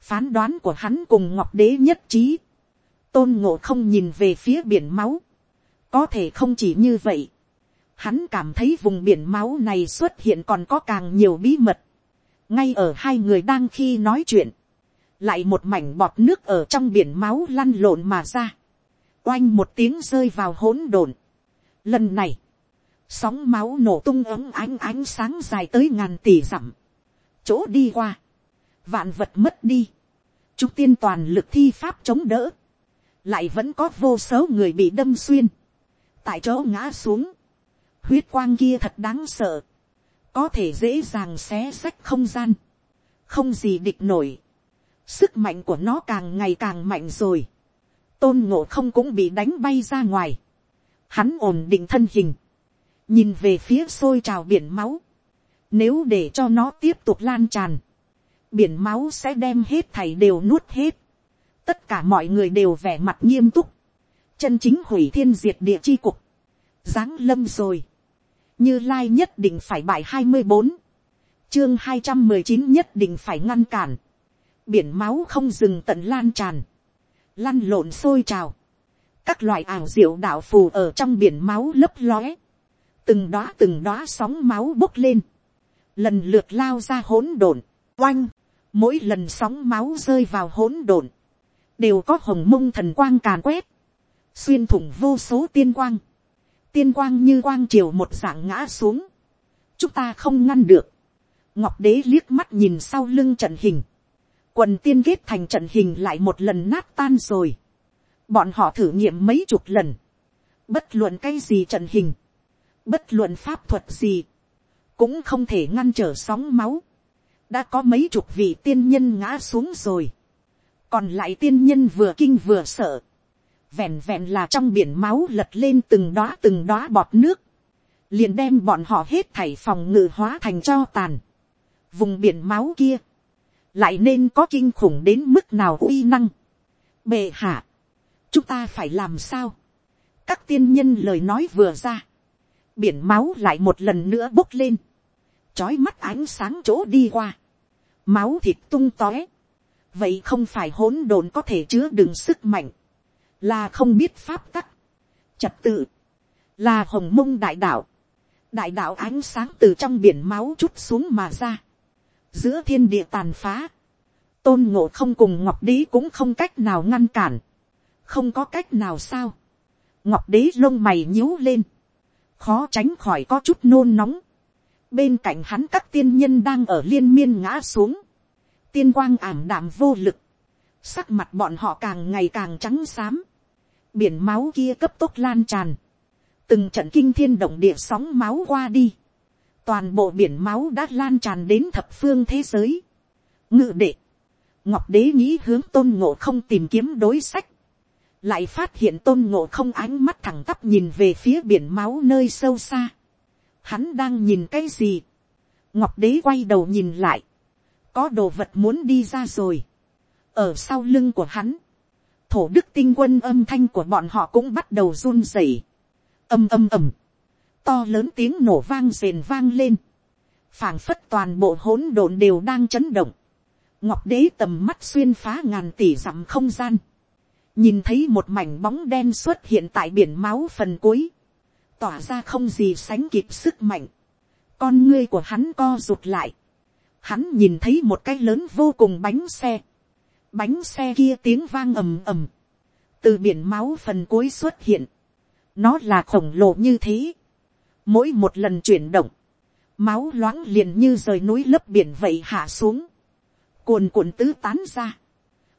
phán đoán của hắn cùng ngọc đế nhất trí, tôn ngộ không nhìn về phía biển máu, có thể không chỉ như vậy, hắn cảm thấy vùng biển máu này xuất hiện còn có càng nhiều bí mật, ngay ở hai người đang khi nói chuyện, lại một mảnh bọt nước ở trong biển máu lăn lộn mà ra, oanh một tiếng rơi vào hỗn độn. Lần này, sóng máu nổ tung ấm ánh ánh sáng dài tới ngàn tỷ dặm, chỗ đi qua, vạn vật mất đi, chúng tiên toàn lực thi pháp chống đỡ, lại vẫn có vô số người bị đâm xuyên, tại chỗ ngã xuống, huyết quang kia thật đáng sợ, có thể dễ dàng xé xách không gian, không gì địch nổi, sức mạnh của nó càng ngày càng mạnh rồi, tôn ngộ không cũng bị đánh bay ra ngoài, hắn ổn định thân hình, nhìn về phía sôi trào biển máu, nếu để cho nó tiếp tục lan tràn, biển máu sẽ đem hết thảy đều nuốt hết, tất cả mọi người đều vẻ mặt nghiêm túc, chân chính hủy thiên diệt địa chi cục, giáng lâm rồi, như lai nhất định phải bại hai mươi bốn, chương hai trăm mười chín nhất định phải ngăn cản, biển máu không dừng tận lan tràn, lăn lộn sôi trào, các loại ảo diệu đạo phù ở trong biển máu lấp lóe, từng đóa từng đóa sóng máu bốc lên, lần lượt lao ra hỗn độn, oanh, mỗi lần sóng máu rơi vào hỗn độn, đều có hồng mông thần quang càn quét, xuyên thủng vô số tiên quang, tiên quang như quang triều một dạng ngã xuống, chúng ta không ngăn được, ngọc đế liếc mắt nhìn sau lưng trận hình, quần tiên kết thành trận hình lại một lần nát tan rồi. bọn họ thử nghiệm mấy chục lần. bất luận cái gì trận hình, bất luận pháp thuật gì, cũng không thể ngăn trở sóng máu. đã có mấy chục vị tiên nhân ngã xuống rồi còn lại tiên nhân vừa kinh vừa sợ. vẹn vẹn là trong biển máu lật lên từng đóa từng đóa bọt nước. liền đem bọn họ hết thảy phòng ngự hóa thành cho tàn. vùng biển máu kia lại nên có kinh khủng đến mức nào uy năng. bệ hạ, chúng ta phải làm sao. các tiên nhân lời nói vừa ra, biển máu lại một lần nữa bốc lên, chói mắt ánh sáng chỗ đi qua, máu thịt tung tóe, vậy không phải hỗn độn có thể chứa đựng sức mạnh, là không biết pháp tắc, trật tự, là hồng mông đại đạo, đại đạo ánh sáng từ trong biển máu chút xuống mà ra, giữa thiên địa tàn phá, tôn ngộ không cùng ngọc đế cũng không cách nào ngăn cản, không có cách nào sao, ngọc đế lông mày nhíu lên, khó tránh khỏi có chút nôn nóng, bên cạnh hắn các tiên nhân đang ở liên miên ngã xuống, tiên quang ảm đạm vô lực, sắc mặt bọn họ càng ngày càng trắng xám, biển máu kia cấp tốc lan tràn, từng trận kinh thiên động địa sóng máu qua đi, toàn bộ biển máu đã lan tràn đến thập phương thế giới. ngự đệ, ngọc đế nghĩ hướng tôn ngộ không tìm kiếm đối sách, lại phát hiện tôn ngộ không ánh mắt thẳng tắp nhìn về phía biển máu nơi sâu xa. Hắn đang nhìn cái gì? ngọc đế quay đầu nhìn lại, có đồ vật muốn đi ra rồi. ở sau lưng của hắn, thổ đức tinh quân âm thanh của bọn họ cũng bắt đầu run rẩy. âm âm ầm, to lớn tiếng nổ vang rền vang lên, phảng phất toàn bộ hỗn độn đều đang chấn động, ngọc đế tầm mắt xuyên phá ngàn tỷ dặm không gian, nhìn thấy một mảnh bóng đen xuất hiện tại biển máu phần cuối, tỏa ra không gì sánh kịp sức mạnh, con ngươi của hắn co rụt lại, hắn nhìn thấy một cái lớn vô cùng bánh xe, bánh xe kia tiếng vang ầm ầm, từ biển máu phần cuối xuất hiện, nó là khổng lồ như thế, mỗi một lần chuyển động, máu loãng liền như rời núi lớp biển vậy hạ xuống, cuồn cuộn tứ tán ra,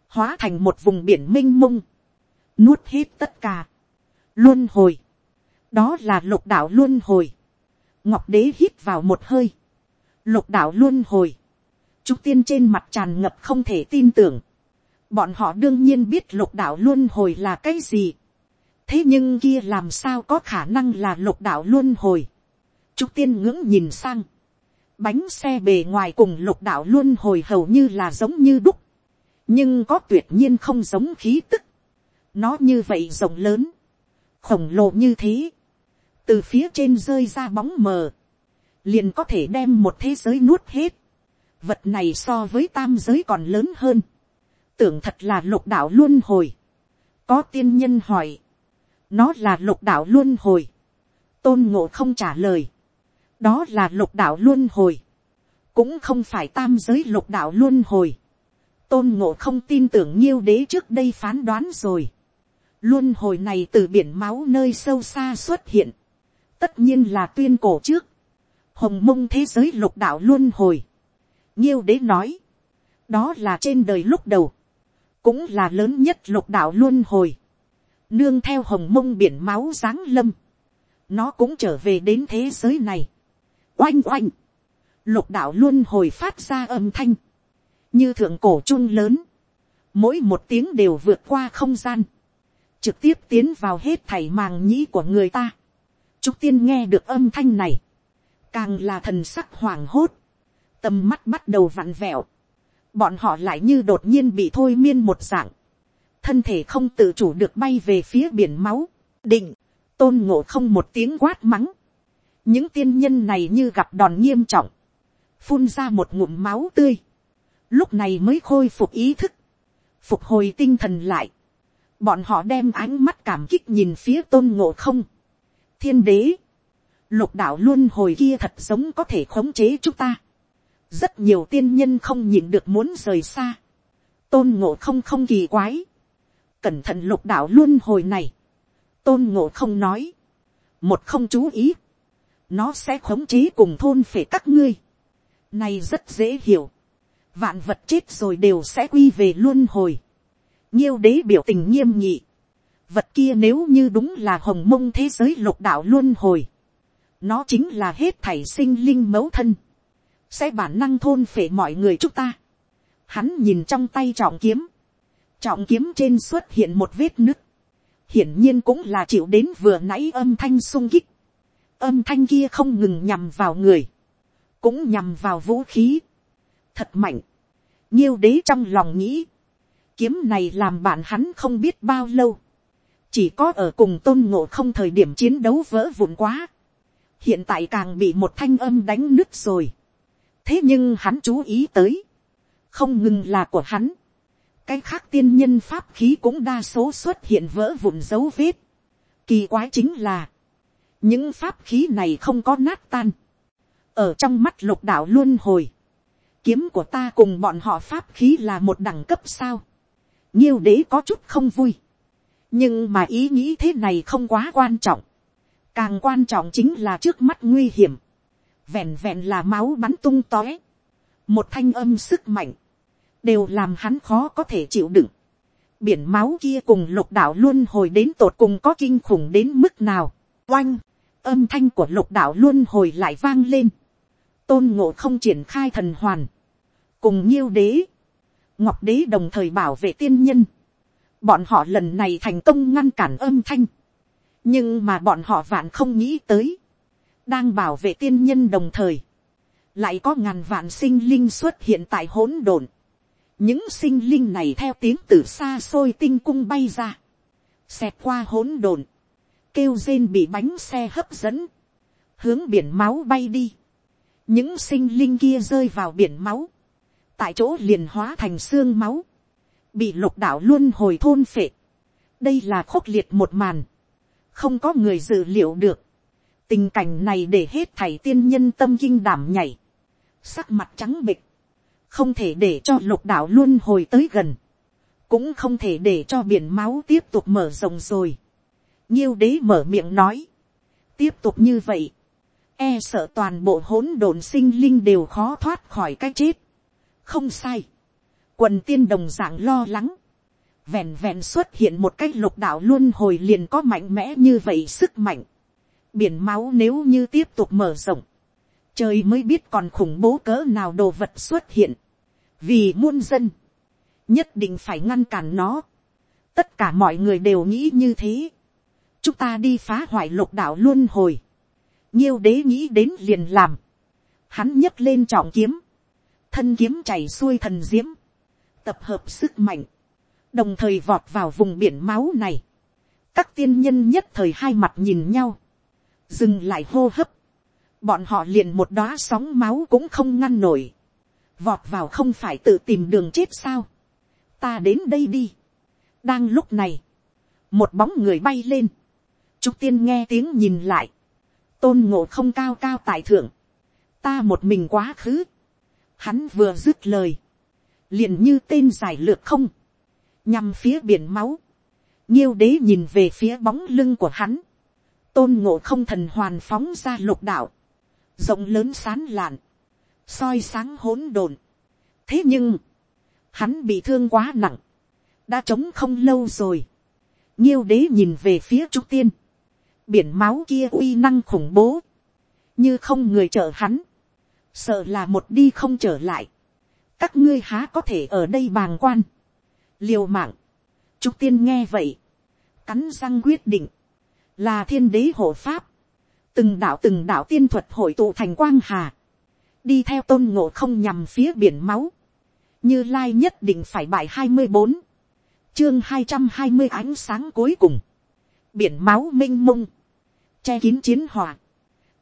hóa thành một vùng biển m i n h mông, nuốt hết tất cả, luân hồi, đó là lục đạo luân hồi, ngọc đế hít vào một hơi, lục đạo luân hồi, chúng tiên trên mặt tràn ngập không thể tin tưởng, bọn họ đương nhiên biết lục đạo luân hồi là cái gì, thế nhưng kia làm sao có khả năng là lục đạo luân hồi, Trúc tiên ngưỡng nhìn sang, bánh xe bề ngoài cùng lục đạo luôn hồi hầu như là giống như đúc, nhưng có tuyệt nhiên không giống khí tức, nó như vậy rộng lớn, khổng lồ như thế, từ phía trên rơi ra bóng mờ, liền có thể đem một thế giới nuốt hết, vật này so với tam giới còn lớn hơn, tưởng thật là lục đạo luôn hồi, có tiên nhân hỏi, nó là lục đạo luôn hồi, tôn ngộ không trả lời, đó là lục đạo luân hồi, cũng không phải tam giới lục đạo luân hồi. tôn ngộ không tin tưởng nhiêu đế trước đây phán đoán rồi. luân hồi này từ biển máu nơi sâu xa xuất hiện, tất nhiên là tuyên cổ trước, hồng mông thế giới lục đạo luân hồi. nhiêu đế nói, đó là trên đời lúc đầu, cũng là lớn nhất lục đạo luân hồi, nương theo hồng mông biển máu giáng lâm, nó cũng trở về đến thế giới này oanh oanh, lục đạo luôn hồi phát ra âm thanh, như thượng cổ chung lớn, mỗi một tiếng đều vượt qua không gian, trực tiếp tiến vào hết thảy màng nhĩ của người ta. Trúc tiên nghe được âm thanh này, càng là thần sắc hoảng hốt, tầm mắt bắt đầu vặn vẹo, bọn họ lại như đột nhiên bị thôi miên một dạng, thân thể không tự chủ được bay về phía biển máu, định, tôn ngộ không một tiếng quát mắng, những tiên nhân này như gặp đòn nghiêm trọng, phun ra một ngụm máu tươi, lúc này mới khôi phục ý thức, phục hồi tinh thần lại, bọn họ đem ánh mắt cảm kích nhìn phía tôn ngộ không, thiên đế, lục đạo luôn hồi kia thật giống có thể khống chế chúng ta, rất nhiều tiên nhân không nhìn được muốn rời xa, tôn ngộ không không kỳ quái, cẩn thận lục đạo luôn hồi này, tôn ngộ không nói, một không chú ý, nó sẽ khống chế cùng thôn phể các ngươi. Này rất dễ hiểu. Vạn vật chết rồi đều sẽ quy về luân hồi. Nhiêu đế biểu tình nghiêm nhị. Vật kia nếu như đúng là hồng mông thế giới lục đạo luân hồi. Nó chính là hết thảy sinh linh mẫu thân. Sẽ bản năng thôn phệ mọi người chúng ta. Hắn nhìn trong tay trọng kiếm. Trọng kiếm trên xuất hiện một vết nứt. Hiển nhiên cũng là chịu đến vừa nãy âm thanh sung kích âm thanh kia không ngừng nhằm vào người, cũng nhằm vào vũ khí, thật mạnh, nhiêu đế trong lòng nghĩ, kiếm này làm bạn hắn không biết bao lâu, chỉ có ở cùng tôn ngộ không thời điểm chiến đấu vỡ vụn quá, hiện tại càng bị một thanh âm đánh nứt rồi, thế nhưng hắn chú ý tới, không ngừng là của hắn, cái khác tiên nhân pháp khí cũng đa số xuất hiện vỡ vụn dấu vết, kỳ quái chính là, những pháp khí này không có nát tan, ở trong mắt lục đạo luôn hồi, kiếm của ta cùng bọn họ pháp khí là một đẳng cấp sao. nhiêu đế có chút không vui. nhưng mà ý nghĩ thế này không quá quan trọng càng quan trọng chính là trước mắt nguy hiểm. vẹn vẹn là máu bắn tung tóe. một thanh âm sức mạnh. đều làm hắn khó có thể chịu đựng. biển máu kia cùng lục đạo luôn hồi đến tột cùng có kinh khủng đến mức nào. oanh, âm thanh của lục đạo luôn hồi lại vang lên tôn ngộ không triển khai thần hoàn, cùng nhiêu đế, ngọc đế đồng thời bảo vệ tiên nhân, bọn họ lần này thành công ngăn cản âm thanh, nhưng mà bọn họ vạn không nghĩ tới, đang bảo vệ tiên nhân đồng thời, lại có ngàn vạn sinh linh xuất hiện tại hỗn độn, những sinh linh này theo tiếng từ xa xôi tinh cung bay ra, xẹt qua hỗn độn, kêu rên bị bánh xe hấp dẫn, hướng biển máu bay đi, những sinh linh kia rơi vào biển máu, tại chỗ liền hóa thành xương máu, bị lục đạo luôn hồi thôn phệ. đây là khốc liệt một màn, không có người dự liệu được, tình cảnh này để hết thảy tiên nhân tâm kinh đảm nhảy, sắc mặt trắng bịch, không thể để cho lục đạo luôn hồi tới gần, cũng không thể để cho biển máu tiếp tục mở rộng rồi. nhiêu đế mở miệng nói, tiếp tục như vậy, e sợ toàn bộ hỗn độn sinh linh đều khó thoát khỏi cái chết. không sai, quần tiên đồng dạng lo lắng, vẹn vẹn xuất hiện một cái lục đạo luôn hồi liền có mạnh mẽ như vậy sức mạnh. biển máu nếu như tiếp tục mở rộng, trời mới biết còn khủng bố cỡ nào đồ vật xuất hiện. vì muôn dân, nhất định phải ngăn cản nó. tất cả mọi người đều nghĩ như thế. chúng ta đi phá hoại lục đạo luôn hồi nhiêu đế nghĩ đến liền làm. Hắn nhấc lên trọng kiếm. Thân kiếm chảy xuôi thần diễm. Tập hợp sức mạnh. Đồng thời vọt vào vùng biển máu này. Các tiên nhân nhất thời hai mặt nhìn nhau. Dừng lại hô hấp. Bọn họ liền một đóa sóng máu cũng không ngăn nổi. Vọt vào không phải tự tìm đường chết sao. Ta đến đây đi. Đang lúc này. Một bóng người bay lên. Trúc tiên nghe tiếng nhìn lại tôn ngộ không cao cao tại thượng, ta một mình quá khứ, hắn vừa dứt lời, liền như tên giải lược không, nhằm phía biển máu, nhiêu đế nhìn về phía bóng lưng của hắn, tôn ngộ không thần hoàn phóng ra lục đạo, rộng lớn sán lạn, soi sáng hỗn độn. thế nhưng, hắn bị thương quá nặng, đã trống không lâu rồi, nhiêu đế nhìn về phía trúc tiên, biển máu kia uy năng khủng bố, như không người chở hắn, sợ là một đi không trở lại, các ngươi há có thể ở đây bàng quan, liều mạng, trúc tiên nghe vậy, cắn răng quyết định, là thiên đế hộ pháp, từng đạo từng đạo tiên thuật hội tụ thành quang hà, đi theo tôn ngộ không nhằm phía biển máu, như lai nhất định phải bài hai mươi bốn, chương hai trăm hai mươi ánh sáng cuối cùng, biển máu m i n h mông, che kín chiến hỏa,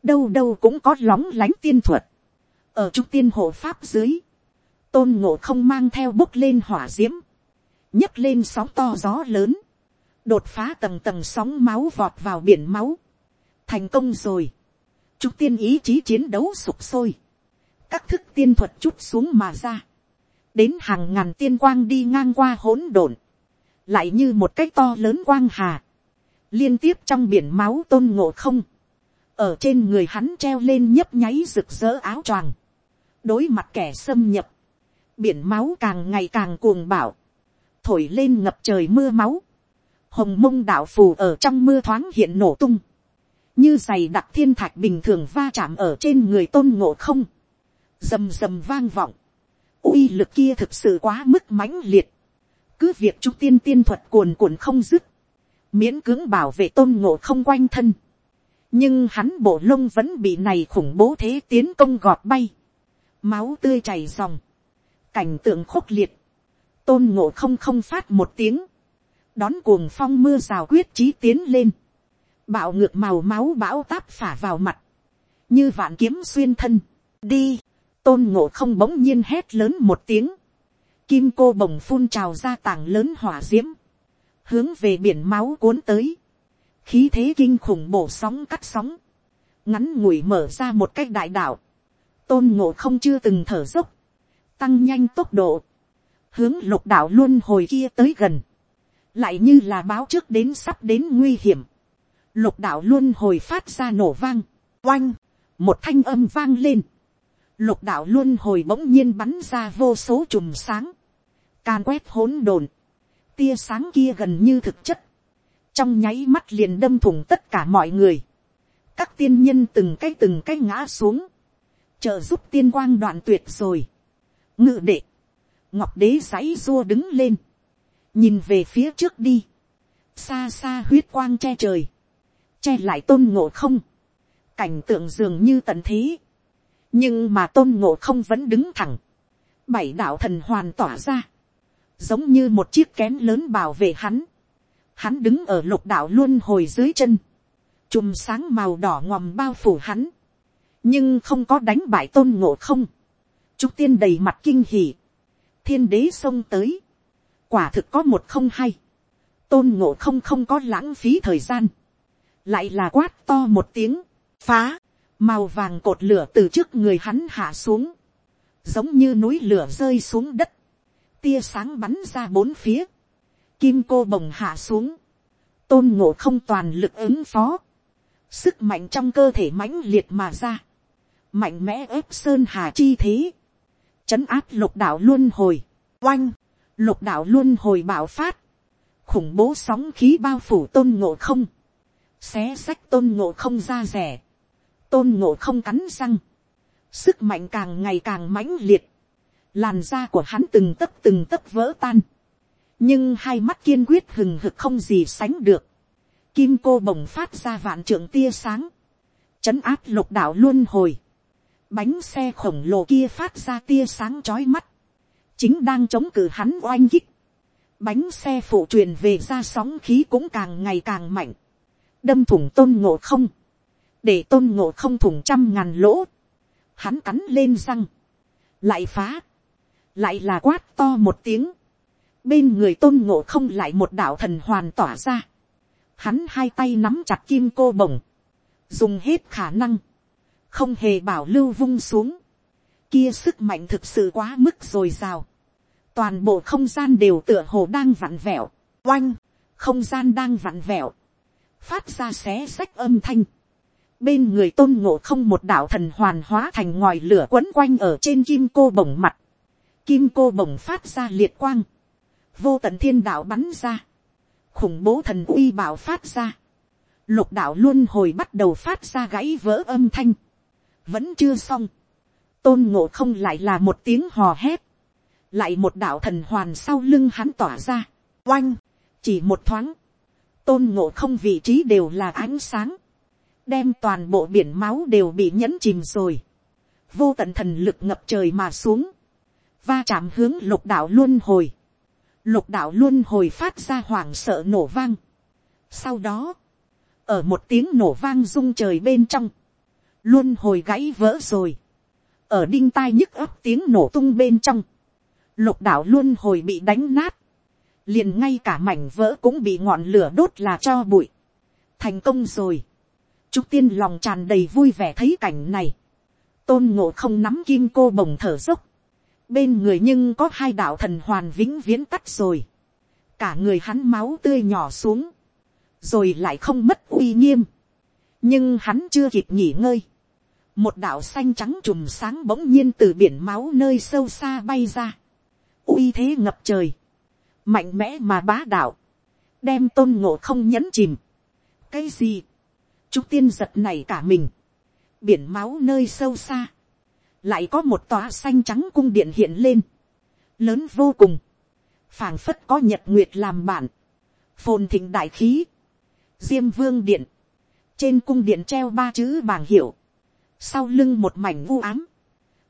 đâu đâu cũng có lóng lánh tiên thuật, ở trung tiên hộ pháp dưới, tôn ngộ không mang theo bốc lên hỏa d i ễ m nhấc lên sóng to gió lớn, đột phá tầng tầng sóng máu vọt vào biển máu, thành công rồi, chúng tiên ý chí chiến đấu sụp sôi, các thức tiên thuật chút xuống mà ra, đến hàng ngàn tiên quang đi ngang qua hỗn độn, lại như một cái to lớn quang hà, liên tiếp trong biển máu tôn ngộ không, ở trên người hắn treo lên nhấp nháy rực rỡ áo choàng, đối mặt kẻ xâm nhập, biển máu càng ngày càng cuồng bạo, thổi lên ngập trời mưa máu, hồng mông đạo phù ở trong mưa thoáng hiện nổ tung, như giày đặc thiên thạch bình thường va chạm ở trên người tôn ngộ không, rầm rầm vang vọng, uy lực kia thực sự quá mức mãnh liệt, cứ việc trung tiên tiên thuật cuồn cuộn không dứt, miễn cưỡng bảo vệ tôn ngộ không quanh thân. nhưng hắn bộ lông vẫn bị này khủng bố thế tiến công gọt bay. máu tươi chảy dòng. cảnh tượng khốc liệt tôn ngộ không không phát một tiếng. đón cuồng phong mưa rào quyết chí tiến lên. bạo ngược màu máu bão táp phả vào mặt. như vạn kiếm xuyên thân. đi. tôn ngộ không bỗng nhiên hét lớn một tiếng. kim cô bồng phun trào ra tảng lớn hỏa d i ễ m hướng về biển máu cuốn tới, khí thế kinh khủng bổ sóng cắt sóng, ngắn ngủi mở ra một cách đại đạo, tôn ngộ không chưa từng thở dốc, tăng nhanh tốc độ, hướng lục đạo luôn hồi kia tới gần, lại như là báo trước đến sắp đến nguy hiểm, lục đạo luôn hồi phát ra nổ vang, oanh, một thanh âm vang lên, lục đạo luôn hồi bỗng nhiên bắn ra vô số chùm sáng, can quét hỗn độn, tia sáng kia gần như thực chất, trong nháy mắt liền đâm thủng tất cả mọi người, các tiên nhân từng cái từng cái ngã xuống, trợ giúp tiên quang đoạn tuyệt rồi, ngự đệ, ngọc đế giấy rua đứng lên, nhìn về phía trước đi, xa xa huyết quang che trời, che lại tôn ngộ không, cảnh tượng dường như tận thế, nhưng mà tôn ngộ không vẫn đứng thẳng, bảy đạo thần hoàn tỏa ra, giống như một chiếc kén lớn bảo vệ hắn, hắn đứng ở lục đạo luôn hồi dưới chân, chùm sáng màu đỏ ngòm bao phủ hắn, nhưng không có đánh bại tôn ngộ không, trúc tiên đầy mặt kinh hỉ, thiên đế xông tới, quả thực có một không hay, tôn ngộ không không có lãng phí thời gian, lại là quát to một tiếng, phá, màu vàng cột lửa từ trước người hắn hạ xuống, giống như núi lửa rơi xuống đất, tia sáng bắn ra bốn phía, kim cô bồng hạ xuống, tôn ngộ không toàn lực ứng phó, sức mạnh trong cơ thể mãnh liệt mà ra, mạnh mẽ ép sơn hà chi thế, chấn áp lục đạo luôn hồi, oanh, lục đạo luôn hồi bạo phát, khủng bố sóng khí bao phủ tôn ngộ không, xé sách tôn ngộ không ra rẻ, tôn ngộ không cắn răng, sức mạnh càng ngày càng mãnh liệt, làn da của hắn từng tấc từng tấc vỡ tan, nhưng hai mắt kiên quyết hừng hực không gì sánh được, kim cô bồng phát ra vạn trượng tia sáng, chấn áp lục đạo luôn hồi, bánh xe khổng lồ kia phát ra tia sáng chói mắt, chính đang chống cự hắn oanh kích, bánh xe phụ truyền về ra sóng khí cũng càng ngày càng mạnh, đâm thủng tôn ngộ không, để tôn ngộ không thủng trăm ngàn lỗ, hắn cắn lên răng, lại phá, lại là quát to một tiếng, bên người tôn ngộ không lại một đạo thần hoàn tỏa ra, hắn hai tay nắm chặt kim cô bồng, dùng hết khả năng, không hề bảo lưu vung xuống, kia sức mạnh thực sự quá mức rồi rào, toàn bộ không gian đều tựa hồ đang vặn vẹo, oanh, không gian đang vặn vẹo, phát ra xé sách âm thanh, bên người tôn ngộ không một đạo thần hoàn hóa thành ngòi lửa quấn quanh ở trên kim cô bồng mặt, kim cô bồng phát ra liệt quang, vô tận thiên đạo bắn ra, khủng bố thần uy bảo phát ra, lục đạo luôn hồi bắt đầu phát ra gãy vỡ âm thanh, vẫn chưa xong, tôn ngộ không lại là một tiếng hò hét, lại một đạo thần hoàn sau lưng hắn tỏa ra, oanh, chỉ một thoáng, tôn ngộ không vị trí đều là ánh sáng, đem toàn bộ biển máu đều bị nhẫn chìm rồi, vô tận thần lực ngập trời mà xuống, va chạm hướng lục đạo luôn hồi, lục đạo luôn hồi phát ra hoảng sợ nổ vang. Sau đó, ở một tiếng nổ vang rung trời bên trong, luôn hồi gãy vỡ rồi. ở đinh tai nhức ấp tiếng nổ tung bên trong, lục đạo luôn hồi bị đánh nát, liền ngay cả mảnh vỡ cũng bị ngọn lửa đốt là cho bụi. thành công rồi. Trúc tiên lòng tràn đầy vui vẻ thấy cảnh này. tôn ngộ không nắm kim cô bồng thở dốc bên người nhưng có hai đạo thần hoàn vĩnh viễn tắt rồi, cả người hắn máu tươi nhỏ xuống, rồi lại không mất uy nghiêm, nhưng hắn chưa kịp nghỉ ngơi, một đạo xanh trắng trùm sáng bỗng nhiên từ biển máu nơi sâu xa bay ra, uy thế ngập trời, mạnh mẽ mà bá đạo, đem tôn ngộ không nhẫn chìm. cái gì, chúc tiên giật này cả mình, biển máu nơi sâu xa, lại có một tòa xanh trắng cung điện hiện lên, lớn vô cùng, phảng phất có nhật nguyệt làm bản, phồn thịnh đại khí, diêm vương điện, trên cung điện treo ba chữ bảng hiệu, sau lưng một mảnh vu ám,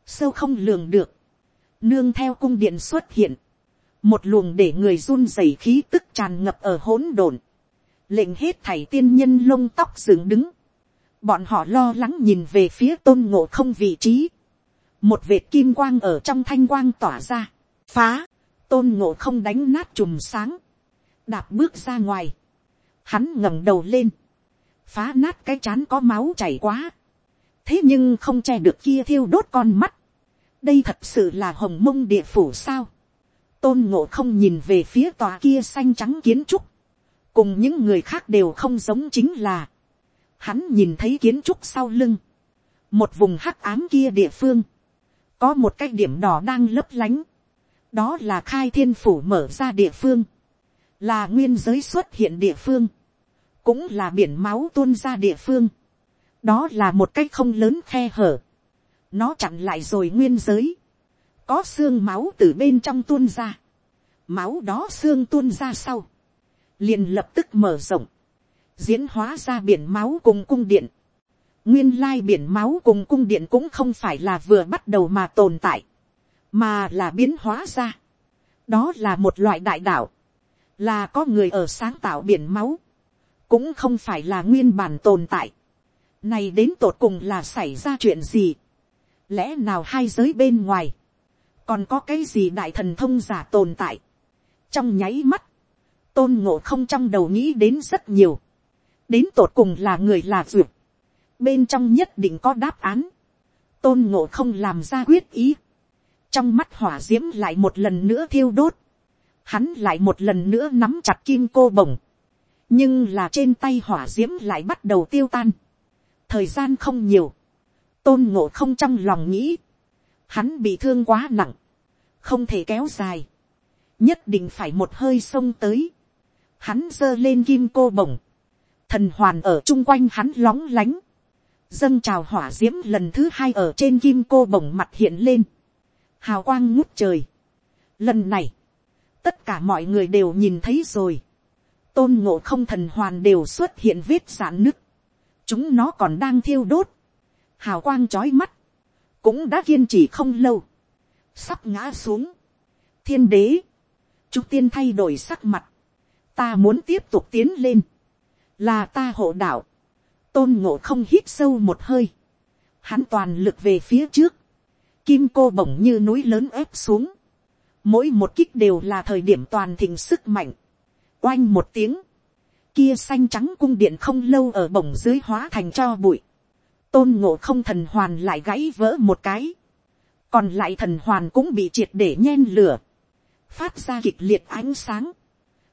sâu không lường được, nương theo cung điện xuất hiện, một luồng để người run rẩy khí tức tràn ngập ở hỗn độn, lệnh hết thảy tiên nhân lông tóc dựng đứng, bọn họ lo lắng nhìn về phía tôn ngộ không vị trí, một vệt kim quang ở trong thanh quang tỏa ra, phá, tôn ngộ không đánh nát chùm sáng, đạp bước ra ngoài, hắn ngẩng đầu lên, phá nát cái chán có máu chảy quá, thế nhưng không che được kia thiêu đốt con mắt, đây thật sự là hồng mông địa phủ sao. tôn ngộ không nhìn về phía tòa kia xanh trắng kiến trúc, cùng những người khác đều không giống chính là, hắn nhìn thấy kiến trúc sau lưng, một vùng hắc ám kia địa phương, có một cái điểm đỏ đang lấp lánh, đó là khai thiên phủ mở ra địa phương, là nguyên giới xuất hiện địa phương, cũng là biển máu tuôn ra địa phương, đó là một cái không lớn khe hở, nó chặn lại rồi nguyên giới, có xương máu từ bên trong tuôn ra, máu đó xương tuôn ra sau, liền lập tức mở rộng, diễn hóa ra biển máu cùng cung điện, nguyên lai biển máu cùng cung điện cũng không phải là vừa bắt đầu mà tồn tại, mà là biến hóa ra. đó là một loại đại đạo, là có người ở sáng tạo biển máu, cũng không phải là nguyên bản tồn tại này đến tột cùng là xảy ra chuyện gì, lẽ nào hai giới bên ngoài, còn có cái gì đại thần thông giả tồn tại. trong nháy mắt, tôn ngộ không trong đầu nghĩ đến rất nhiều, đến tột cùng là người là duyệt, bên trong nhất định có đáp án, tôn ngộ không làm ra quyết ý, trong mắt hỏa d i ễ m lại một lần nữa thiêu đốt, hắn lại một lần nữa nắm chặt kim cô bồng, nhưng là trên tay hỏa d i ễ m lại bắt đầu tiêu tan, thời gian không nhiều, tôn ngộ không trong lòng nghĩ, hắn bị thương quá nặng, không thể kéo dài, nhất định phải một hơi sông tới, hắn giơ lên kim cô bồng, thần hoàn ở chung quanh hắn lóng lánh, dâng trào hỏa d i ễ m lần thứ hai ở trên kim cô bồng mặt hiện lên, hào quang ngút trời. Lần này, tất cả mọi người đều nhìn thấy rồi, tôn ngộ không thần hoàn đều xuất hiện vết giãn nứt, chúng nó còn đang thiêu đốt, hào quang trói mắt, cũng đã kiên trì không lâu, sắp ngã xuống, thiên đế, chúng tiên thay đổi sắc mặt, ta muốn tiếp tục tiến lên, là ta hộ đạo, tôn ngộ không hít sâu một hơi, hắn toàn lực về phía trước, kim cô bổng như núi lớn ép xuống, mỗi một kích đều là thời điểm toàn thịnh sức mạnh, oanh một tiếng, kia xanh trắng cung điện không lâu ở bổng dưới hóa thành cho bụi, tôn ngộ không thần hoàn lại gãy vỡ một cái, còn lại thần hoàn cũng bị triệt để nhen lửa, phát ra kịch liệt ánh sáng,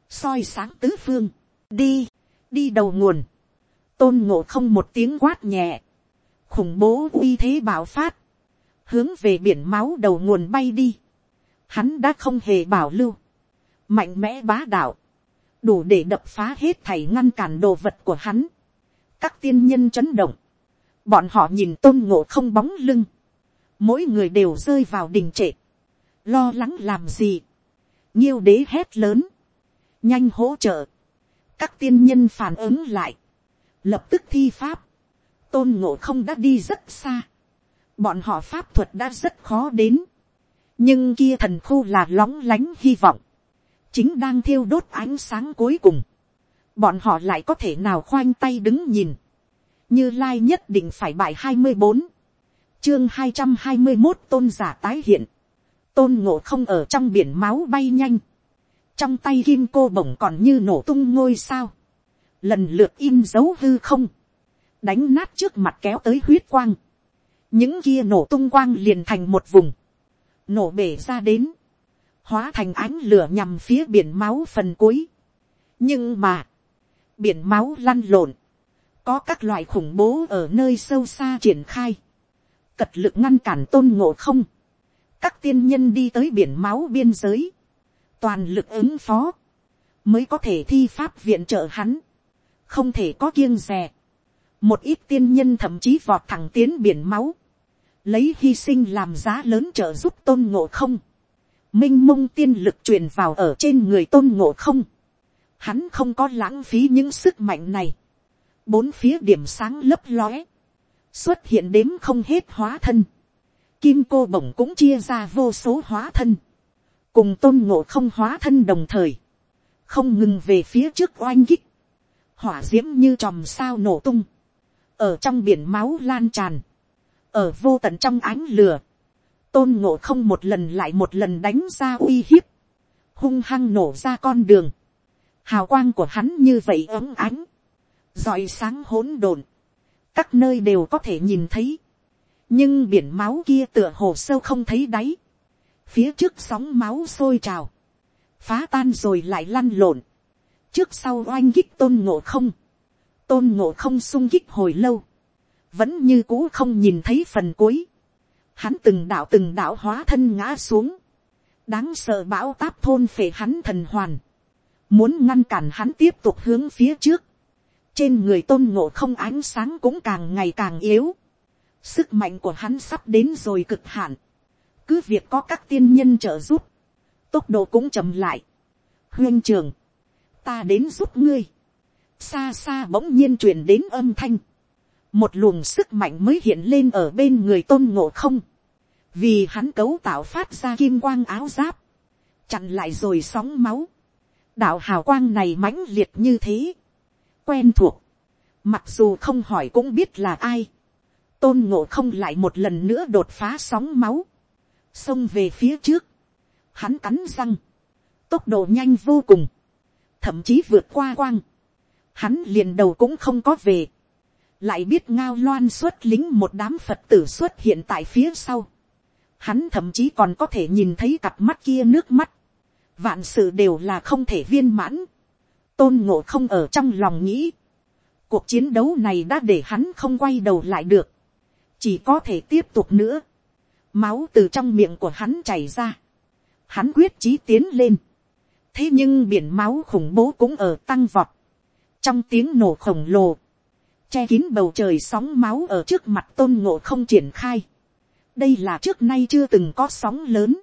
soi sáng tứ phương, đi, đi đầu nguồn, tôn ngộ không một tiếng quát nhẹ, khủng bố uy thế bảo phát, hướng về biển máu đầu nguồn bay đi, hắn đã không hề bảo lưu, mạnh mẽ bá đạo, đủ để đập phá hết thảy ngăn cản đồ vật của hắn, các tiên nhân chấn động, bọn họ nhìn tôn ngộ không bóng lưng, mỗi người đều rơi vào đình trệ, lo lắng làm gì, nhiêu đế hét lớn, nhanh hỗ trợ, các tiên nhân phản ứng lại, lập tức thi pháp, tôn ngộ không đã đi rất xa, bọn họ pháp thuật đã rất khó đến, nhưng kia thần khu là lóng lánh hy vọng, chính đang thiêu đốt ánh sáng cuối cùng, bọn họ lại có thể nào khoanh tay đứng nhìn, như lai nhất định phải bài hai mươi bốn, chương hai trăm hai mươi một tôn giả tái hiện, tôn ngộ không ở trong biển máu bay nhanh, trong tay kim cô bổng còn như nổ tung ngôi sao, lần lượt in dấu hư không, đánh nát trước mặt kéo tới huyết quang, những kia nổ tung quang liền thành một vùng, nổ bể ra đến, hóa thành ánh lửa nhằm phía biển máu phần cuối. nhưng mà, biển máu lăn lộn, có các loại khủng bố ở nơi sâu xa triển khai, cật lực ngăn cản tôn ngộ không, các tiên nhân đi tới biển máu biên giới, toàn lực ứng phó, mới có thể thi pháp viện trợ hắn. Không thể có kiêng rè. một ít tiên nhân thậm chí vọt thẳng tiến biển máu, lấy hy sinh làm giá lớn trợ giúp tôn ngộ không, m i n h mông tiên lực truyền vào ở trên người tôn ngộ không, hắn không có lãng phí những sức mạnh này, bốn phía điểm sáng lấp lóe, xuất hiện đếm không hết hóa thân, kim cô bổng cũng chia ra vô số hóa thân, cùng tôn ngộ không hóa thân đồng thời, không ngừng về phía trước oanh kích, hỏa d i ễ m như tròm sao nổ tung, ở trong biển máu lan tràn, ở vô tận trong ánh lửa, tôn ngộ không một lần lại một lần đánh ra uy hiếp, hung hăng nổ ra con đường, hào quang của hắn như vậy ấm ánh, rọi sáng hỗn độn, các nơi đều có thể nhìn thấy, nhưng biển máu kia tựa hồ sâu không thấy đáy, phía trước sóng máu sôi trào, phá tan rồi lại lăn lộn, trước sau oanh kích tôn ngộ không, tôn ngộ không sung kích hồi lâu, vẫn như cũ không nhìn thấy phần cuối, hắn từng đạo từng đạo hóa thân ngã xuống, đáng sợ bão táp thôn phệ hắn thần hoàn, muốn ngăn cản hắn tiếp tục hướng phía trước, trên người tôn ngộ không ánh sáng cũng càng ngày càng yếu, sức mạnh của hắn sắp đến rồi cực hạn, cứ việc có các tiên nhân trợ giúp, tốc độ cũng chậm lại. huyên trường, ta đến giúp ngươi, xa xa bỗng nhiên truyền đến âm thanh, một luồng sức mạnh mới hiện lên ở bên người tôn ngộ không, vì hắn cấu tạo phát ra kim quang áo giáp, chặn lại rồi sóng máu, đạo hào quang này mãnh liệt như thế, quen thuộc, mặc dù không hỏi cũng biết là ai, tôn ngộ không lại một lần nữa đột phá sóng máu, xông về phía trước, hắn cắn răng, tốc độ nhanh vô cùng, thậm chí vượt qua quang, hắn liền đầu cũng không có về, lại biết ngao loan xuất lính một đám phật tử xuất hiện tại phía sau, hắn thậm chí còn có thể nhìn thấy cặp mắt kia nước mắt, vạn sự đều là không thể viên mãn, tôn ngộ không ở trong lòng nghĩ, cuộc chiến đấu này đã để hắn không quay đầu lại được, chỉ có thể tiếp tục nữa, máu từ trong miệng của hắn chảy ra, hắn quyết chí tiến lên, thế nhưng biển máu khủng bố cũng ở tăng vọt, trong tiếng nổ khổng lồ, che kín bầu trời sóng máu ở trước mặt tôn ngộ không triển khai, đây là trước nay chưa từng có sóng lớn,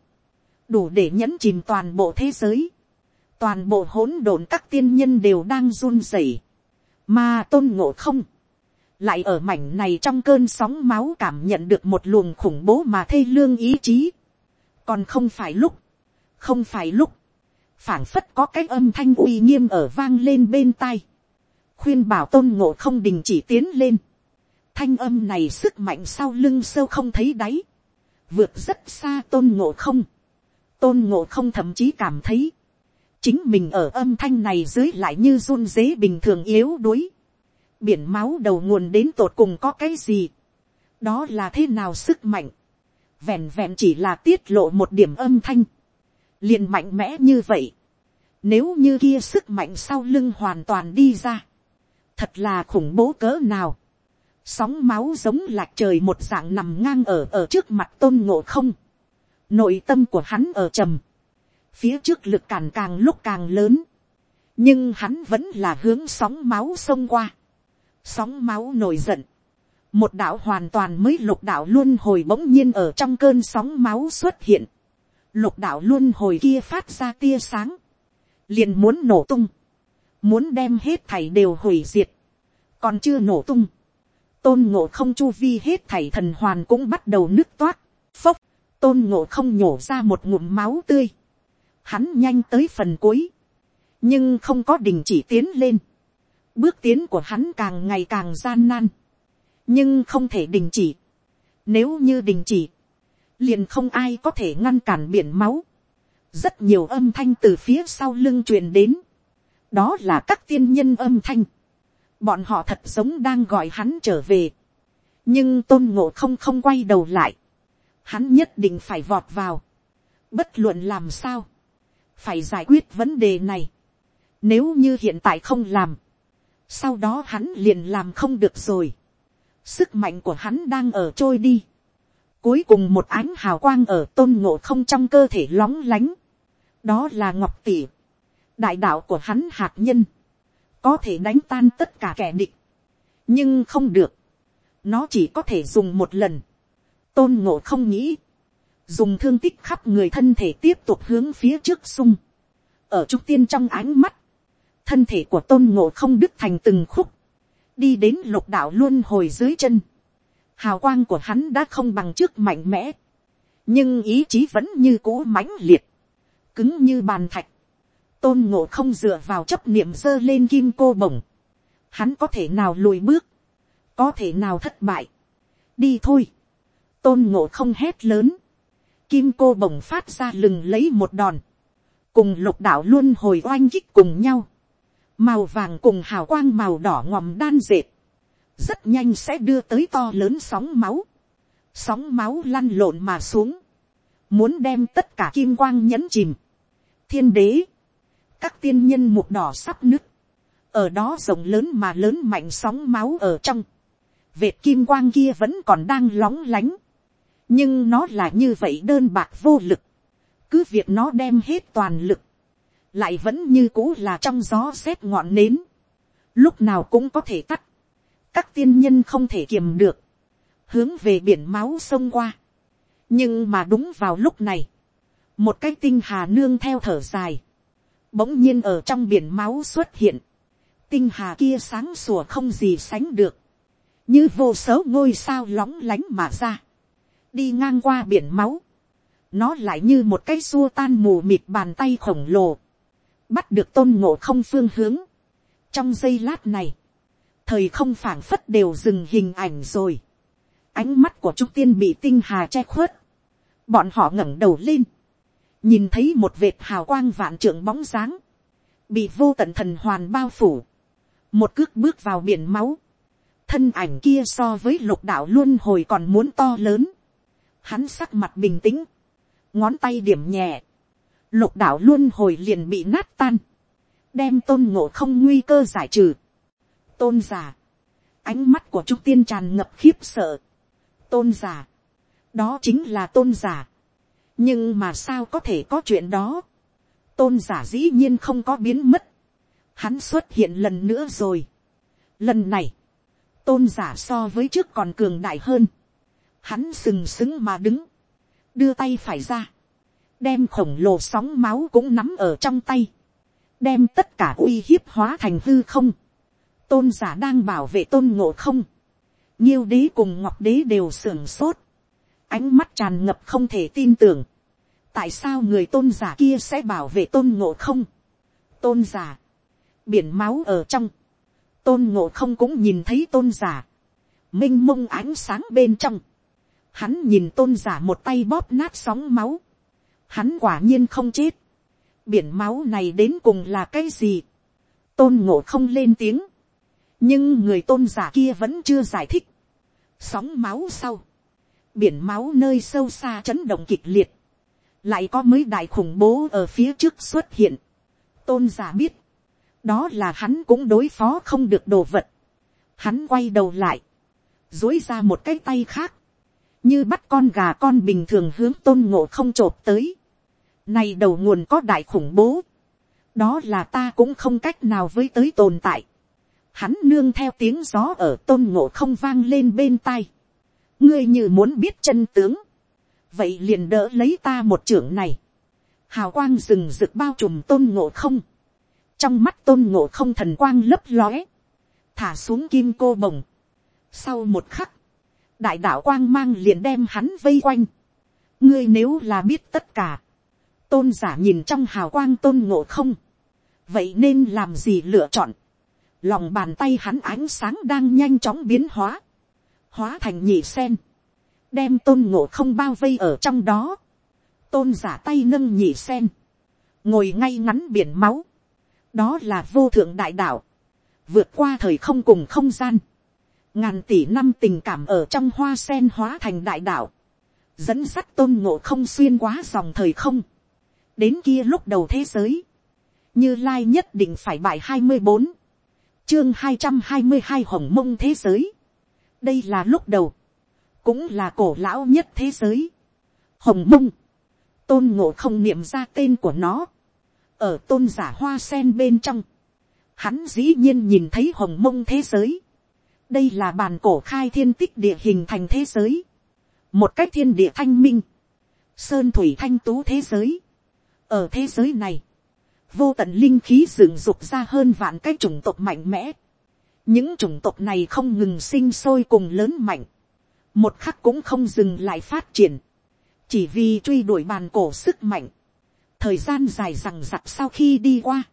đủ để nhẫn chìm toàn bộ thế giới, toàn bộ hỗn độn các tiên nhân đều đang run rẩy, mà tôn ngộ không, lại ở mảnh này trong cơn sóng máu cảm nhận được một luồng khủng bố mà thê lương ý chí, còn không phải lúc, không phải lúc, phảng phất có cái âm thanh uy nghiêm ở vang lên bên tai, khuyên bảo tôn ngộ không đình chỉ tiến lên, thanh âm này sức mạnh sau lưng sâu không thấy đáy, vượt rất xa tôn ngộ không, tôn ngộ không thậm chí cảm thấy, chính mình ở âm thanh này dưới lại như run dế bình thường yếu đuối, biển máu đầu nguồn đến tột cùng có cái gì, đó là thế nào sức mạnh, vẹn vẹn chỉ là tiết lộ một điểm âm thanh, liền mạnh mẽ như vậy, nếu như kia sức mạnh sau lưng hoàn toàn đi ra, thật là khủng bố cỡ nào, sóng máu giống lạc trời một dạng nằm ngang ở ở trước mặt tôn ngộ không, nội tâm của hắn ở trầm, phía trước lực cản càng lúc càng lớn, nhưng hắn vẫn là hướng sóng máu xông qua, sóng máu nổi giận, một đạo hoàn toàn mới lục đạo luôn hồi bỗng nhiên ở trong cơn sóng máu xuất hiện, lục đạo luôn hồi kia phát ra tia sáng, liền muốn nổ tung, muốn đem hết thảy đều hủy diệt, còn chưa nổ tung, tôn ngộ không chu vi hết thảy thần hoàn cũng bắt đầu nước toát, phốc, tôn ngộ không nhổ ra một ngụm máu tươi, hắn nhanh tới phần cuối, nhưng không có đình chỉ tiến lên, bước tiến của hắn càng ngày càng gian nan, nhưng không thể đình chỉ, nếu như đình chỉ, liền không ai có thể ngăn cản biển máu, rất nhiều âm thanh từ phía sau lưng truyền đến, đó là các tiên nhân âm thanh, bọn họ thật giống đang gọi hắn trở về, nhưng tôn ngộ không không quay đầu lại, hắn nhất định phải vọt vào, bất luận làm sao, phải giải quyết vấn đề này, nếu như hiện tại không làm, sau đó hắn liền làm không được rồi, sức mạnh của hắn đang ở trôi đi, cuối cùng một ánh hào quang ở tôn ngộ không trong cơ thể lóng lánh, đó là ngọc tỷ, đại đạo của hắn hạt nhân, có thể đánh tan tất cả kẻ địch, nhưng không được, nó chỉ có thể dùng một lần, tôn ngộ không nghĩ, dùng thương tích khắp người thân thể tiếp tục hướng phía trước sung, ở trung tiên trong ánh mắt, thân thể của tôn ngộ không đứt thành từng khúc, đi đến lục đạo luôn hồi dưới chân, hào quang của hắn đã không bằng trước mạnh mẽ, nhưng ý chí vẫn như cũ mãnh liệt, cứng như bàn thạch, tôn ngộ không dựa vào chấp niệm giơ lên kim cô bổng, hắn có thể nào lùi bước, có thể nào thất bại, đi thôi, tôn ngộ không hét lớn, kim cô bổng phát ra lừng lấy một đòn, cùng lục đạo luôn hồi oanh kích cùng nhau, màu vàng cùng hào quang màu đỏ ngòm đan dệt, rất nhanh sẽ đưa tới to lớn sóng máu, sóng máu lăn lộn mà xuống, muốn đem tất cả kim quang nhẫn chìm, thiên đế, các tiên nhân mục đỏ sắp nứt, ở đó rộng lớn mà lớn mạnh sóng máu ở trong, vệt kim quang kia vẫn còn đang lóng lánh, nhưng nó là như vậy đơn bạc vô lực, cứ việc nó đem hết toàn lực, lại vẫn như cũ là trong gió rét ngọn nến, lúc nào cũng có thể tắt, các tiên nhân không thể kiềm được, hướng về biển máu sông qua. nhưng mà đúng vào lúc này, một cái tinh hà nương theo thở dài, bỗng nhiên ở trong biển máu xuất hiện, tinh hà kia sáng sủa không gì sánh được, như vô số ngôi sao lóng lánh mà ra, đi ngang qua biển máu, nó lại như một cái xua tan mù mịt bàn tay khổng lồ, bắt được tôn ngộ không phương hướng. trong giây lát này, thời không phảng phất đều dừng hình ảnh rồi. ánh mắt của trung tiên bị tinh hà che khuất. bọn họ ngẩng đầu lên, nhìn thấy một vệt hào quang vạn trưởng bóng dáng, bị vô tận thần hoàn bao phủ, một cước bước vào biển máu, thân ảnh kia so với lục đạo luôn hồi còn muốn to lớn, hắn sắc mặt bình tĩnh, ngón tay điểm nhẹ, lục đạo luôn hồi liền bị nát tan, đem tôn ngộ không nguy cơ giải trừ. tôn giả, ánh mắt của trung tiên tràn ngập khiếp sợ. tôn giả, đó chính là tôn giả nhưng mà sao có thể có chuyện đó. tôn giả dĩ nhiên không có biến mất. hắn xuất hiện lần nữa rồi. lần này, tôn giả so với trước còn cường đại hơn. hắn sừng sững mà đứng, đưa tay phải ra đem khổng lồ sóng máu cũng nắm ở trong tay, đem tất cả uy hiếp hóa thành hư không, tôn giả đang bảo vệ tôn ngộ không, nhiêu đế cùng ngọc đế đều sưởng sốt, ánh mắt tràn ngập không thể tin tưởng, tại sao người tôn giả kia sẽ bảo vệ tôn ngộ không, tôn giả, biển máu ở trong, tôn ngộ không cũng nhìn thấy tôn giả, m i n h mông ánh sáng bên trong, hắn nhìn tôn giả một tay bóp nát sóng máu, hắn quả nhiên không chết, biển máu này đến cùng là cái gì, tôn ngộ không lên tiếng, nhưng người tôn giả kia vẫn chưa giải thích, sóng máu sau, biển máu nơi sâu xa chấn động kịch liệt, lại có mấy đại khủng bố ở phía trước xuất hiện, tôn giả biết, đó là hắn cũng đối phó không được đồ vật, hắn quay đầu lại, dối ra một cái tay khác, như bắt con gà con bình thường hướng tôn ngộ không chộp tới. Này đầu nguồn có đại khủng bố. Đó là ta cũng không cách nào với tới tồn tại. Hắn nương theo tiếng gió ở tôn ngộ không vang lên bên tai. Ngươi như muốn biết chân tướng. Vậy liền đỡ lấy ta một trưởng này. Hào quang rừng rực bao trùm tôn ngộ không. Trong mắt tôn ngộ không thần quang lấp lóe. Thả xuống kim cô bồng. Sau một khắc đại đạo quang mang liền đem hắn vây quanh. ngươi nếu là biết tất cả, tôn giả nhìn trong hào quang tôn ngộ không, vậy nên làm gì lựa chọn. lòng bàn tay hắn ánh sáng đang nhanh chóng biến hóa, hóa thành nhị sen, đem tôn ngộ không bao vây ở trong đó, tôn giả tay nâng nhị sen, ngồi ngay ngắn biển máu, đó là vô thượng đại đạo, vượt qua thời không cùng không gian, ngàn tỷ năm tình cảm ở trong hoa sen hóa thành đại đạo, dẫn sắt tôn ngộ không xuyên quá dòng thời không, đến kia lúc đầu thế giới, như lai nhất định phải bài hai mươi bốn, chương hai trăm hai mươi hai hồng mông thế giới, đây là lúc đầu, cũng là cổ lão nhất thế giới, hồng mông, tôn ngộ không niệm ra tên của nó, ở tôn giả hoa sen bên trong, hắn dĩ nhiên nhìn thấy hồng mông thế giới, đây là bàn cổ khai thiên tích địa hình thành thế giới, một cách thiên địa thanh minh, sơn thủy thanh tú thế giới. ở thế giới này, vô tận linh khí dựng dục ra hơn vạn cái chủng tộc mạnh mẽ những chủng tộc này không ngừng sinh sôi cùng lớn mạnh, một khắc cũng không dừng lại phát triển, chỉ vì truy đuổi bàn cổ sức mạnh. thời gian dài rằng giặc sau khi đi qua,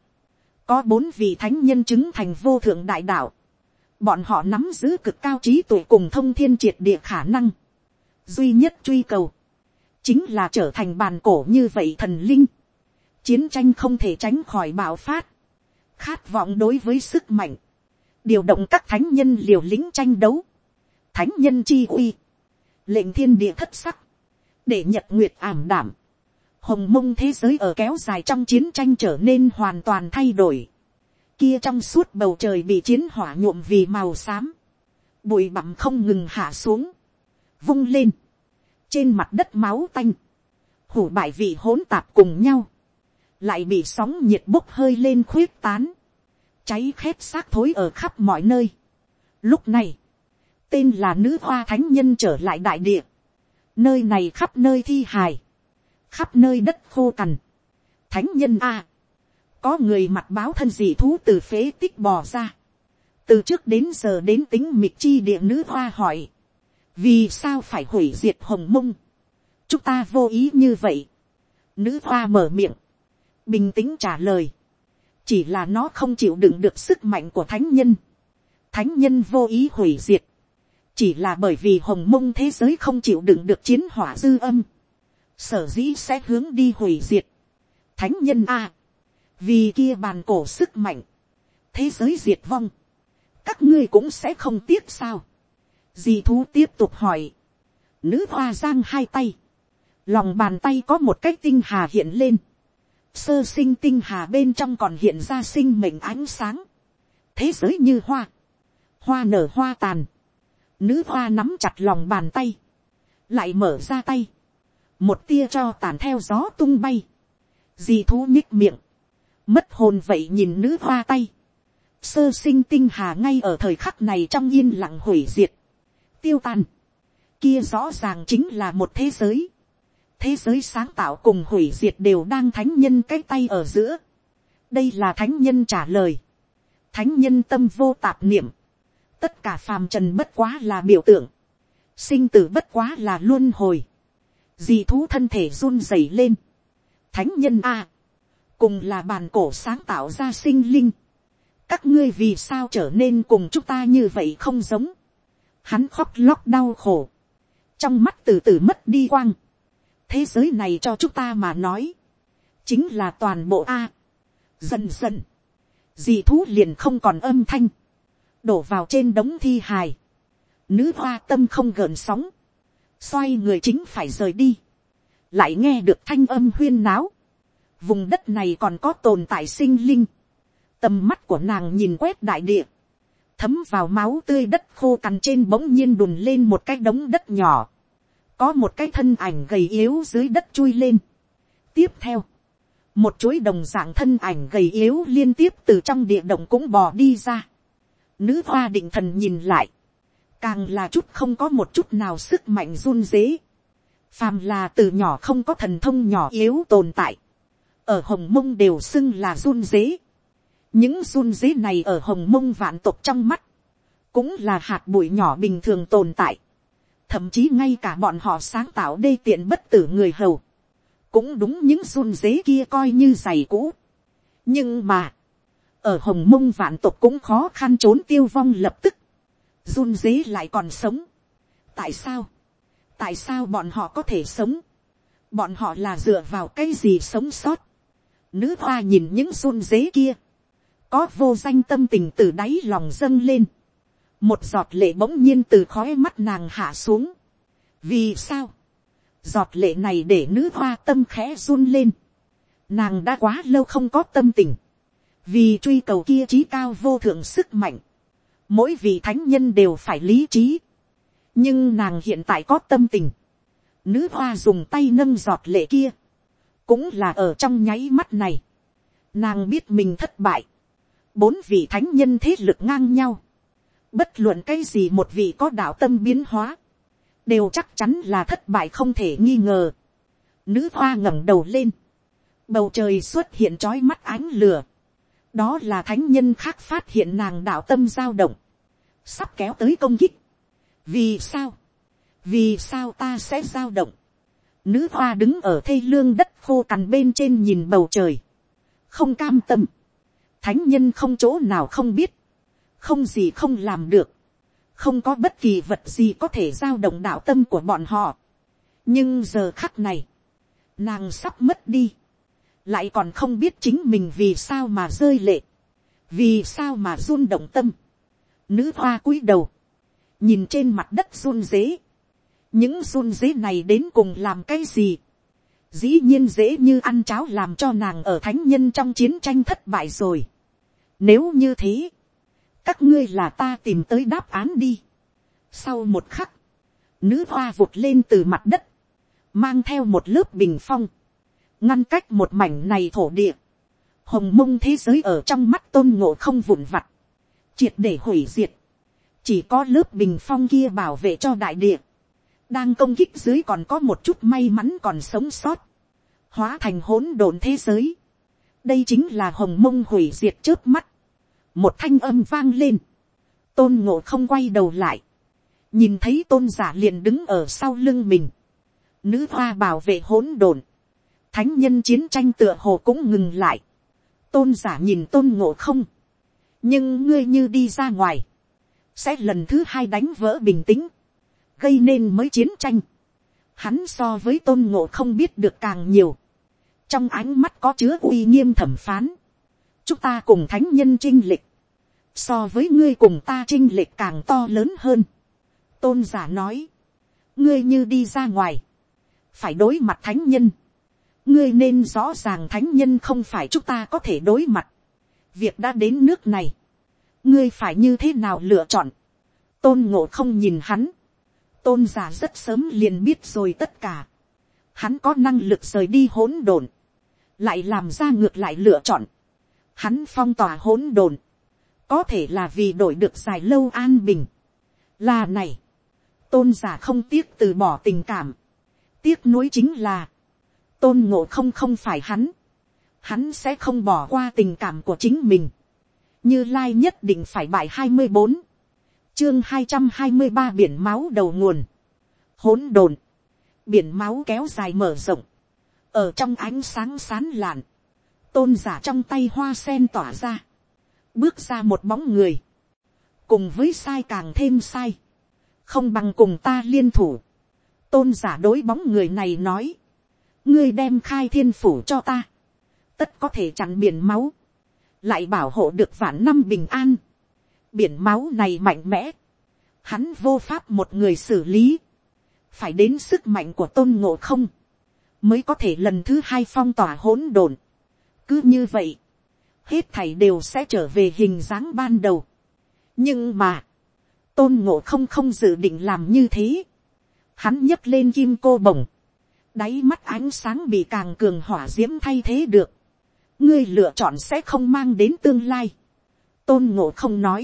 có bốn vị thánh nhân chứng thành vô thượng đại đạo, bọn họ nắm giữ cực cao trí tuệ cùng thông thiên triệt địa khả năng. duy nhất truy cầu, chính là trở thành bàn cổ như vậy thần linh. chiến tranh không thể tránh khỏi bạo phát. khát vọng đối với sức mạnh, điều động các thánh nhân liều lĩnh tranh đấu. thánh nhân chi uy, lệnh thiên địa thất sắc, để nhật nguyệt ảm đảm, hồng mông thế giới ở kéo dài trong chiến tranh trở nên hoàn toàn thay đổi, kia trong suốt bầu trời bị chiến hỏa nhuộm vì màu xám, bụi bặm không ngừng hạ xuống, vung lên, trên mặt đất máu tanh, hủ bại vị hỗn tạp cùng nhau, lại bị sóng nhiệt bốc hơi lên khuyết tán, cháy khét xác thối ở khắp mọi nơi. Lúc này, tên là nữ hoa thánh nhân trở lại đại địa, nơi này khắp nơi thi hài, khắp nơi đất khô cằn, thánh nhân a, có người mặt báo thân dị thú từ phế tích bò ra, từ trước đến giờ đến tính mịch chi địa nữ hoa hỏi, vì sao phải hủy diệt hồng mông, chúng ta vô ý như vậy, nữ hoa mở miệng, bình tĩnh trả lời, chỉ là nó không chịu đựng được sức mạnh của thánh nhân, thánh nhân vô ý hủy diệt, chỉ là bởi vì hồng mông thế giới không chịu đựng được chiến hỏa dư âm, sở dĩ sẽ hướng đi hủy diệt. Thánh nhân a, vì kia bàn cổ sức mạnh, thế giới diệt vong, các ngươi cũng sẽ không tiếc sao. di thú tiếp tục hỏi, nữ hoa giang hai tay, lòng bàn tay có một cái tinh hà hiện lên, sơ sinh tinh hà bên trong còn hiện ra sinh mệnh ánh sáng, thế giới như hoa, hoa nở hoa tàn, nữ hoa nắm chặt lòng bàn tay, lại mở ra tay, một tia cho tàn theo gió tung bay, dì thú nhích miệng, mất hồn vậy nhìn nữ hoa tay, sơ sinh tinh hà ngay ở thời khắc này trong yên lặng hủy diệt, tiêu tan, kia rõ ràng chính là một thế giới, thế giới sáng tạo cùng hủy diệt đều đang thánh nhân cái tay ở giữa, đây là thánh nhân trả lời, thánh nhân tâm vô tạp niệm, tất cả phàm trần bất quá là biểu tượng, sinh tử bất quá là luân hồi, dì thú thân thể run rẩy lên, thánh nhân a, cùng là bàn cổ sáng tạo ra sinh linh, các ngươi vì sao trở nên cùng chúng ta như vậy không giống, hắn khóc lóc đau khổ, trong mắt từ từ mất đi quang, thế giới này cho chúng ta mà nói, chính là toàn bộ a, dần dần, dì thú liền không còn âm thanh, đổ vào trên đống thi hài, nữ hoa tâm không gợn sóng, xoay người chính phải rời đi, lại nghe được thanh âm huyên náo, vùng đất này còn có tồn tại sinh linh, tầm mắt của nàng nhìn quét đại địa, thấm vào máu tươi đất khô cằn trên bỗng nhiên đùn lên một cái đống đất nhỏ, có một cái thân ảnh gầy yếu dưới đất chui lên. tiếp theo, một chuỗi đồng dạng thân ảnh gầy yếu liên tiếp từ trong địa động cũng bò đi ra. Nữ hoa định thần nhìn lại, càng là chút không có một chút nào sức mạnh run dế. phàm là từ nhỏ không có thần thông nhỏ yếu tồn tại, ở hồng mông đều xưng là run dế. những run dế này ở hồng mông vạn tộc trong mắt, cũng là hạt bụi nhỏ bình thường tồn tại thậm chí ngay cả bọn họ sáng tạo đê tiện bất tử người hầu, cũng đúng những run dế kia coi như giày cũ. nhưng mà, ở hồng mông vạn tộc cũng khó khăn trốn tiêu vong lập tức, run dế lại còn sống. tại sao, tại sao bọn họ có thể sống, bọn họ là dựa vào cái gì sống sót. Nữ hoa nhìn những run dế kia, có vô danh tâm tình từ đáy lòng dâng lên một giọt lệ bỗng nhiên từ khói mắt nàng hạ xuống. vì sao, giọt lệ này để nữ hoa tâm khẽ run lên. nàng đã quá lâu không có tâm tình, vì truy cầu kia trí cao vô thượng sức mạnh. mỗi vị thánh nhân đều phải lý trí. nhưng nàng hiện tại có tâm tình. nữ hoa dùng tay nâng giọt lệ kia. cũng là ở trong nháy mắt này. nàng biết mình thất bại. bốn vị thánh nhân thế lực ngang nhau Bất luận cái gì một vị có đạo tâm biến hóa. Đều chắc chắn là thất bại không thể nghi ngờ. Nữ hoa ngẩng đầu lên. Bầu trời xuất hiện trói mắt ánh lửa. Đó là thánh nhân khác phát hiện nàng đạo tâm dao động. Sắp kéo tới công kích. Vì sao? Vì sao ta sẽ dao động? Nữ hoa đứng ở thây lương đất khô cằn bên trên nhìn bầu trời. Không cam tâm. Thánh nhân không chỗ nào không biết không gì không làm được, không có bất kỳ vật gì có thể giao động đạo tâm của bọn họ. nhưng giờ khắc này, nàng sắp mất đi, lại còn không biết chính mình vì sao mà rơi lệ, vì sao mà run động tâm. Nữ hoa cúi đầu, nhìn trên mặt đất run dế, những run dế này đến cùng làm cái gì, dĩ nhiên dễ như ăn cháo làm cho nàng ở thánh nhân trong chiến tranh thất bại rồi. Nếu như thế, các ngươi là ta tìm tới đáp án đi. Sau một khắc, nữ hoa vụt lên từ mặt đất, mang theo một lớp bình phong, ngăn cách một mảnh này thổ địa, hồng mông thế giới ở trong mắt tôn ngộ không vụn vặt, triệt để hủy diệt, chỉ có lớp bình phong kia bảo vệ cho đại địa, đang công kích dưới còn có một chút may mắn còn sống sót, hóa thành hỗn độn thế giới. đây chính là hồng mông hủy diệt trước mắt, một thanh âm vang lên, tôn ngộ không quay đầu lại, nhìn thấy tôn giả liền đứng ở sau lưng mình, nữ hoa bảo vệ hỗn độn, thánh nhân chiến tranh tựa hồ cũng ngừng lại, tôn giả nhìn tôn ngộ không, nhưng ngươi như đi ra ngoài, sẽ lần thứ hai đánh vỡ bình tĩnh, gây nên mới chiến tranh. Hắn so với tôn ngộ không biết được càng nhiều. Trong ánh mắt có chứa uy nghiêm thẩm phán. Chúng ta cùng thánh nhân trinh lịch. So với ngươi cùng ta trinh lịch càng to lớn hơn. Tôn giả nói. Ngươi như đi ra ngoài. Phải đối mặt thánh nhân. Ngươi nên rõ ràng thánh nhân không phải chúng ta có thể đối mặt. Việc đã đến nước này. Ngươi phải như thế nào lựa chọn. Tôn ngộ không nhìn hắn tôn giả rất sớm liền biết rồi tất cả. Hắn có năng lực rời đi hỗn độn, lại làm ra ngược lại lựa chọn. Hắn phong tỏa hỗn độn, có thể là vì đổi được dài lâu an bình. Là này, tôn giả không tiếc từ bỏ tình cảm. Tiếc nuối chính là, tôn ngộ không không phải hắn. Hắn sẽ không bỏ qua tình cảm của chính mình. Như Lai nhất định phải bại hai mươi bốn chương hai trăm hai mươi ba biển máu đầu nguồn, hỗn độn, biển máu kéo dài mở rộng, ở trong ánh sáng sán lạn, tôn giả trong tay hoa sen tỏa ra, bước ra một bóng người, cùng với sai càng thêm sai, không bằng cùng ta liên thủ, tôn giả đối bóng người này nói, ngươi đem khai thiên phủ cho ta, tất có thể chặn biển máu, lại bảo hộ được vạn năm bình an, biển máu này mạnh mẽ, hắn vô pháp một người xử lý, phải đến sức mạnh của tôn ngộ không, mới có thể lần thứ hai phong tỏa hỗn độn cứ như vậy, hết thảy đều sẽ trở về hình dáng ban đầu. nhưng mà, tôn ngộ không không dự định làm như thế. hắn nhấc lên kim cô bồng, đáy mắt ánh sáng bị càng cường hỏa d i ễ m thay thế được. ngươi lựa chọn sẽ không mang đến tương lai. tôn ngộ không nói,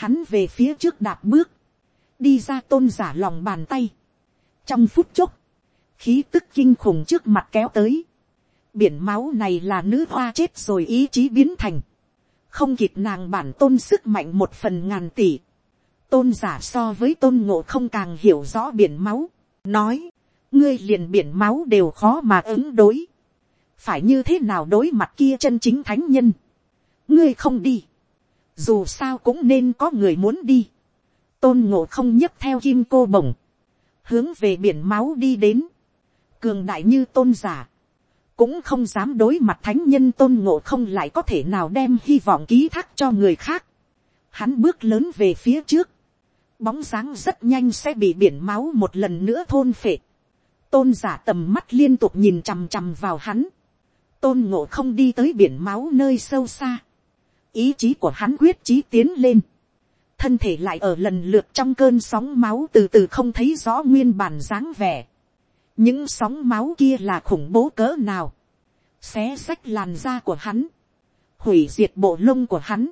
hắn về phía trước đạp bước, đi ra tôn giả lòng bàn tay. trong phút chốc, khí tức kinh khủng trước mặt kéo tới, biển máu này là nữ hoa chết rồi ý chí biến thành, không kịp nàng bản tôn sức mạnh một phần ngàn tỷ, tôn giả so với tôn ngộ không càng hiểu rõ biển máu, nói, ngươi liền biển máu đều khó mà ứng đối, phải như thế nào đối mặt kia chân chính thánh nhân, ngươi không đi, dù sao cũng nên có người muốn đi, tôn ngộ không nhấc theo kim cô bổng, hướng về biển máu đi đến, cường đại như tôn giả, cũng không dám đối mặt thánh nhân tôn ngộ không lại có thể nào đem hy vọng ký thác cho người khác. Hắn bước lớn về phía trước, bóng dáng rất nhanh sẽ bị biển máu một lần nữa thôn phệ. tôn giả tầm mắt liên tục nhìn chằm chằm vào hắn, tôn ngộ không đi tới biển máu nơi sâu xa, ý chí của hắn quyết chí tiến lên, thân thể lại ở lần lượt trong cơn sóng máu từ từ không thấy rõ nguyên bản dáng vẻ những sóng máu kia là khủng bố cỡ nào, xé xách làn da của hắn, hủy diệt bộ lông của hắn,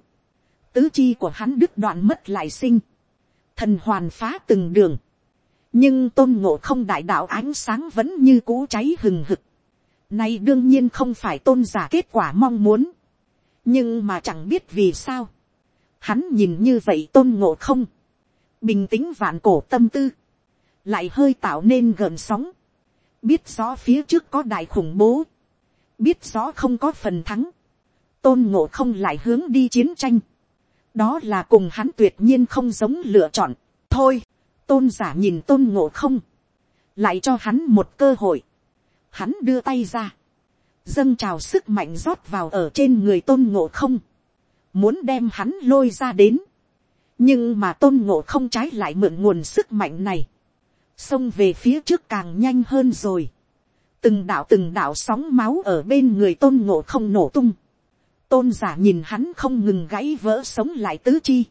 tứ chi của hắn đứt đoạn mất lại sinh, thần hoàn phá từng đường, nhưng tôn ngộ không đại đạo ánh sáng vẫn như cũ cháy hừng hực. nay đương nhiên không phải tôn giả kết quả mong muốn. Nhưng mà chẳng biết vì sao, hắn nhìn như vậy tôn ngộ không, bình tĩnh vạn cổ tâm tư, lại hơi tạo nên gợn sóng, biết rõ phía trước có đại khủng bố, biết rõ không có phần thắng, tôn ngộ không lại hướng đi chiến tranh, đó là cùng hắn tuyệt nhiên không giống lựa chọn, thôi, tôn giả nhìn tôn ngộ không, lại cho hắn một cơ hội, hắn đưa tay ra, dâng trào sức mạnh rót vào ở trên người tôn ngộ không, muốn đem hắn lôi ra đến, nhưng mà tôn ngộ không trái lại mượn nguồn sức mạnh này, xông về phía trước càng nhanh hơn rồi, từng đạo từng đạo sóng máu ở bên người tôn ngộ không nổ tung, tôn giả nhìn hắn không ngừng gãy vỡ sống lại tứ chi,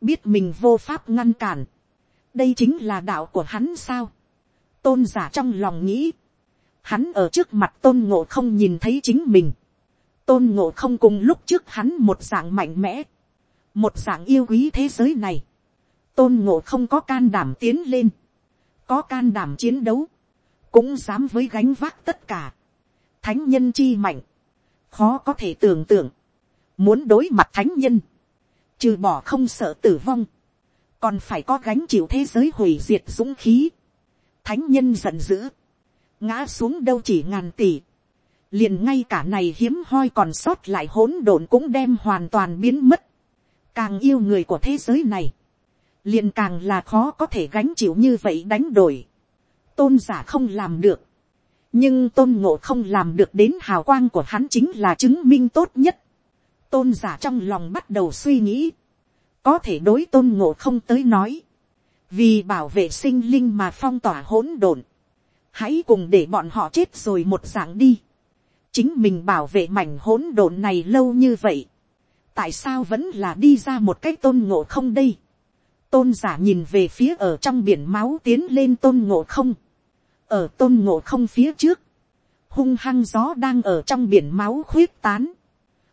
biết mình vô pháp ngăn cản, đây chính là đạo của hắn sao, tôn giả trong lòng nghĩ, hắn ở trước mặt tôn ngộ không nhìn thấy chính mình, tôn ngộ không cùng lúc trước hắn một dạng mạnh mẽ, một dạng yêu quý thế giới này, tôn ngộ không có can đảm tiến lên, có can đảm chiến đấu, cũng dám với gánh vác tất cả, thánh nhân chi mạnh, khó có thể tưởng tượng, muốn đối mặt thánh nhân, trừ bỏ không sợ tử vong, còn phải có gánh chịu thế giới hủy diệt dũng khí, thánh nhân giận dữ, ngã xuống đâu chỉ ngàn tỷ, liền ngay cả này hiếm hoi còn sót lại hỗn độn cũng đem hoàn toàn biến mất, càng yêu người của thế giới này, liền càng là khó có thể gánh chịu như vậy đánh đổi, tôn giả không làm được, nhưng tôn ngộ không làm được đến hào quang của hắn chính là chứng minh tốt nhất, tôn giả trong lòng bắt đầu suy nghĩ, có thể đối tôn ngộ không tới nói, vì bảo vệ sinh linh mà phong tỏa hỗn độn, hãy cùng để bọn họ chết rồi một dạng đi, chính mình bảo vệ mảnh hỗn độn này lâu như vậy, tại sao vẫn là đi ra một cái tôn ngộ không đây, tôn giả nhìn về phía ở trong biển máu tiến lên tôn ngộ không, ở tôn ngộ không phía trước, hung hăng gió đang ở trong biển máu khuyết tán,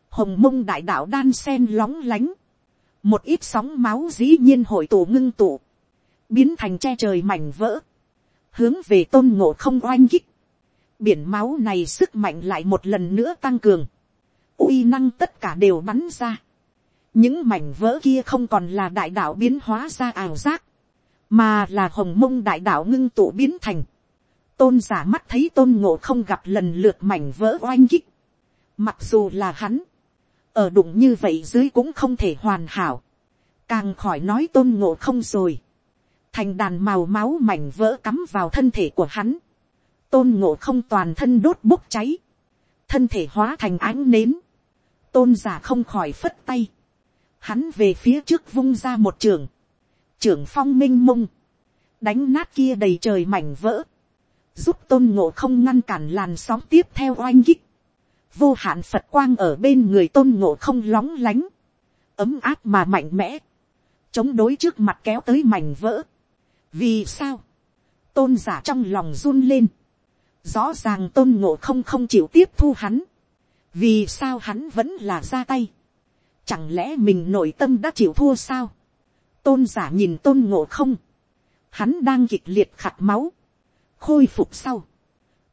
hồng mông đại đạo đan sen lóng lánh, một ít sóng máu dĩ nhiên hội tụ ngưng tụ, biến thành che trời mảnh vỡ, hướng về tôn ngộ không oanh kích, biển máu này sức mạnh lại một lần nữa tăng cường, uy năng tất cả đều bắn ra, những mảnh vỡ kia không còn là đại đạo biến hóa ra ảo giác, mà là hồng mông đại đạo ngưng tụ biến thành, tôn giả mắt thấy tôn ngộ không gặp lần lượt mảnh vỡ oanh kích, mặc dù là hắn, ở đụng như vậy dưới cũng không thể hoàn hảo, càng khỏi nói tôn ngộ không rồi, thành đàn màu máu mảnh vỡ cắm vào thân thể của hắn, tôn ngộ không toàn thân đốt bốc cháy, thân thể hóa thành ánh nến, tôn giả không khỏi phất tay, hắn về phía trước vung ra một trường, trưởng phong m i n h mông, đánh nát kia đầy trời mảnh vỡ, giúp tôn ngộ không ngăn cản làn sóng tiếp theo oanh kích, vô hạn phật quang ở bên người tôn ngộ không lóng lánh, ấm áp mà mạnh mẽ, chống đối trước mặt kéo tới mảnh vỡ. vì sao, tôn giả trong lòng run lên, rõ ràng tôn ngộ không không chịu tiếp thu hắn, vì sao hắn vẫn là ra tay, Chẳng lẽ mình nội tâm đã chịu thua sao? Tôn giả nhìn tôn ngộ không. Hắn đang kịch liệt khặt máu. Khôi phục sau.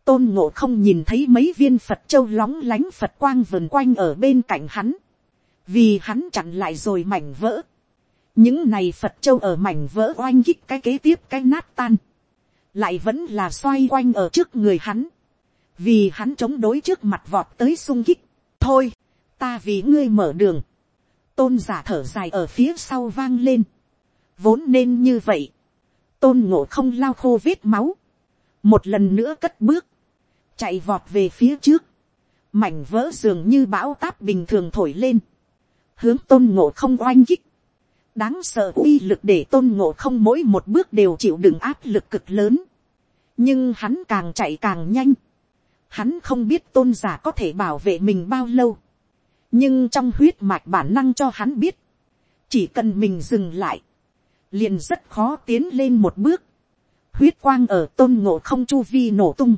Tôn ngộ không nhìn thấy mấy viên Phật châu lóng lánh Phật quang vần quanh ở bên cạnh hắn. Vì hắn chặn lại rồi mảnh vỡ. Những này Phật châu ở mảnh vỡ oanh kích cái kế tiếp cái nát tan. Lại vẫn là xoay quanh ở trước người hắn. Vì hắn chống đối trước mặt vọt tới sung kích. Thôi, ta vì ngươi mở đường tôn giả thở dài ở phía sau vang lên, vốn nên như vậy, tôn ngộ không lao khô vết máu, một lần nữa cất bước, chạy vọt về phía trước, mảnh vỡ dường như bão táp bình thường thổi lên, hướng tôn ngộ không oanh kích, đáng sợ uy lực để tôn ngộ không mỗi một bước đều chịu đựng áp lực cực lớn, nhưng hắn càng chạy càng nhanh, hắn không biết tôn giả có thể bảo vệ mình bao lâu, nhưng trong huyết mạch bản năng cho hắn biết, chỉ cần mình dừng lại, liền rất khó tiến lên một bước, huyết quang ở tôn ngộ không chu vi nổ tung,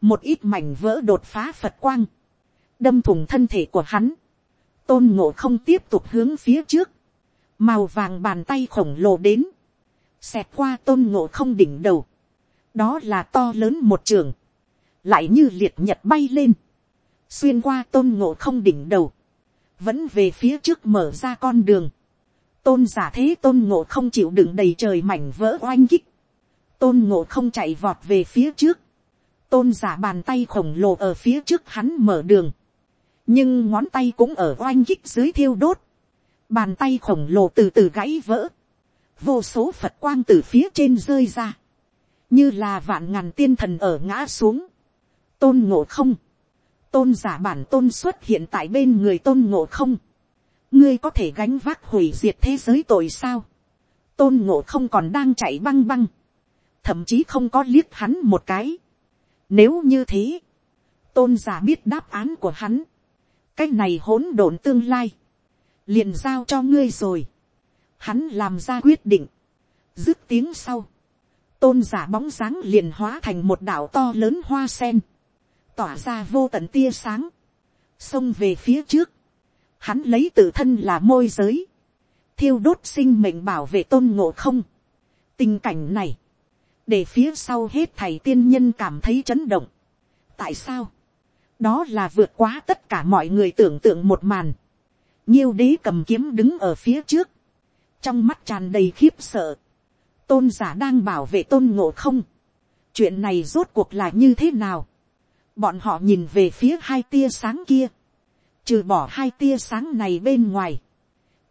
một ít mảnh vỡ đột phá phật quang, đâm thủng thân thể của hắn, tôn ngộ không tiếp tục hướng phía trước, màu vàng bàn tay khổng lồ đến, xẹt qua tôn ngộ không đỉnh đầu, đó là to lớn một trường, lại như liệt nhật bay lên, xuyên qua tôn ngộ không đỉnh đầu, vẫn về phía trước mở ra con đường, tôn giả thế tôn ngộ không chịu đựng đầy trời mảnh vỡ oanh kích, tôn ngộ không chạy vọt về phía trước, tôn giả bàn tay khổng lồ ở phía trước hắn mở đường, nhưng ngón tay cũng ở oanh kích dưới thiêu đốt, bàn tay khổng lồ từ từ gãy vỡ, vô số phật quang từ phía trên rơi ra, như là vạn ngàn tiên thần ở ngã xuống, tôn ngộ không, tôn giả bản tôn xuất hiện tại bên người tôn ngộ không, ngươi có thể gánh vác hủy diệt thế giới tội sao, tôn ngộ không còn đang chạy băng băng, thậm chí không có liếc hắn một cái. Nếu như thế, tôn giả biết đáp án của hắn, cái này hỗn độn tương lai, liền giao cho ngươi rồi. Hắn làm ra quyết định, dứt tiếng sau, tôn giả bóng dáng liền hóa thành một đảo to lớn hoa sen, tỏa ra vô tận tia sáng, xông về phía trước, hắn lấy tự thân là môi giới, thiêu đốt sinh mệnh bảo vệ tôn ngộ không. tình cảnh này, để phía sau hết thầy tiên nhân cảm thấy chấn động. tại sao, đó là vượt quá tất cả mọi người tưởng tượng một màn. nhiêu đế cầm kiếm đứng ở phía trước, trong mắt tràn đầy khiếp sợ. tôn giả đang bảo vệ tôn ngộ không. chuyện này rốt cuộc là như thế nào bọn họ nhìn về phía hai tia sáng kia. trừ bỏ hai tia sáng này bên ngoài.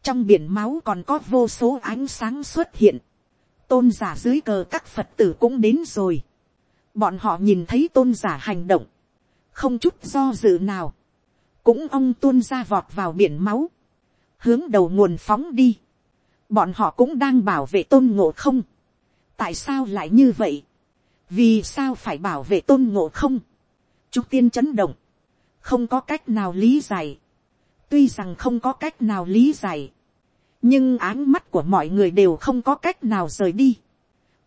trong biển máu còn có vô số ánh sáng xuất hiện. tôn giả dưới cờ các phật tử cũng đến rồi. bọn họ nhìn thấy tôn giả hành động không chút do dự nào, cũng ông tuôn ra vọt vào biển máu, hướng đầu nguồn phóng đi, bọn họ cũng đang bảo vệ tôn ngộ không, tại sao lại như vậy, vì sao phải bảo vệ tôn ngộ không, chúng tiên chấn động, không có cách nào lý giải, tuy rằng không có cách nào lý giải, nhưng áng mắt của mọi người đều không có cách nào rời đi,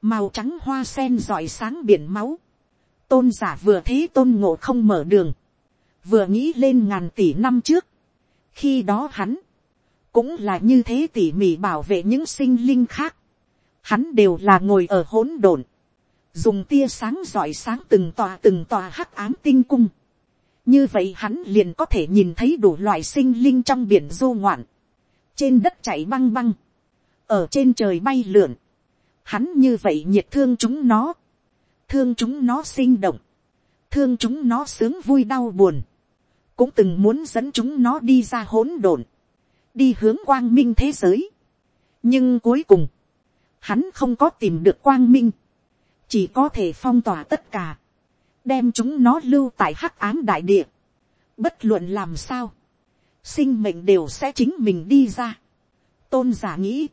màu trắng hoa sen rọi sáng biển máu, tôn giả vừa thế tôn ngộ không mở đường, vừa nghĩ lên ngàn tỷ năm trước, khi đó hắn, cũng là như thế tỉ mỉ bảo vệ những sinh linh khác, hắn đều là ngồi ở hỗn độn, dùng tia sáng giỏi sáng từng tòa từng tòa hắc ám tinh cung, như vậy hắn liền có thể nhìn thấy đủ loại sinh linh trong biển du ngoạn, trên đất chảy băng băng, ở trên trời bay lượn, hắn như vậy nhiệt thương chúng nó, thương chúng nó sinh động, thương chúng nó sướng vui đau buồn, cũng từng muốn dẫn chúng nó đi ra hỗn độn, đi hướng quang minh thế giới. nhưng cuối cùng, hắn không có tìm được quang minh, chỉ có thể phong tỏa tất cả, đem chúng nó lưu tại hắc ám đại địa. bất luận làm sao, sinh mệnh đều sẽ chính mình đi ra. tôn giả nghĩ,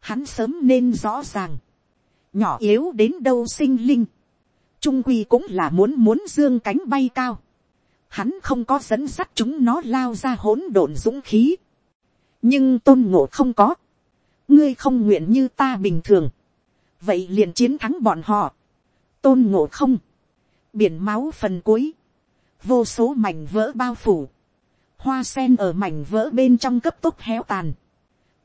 hắn sớm nên rõ ràng, nhỏ yếu đến đâu sinh linh, trung quy cũng là muốn muốn dương cánh bay cao. Hắn không có dẫn sắt chúng nó lao ra hỗn độn dũng khí. nhưng tôn ngộ không có. ngươi không nguyện như ta bình thường vậy liền chiến thắng bọn họ. tôn ngộ không. biển máu phần cuối. vô số mảnh vỡ bao phủ. hoa sen ở mảnh vỡ bên trong cấp tốc héo tàn.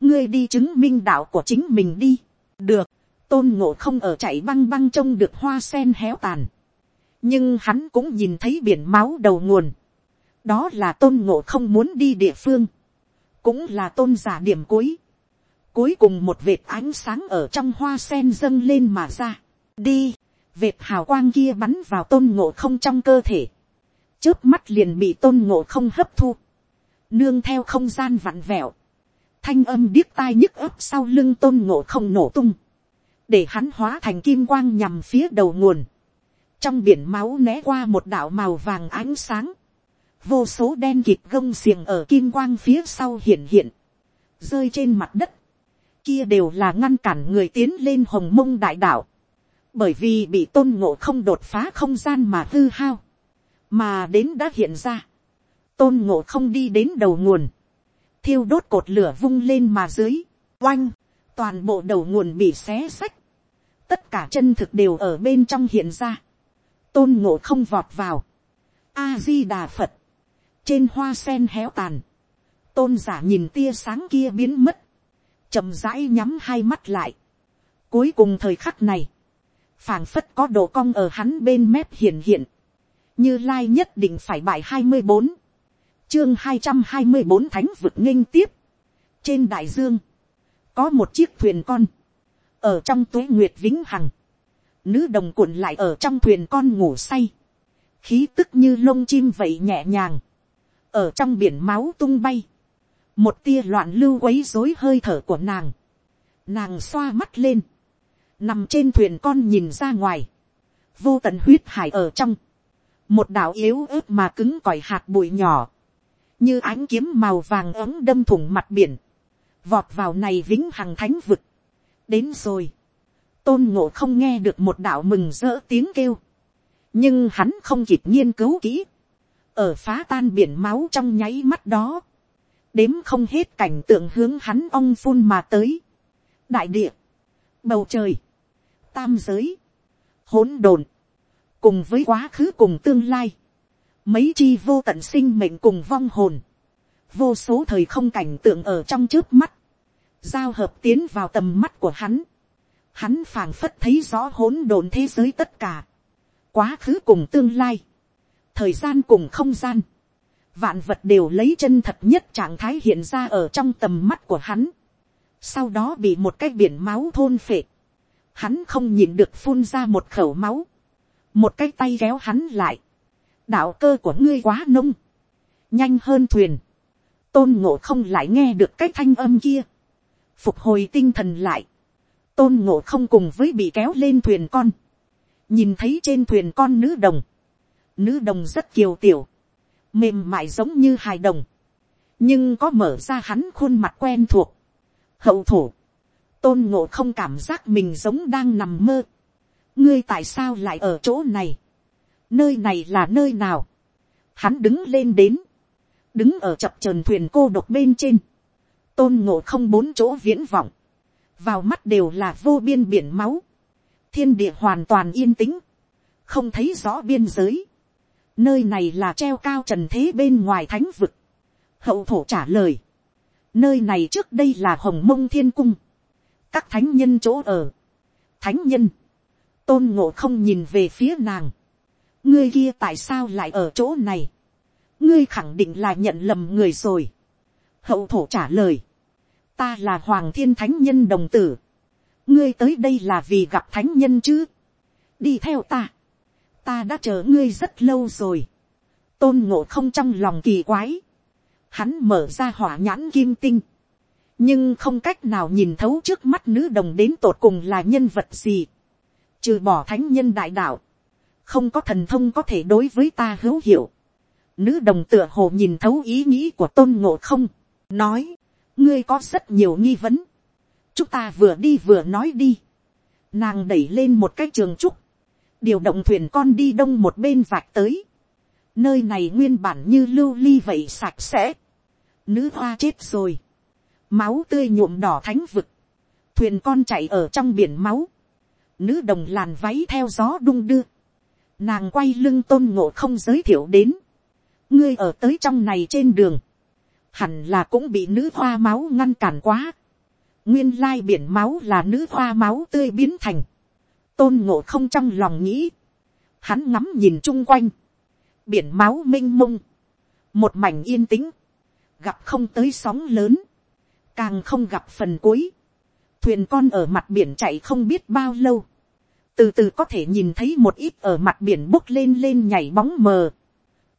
ngươi đi chứng minh đạo của chính mình đi. được tôn ngộ không ở chạy băng băng trông được hoa sen héo tàn. nhưng hắn cũng nhìn thấy biển máu đầu nguồn. đó là tôn ngộ không muốn đi địa phương. cũng là tôn giả điểm cuối cuối cùng một vệt ánh sáng ở trong hoa sen dâng lên mà ra. đi, vệt hào quang kia bắn vào tôn ngộ không trong cơ thể. trước mắt liền bị tôn ngộ không hấp thu. nương theo không gian vặn vẹo. thanh âm điếc tai nhức ấp sau lưng tôn ngộ không nổ tung để hắn hóa thành kim quang nhằm phía đầu nguồn, trong biển máu né qua một đạo màu vàng ánh sáng, vô số đen kịp gông xiềng ở kim quang phía sau hiện hiện, rơi trên mặt đất, kia đều là ngăn cản người tiến lên hồng mông đại đạo, bởi vì bị tôn ngộ không đột phá không gian mà hư hao, mà đến đã hiện ra, tôn ngộ không đi đến đầu nguồn, thiêu đốt cột lửa vung lên mà dưới, oanh, toàn bộ đầu nguồn bị xé sách, tất cả chân thực đều ở bên trong hiện ra, tôn ngộ không vọt vào, a di đà phật, trên hoa sen héo tàn, tôn giả nhìn tia sáng kia biến mất, chậm rãi nhắm hai mắt lại, cuối cùng thời khắc này, phảng phất có độ cong ở hắn bên mép hiện hiện, như lai nhất định phải bài hai mươi bốn, chương hai trăm hai mươi bốn thánh vực nghênh tiếp, trên đại dương, có một chiếc thuyền con, ở trong tuế nguyệt vĩnh hằng, nữ đồng cuộn lại ở trong thuyền con ngủ say, khí tức như lông chim vậy nhẹ nhàng, ở trong biển máu tung bay, một tia loạn lưu quấy rối hơi thở của nàng, nàng xoa mắt lên, nằm trên thuyền con nhìn ra ngoài, vô tận huyết hải ở trong, một đạo yếu ớt mà cứng còi hạt bụi nhỏ, như ánh kiếm màu vàng ấm đâm thủng mặt biển, vọt vào này vĩnh hằng thánh vực, đến rồi, tôn ngộ không nghe được một đạo mừng rỡ tiếng kêu, nhưng hắn không kịp nghiên cứu kỹ, ở phá tan biển máu trong nháy mắt đó, đếm không hết cảnh tượng hướng hắn ong phun mà tới, đại địa, bầu trời, tam giới, hỗn độn, cùng với quá khứ cùng tương lai, mấy chi vô tận sinh mệnh cùng vong hồn, vô số thời không cảnh tượng ở trong trước mắt, giao hợp tiến vào tầm mắt của hắn, hắn phảng phất thấy rõ hỗn độn thế giới tất cả, quá khứ cùng tương lai, thời gian cùng không gian, vạn vật đều lấy chân thật nhất trạng thái hiện ra ở trong tầm mắt của hắn, sau đó bị một cái biển máu thôn phệ, hắn không nhìn được phun ra một khẩu máu, một cái tay kéo hắn lại, đạo cơ của ngươi quá nông, nhanh hơn thuyền, tôn ngộ không lại nghe được cái thanh âm kia, phục hồi tinh thần lại, tôn ngộ không cùng với bị kéo lên thuyền con, nhìn thấy trên thuyền con nữ đồng, nữ đồng rất kiều tiểu, mềm mại giống như hài đồng, nhưng có mở ra hắn khuôn mặt quen thuộc, hậu thổ, tôn ngộ không cảm giác mình giống đang nằm mơ, ngươi tại sao lại ở chỗ này, nơi này là nơi nào, hắn đứng lên đến, đứng ở chập trờn thuyền cô độc bên trên, tôn ngộ không bốn chỗ viễn vọng, vào mắt đều là vô biên biển máu, thiên địa hoàn toàn yên tĩnh, không thấy rõ biên giới, nơi này là treo cao trần thế bên ngoài thánh vực, hậu thổ trả lời, nơi này trước đây là hồng mông thiên cung, các thánh nhân chỗ ở, thánh nhân, tôn ngộ không nhìn về phía nàng, ngươi kia tại sao lại ở chỗ này, ngươi khẳng định là nhận lầm người rồi, hậu thổ trả lời, ta là hoàng thiên thánh nhân đồng tử, ngươi tới đây là vì gặp thánh nhân chứ, đi theo ta, ta đã chờ ngươi rất lâu rồi, tôn ngộ không trong lòng kỳ quái, hắn mở ra hỏa nhãn kim tinh, nhưng không cách nào nhìn thấu trước mắt nữ đồng đến tột cùng là nhân vật gì, trừ bỏ thánh nhân đại đạo, không có thần thông có thể đối với ta hữu hiệu. Nữ đồng tựa hồ nhìn thấu ý nghĩ của tôn ngộ không, nói, ngươi có rất nhiều nghi vấn, chúng ta vừa đi vừa nói đi, nàng đẩy lên một cái trường trúc, điều động thuyền con đi đông một bên vạch tới, nơi này nguyên bản như lưu ly vậy sạch sẽ, nữ hoa chết rồi, máu tươi nhuộm đỏ thánh vực, thuyền con chạy ở trong biển máu, nữ đồng làn váy theo gió đung đưa, nàng quay lưng tôn ngộ không giới thiệu đến, ngươi ở tới trong này trên đường, hẳn là cũng bị nữ hoa máu ngăn cản quá, nguyên lai biển máu là nữ hoa máu tươi biến thành, tôn ngộ không trong lòng nghĩ, hắn ngắm nhìn chung quanh, biển máu m i n h mông, một mảnh yên tĩnh, gặp không tới sóng lớn, càng không gặp phần cuối, thuyền con ở mặt biển chạy không biết bao lâu, từ từ có thể nhìn thấy một ít ở mặt biển bốc lên lên nhảy bóng mờ,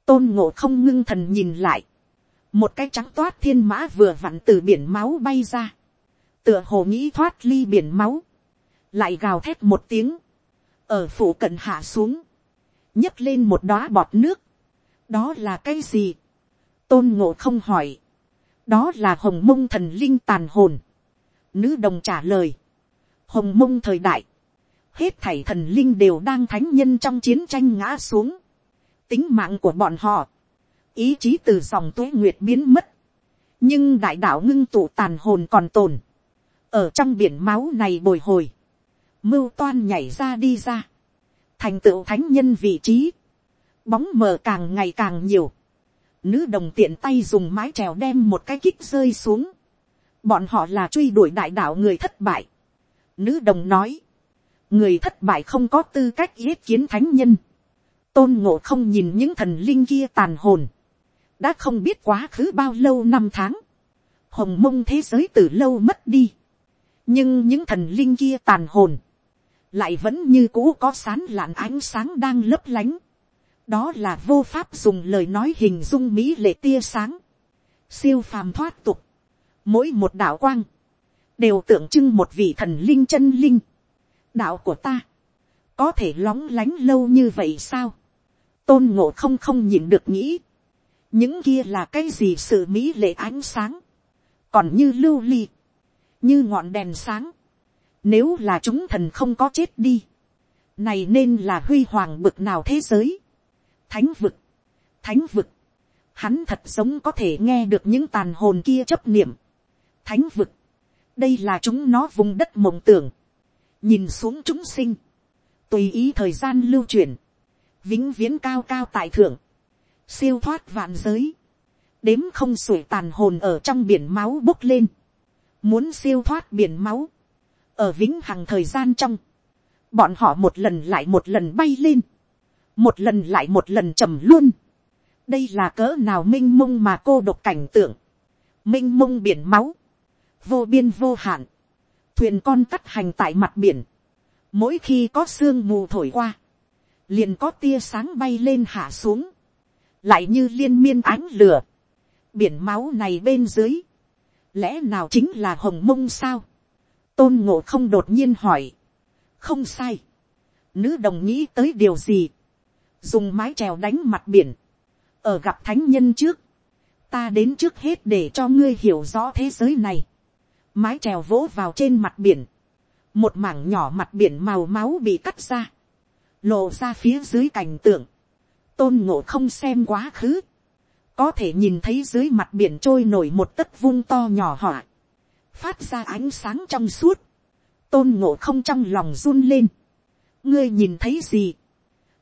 tôn ngộ không ngưng thần nhìn lại, một cái trắng toát thiên mã vừa vặn từ biển máu bay ra, tựa hồ nghĩ thoát ly biển máu, lại gào thét một tiếng, ở phủ cận hạ xuống, nhấc lên một đóa bọt nước, đó là cái gì, tôn ngộ không hỏi, đó là hồng mông thần linh tàn hồn, nữ đồng trả lời, hồng mông thời đại, hết thảy thần linh đều đang thánh nhân trong chiến tranh ngã xuống, tính mạng của bọn họ, ý chí từ dòng tuế nguyệt biến mất, nhưng đại đạo ngưng tụ tàn hồn còn tồn, ở trong biển máu này bồi hồi, mưu toan nhảy ra đi ra, thành tựu thánh nhân vị trí, bóng mờ càng ngày càng nhiều, nữ đồng tiện tay dùng mái trèo đem một cái kích rơi xuống, bọn họ là truy đuổi đại đạo người thất bại, nữ đồng nói, người thất bại không có tư cách yết kiến thánh nhân, tôn ngộ không nhìn những thần linh kia tàn hồn, đã không biết quá khứ bao lâu năm tháng, hồng mông thế giới từ lâu mất đi, nhưng những thần linh kia tàn hồn, lại vẫn như cũ có sán lạn ánh sáng đang lấp lánh. đó là vô pháp dùng lời nói hình dung mỹ lệ tia sáng, siêu phàm thoát tục, mỗi một đạo quang, đều tượng trưng một vị thần linh chân linh. đạo của ta, có thể lóng lánh lâu như vậy sao, tôn ngộ không không nhìn được nghĩ, những kia là cái gì sự mỹ lệ ánh sáng, còn như lưu ly, như ngọn đèn sáng, nếu là chúng thần không có chết đi. Này nên là huy hoàng bực nào thế giới. Thánh vực. Thánh vực. Hắn thật giống có thể nghe được những tàn hồn kia chấp niệm. Thánh vực. Đây là chúng nó vùng đất mộng tưởng. Nhìn xuống chúng sinh. Tùy ý thời gian lưu chuyển. Vĩnh viễn cao cao tại thượng. Siêu thoát vạn giới. Đếm không sủi tàn hồn ở trong biển máu bốc lên. Muốn siêu thoát biển máu ở vĩnh hằng thời gian trong, bọn họ một lần lại một lần bay lên, một lần lại một lần trầm luôn. đây là cỡ nào m i n h mông mà cô độc cảnh tượng, m i n h mông biển máu, vô biên vô hạn, thuyền con cắt hành tại mặt biển, mỗi khi có sương mù thổi qua, liền có tia sáng bay lên hạ xuống, lại như liên miên ánh lửa, biển máu này bên dưới, lẽ nào chính là hồng mông sao, tôn ngộ không đột nhiên hỏi. không sai. nữ đồng nghĩ tới điều gì. dùng mái trèo đánh mặt biển. ở gặp thánh nhân trước. ta đến trước hết để cho ngươi hiểu rõ thế giới này. mái trèo vỗ vào trên mặt biển. một mảng nhỏ mặt biển màu máu bị cắt ra. lộ ra phía dưới cảnh tượng. tôn ngộ không xem quá khứ. có thể nhìn thấy dưới mặt biển trôi nổi một tấc vung to nhỏ họa phát ra ánh sáng trong suốt, tôn ngộ không trong lòng run lên, ngươi nhìn thấy gì,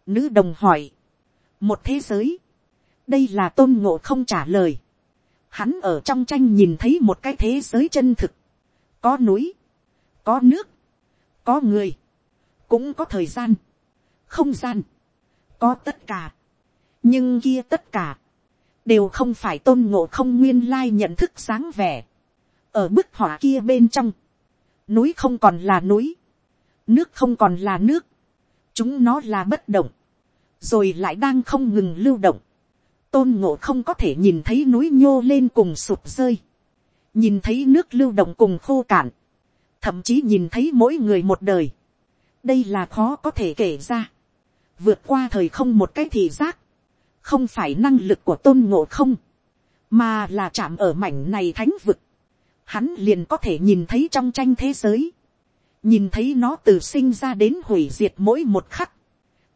nữ đồng hỏi, một thế giới, đây là tôn ngộ không trả lời, hắn ở trong tranh nhìn thấy một cái thế giới chân thực, có núi, có nước, có người, cũng có thời gian, không gian, có tất cả, nhưng kia tất cả, đều không phải tôn ngộ không nguyên lai nhận thức sáng vẻ ở bức họa kia bên trong, núi không còn là núi, nước không còn là nước, chúng nó là bất động, rồi lại đang không ngừng lưu động, tôn ngộ không có thể nhìn thấy núi nhô lên cùng sụp rơi, nhìn thấy nước lưu động cùng khô cạn, thậm chí nhìn thấy mỗi người một đời, đây là khó có thể kể ra, vượt qua thời không một cái thị giác, không phải năng lực của tôn ngộ không, mà là chạm ở mảnh này thánh vực, hắn liền có thể nhìn thấy trong tranh thế giới, nhìn thấy nó từ sinh ra đến hủy diệt mỗi một khắc.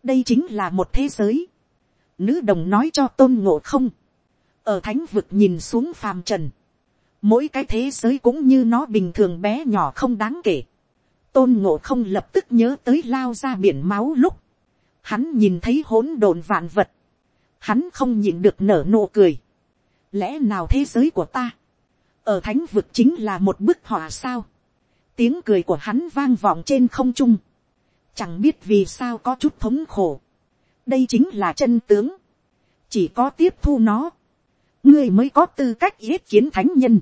đây chính là một thế giới. nữ đồng nói cho tôn ngộ không, ở thánh vực nhìn xuống phàm trần, mỗi cái thế giới cũng như nó bình thường bé nhỏ không đáng kể. tôn ngộ không lập tức nhớ tới lao ra biển máu lúc, hắn nhìn thấy hỗn độn vạn vật, hắn không nhịn được nở nụ cười. lẽ nào thế giới của ta, ở thánh vực chính là một bức họa sao. tiếng cười của hắn vang vọng trên không trung. chẳng biết vì sao có chút thống khổ. đây chính là chân tướng. chỉ có tiếp thu nó. ngươi mới có tư cách yết kiến thánh nhân.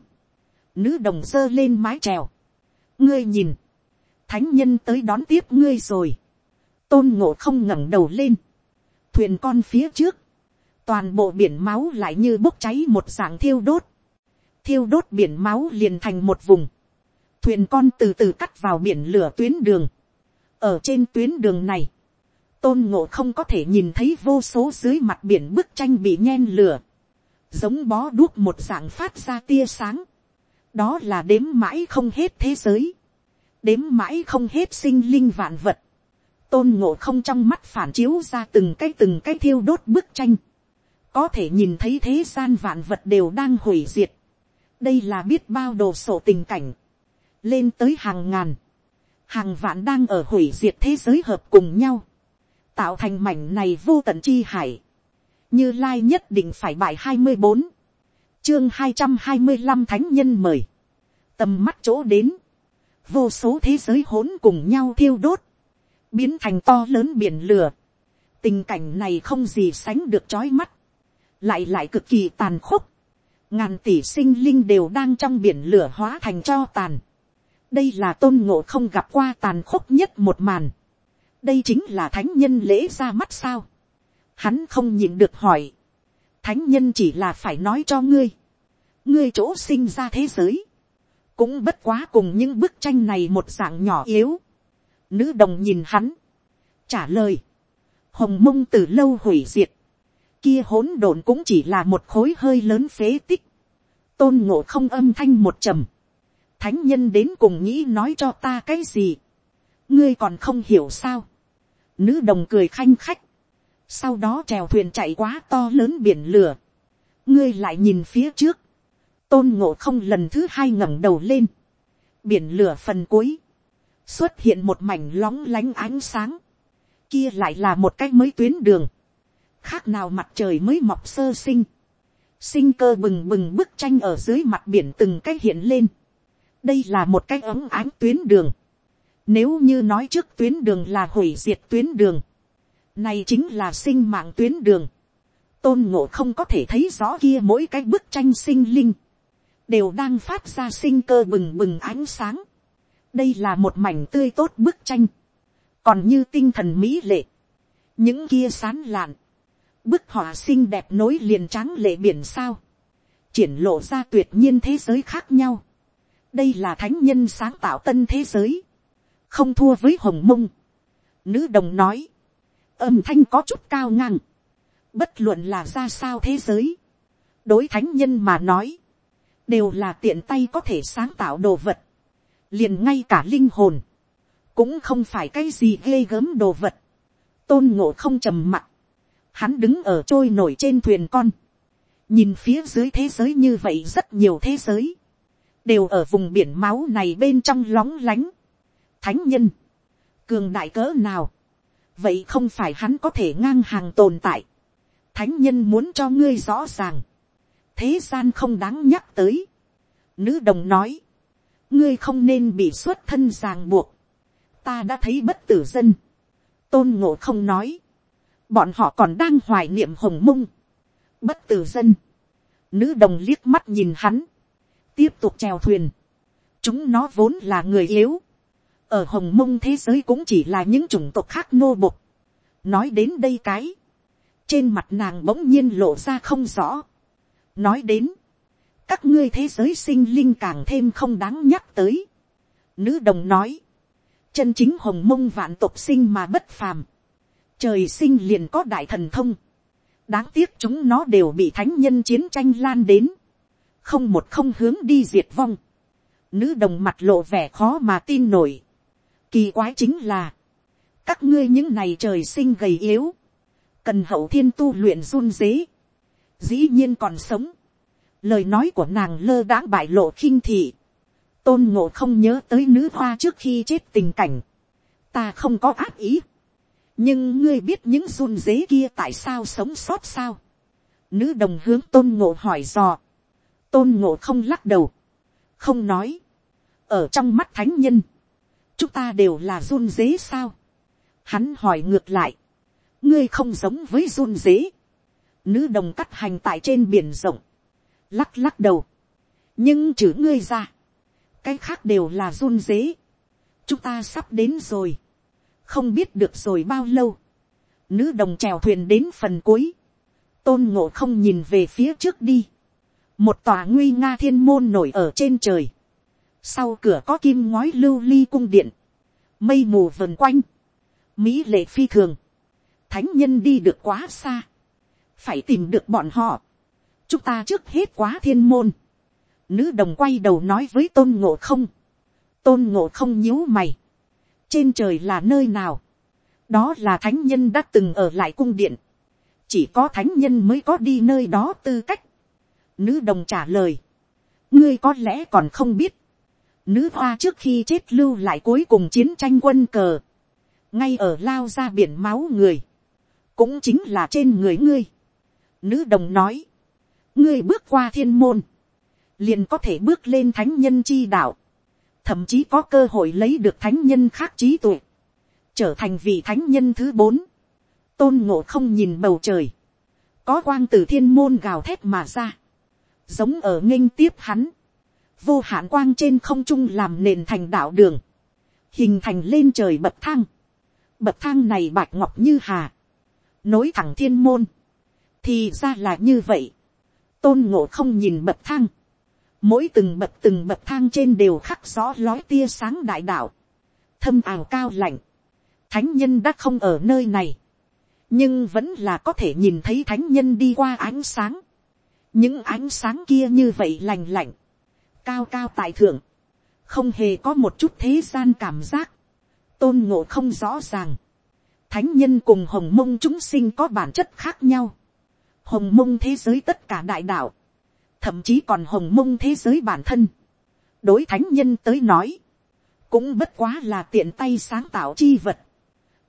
nữ đồng sơ lên mái trèo. ngươi nhìn. thánh nhân tới đón tiếp ngươi rồi. tôn ngộ không ngẩng đầu lên. thuyền con phía trước. toàn bộ biển máu lại như bốc cháy một dạng thiêu đốt thiêu đốt biển máu liền thành một vùng. Thuyền con từ từ cắt vào biển lửa tuyến đường. Ở trên tuyến đường này, tôn ngộ không có thể nhìn thấy vô số dưới mặt biển bức tranh bị nhen lửa. Giống bó đuốc một dạng phát ra tia sáng. Đó là đếm mãi không hết thế giới. Đếm mãi không hết sinh linh vạn vật. Tôn ngộ không trong mắt phản chiếu ra từng cái từng cái thiêu đốt bức tranh. Có thể nhìn thấy thế gian vạn vật đều đang hủy diệt đây là biết bao đồ sổ tình cảnh, lên tới hàng ngàn, hàng vạn đang ở hủy diệt thế giới hợp cùng nhau, tạo thành mảnh này vô tận chi hải, như lai nhất định phải bài hai mươi bốn, chương hai trăm hai mươi năm thánh nhân mời, tầm mắt chỗ đến, vô số thế giới hỗn cùng nhau thiêu đốt, biến thành to lớn biển lửa, tình cảnh này không gì sánh được trói mắt, lại lại cực kỳ tàn khốc, ngàn tỷ sinh linh đều đang trong biển lửa hóa thành cho tàn. đây là tôn ngộ không gặp qua tàn khốc nhất một màn. đây chính là thánh nhân lễ ra mắt sao. hắn không nhịn được hỏi. thánh nhân chỉ là phải nói cho ngươi. ngươi chỗ sinh ra thế giới. cũng bất quá cùng những bức tranh này một dạng nhỏ yếu. nữ đồng nhìn hắn. trả lời. hồng mông từ lâu hủy diệt kia hỗn độn cũng chỉ là một khối hơi lớn phế tích. tôn ngộ không âm thanh một trầm. thánh nhân đến cùng nghĩ nói cho ta cái gì, ngươi còn không hiểu sao, nữ đồng cười khanh khách, sau đó trèo thuyền chạy quá to lớn biển lửa, ngươi lại nhìn phía trước, tôn ngộ không lần thứ hai ngẩng đầu lên, biển lửa phần cuối, xuất hiện một mảnh lóng lánh ánh sáng, kia lại là một cái mới tuyến đường, khác nào mặt trời mới mọc sơ sinh, sinh cơ bừng bừng bức tranh ở dưới mặt biển từng cái hiện lên, đây là một cái ấm ánh tuyến đường, nếu như nói trước tuyến đường là hủy diệt tuyến đường, này chính là sinh mạng tuyến đường, tôn ngộ không có thể thấy rõ kia mỗi cái bức tranh sinh linh, đều đang phát ra sinh cơ bừng bừng ánh sáng. đây là một mảnh tươi tốt bức tranh, còn như tinh thần mỹ lệ, những kia sán lạn, bức họa xinh đẹp nối liền tráng lệ biển sao, triển lộ ra tuyệt nhiên thế giới khác nhau. đây là thánh nhân sáng tạo tân thế giới, không thua với hồng mông. nữ đồng nói, âm thanh có chút cao ngang, bất luận là ra sao thế giới, đối thánh nhân mà nói, đều là tiện tay có thể sáng tạo đồ vật, liền ngay cả linh hồn, cũng không phải cái gì ghê gớm đồ vật, tôn ngộ không trầm mặt, hắn đứng ở trôi nổi trên thuyền con, nhìn phía dưới thế giới như vậy rất nhiều thế giới, đều ở vùng biển máu này bên trong lóng lánh, thánh nhân, cường đại cỡ nào, vậy không phải hắn có thể ngang hàng tồn tại, thánh nhân muốn cho ngươi rõ ràng, thế gian không đáng nhắc tới. Nữ đồng nói, ngươi không nên bị xuất thân ràng buộc, ta đã thấy bất tử dân, tôn ngộ không nói, bọn họ còn đang hoài niệm hồng mông, bất tử dân, nữ đồng liếc mắt nhìn hắn, tiếp tục chèo thuyền, chúng nó vốn là người yếu, ở hồng mông thế giới cũng chỉ là những chủng tộc khác nô bộc, nói đến đây cái, trên mặt nàng bỗng nhiên lộ ra không rõ, nói đến, các ngươi thế giới sinh linh càng thêm không đáng nhắc tới. Nữ đồng nói, chân chính hồng mông vạn tộc sinh mà bất phàm, trời sinh liền có đại thần thông, đáng tiếc chúng nó đều bị thánh nhân chiến tranh lan đến, không một không hướng đi diệt vong, nữ đồng mặt lộ vẻ khó mà tin nổi, kỳ quái chính là, các ngươi những này trời sinh gầy yếu, cần hậu thiên tu luyện run dế, dĩ nhiên còn sống, lời nói của nàng lơ đãng bại lộ khinh thị, tôn ngộ không nhớ tới nữ hoa trước khi chết tình cảnh, ta không có ác ý, nhưng ngươi biết những run dế kia tại sao sống sót sao, nữ đồng hướng tôn ngộ hỏi dò, tôn ngộ không lắc đầu, không nói, ở trong mắt thánh nhân, chúng ta đều là run dế sao, hắn hỏi ngược lại, ngươi không giống với run dế, nữ đồng cắt hành tại trên biển rộng, lắc lắc đầu, nhưng chữ ngươi ra, cái khác đều là run dế, chúng ta sắp đến rồi, không biết được rồi bao lâu, nữ đồng trèo thuyền đến phần cuối, tôn ngộ không nhìn về phía trước đi, một tòa nguy nga thiên môn nổi ở trên trời, sau cửa có kim ngói lưu ly cung điện, mây mù vần quanh, mỹ lệ phi thường, thánh nhân đi được quá xa, phải tìm được bọn họ, chúng ta trước hết quá thiên môn, nữ đồng quay đầu nói với tôn ngộ không, tôn ngộ không nhíu mày, trên trời là nơi nào, đó là thánh nhân đã từng ở lại cung điện, chỉ có thánh nhân mới có đi nơi đó tư cách, nữ đồng trả lời, ngươi có lẽ còn không biết, nữ hoa trước khi chết lưu lại cuối cùng chiến tranh quân cờ, ngay ở lao ra biển máu người, cũng chính là trên người ngươi. Nữ đồng nói, ngươi bước qua thiên môn, liền có thể bước lên thánh nhân chi đạo, thậm chí có cơ hội lấy được thánh nhân khác trí tuệ, trở thành vị thánh nhân thứ bốn, tôn ngộ không nhìn bầu trời, có quang từ thiên môn gào thét mà ra, giống ở nghênh tiếp hắn, vô hạn quang trên không trung làm nền thành đạo đường, hình thành lên trời bậc thang, bậc thang này bạch ngọc như hà, nối thẳng thiên môn, thì ra là như vậy, tôn ngộ không nhìn bậc thang, mỗi từng bậc từng bậc thang trên đều khắc rõ lói tia sáng đại đạo, thâm ảo cao lạnh, thánh nhân đã không ở nơi này, nhưng vẫn là có thể nhìn thấy thánh nhân đi qua ánh sáng, những ánh sáng kia như vậy lành lạnh, cao cao tại thượng, không hề có một chút thế gian cảm giác, tôn ngộ không rõ ràng, thánh nhân cùng hồng mông chúng sinh có bản chất khác nhau, hồng mông thế giới tất cả đại đạo, thậm chí còn hồng mông thế giới bản thân, đối thánh nhân tới nói, cũng bất quá là tiện tay sáng tạo chi vật,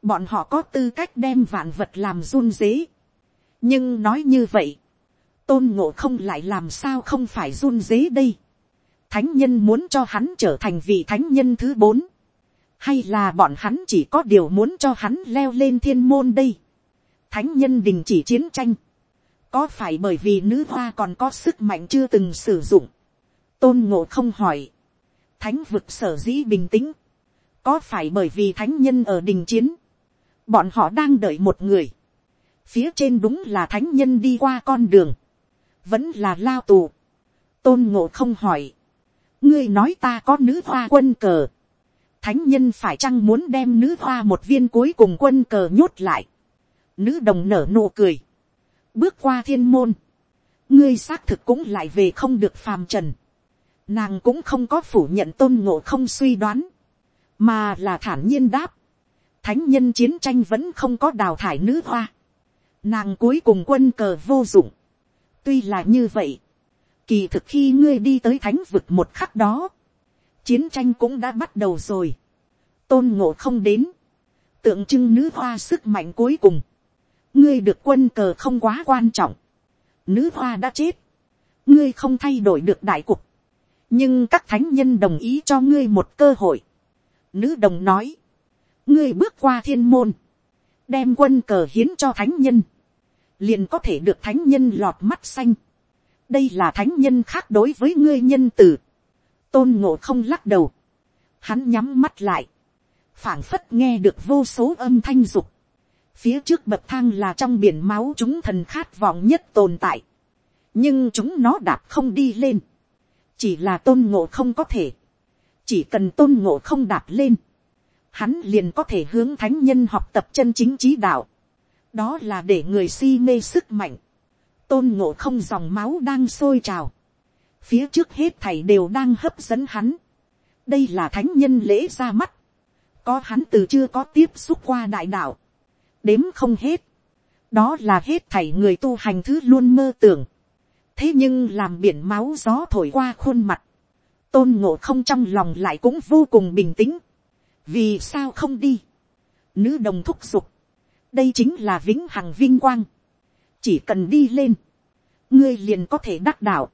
bọn họ có tư cách đem vạn vật làm run dế, nhưng nói như vậy, tôn ngộ không lại làm sao không phải run dế đây, thánh nhân muốn cho hắn trở thành vị thánh nhân thứ bốn, hay là bọn hắn chỉ có điều muốn cho hắn leo lên thiên môn đây. thánh nhân đình chỉ chiến tranh, có phải bởi vì nữ hoa còn có sức mạnh chưa từng sử dụng, tôn ngộ không hỏi, thánh vực sở dĩ bình tĩnh, có phải bởi vì thánh nhân ở đình chiến, bọn họ đang đợi một người, phía trên đúng là thánh nhân đi qua con đường, vẫn là lao tù, tôn ngộ không hỏi, ngươi nói ta có nữ hoa quân cờ, thánh nhân phải chăng muốn đem nữ hoa một viên cuối cùng quân cờ nhốt lại, nữ đồng nở nụ cười, bước qua thiên môn, ngươi xác thực cũng lại về không được phàm trần, nàng cũng không có phủ nhận tôn ngộ không suy đoán, mà là thản nhiên đáp, thánh nhân chiến tranh vẫn không có đào thải nữ hoa, nàng cuối cùng quân cờ vô dụng, tuy là như vậy, kỳ thực khi ngươi đi tới thánh vực một khắc đó, chiến tranh cũng đã bắt đầu rồi, tôn ngộ không đến, tượng trưng nữ hoa sức mạnh cuối cùng, ngươi được quân cờ không quá quan trọng, nữ hoa đã chết, ngươi không thay đổi được đại cục, nhưng các thánh nhân đồng ý cho ngươi một cơ hội. Nữ đồng nói, ngươi bước qua thiên môn, đem quân cờ hiến cho thánh nhân, liền có thể được thánh nhân lọt mắt xanh. đây là thánh nhân khác đối với ngươi nhân tử. tôn ngộ không lắc đầu, hắn nhắm mắt lại, phảng phất nghe được vô số âm thanh dục phía trước bậc thang là trong biển máu chúng thần khát vọng nhất tồn tại, nhưng chúng nó đạp không đi lên. Chỉ là tôn ngộ không có thể, chỉ cần tôn ngộ không đạp lên, hắn liền có thể hướng thánh nhân học tập chân chính trí đạo, đó là để người si mê sức mạnh, tôn ngộ không dòng máu đang sôi trào, phía trước hết thảy đều đang hấp dẫn hắn, đây là thánh nhân lễ ra mắt, có hắn từ chưa có tiếp xúc qua đại đạo, đếm không hết, đó là hết thảy người tu hành thứ luôn mơ tưởng, thế nhưng làm biển máu gió thổi qua khuôn mặt, tôn ngộ không trong lòng lại cũng vô cùng bình tĩnh. vì sao không đi. nữ đồng thúc giục. đây chính là vĩnh hằng vinh quang. chỉ cần đi lên, ngươi liền có thể đắc đạo.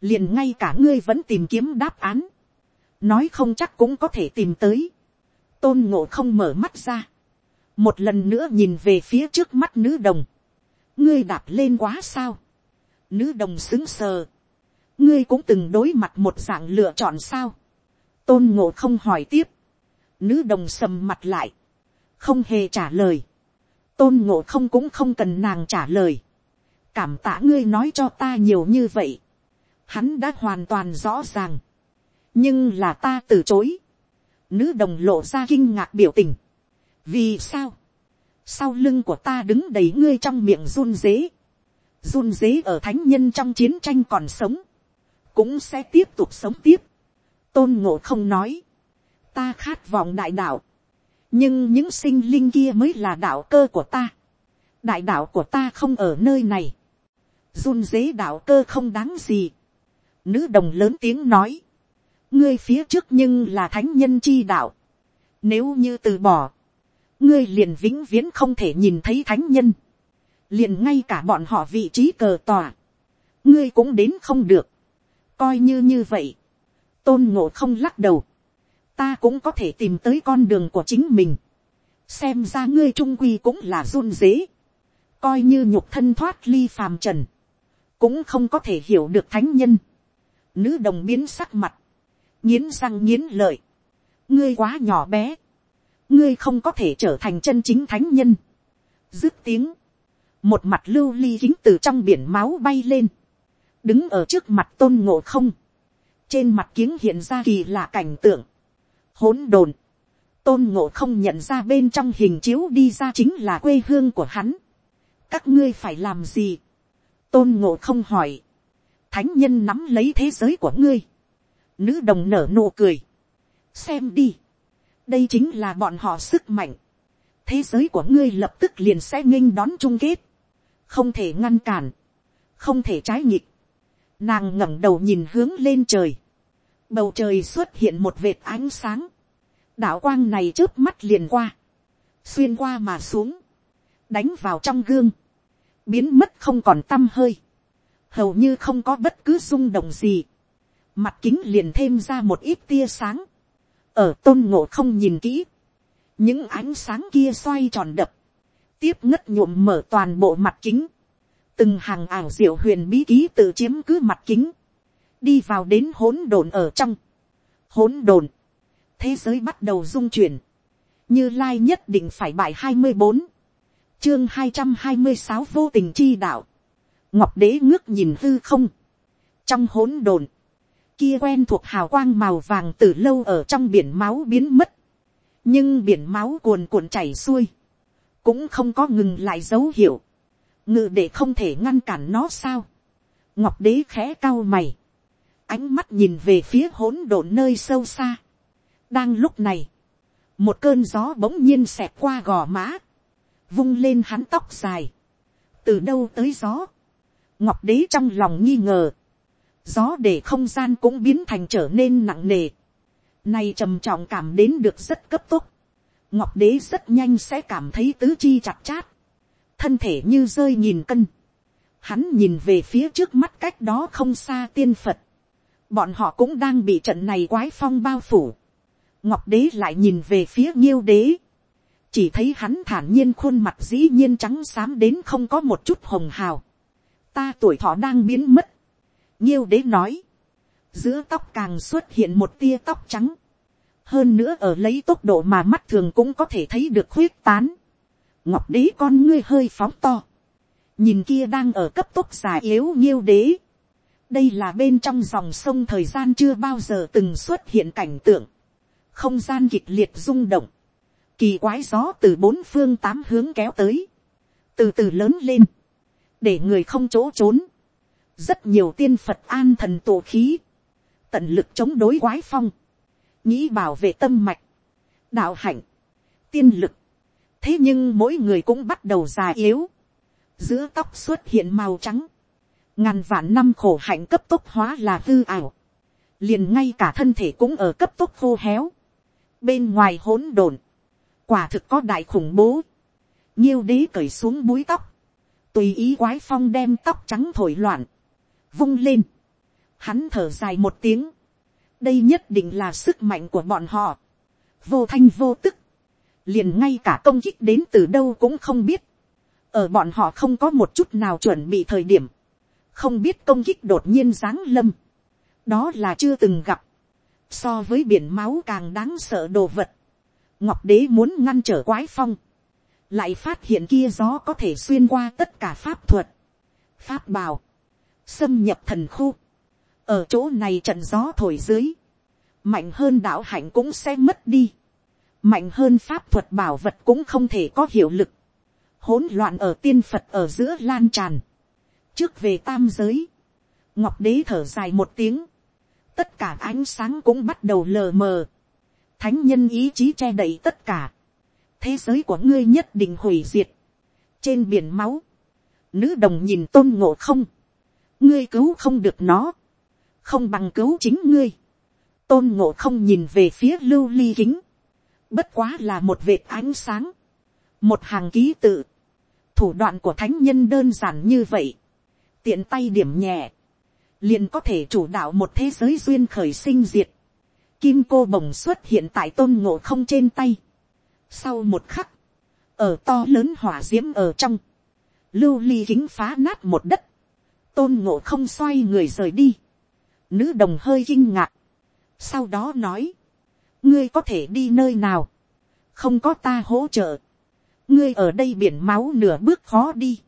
liền ngay cả ngươi vẫn tìm kiếm đáp án. nói không chắc cũng có thể tìm tới. tôn ngộ không mở mắt ra một lần nữa nhìn về phía trước mắt nữ đồng. ngươi đạp lên quá sao Nữ đồng xứng sờ. Ngươi cũng từng đối mặt một dạng lựa chọn sao. Tôn ngộ không hỏi tiếp. Nữ đồng sầm mặt lại. Không hề trả lời. Tôn ngộ không cũng không cần nàng trả lời. Cảm tạ ngươi nói cho ta nhiều như vậy. Hắn đã hoàn toàn rõ ràng. Nhưng là ta từ chối. Nữ đồng lộ ra kinh ngạc biểu tình. Vì sao? Sau lưng của ta đứng đầy ngươi trong miệng run dế run dế ở thánh nhân trong chiến tranh còn sống, cũng sẽ tiếp tục sống tiếp. tôn ngộ không nói, ta khát vọng đại đạo, nhưng những sinh linh kia mới là đạo cơ của ta. đại đạo của ta không ở nơi này. run dế đạo cơ không đáng gì. nữ đồng lớn tiếng nói, ngươi phía trước nhưng là thánh nhân chi đạo. nếu như từ bỏ, ngươi liền vĩnh viễn không thể nhìn thấy thánh nhân liền ngay cả bọn họ vị trí cờ tòa, ngươi cũng đến không được, coi như như vậy, tôn ngộ không lắc đầu, ta cũng có thể tìm tới con đường của chính mình, xem ra ngươi trung quy cũng là run dế, coi như nhục thân thoát ly phàm trần, cũng không có thể hiểu được thánh nhân, nữ đồng biến sắc mặt, nghiến răng nghiến lợi, ngươi quá nhỏ bé, ngươi không có thể trở thành chân chính thánh nhân, dứt tiếng, một mặt lưu ly kính từ trong biển máu bay lên, đứng ở trước mặt tôn ngộ không, trên mặt kiếng hiện ra kỳ lạ cảnh tượng, hỗn đồn, tôn ngộ không nhận ra bên trong hình chiếu đi ra chính là quê hương của hắn, các ngươi phải làm gì, tôn ngộ không hỏi, thánh nhân nắm lấy thế giới của ngươi, nữ đồng nở nụ cười, xem đi, đây chính là bọn họ sức mạnh, thế giới của ngươi lập tức liền sẽ nghênh đón chung kết, không thể ngăn cản, không thể trái nghịch, nàng ngẩng đầu nhìn hướng lên trời, bầu trời xuất hiện một vệt ánh sáng, đạo quang này trước mắt liền qua, xuyên qua mà xuống, đánh vào trong gương, biến mất không còn t â m hơi, hầu như không có bất cứ rung động gì, mặt kính liền thêm ra một ít tia sáng, ở tôn ngộ không nhìn kỹ, những ánh sáng kia xoay tròn đập, tiếp ngất nhuộm mở toàn bộ mặt kính, từng hàng ảo diệu huyền bí ký tự chiếm cứ mặt kính, đi vào đến hỗn độn ở trong, hỗn độn, thế giới bắt đầu dung chuyển, như lai nhất định phải bài hai mươi bốn, chương hai trăm hai mươi sáu vô tình chi đạo, ngọc đế ngước nhìn hư không, trong hỗn độn, kia quen thuộc hào quang màu vàng từ lâu ở trong biển máu biến mất, nhưng biển máu cuồn cuộn chảy xuôi, cũng không có ngừng lại dấu hiệu, ngự để không thể ngăn cản nó sao, ngọc đế khẽ cao mày, ánh mắt nhìn về phía hỗn độn nơi sâu xa, đang lúc này, một cơn gió bỗng nhiên xẹt qua gò má, vung lên hắn tóc dài, từ đâu tới gió, ngọc đế trong lòng nghi ngờ, gió để không gian cũng biến thành trở nên nặng nề, nay trầm trọng cảm đến được rất cấp tốc, ngọc đế rất nhanh sẽ cảm thấy tứ chi chặt chát, thân thể như rơi nhìn cân, hắn nhìn về phía trước mắt cách đó không xa tiên phật, bọn họ cũng đang bị trận này quái phong bao phủ, ngọc đế lại nhìn về phía nghiêu đế, chỉ thấy hắn thản nhiên khuôn mặt dĩ nhiên trắng xám đến không có một chút hồng hào. ta tuổi thọ đang biến mất nghiêu đế nói, giữa tóc càng xuất hiện một tia tóc trắng. hơn nữa ở lấy tốc độ mà mắt thường cũng có thể thấy được khuyết tán. ngọc đế con ngươi hơi phóng to. nhìn kia đang ở cấp tốc già yếu nghiêu đế. đây là bên trong dòng sông thời gian chưa bao giờ từng xuất hiện cảnh tượng. không gian kịch liệt rung động kỳ quái gió từ bốn phương tám hướng kéo tới, từ từ lớn lên, để người không chỗ trốn, rất nhiều tiên phật an thần tổ khí, tận lực chống đối quái phong, nghĩ bảo vệ tâm mạch, đạo hạnh, tiên lực, thế nhưng mỗi người cũng bắt đầu già yếu, giữa tóc xuất hiện màu trắng, ngàn vạn năm khổ hạnh cấp tốc hóa là hư ảo, liền ngay cả thân thể cũng ở cấp tốc khô héo, bên ngoài hỗn độn, quả thực có đại khủng bố, nhiêu đế cởi xuống búi tóc, tùy ý quái phong đem tóc trắng thổi loạn, vung lên, hắn thở dài một tiếng, đây nhất định là sức mạnh của bọn họ, vô thanh vô tức, liền ngay cả công kích đến từ đâu cũng không biết, ở bọn họ không có một chút nào chuẩn bị thời điểm, không biết công kích đột nhiên giáng lâm, đó là chưa từng gặp, so với biển máu càng đáng sợ đồ vật, ngọc đế muốn ngăn trở quái phong, lại phát hiện kia gió có thể xuyên qua tất cả pháp thuật, pháp bào, xâm nhập thần khu, ở chỗ này trận gió thổi dưới, mạnh hơn đạo hạnh cũng sẽ mất đi, mạnh hơn pháp thuật bảo vật cũng không thể có hiệu lực, hỗn loạn ở tiên phật ở giữa lan tràn, trước về tam giới, ngọc đế thở dài một tiếng, tất cả ánh sáng cũng bắt đầu lờ mờ, thánh nhân ý chí che đậy tất cả, thế giới của ngươi nhất định hủy diệt, trên biển máu, nữ đồng nhìn tôn ngộ không, ngươi cứu không được nó, không bằng cứu chính ngươi, tôn ngộ không nhìn về phía lưu ly kính, bất quá là một vệt ánh sáng, một hàng ký tự, thủ đoạn của thánh nhân đơn giản như vậy, tiện tay điểm nhẹ, liền có thể chủ đạo một thế giới duyên khởi sinh diệt, kim cô bồng xuất hiện tại tôn ngộ không trên tay. Sau một khắc, ở to lớn hỏa d i ễ m ở trong, lưu ly kính phá nát một đất, tôn ngộ không xoay người rời đi. Nữ đồng hơi kinh ngạc. Sau đó nói, ngươi có thể đi nơi nào, không có ta hỗ trợ. ngươi ở đây biển máu nửa bước khó đi.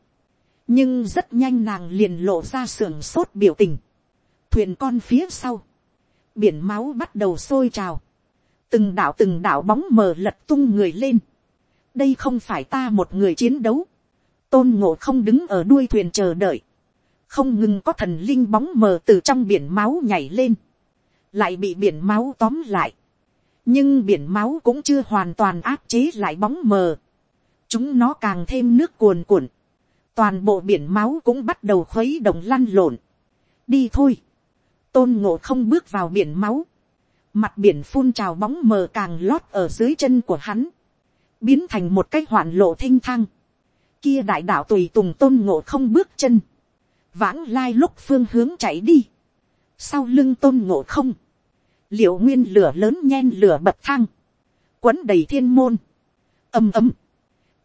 nhưng rất nhanh nàng liền lộ ra sưởng sốt biểu tình. thuyền con phía sau, biển máu bắt đầu sôi trào, từng đảo từng đảo bóng mờ lật tung người lên, đây không phải ta một người chiến đấu, tôn ngộ không đứng ở đuôi thuyền chờ đợi, không ngừng có thần linh bóng mờ từ trong biển máu nhảy lên, lại bị biển máu tóm lại, nhưng biển máu cũng chưa hoàn toàn áp chế lại bóng mờ, chúng nó càng thêm nước cuồn cuộn, toàn bộ biển máu cũng bắt đầu khuấy động lăn lộn, đi thôi, tôn ngộ không bước vào biển máu, mặt biển phun trào bóng mờ càng lót ở dưới chân của hắn, biến thành một cái hoạn lộ thinh thang, kia đại đạo tùy tùng tôn ngộ không bước chân, vãng lai lúc phương hướng chạy đi, sau lưng tôn ngộ không, liệu nguyên lửa lớn nhen lửa bậc thang, quấn đầy thiên môn, ầm ầm,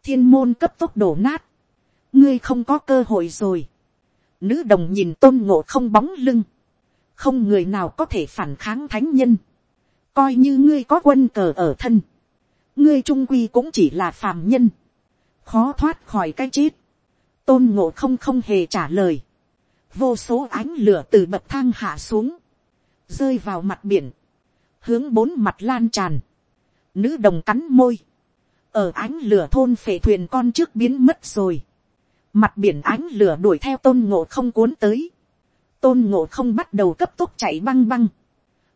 thiên môn cấp tốc đổ nát, ngươi không có cơ hội rồi, nữ đồng nhìn tôn ngộ không bóng lưng, không người nào có thể phản kháng thánh nhân, coi như ngươi có quân cờ ở thân, ngươi trung quy cũng chỉ là phàm nhân, khó thoát khỏi cái chết, tôn ngộ không không hề trả lời, vô số ánh lửa từ bậc thang hạ xuống, rơi vào mặt biển, hướng bốn mặt lan tràn, nữ đồng cắn môi, ở ánh lửa thôn phệ thuyền con trước biến mất rồi, mặt biển ánh lửa đuổi theo tôn ngộ không cuốn tới, tôn ngộ không bắt đầu cấp tốc chạy băng băng,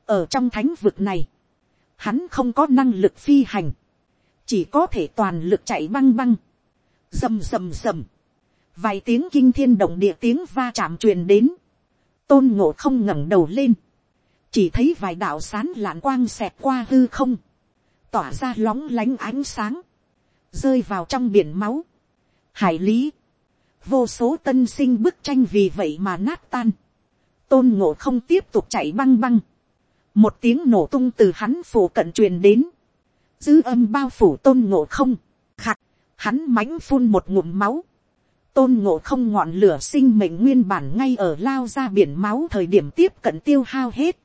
ở trong thánh vực này, hắn không có năng lực phi hành, chỉ có thể toàn lực chạy băng băng, rầm rầm rầm, vài tiếng kinh thiên động địa tiếng va chạm truyền đến, tôn ngộ không ngẩng đầu lên, chỉ thấy vài đạo sán lạn quang xẹt qua hư không, tỏa ra lóng lánh ánh sáng, rơi vào trong biển máu, hải lý, vô số tân sinh bức tranh vì vậy mà nát tan, tôn ngộ không tiếp tục chạy băng băng, một tiếng nổ tung từ hắn phủ cận truyền đến, dư âm bao phủ tôn ngộ không, khặt, hắn mánh phun một ngụm máu, tôn ngộ không ngọn lửa sinh mệnh nguyên bản ngay ở lao ra biển máu thời điểm tiếp cận tiêu hao hết,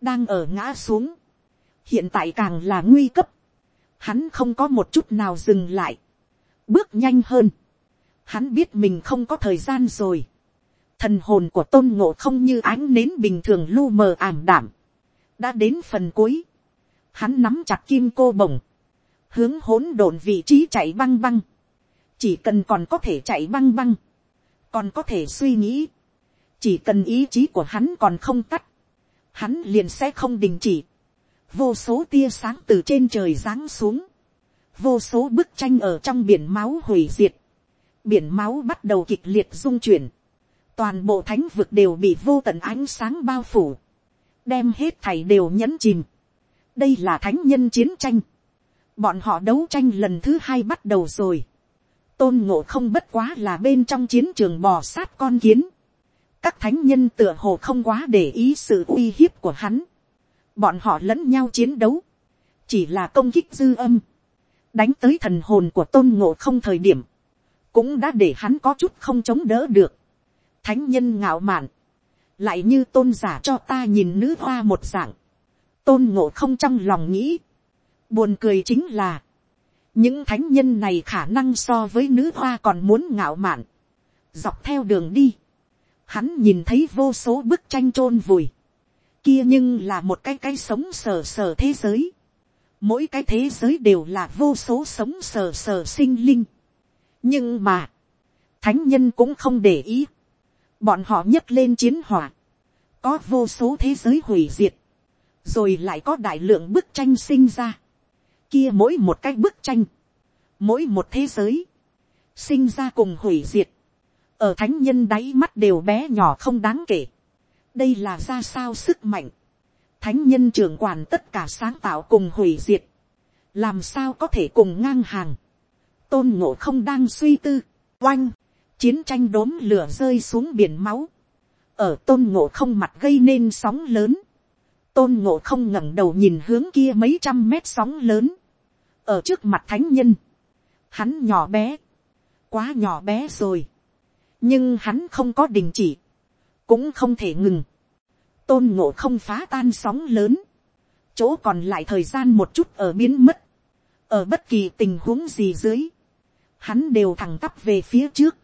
đang ở ngã xuống, hiện tại càng là nguy cấp, hắn không có một chút nào dừng lại, bước nhanh hơn, hắn biết mình không có thời gian rồi, thần hồn của tôn ngộ không như ánh nến bình thường lu mờ ảm đảm, đã đến phần cuối, hắn nắm chặt kim cô bồng, hướng hỗn độn vị trí chạy băng băng, chỉ cần còn có thể chạy băng băng, còn có thể suy nghĩ, chỉ cần ý chí của hắn còn không tắt, hắn liền sẽ không đình chỉ, vô số tia sáng từ trên trời giáng xuống, vô số bức tranh ở trong biển máu hủy diệt, biển máu bắt đầu kịch liệt dung chuyển, toàn bộ thánh vực đều bị vô tận ánh sáng bao phủ, đem hết thảy đều nhẫn chìm. đây là thánh nhân chiến tranh, bọn họ đấu tranh lần thứ hai bắt đầu rồi, tôn ngộ không bất quá là bên trong chiến trường bò sát con kiến, các thánh nhân tựa hồ không quá để ý sự uy hiếp của hắn, bọn họ lẫn nhau chiến đấu, chỉ là công kích dư âm, đánh tới thần hồn của tôn ngộ không thời điểm, cũng đã để hắn có chút không chống đỡ được. Thánh nhân ngạo mạn, lại như tôn giả cho ta nhìn nữ hoa một dạng, tôn ngộ không trong lòng nghĩ, buồn cười chính là, những thánh nhân này khả năng so với nữ hoa còn muốn ngạo mạn, dọc theo đường đi, hắn nhìn thấy vô số bức tranh chôn vùi, kia nhưng là một cái cái sống sờ sờ thế giới, mỗi cái thế giới đều là vô số sống sờ sờ sinh linh, nhưng mà, thánh nhân cũng không để ý, bọn họ nhấc lên chiến hỏa, có vô số thế giới hủy diệt, rồi lại có đại lượng bức tranh sinh ra, kia mỗi một cái bức tranh, mỗi một thế giới, sinh ra cùng hủy diệt, ở thánh nhân đáy mắt đều bé nhỏ không đáng kể, đây là ra sao sức mạnh, thánh nhân trưởng quản tất cả sáng tạo cùng hủy diệt, làm sao có thể cùng ngang hàng, tôn ngộ không đang suy tư, oanh, chiến tranh đốm lửa rơi xuống biển máu, ở tôn ngộ không mặt gây nên sóng lớn, tôn ngộ không ngẩng đầu nhìn hướng kia mấy trăm mét sóng lớn, ở trước mặt thánh nhân, hắn nhỏ bé, quá nhỏ bé rồi, nhưng hắn không có đình chỉ, cũng không thể ngừng, tôn ngộ không phá tan sóng lớn, chỗ còn lại thời gian một chút ở biến mất, ở bất kỳ tình huống gì dưới, hắn đều thẳng tắp về phía trước,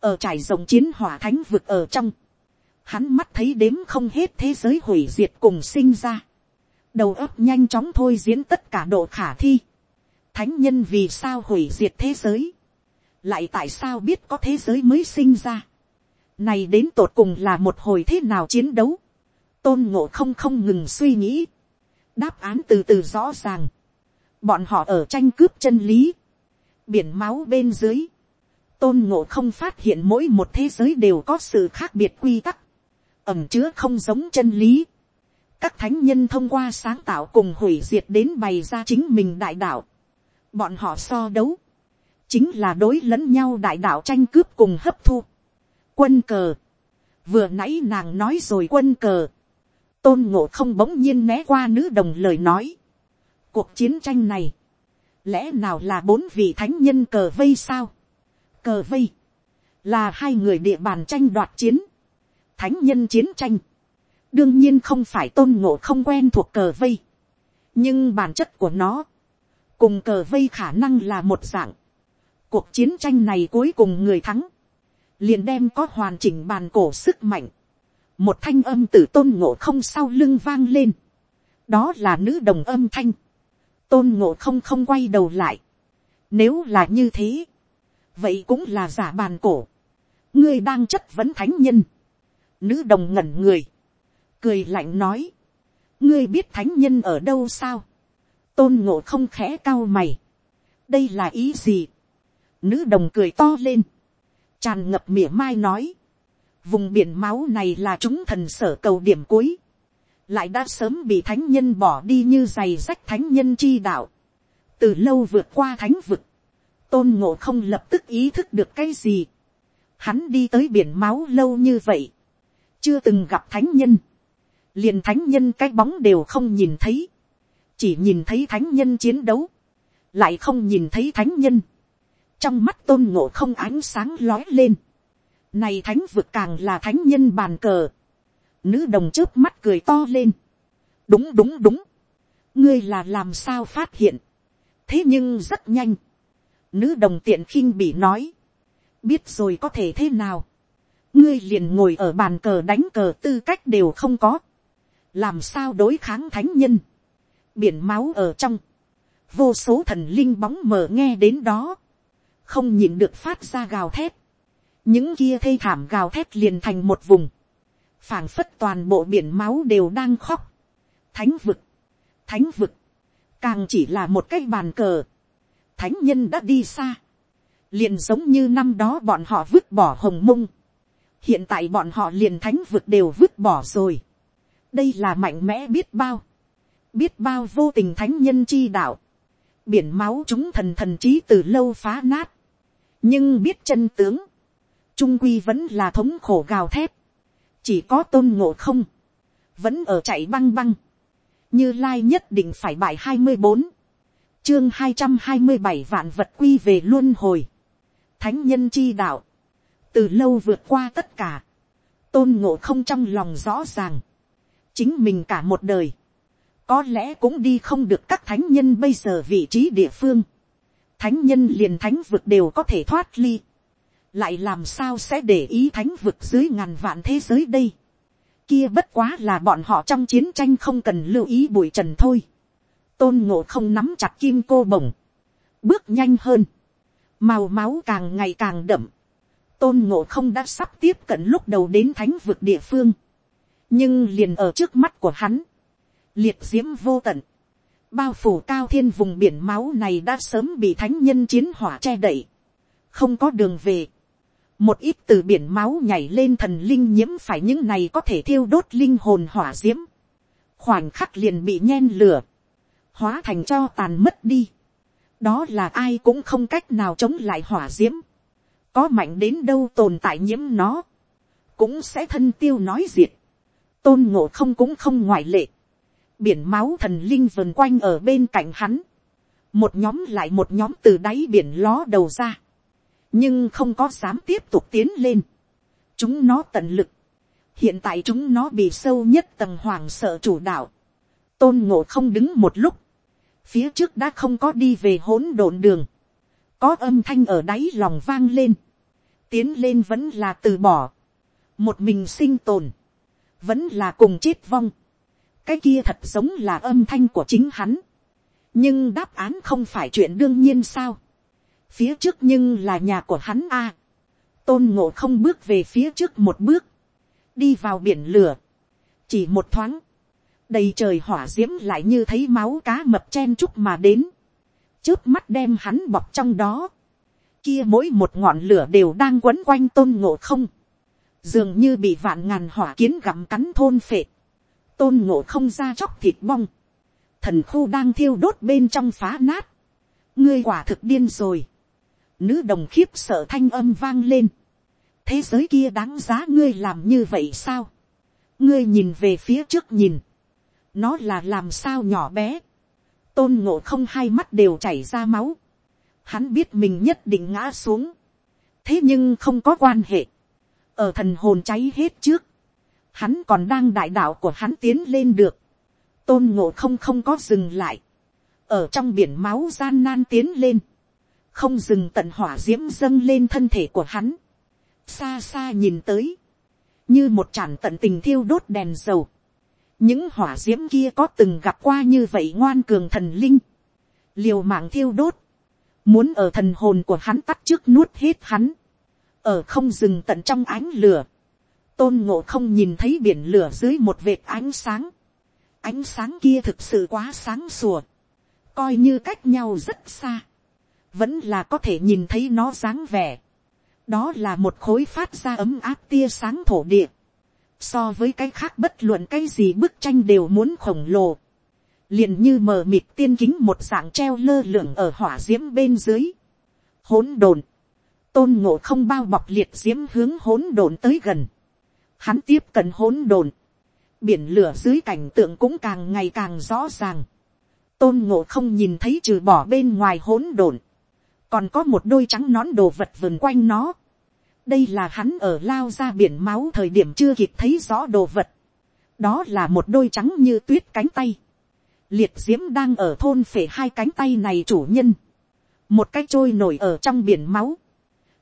ở trải rộng chiến hỏa thánh vực ở trong, hắn mắt thấy đếm không hết thế giới hủy diệt cùng sinh ra, đầu óc nhanh chóng thôi diễn tất cả độ khả thi, thánh nhân vì sao hủy diệt thế giới, lại tại sao biết có thế giới mới sinh ra, này đến tột cùng là một hồi thế nào chiến đấu, tôn ngộ không không ngừng suy nghĩ, đáp án từ từ rõ ràng, bọn họ ở tranh cướp chân lý, biển máu bên dưới, tôn ngộ không phát hiện mỗi một thế giới đều có sự khác biệt quy tắc, ẩm chứa không giống chân lý. các thánh nhân thông qua sáng tạo cùng hủy diệt đến bày ra chính mình đại đạo. bọn họ so đấu, chính là đối lẫn nhau đại đạo tranh cướp cùng hấp thu. quân cờ, vừa nãy nàng nói rồi quân cờ, tôn ngộ không bỗng nhiên né qua nữ đồng lời nói. cuộc chiến tranh này, lẽ nào là bốn vị thánh nhân cờ vây sao, cờ vây, là hai người địa bàn tranh đoạt chiến, thánh nhân chiến tranh, đương nhiên không phải tôn ngộ không quen thuộc cờ vây, nhưng bản chất của nó, cùng cờ vây khả năng là một dạng, cuộc chiến tranh này cuối cùng người thắng, liền đem có hoàn chỉnh bàn cổ sức mạnh, một thanh âm từ tôn ngộ không sau lưng vang lên, đó là nữ đồng âm thanh, tôn ngộ không không quay đầu lại, nếu là như thế, vậy cũng là giả bàn cổ, ngươi đang chất vấn thánh nhân, nữ đồng ngẩn người, cười lạnh nói, ngươi biết thánh nhân ở đâu sao, tôn ngộ không khẽ cao mày, đây là ý gì, nữ đồng cười to lên, tràn ngập mỉa mai nói, vùng biển máu này là chúng thần sở cầu điểm cuối, lại đã sớm bị thánh nhân bỏ đi như giày rách thánh nhân chi đạo, từ lâu vượt qua thánh vực, tôn ngộ không lập tức ý thức được cái gì, hắn đi tới biển máu lâu như vậy, chưa từng gặp thánh nhân, liền thánh nhân cái bóng đều không nhìn thấy, chỉ nhìn thấy thánh nhân chiến đấu, lại không nhìn thấy thánh nhân, trong mắt tôn ngộ không ánh sáng lói lên, này thánh vực càng là thánh nhân bàn cờ, nữ đồng trước mắt cười to lên, đúng đúng đúng, ngươi là làm sao phát hiện, thế nhưng rất nhanh, nữ đồng tiện khinh bị nói, biết rồi có thể thế nào, ngươi liền ngồi ở bàn cờ đánh cờ tư cách đều không có, làm sao đối kháng thánh nhân, biển máu ở trong, vô số thần linh bóng mờ nghe đến đó, không nhìn được phát ra gào thét, những kia thê thảm gào thét liền thành một vùng, phảng phất toàn bộ biển máu đều đang khóc, thánh vực, thánh vực, càng chỉ là một cái bàn cờ, thánh nhân đã đi xa, liền giống như năm đó bọn họ vứt bỏ hồng mông, hiện tại bọn họ liền thánh vực đều vứt bỏ rồi. đây là mạnh mẽ biết bao, biết bao vô tình thánh nhân chi đạo, biển máu chúng thần thần trí từ lâu phá nát, nhưng biết chân tướng, trung quy vẫn là thống khổ gào thép, chỉ có tôn ngộ không, vẫn ở chạy băng băng, như lai nhất định phải bài hai mươi bốn, chương hai trăm hai mươi bảy vạn vật quy về luôn hồi, thánh nhân chi đạo, từ lâu vượt qua tất cả, tôn ngộ không trong lòng rõ ràng, chính mình cả một đời, có lẽ cũng đi không được các thánh nhân bây giờ vị trí địa phương, thánh nhân liền thánh vực đều có thể thoát ly, lại làm sao sẽ để ý thánh vực dưới ngàn vạn thế giới đây, kia bất quá là bọn họ trong chiến tranh không cần lưu ý bụi trần thôi, tôn ngộ không nắm chặt kim cô bổng, bước nhanh hơn, màu máu càng ngày càng đậm, tôn ngộ không đã sắp tiếp cận lúc đầu đến thánh vực địa phương, nhưng liền ở trước mắt của hắn, liệt d i ễ m vô tận, bao phủ cao thiên vùng biển máu này đã sớm bị thánh nhân chiến hỏa che đậy, không có đường về, một ít từ biển máu nhảy lên thần linh nhiễm phải những này có thể thiêu đốt linh hồn hỏa d i ễ m khoảnh khắc liền bị nhen lửa, hóa thành cho tàn mất đi, đó là ai cũng không cách nào chống lại hỏa d i ễ m có mạnh đến đâu tồn tại nhiễm nó, cũng sẽ thân tiêu nói diệt, tôn ngộ không cũng không ngoại lệ, biển máu thần linh vần quanh ở bên cạnh hắn, một nhóm lại một nhóm từ đáy biển ló đầu ra, nhưng không có dám tiếp tục tiến lên, chúng nó tận lực, hiện tại chúng nó bị sâu nhất tầng hoàng sợ chủ đạo, tôn ngộ không đứng một lúc, phía trước đã không có đi về hỗn độn đường, có âm thanh ở đáy lòng vang lên, tiến lên vẫn là từ bỏ, một mình sinh tồn, vẫn là cùng chết vong, cái kia thật giống là âm thanh của chính hắn, nhưng đáp án không phải chuyện đương nhiên sao, phía trước nhưng là nhà của hắn a, tôn ngộ không bước về phía trước một bước, đi vào biển lửa, chỉ một thoáng, đầy trời hỏa d i ễ m lại như thấy máu cá mập chen chúc mà đến, trước mắt đem hắn bọc trong đó, kia mỗi một ngọn lửa đều đang quấn quanh tôn ngộ không, dường như bị vạn ngàn hỏa kiến gặm cắn thôn phệ, tôn ngộ không ra chóc thịt bong, thần khu đang thiêu đốt bên trong phá nát, ngươi quả thực điên rồi, nữ đồng khiếp sợ thanh âm vang lên, thế giới kia đáng giá ngươi làm như vậy sao, ngươi nhìn về phía trước nhìn, nó là làm sao nhỏ bé, tôn ngộ không hai mắt đều chảy ra máu, hắn biết mình nhất định ngã xuống, thế nhưng không có quan hệ, ở thần hồn cháy hết trước, hắn còn đang đại đạo của hắn tiến lên được, tôn ngộ không không có dừng lại, ở trong biển máu gian nan tiến lên, không dừng tận hỏa d i ễ m dâng lên thân thể của hắn, xa xa nhìn tới, như một tràn tận tình thiêu đốt đèn dầu. những hỏa d i ễ m kia có từng gặp qua như vậy ngoan cường thần linh, liều mạng thiêu đốt, muốn ở thần hồn của hắn tắt trước nuốt hết hắn, ở không dừng tận trong ánh lửa, tôn ngộ không nhìn thấy biển lửa dưới một vệt ánh sáng, ánh sáng kia thực sự quá sáng sùa, coi như cách nhau rất xa, vẫn là có thể nhìn thấy nó dáng vẻ, đó là một khối phát ra ấm áp tia sáng thổ địa, so với cái khác bất luận cái gì bức tranh đều muốn khổng lồ, liền như mờ mịt tiên kính một dạng treo lơ lửng ở hỏa d i ễ m bên dưới, hỗn đồn tôn ngộ không bao bọc liệt d i ễ m hướng hỗn đồn tới gần, hắn tiếp cận hỗn đồn biển lửa dưới cảnh tượng cũng càng ngày càng rõ ràng, tôn ngộ không nhìn thấy trừ bỏ bên ngoài hỗn đồn còn có một đôi trắng nón đồ vật vườn quanh nó. đây là hắn ở lao ra biển máu thời điểm chưa kịp thấy rõ đồ vật. đó là một đôi trắng như tuyết cánh tay liệt diễm đang ở thôn phể hai cánh tay này chủ nhân. một cái trôi nổi ở trong biển máu.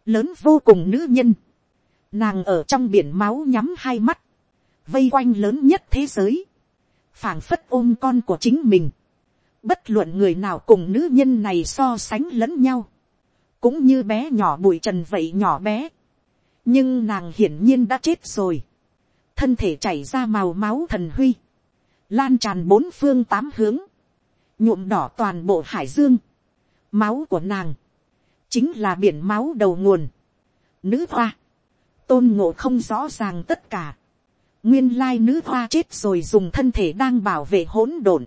lớn vô cùng nữ nhân. nàng ở trong biển máu nhắm hai mắt. vây quanh lớn nhất thế giới. phảng phất ôm con của chính mình bất luận người nào cùng nữ nhân này so sánh lẫn nhau, cũng như bé nhỏ bụi trần vậy nhỏ bé, nhưng nàng hiển nhiên đã chết rồi, thân thể chảy ra màu máu thần huy, lan tràn bốn phương tám hướng, nhuộm đỏ toàn bộ hải dương, máu của nàng, chính là biển máu đầu nguồn, nữ hoa, tôn ngộ không rõ ràng tất cả, nguyên lai nữ hoa chết rồi dùng thân thể đang bảo vệ hỗn độn,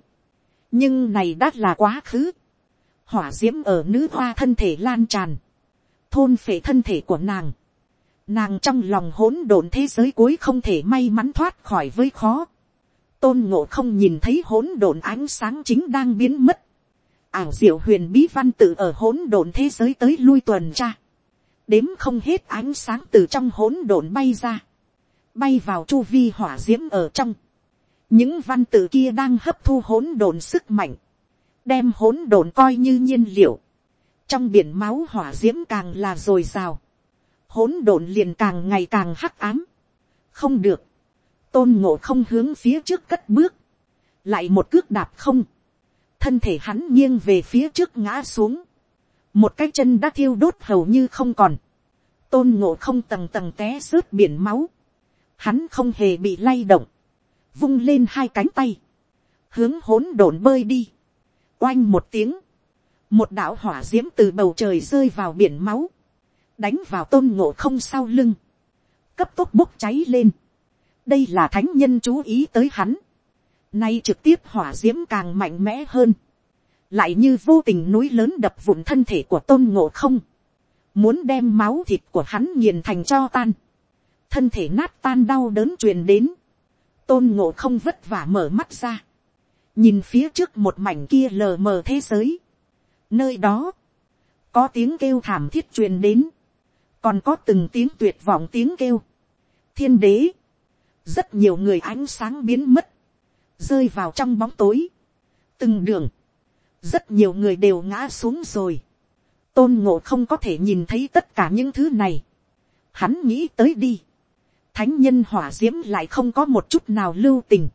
nhưng này đã là quá khứ, hỏa d i ễ m ở nữ hoa thân thể lan tràn, thôn phệ thân thể của nàng, nàng trong lòng hỗn độn thế giới cuối không thể may mắn thoát khỏi với khó, tôn ngộ không nhìn thấy hỗn độn ánh sáng chính đang biến mất, ảo diệu huyền bí văn tự ở hỗn độn thế giới tới lui tuần tra, đếm không hết ánh sáng từ trong hỗn độn bay ra, bay vào chu vi hỏa d i ễ m ở trong, những văn tự kia đang hấp thu hỗn độn sức mạnh, đem hỗn độn coi như nhiên liệu, trong biển máu hỏa d i ễ m càng là dồi dào, hỗn độn liền càng ngày càng hắc ám, không được, tôn ngộ không hướng phía trước cất bước, lại một cước đạp không, thân thể hắn nghiêng về phía trước ngã xuống, một cái chân đã thiêu đốt hầu như không còn, tôn ngộ không tầng tầng té rớt biển máu, hắn không hề bị lay động, vung lên hai cánh tay, hướng hỗn độn bơi đi, oanh một tiếng, một đạo hỏa d i ễ m từ bầu trời rơi vào biển máu, đánh vào tôn ngộ không sau lưng, cấp tốc bốc cháy lên đây là thánh nhân chú ý tới hắn, nay trực tiếp hỏa d i ễ m càng mạnh mẽ hơn, lại như vô tình núi lớn đập vụn thân thể của tôn ngộ không, muốn đem máu thịt của hắn nghiền thành cho tan, thân thể nát tan đau đớn truyền đến, tôn ngộ không vất vả mở mắt ra, nhìn phía trước một mảnh kia lờ mờ thế giới, nơi đó, có tiếng kêu thảm thiết truyền đến, còn có từng tiếng tuyệt vọng tiếng kêu, thiên đế, rất nhiều người ánh sáng biến mất, rơi vào trong bóng tối, từng đường, rất nhiều người đều ngã xuống rồi, tôn ngộ không có thể nhìn thấy tất cả những thứ này, hắn nghĩ tới đi, thánh nhân hỏa d i ễ m lại không có một chút nào lưu tình,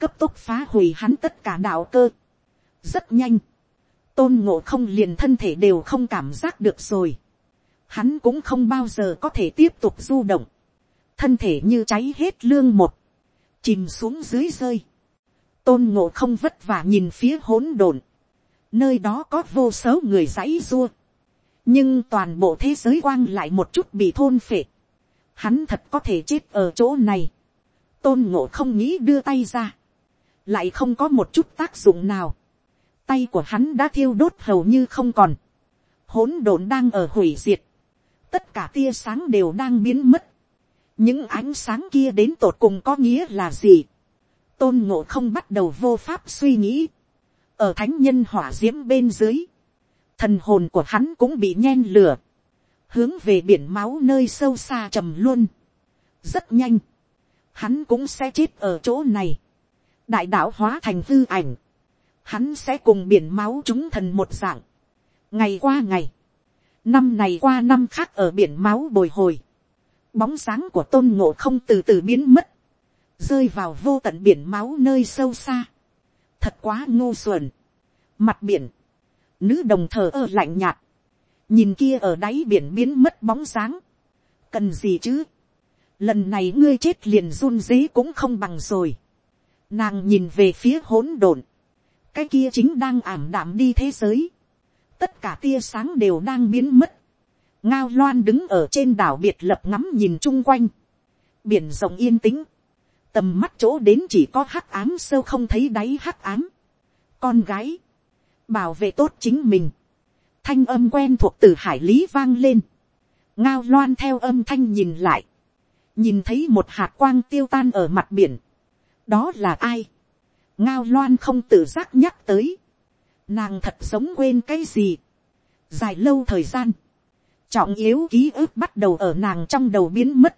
cấp tốc phá hủy hắn tất cả đạo cơ. rất nhanh, tôn ngộ không liền thân thể đều không cảm giác được rồi. hắn cũng không bao giờ có thể tiếp tục du động thân thể như cháy hết lương một, chìm xuống dưới rơi. tôn ngộ không vất vả nhìn phía hỗn độn, nơi đó có vô số người dãy dua, nhưng toàn bộ thế giới quang lại một chút bị thôn phệ, hắn thật có thể chết ở chỗ này, tôn ngộ không nghĩ đưa tay ra, lại không có một chút tác dụng nào, tay của hắn đã thiêu đốt hầu như không còn, hỗn độn đang ở hủy diệt, tất cả tia sáng đều đang biến mất, những ánh sáng kia đến tột cùng có nghĩa là gì, tôn ngộ không bắt đầu vô pháp suy nghĩ, ở thánh nhân hỏa d i ễ m bên dưới, thần hồn của hắn cũng bị nhen lửa, hướng về biển máu nơi sâu xa trầm luôn, rất nhanh, hắn cũng sẽ chết ở chỗ này, đại đạo hóa thành hư ảnh, hắn sẽ cùng biển máu chúng thần một dạng, ngày qua ngày, năm này qua năm khác ở biển máu bồi hồi, bóng sáng của tôn ngộ không từ từ biến mất, rơi vào vô tận biển máu nơi sâu xa, thật quá ngu xuẩn, mặt biển, nữ đồng thờ ơ lạnh nhạt, nhìn kia ở đáy biển biến mất bóng sáng, cần gì chứ, lần này ngươi chết liền run dế cũng không bằng rồi, nàng nhìn về phía hỗn độn, cái kia chính đang ảm đạm đi thế giới, tất cả tia sáng đều đang biến mất, ngao loan đứng ở trên đảo biệt lập ngắm nhìn chung quanh, biển rộng yên tĩnh, tầm mắt chỗ đến chỉ có hắc ám sâu không thấy đáy hắc ám. con gái, bảo vệ tốt chính mình, thanh âm quen thuộc từ hải lý vang lên, ngao loan theo âm thanh nhìn lại, nhìn thấy một hạt quang tiêu tan ở mặt biển, đó là ai, ngao loan không tự giác nhắc tới, nàng thật sống quên cái gì, dài lâu thời gian, trọng yếu ký ức bắt đầu ở nàng trong đầu biến mất,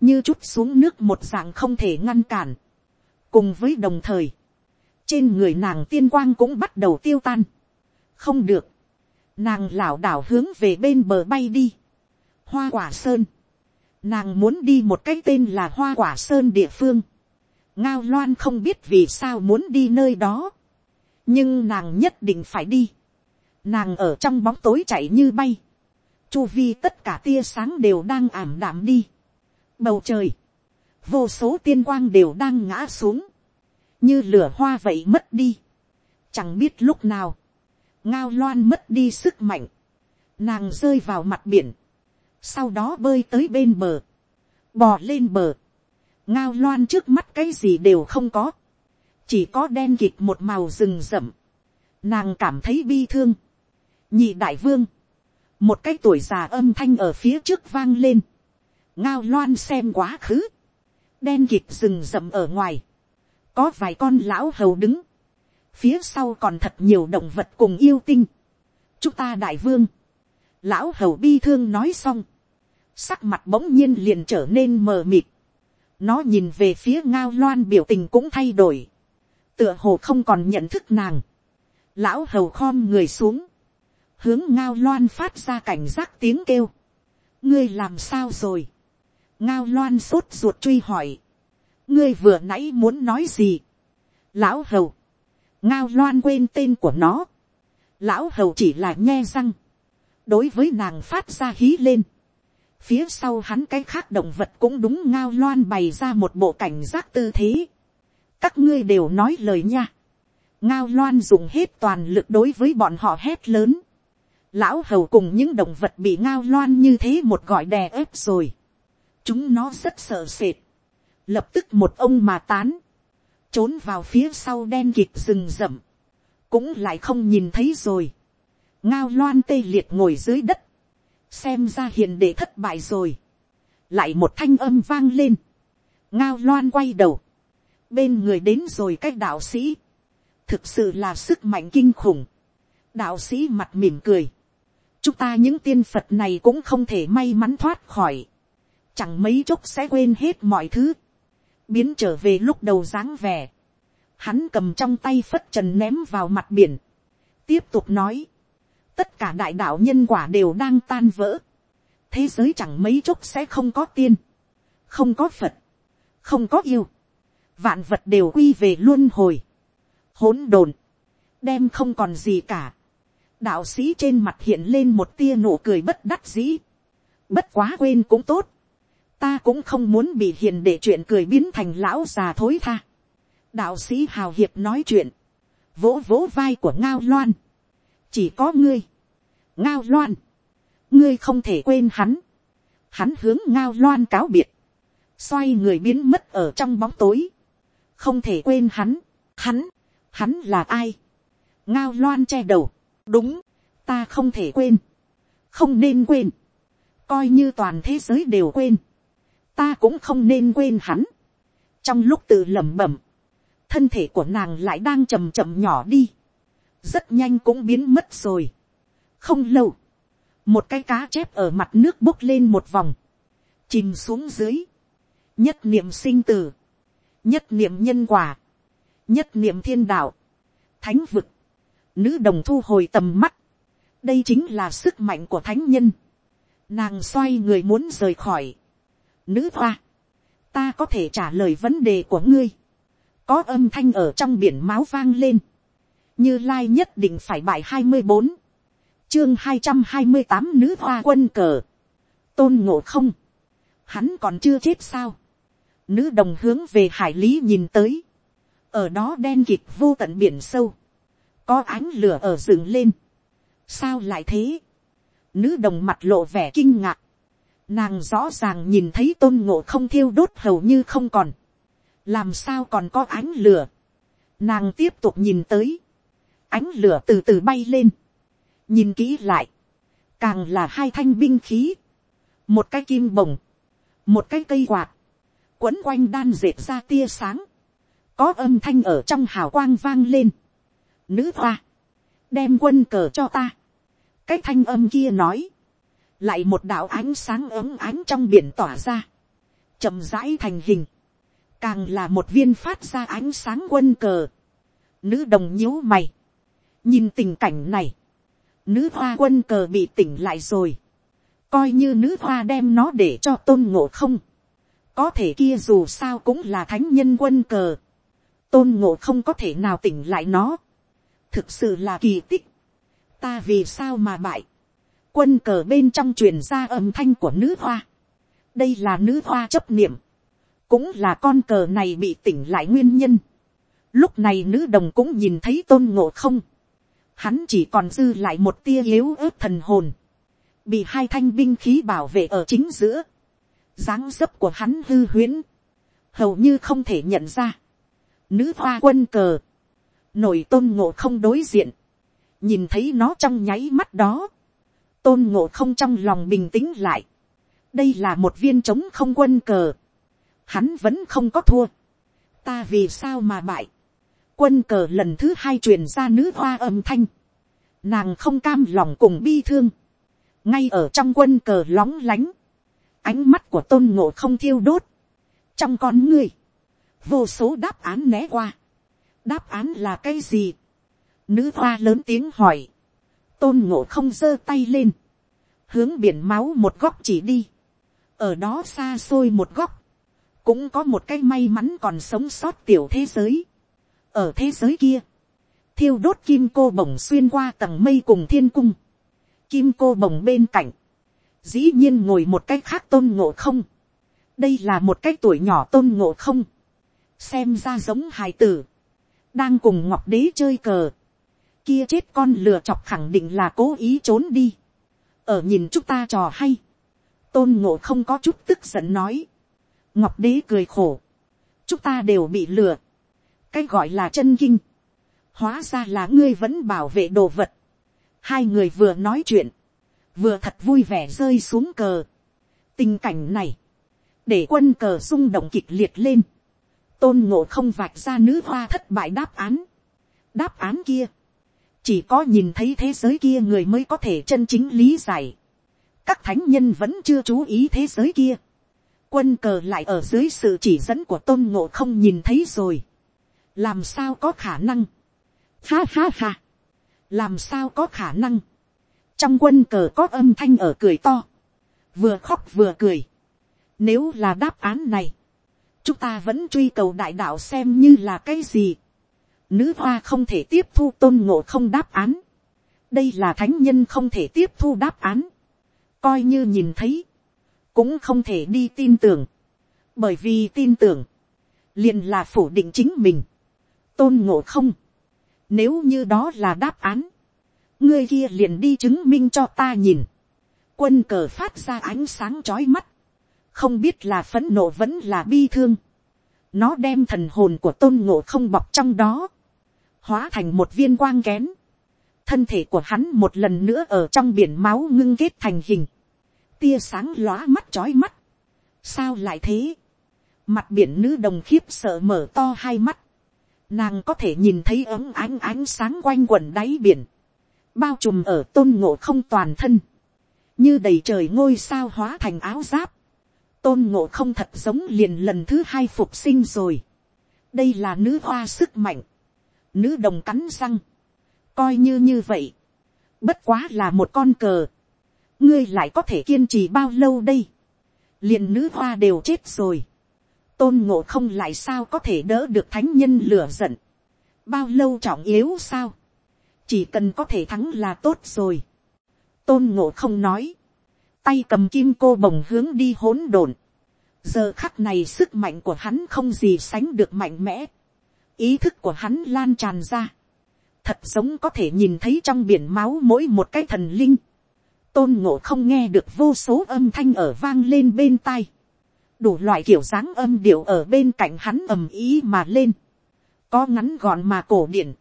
như chút xuống nước một dạng không thể ngăn cản. cùng với đồng thời, trên người nàng tiên quang cũng bắt đầu tiêu tan. không được, nàng lảo đảo hướng về bên bờ bay đi. hoa quả sơn, nàng muốn đi một cái tên là hoa quả sơn địa phương. ngao loan không biết vì sao muốn đi nơi đó, nhưng nàng nhất định phải đi. nàng ở trong bóng tối chạy như bay chu vi tất cả tia sáng đều đang ảm đạm đi. Bầu trời, vô số tiên quang đều đang ngã xuống, như lửa hoa vậy mất đi, chẳng biết lúc nào, ngao loan mất đi sức mạnh, nàng rơi vào mặt biển, sau đó bơi tới bên bờ, bò lên bờ, ngao loan trước mắt cái gì đều không có, chỉ có đen kịt một màu rừng rậm, nàng cảm thấy bi thương, nhị đại vương, một cái tuổi già âm thanh ở phía trước vang lên, ngao loan xem quá khứ, đen kịp rừng rậm ở ngoài, có vài con lão hầu đứng, phía sau còn thật nhiều động vật cùng yêu tinh, chúng ta đại vương, lão hầu bi thương nói xong, sắc mặt bỗng nhiên liền trở nên mờ mịt, nó nhìn về phía ngao loan biểu tình cũng thay đổi, tựa hồ không còn nhận thức nàng, lão hầu khom người xuống, hướng ngao loan phát ra cảnh giác tiếng kêu, ngươi làm sao rồi, ngao loan sốt ruột truy hỏi, ngươi vừa nãy muốn nói gì, lão hầu, ngao loan quên tên của nó, lão hầu chỉ là nhe răng, đối với nàng phát ra hí lên, phía sau hắn cái khác động vật cũng đúng ngao loan bày ra một bộ cảnh giác tư thế, các ngươi đều nói lời nha, ngao loan dùng hết toàn lực đối với bọn họ hét lớn, lão hầu cùng những động vật bị ngao loan như thế một gọi đè ép rồi, chúng nó rất sợ sệt, lập tức một ông mà tán, trốn vào phía sau đen kịt rừng rậm, cũng lại không nhìn thấy rồi, ngao loan tê liệt ngồi dưới đất, xem ra hiền để thất bại rồi, lại một thanh âm vang lên, ngao loan quay đầu, bên người đến rồi cái đạo sĩ, thực sự là sức mạnh kinh khủng, đạo sĩ mặt mỉm cười, chúng ta những tiên phật này cũng không thể may mắn thoát khỏi, chẳng mấy chốc sẽ quên hết mọi thứ, biến trở về lúc đầu dáng vẻ, hắn cầm trong tay phất trần ném vào mặt biển, tiếp tục nói, tất cả đại đạo nhân quả đều đang tan vỡ, thế giới chẳng mấy chốc sẽ không có tiên, không có phật, không có yêu, vạn vật đều quy về luân hồi, hỗn độn, đem không còn gì cả, đạo sĩ trên mặt hiện lên một tia nụ cười bất đắc dĩ, bất quá quên cũng tốt, ta cũng không muốn bị hiền để chuyện cười biến thành lão già thối tha. đạo sĩ hào hiệp nói chuyện, vỗ vỗ vai của ngao loan, chỉ có ngươi, ngao loan, ngươi không thể quên hắn, hắn hướng ngao loan cáo biệt, xoay người biến mất ở trong bóng tối, không thể quên hắn, hắn, hắn là ai, ngao loan che đầu, đúng, ta không thể quên, không nên quên, coi như toàn thế giới đều quên, ta cũng không nên quên hắn, trong lúc tự lẩm bẩm, thân thể của nàng lại đang chầm chậm nhỏ đi, rất nhanh cũng biến mất rồi. không lâu, một cái cá chép ở mặt nước bốc lên một vòng, chìm xuống dưới, nhất niệm sinh tử, nhất niệm nhân quả, nhất niệm thiên đạo, thánh vực, nữ đồng thu hồi tầm mắt, đây chính là sức mạnh của thánh nhân, nàng xoay người muốn rời khỏi, nữ hoa, ta có thể trả lời vấn đề của ngươi, có âm thanh ở trong biển máu vang lên, như lai nhất định phải bài hai mươi bốn, chương hai trăm hai mươi tám nữ hoa quân cờ, tôn ngộ không, hắn còn chưa chết sao, nữ đồng hướng về hải lý nhìn tới, ở đó đen kịt vô tận biển sâu, có ánh lửa ở dựng lên, sao lại thế, nữ đồng mặt lộ vẻ kinh ngạc, nàng rõ ràng nhìn thấy tôn ngộ không thiêu đốt hầu như không còn, làm sao còn có ánh lửa, nàng tiếp tục nhìn tới, ánh lửa từ từ bay lên, nhìn kỹ lại, càng là hai thanh binh khí, một cái kim bồng, một cái cây quạt, quấn quanh đan dệt ra tia sáng, có âm thanh ở trong hào quang vang lên, nữ hoa, đem quân cờ cho ta, cái thanh âm kia nói, lại một đạo ánh sáng ấm ánh trong biển tỏa ra, chậm rãi thành hình, càng là một viên phát ra ánh sáng quân cờ, nữ đồng nhíu mày, nhìn tình cảnh này, nữ hoa quân cờ bị tỉnh lại rồi, coi như nữ hoa đem nó để cho tôn ngộ không, có thể kia dù sao cũng là thánh nhân quân cờ, tôn ngộ không có thể nào tỉnh lại nó, thực sự là kỳ tích, ta vì sao mà bại, quân cờ bên trong truyền ra âm thanh của nữ hoa, đây là nữ hoa chấp niệm, cũng là con cờ này bị tỉnh lại nguyên nhân. Lúc này nữ đồng cũng nhìn thấy tôn ngộ không, hắn chỉ còn dư lại một tia yếu ớt thần hồn, bị hai thanh binh khí bảo vệ ở chính giữa, dáng dấp của hắn hư huyễn, hầu như không thể nhận ra. Nữ hoa quân cờ, nổi tôn ngộ không đối diện, nhìn thấy nó trong nháy mắt đó, tôn ngộ không trong lòng bình tĩnh lại. đây là một viên trống không quân cờ, hắn vẫn không có thua. ta vì sao mà bại. quân cờ lần thứ hai truyền ra nữ hoa âm thanh. nàng không cam lòng cùng bi thương. ngay ở trong quân cờ lóng lánh. ánh mắt của tôn ngộ không thiêu đốt. trong con ngươi, vô số đáp án né qua đáp án là cái gì. nữ hoa lớn tiếng hỏi. tôn ngộ không giơ tay lên. hướng biển máu một góc chỉ đi. ở đó xa xôi một góc cũng có một cái may mắn còn sống sót tiểu thế giới. ở thế giới kia, thiêu đốt kim cô bồng xuyên qua tầng mây cùng thiên cung. kim cô bồng bên cạnh, dĩ nhiên ngồi một cái khác tôn ngộ không. đây là một cái tuổi nhỏ tôn ngộ không. xem ra giống hài tử đang cùng ngọc đế chơi cờ. kia chết con lừa chọc khẳng định là cố ý trốn đi. ở nhìn chúng ta trò hay. tôn ngộ không có chút tức giận nói. Ngọc đế cười khổ, chúng ta đều bị lừa, cái gọi là chân kinh, hóa ra là ngươi vẫn bảo vệ đồ vật, hai người vừa nói chuyện, vừa thật vui vẻ rơi xuống cờ, tình cảnh này, để quân cờ rung động kịch liệt lên, tôn ngộ không vạch ra nữ hoa thất bại đáp án, đáp án kia, chỉ có nhìn thấy thế giới kia người mới có thể chân chính lý giải, các thánh nhân vẫn chưa chú ý thế giới kia, quân cờ lại ở dưới sự chỉ dẫn của tôn ngộ không nhìn thấy rồi. làm sao có khả năng. ha ha ha. làm sao có khả năng. trong quân cờ có âm thanh ở cười to. vừa khóc vừa cười. nếu là đáp án này, chúng ta vẫn truy cầu đại đạo xem như là cái gì. nữ hoa không thể tiếp thu tôn ngộ không đáp án. đây là thánh nhân không thể tiếp thu đáp án. coi như nhìn thấy cũng không thể đi tin tưởng, bởi vì tin tưởng, liền là phủ định chính mình, tôn ngộ không, nếu như đó là đáp án, ngươi kia liền đi chứng minh cho ta nhìn, quân cờ phát ra ánh sáng trói mắt, không biết là phấn nộ vẫn là bi thương, nó đem thần hồn của tôn ngộ không bọc trong đó, hóa thành một viên quang kén, thân thể của hắn một lần nữa ở trong biển máu ngưng kết thành hình, tia sáng lóa mắt trói mắt, sao lại thế, mặt biển nữ đồng khiếp sợ mở to hai mắt, nàng có thể nhìn thấy ấm ánh ánh sáng quanh quẩn đáy biển, bao trùm ở tôn ngộ không toàn thân, như đầy trời ngôi sao hóa thành áo giáp, tôn ngộ không thật giống liền lần thứ hai phục sinh rồi. đây là nữ hoa sức mạnh, nữ đồng cắn răng, coi như như vậy, bất quá là một con cờ, ngươi lại có thể kiên trì bao lâu đây, liền nữ hoa đều chết rồi, tôn ngộ không lại sao có thể đỡ được thánh nhân lửa giận, bao lâu trọng yếu sao, chỉ cần có thể thắng là tốt rồi, tôn ngộ không nói, tay cầm kim cô bồng hướng đi hỗn độn. giờ khắc này sức mạnh của hắn không gì sánh được mạnh mẽ. ý thức của hắn lan tràn ra. thật giống có thể nhìn thấy trong biển máu mỗi một cái thần linh. tôn ngộ không nghe được vô số âm thanh ở vang lên bên tai. đủ loại kiểu dáng âm điệu ở bên cạnh hắn ầm ý mà lên. có ngắn gọn mà cổ điển.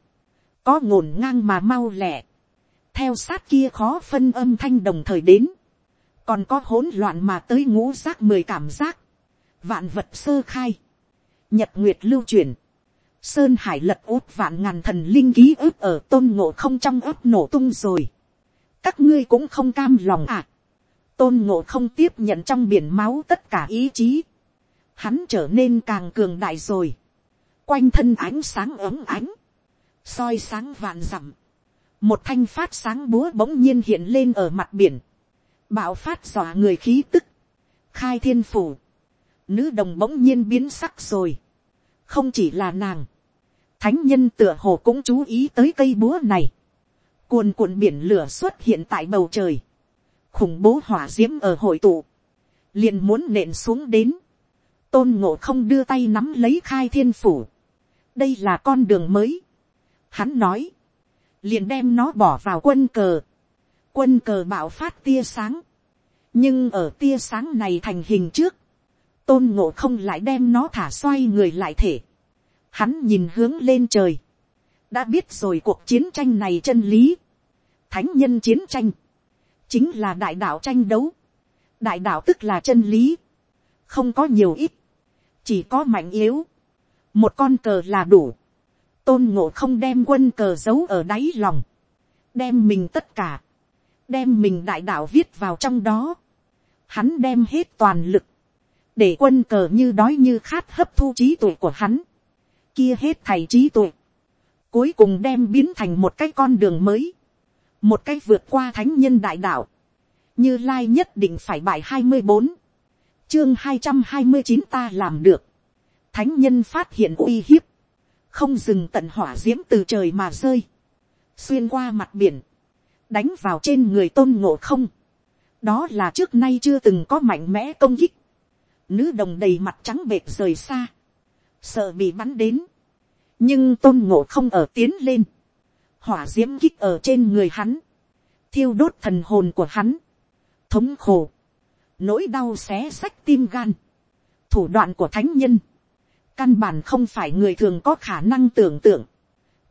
có ngổn ngang mà mau lẹ. theo sát kia khó phân âm thanh đồng thời đến còn có hỗn loạn mà tới ngũ giác mười cảm giác, vạn vật sơ khai, nhật nguyệt lưu truyền, sơn hải lật út vạn ngàn thần linh ký ức ở tôn ngộ không trong ấp nổ tung rồi, các ngươi cũng không cam lòng à, tôn ngộ không tiếp nhận trong biển máu tất cả ý chí, hắn trở nên càng cường đại rồi, quanh thân ánh sáng ấm ánh, soi sáng vạn dặm, một thanh phát sáng búa bỗng nhiên hiện lên ở mặt biển, bạo phát dọa người khí tức, khai thiên phủ, nữ đồng bỗng nhiên biến sắc rồi, không chỉ là nàng, thánh nhân tựa hồ cũng chú ý tới cây búa này, cuồn cuộn biển lửa xuất hiện tại bầu trời, khủng bố hỏa d i ễ m ở hội tụ, liền muốn nện xuống đến, tôn ngộ không đưa tay nắm lấy khai thiên phủ, đây là con đường mới, hắn nói, liền đem nó bỏ vào quân cờ, quân cờ bạo phát tia sáng, nhưng ở tia sáng này thành hình trước, tôn ngộ không lại đem nó thả xoay người lại thể, hắn nhìn hướng lên trời, đã biết rồi cuộc chiến tranh này chân lý, thánh nhân chiến tranh, chính là đại đạo tranh đấu, đại đạo tức là chân lý, không có nhiều ít, chỉ có mạnh yếu, một con cờ là đủ, tôn ngộ không đem quân cờ giấu ở đáy lòng, đem mình tất cả, đem mình đại đạo viết vào trong đó, hắn đem hết toàn lực, để quân cờ như đói như khát hấp thu trí tuệ của hắn, kia hết thầy trí tuệ, cuối cùng đem biến thành một cái con đường mới, một cái vượt qua thánh nhân đại đạo, như lai nhất định phải bài hai mươi bốn, chương hai trăm hai mươi chín ta làm được, thánh nhân phát hiện uy hiếp, không dừng tận hỏa diễm từ trời mà rơi, xuyên qua mặt biển, đánh vào trên người tôn ngộ không. đó là trước nay chưa từng có mạnh mẽ công kích. nữ đồng đầy mặt trắng bệt rời xa, sợ bị bắn đến. nhưng tôn ngộ không ở tiến lên, hỏa d i ễ m kích ở trên người hắn, thiêu đốt thần hồn của hắn, thống khổ, nỗi đau xé xách tim gan, thủ đoạn của thánh nhân, căn bản không phải người thường có khả năng tưởng tượng,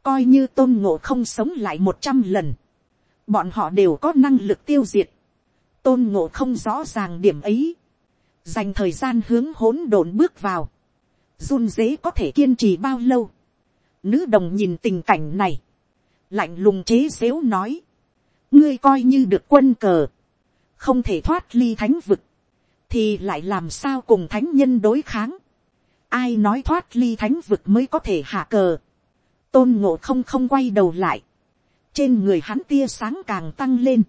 coi như tôn ngộ không sống lại một trăm lần, bọn họ đều có năng lực tiêu diệt, tôn ngộ không rõ ràng điểm ấy, dành thời gian hướng hỗn độn bước vào, run dế có thể kiên trì bao lâu, nữ đồng nhìn tình cảnh này, lạnh lùng chế xếu nói, ngươi coi như được quân cờ, không thể thoát ly thánh vực, thì lại làm sao cùng thánh nhân đối kháng, ai nói thoát ly thánh vực mới có thể hạ cờ, tôn ngộ không không quay đầu lại, trên người hắn tia sáng càng tăng lên,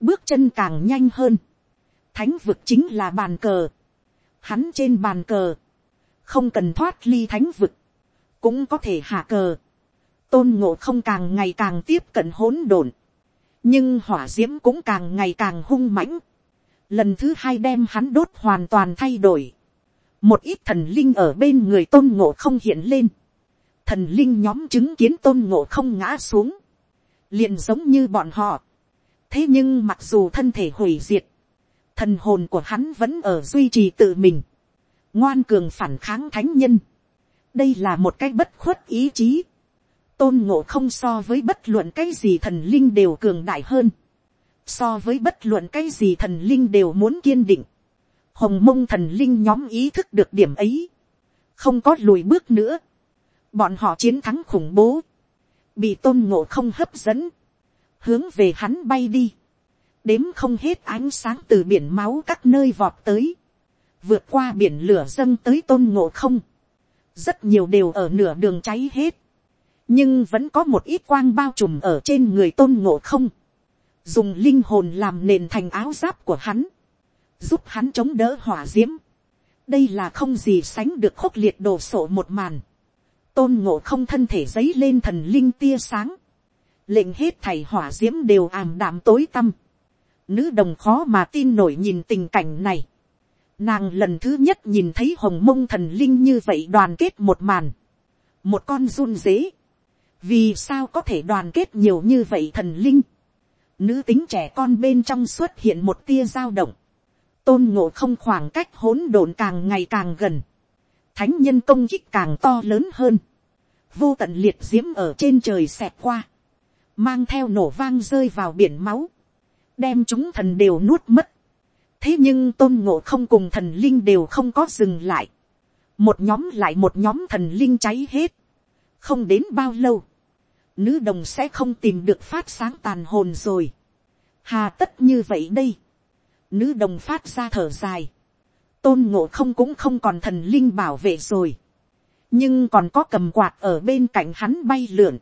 bước chân càng nhanh hơn, thánh vực chính là bàn cờ, hắn trên bàn cờ, không cần thoát ly thánh vực, cũng có thể hạ cờ, tôn ngộ không càng ngày càng tiếp cận hỗn độn, nhưng hỏa d i ễ m cũng càng ngày càng hung mãnh, lần thứ hai đem hắn đốt hoàn toàn thay đổi, một ít thần linh ở bên người tôn ngộ không hiện lên, thần linh nhóm chứng kiến tôn ngộ không ngã xuống, liền giống như bọn họ. thế nhưng mặc dù thân thể hủy diệt, thần hồn của hắn vẫn ở duy trì tự mình, ngoan cường phản kháng thánh nhân. đây là một cái bất khuất ý chí. tôn ngộ không so với bất luận cái gì thần linh đều cường đại hơn. so với bất luận cái gì thần linh đều muốn kiên định. hồng mông thần linh nhóm ý thức được điểm ấy. không có lùi bước nữa. bọn họ chiến thắng khủng bố bị tôn ngộ không hấp dẫn. hướng về hắn bay đi đếm không hết ánh sáng từ biển máu các nơi vọt tới, vượt qua biển lửa dâng tới tôn ngộ không, rất nhiều đều ở nửa đường cháy hết, nhưng vẫn có một ít quang bao trùm ở trên người tôn ngộ không, dùng linh hồn làm nền thành áo giáp của hắn, giúp hắn chống đỡ hỏa d i ễ m đây là không gì sánh được khốc liệt đồ sộ một màn, tôn ngộ không thân thể giấy lên thần linh tia sáng, lệnh hết thầy hỏa d i ễ m đều ảm đạm tối tăm, Nữ đồng khó mà tin nổi nhìn tình cảnh này. Nàng lần thứ nhất nhìn thấy hồng mông thần linh như vậy đoàn kết một màn. Một con run dế. Vì sao có thể đoàn kết nhiều như vậy thần linh? Nữ tính trẻ con bên trong xuất hiện một tia dao động. Tôn ngộ không khoảng cách hỗn độn càng ngày càng gần. Thánh nhân công kích càng to lớn hơn. Vô tận liệt diễm ở trên trời xẹt qua. Mang theo nổ vang rơi vào biển máu đem chúng thần đều nuốt mất. thế nhưng tôn ngộ không cùng thần linh đều không có dừng lại. một nhóm lại một nhóm thần linh cháy hết. không đến bao lâu, nữ đồng sẽ không tìm được phát sáng tàn hồn rồi. hà tất như vậy đây. nữ đồng phát ra thở dài tôn ngộ không cũng không còn thần linh bảo vệ rồi. nhưng còn có cầm quạt ở bên cạnh hắn bay lượn.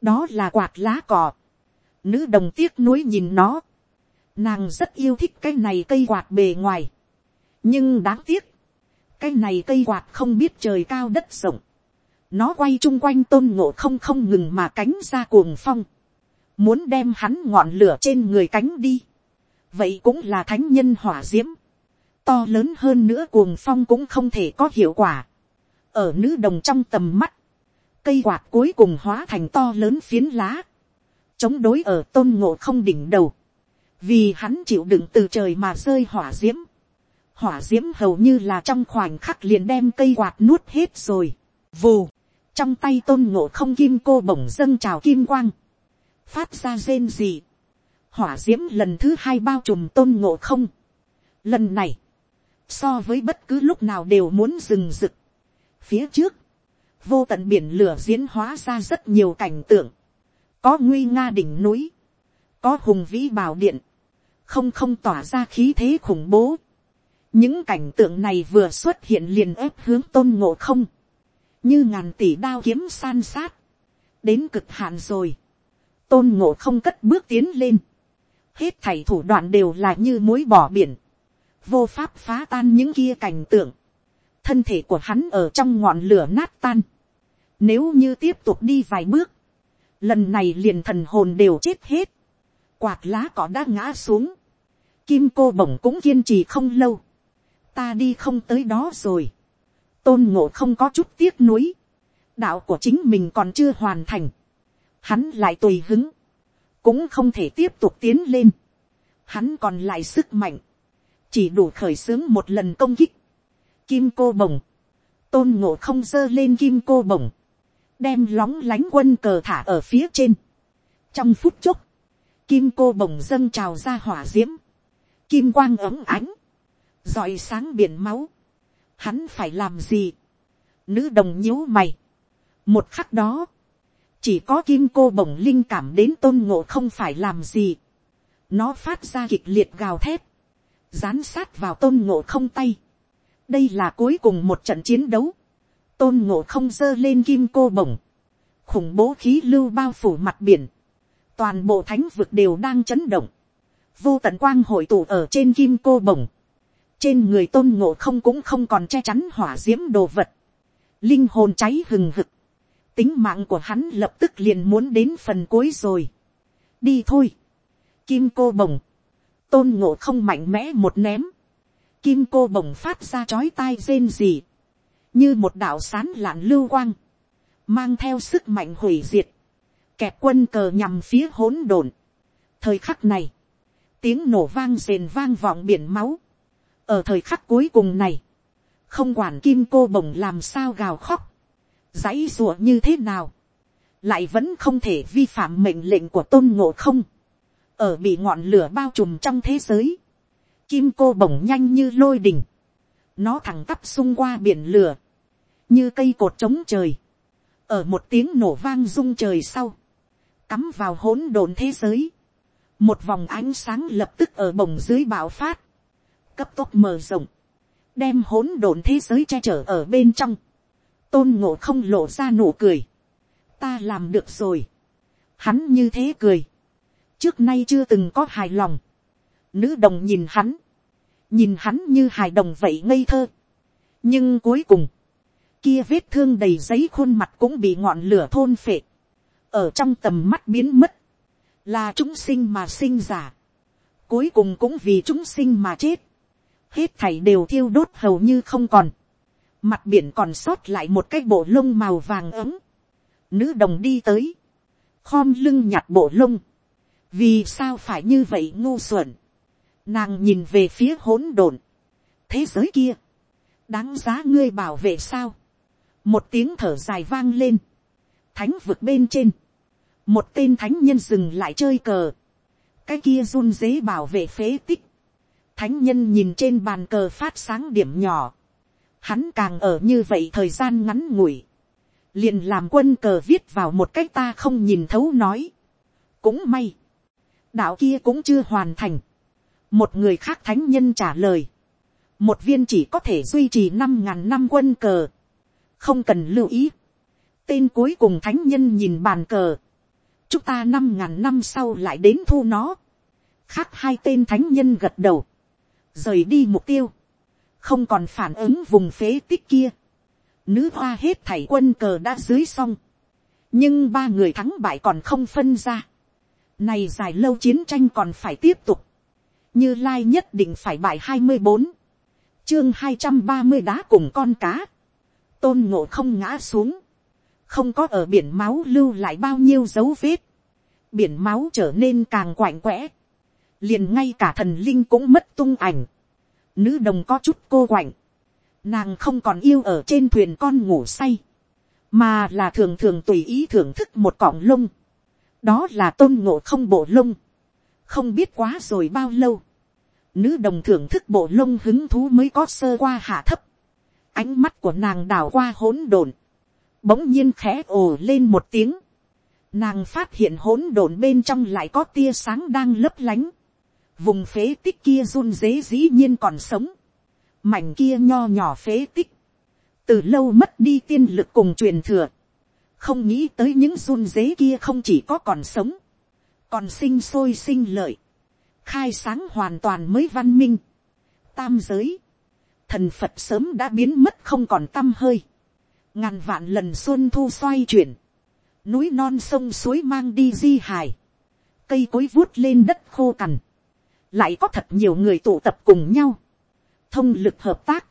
đó là quạt lá cỏ. nữ đồng tiếc nuối nhìn nó Nàng rất yêu thích cái này cây quạt bề ngoài. Nhưng đáng tiếc. Cái này cây quạt không biết trời cao đất rộng. Nó quay chung quanh tôn ngộ không không ngừng mà cánh ra cuồng phong. Muốn đem hắn ngọn lửa trên người cánh đi. Vậy cũng là thánh nhân hỏa diễm. To lớn hơn nữa cuồng phong cũng không thể có hiệu quả. Ở nữ đồng trong tầm mắt. Cây quạt cuối cùng hóa thành to lớn phiến lá. Chống đối ở tôn ngộ không đỉnh đầu vì hắn chịu đựng từ trời mà rơi hỏa d i ễ m hỏa d i ễ m hầu như là trong khoảnh khắc liền đem cây quạt nuốt hết rồi, vù, trong tay tôn ngộ không kim cô bổng dâng trào kim quang, phát ra rên gì, hỏa d i ễ m lần thứ hai bao trùm tôn ngộ không, lần này, so với bất cứ lúc nào đều muốn rừng rực, phía trước, vô tận biển lửa diễn hóa ra rất nhiều cảnh tượng, có nguy nga đỉnh núi, có hùng vĩ bảo điện, không không tỏa ra khí thế khủng bố. những cảnh tượng này vừa xuất hiện liền ép hướng tôn ngộ không, như ngàn tỷ đao kiếm san sát, đến cực hạn rồi, tôn ngộ không cất bước tiến lên, hết thảy thủ đoạn đều là như mối bỏ biển, vô pháp phá tan những kia cảnh tượng, thân thể của hắn ở trong ngọn lửa nát tan, nếu như tiếp tục đi vài bước, lần này liền thần hồn đều chết hết, quạt lá cỏ đã ngã xuống, Kim cô bổng cũng kiên trì không lâu. Ta đi không tới đó rồi. Tôn ngộ không có chút tiếc nuối. Đạo của chính mình còn chưa hoàn thành. Hắn lại tùy hứng. Cũng không thể tiếp tục tiến lên. Hắn còn lại sức mạnh. Chỉ đủ khởi xướng một lần công kích. Kim cô bổng. Tôn ngộ không dơ lên kim cô bổng. Đem lóng lánh quân cờ thả ở phía trên. Trong phút chốc. Kim cô bổng dâng trào ra hỏa diễm kim quang ấm ánh, rọi sáng biển máu, hắn phải làm gì, nữ đồng nhíu mày, một khắc đó, chỉ có kim cô bổng linh cảm đến tôn ngộ không phải làm gì, nó phát ra kịch liệt gào thét, dán sát vào tôn ngộ không tay, đây là cuối cùng một trận chiến đấu, tôn ngộ không giơ lên kim cô bổng, khủng bố khí lưu bao phủ mặt biển, toàn bộ thánh vực đều đang chấn động, vô tận quang hội tụ ở trên kim cô bổng, trên người tôn ngộ không cũng không còn che chắn hỏa d i ễ m đồ vật, linh hồn cháy hừng hực, tính mạng của hắn lập tức liền muốn đến phần cuối rồi. đi thôi, kim cô bồng, tôn ngộ không mạnh mẽ một ném, kim cô bồng phát ra chói tai rên gì, như một đạo sán lạn lưu quang, mang theo sức mạnh hủy diệt, kẹp quân cờ nhằm phía hỗn độn. thời khắc này, tiếng nổ vang rền vang vọng biển máu. ở thời khắc cuối cùng này, không quản kim cô bồng làm sao gào khóc, dãy rùa như thế nào, lại vẫn không thể vi phạm mệnh lệnh của tôn ngộ không, ở bị ngọn lửa bao trùm trong thế giới, kim cô bồng nhanh như lôi đình, nó thẳng tắp xung qua biển lửa, như cây cột trống trời, ở một tiếng nổ vang rung trời sau, cắm vào hỗn độn thế giới, một vòng ánh sáng lập tức ở bồng dưới bạo phát, cấp tốc mở rộng, đem hỗn độn thế giới che chở ở bên trong, tôn ngộ không lộ ra nụ cười, ta làm được rồi, hắn như thế cười, trước nay chưa từng có hài lòng, nữ đồng nhìn hắn, nhìn hắn như hài đồng vậy ngây thơ, nhưng cuối cùng, kia vết thương đầy giấy khuôn mặt cũng bị ngọn lửa thôn phệ, ở trong tầm mắt biến mất, là chúng sinh mà sinh giả, cuối cùng cũng vì chúng sinh mà chết, hết thảy đều thiêu đốt hầu như không còn, mặt biển còn sót lại một cái bộ lông màu vàng ấm, nữ đồng đi tới, khom lưng nhặt bộ lông, vì sao phải như vậy ngu xuẩn, nàng nhìn về phía hỗn độn, thế giới kia, đáng giá ngươi bảo vệ sao, một tiếng thở dài vang lên, thánh vực bên trên, một tên thánh nhân dừng lại chơi cờ, cái kia run dế bảo vệ phế tích, thánh nhân nhìn trên bàn cờ phát sáng điểm nhỏ, hắn càng ở như vậy thời gian ngắn ngủi, liền làm quân cờ viết vào một cách ta không nhìn thấu nói, cũng may, đạo kia cũng chưa hoàn thành, một người khác thánh nhân trả lời, một viên chỉ có thể duy trì năm ngàn năm quân cờ, không cần lưu ý, tên cuối cùng thánh nhân nhìn bàn cờ, chúng ta năm ngàn năm sau lại đến thu nó. khác hai tên thánh nhân gật đầu, rời đi mục tiêu, không còn phản ứng vùng phế tích kia. Nữ hoa hết thảy quân cờ đã dưới xong, nhưng ba người thắng bại còn không phân ra. Này dài lâu chiến tranh còn phải tiếp tục. Như Lai nhất định phải bại hai mươi bốn. Chương hai trăm ba mươi đá cùng con cá. Tôn ngộ không ngã xuống. Không có ở biển máu lưu lại bao nhiêu dấu vết, biển máu trở nên càng quạnh quẽ, liền ngay cả thần linh cũng mất tung ảnh, nữ đồng có chút cô quạnh, nàng không còn yêu ở trên thuyền con ngủ say, mà là thường thường tùy ý thưởng thức một cọng lông, đó là tôn ngộ không bộ lông, không biết quá rồi bao lâu, nữ đồng thưởng thức bộ lông hứng thú mới có sơ qua hạ thấp, ánh mắt của nàng đào qua hỗn độn, bỗng nhiên khẽ ồ lên một tiếng, nàng phát hiện hỗn độn bên trong lại có tia sáng đang lấp lánh, vùng phế tích kia run dế dĩ nhiên còn sống, mảnh kia nho nhỏ phế tích, từ lâu mất đi tiên lực cùng truyền thừa, không nghĩ tới những run dế kia không chỉ có còn sống, còn sinh sôi sinh lợi, khai sáng hoàn toàn mới văn minh, tam giới, thần phật sớm đã biến mất không còn t â m hơi, ngàn vạn lần xuân thu xoay chuyển, núi non sông suối mang đi di hài, cây cối vuốt lên đất khô cằn, lại có thật nhiều người tụ tập cùng nhau, thông lực hợp tác,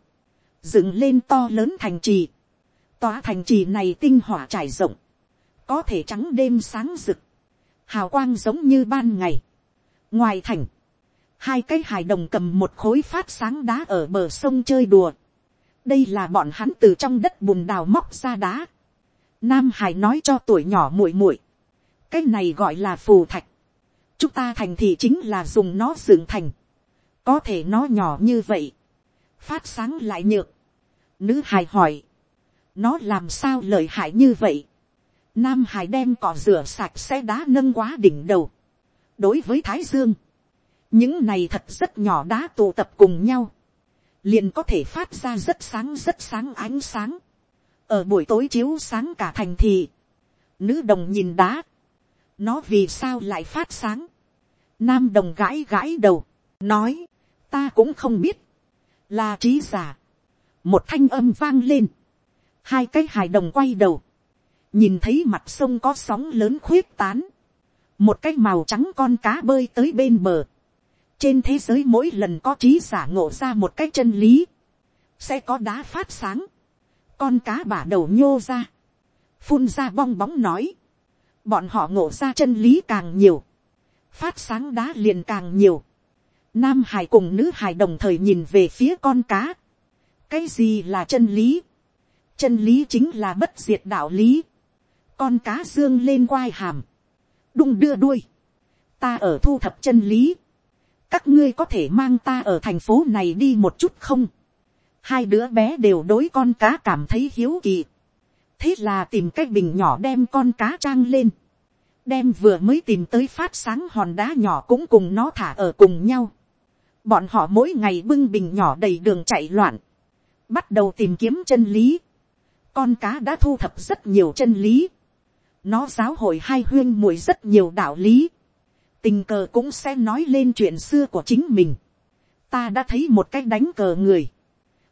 dựng lên to lớn thành trì, tòa thành trì này tinh hỏa trải rộng, có thể trắng đêm sáng rực, hào quang giống như ban ngày. ngoài thành, hai cái hài đồng cầm một khối phát sáng đá ở bờ sông chơi đùa, đây là bọn hắn từ trong đất bùn đào móc ra đá. Nam Hải nói cho tuổi nhỏ muội muội, cái này gọi là phù thạch. chúng ta thành thị chính là dùng nó dựng thành. có thể nó nhỏ như vậy, phát sáng lại nhược. Nữ hài hỏi, nó làm sao lợi hại như vậy. Nam Hải đem cỏ rửa sạch sẽ đá nâng quá đỉnh đầu. đối với Thái Dương, những này thật rất nhỏ đá tụ tập cùng nhau. Liền có thể phát ra rất sáng rất sáng ánh sáng, ở buổi tối chiếu sáng cả thành thị, nữ đồng nhìn đá, nó vì sao lại phát sáng, nam đồng gãi gãi đầu, nói, ta cũng không biết, là trí giả, một thanh âm vang lên, hai cái hài đồng quay đầu, nhìn thấy mặt sông có sóng lớn khuyết tán, một cái màu trắng con cá bơi tới bên bờ, trên thế giới mỗi lần có trí giả ngộ ra một cái chân lý, sẽ có đá phát sáng, con cá bả đầu nhô ra, phun ra bong bóng nói, bọn họ ngộ ra chân lý càng nhiều, phát sáng đá liền càng nhiều, nam hải cùng nữ hải đồng thời nhìn về phía con cá, cái gì là chân lý, chân lý chính là bất diệt đạo lý, con cá dương lên quai hàm, đung đưa đuôi, ta ở thu thập chân lý, các ngươi có thể mang ta ở thành phố này đi một chút không, hai đứa bé đều đối con cá cảm thấy hiếu kỳ, thế là tìm cái bình nhỏ đem con cá trang lên, đem vừa mới tìm tới phát sáng hòn đá nhỏ cũng cùng nó thả ở cùng nhau. Bọn họ mỗi ngày bưng bình nhỏ đầy đường chạy loạn, bắt đầu tìm kiếm chân lý. Con cá đã thu thập rất nhiều chân lý. Nó giáo hội hai huyên muội rất nhiều đạo lý. Tình cờ cũng sẽ nói lên chuyện xưa của chính mình. Ta đã thấy một cách đánh cờ người.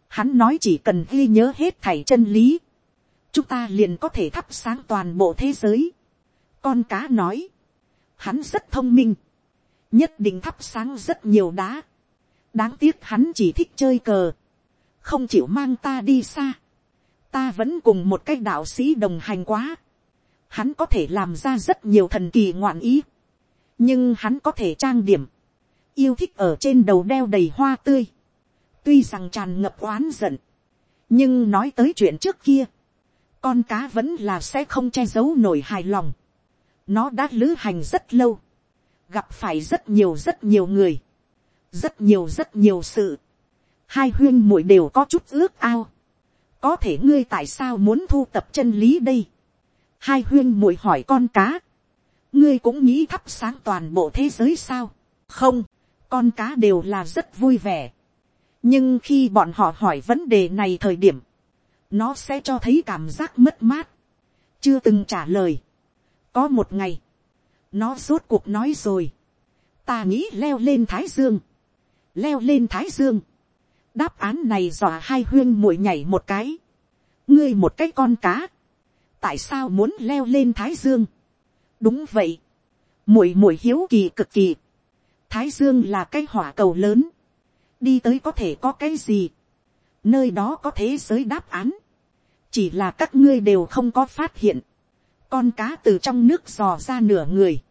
Hắn nói chỉ cần ghi nhớ hết thảy chân lý. Chúng ta liền có thể thắp sáng toàn bộ thế giới con cá nói. Hắn rất thông minh. Nhất định thắp sáng rất nhiều đá. Đáng tiếc hắn chỉ thích chơi cờ. Không chịu mang ta đi xa. Ta vẫn cùng một cái đạo sĩ đồng hành quá. Hắn có thể làm ra rất nhiều thần kỳ ngoạn ý. Nhưng hắn có thể trang điểm. Yêu thích ở trên đầu đeo đầy hoa tươi. Tuy rằng tràn ngập oán giận. Nhưng nói tới chuyện trước kia con cá vẫn là sẽ không che giấu nổi hài lòng. Nó đã lữ hành rất lâu. Gặp phải rất nhiều rất nhiều người. Rất nhiều rất nhiều sự. Hai huyên muội đều có chút ước ao. Có thể ngươi tại sao muốn thu tập chân lý đây? Hai huyên muội hỏi con cá. Ngươi cũng nghĩ thắp sáng toàn bộ thế giới sao? Không, con cá đều là rất vui vẻ. Nhưng khi bọn họ hỏi vấn đề này thời điểm, nó sẽ cho thấy cảm giác mất mát. Chưa từng trả lời có một ngày, nó rốt cuộc nói rồi, ta nghĩ leo lên thái dương, leo lên thái dương, đáp án này dọa hai huyên muội nhảy một cái, ngươi một cái con cá, tại sao muốn leo lên thái dương, đúng vậy, muội muội hiếu kỳ cực kỳ, thái dương là cái hỏa cầu lớn, đi tới có thể có cái gì, nơi đó có thế giới đáp án, chỉ là các ngươi đều không có phát hiện, con cá từ trong nước dò ra nửa người,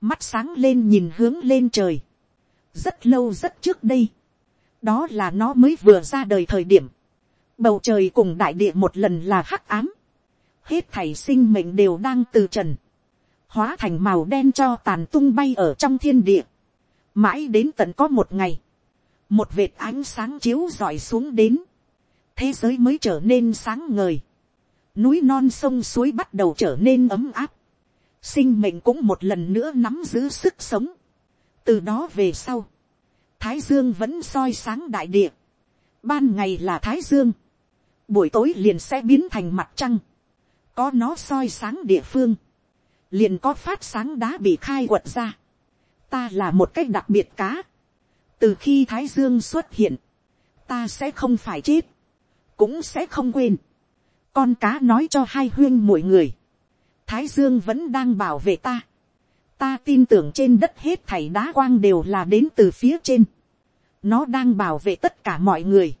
mắt sáng lên nhìn hướng lên trời, rất lâu rất trước đây, đó là nó mới vừa ra đời thời điểm, bầu trời cùng đại địa một lần là hắc ám, hết thảy sinh mệnh đều đang từ trần, hóa thành màu đen cho tàn tung bay ở trong thiên địa, mãi đến tận có một ngày, một vệt ánh sáng chiếu rọi xuống đến, thế giới mới trở nên sáng ngời, núi non sông suối bắt đầu trở nên ấm áp, sinh mệnh cũng một lần nữa nắm giữ sức sống. từ đó về sau, thái dương vẫn soi sáng đại địa, ban ngày là thái dương, buổi tối liền sẽ biến thành mặt trăng, có nó soi sáng địa phương, liền có phát sáng đá bị khai quật ra. ta là một cách đặc biệt cá, từ khi thái dương xuất hiện, ta sẽ không phải chết, cũng sẽ không quên. Con cá nói cho hai huyên mỗi người, thái dương vẫn đang bảo vệ ta, ta tin tưởng trên đất hết thảy đá quang đều là đến từ phía trên, nó đang bảo vệ tất cả mọi người,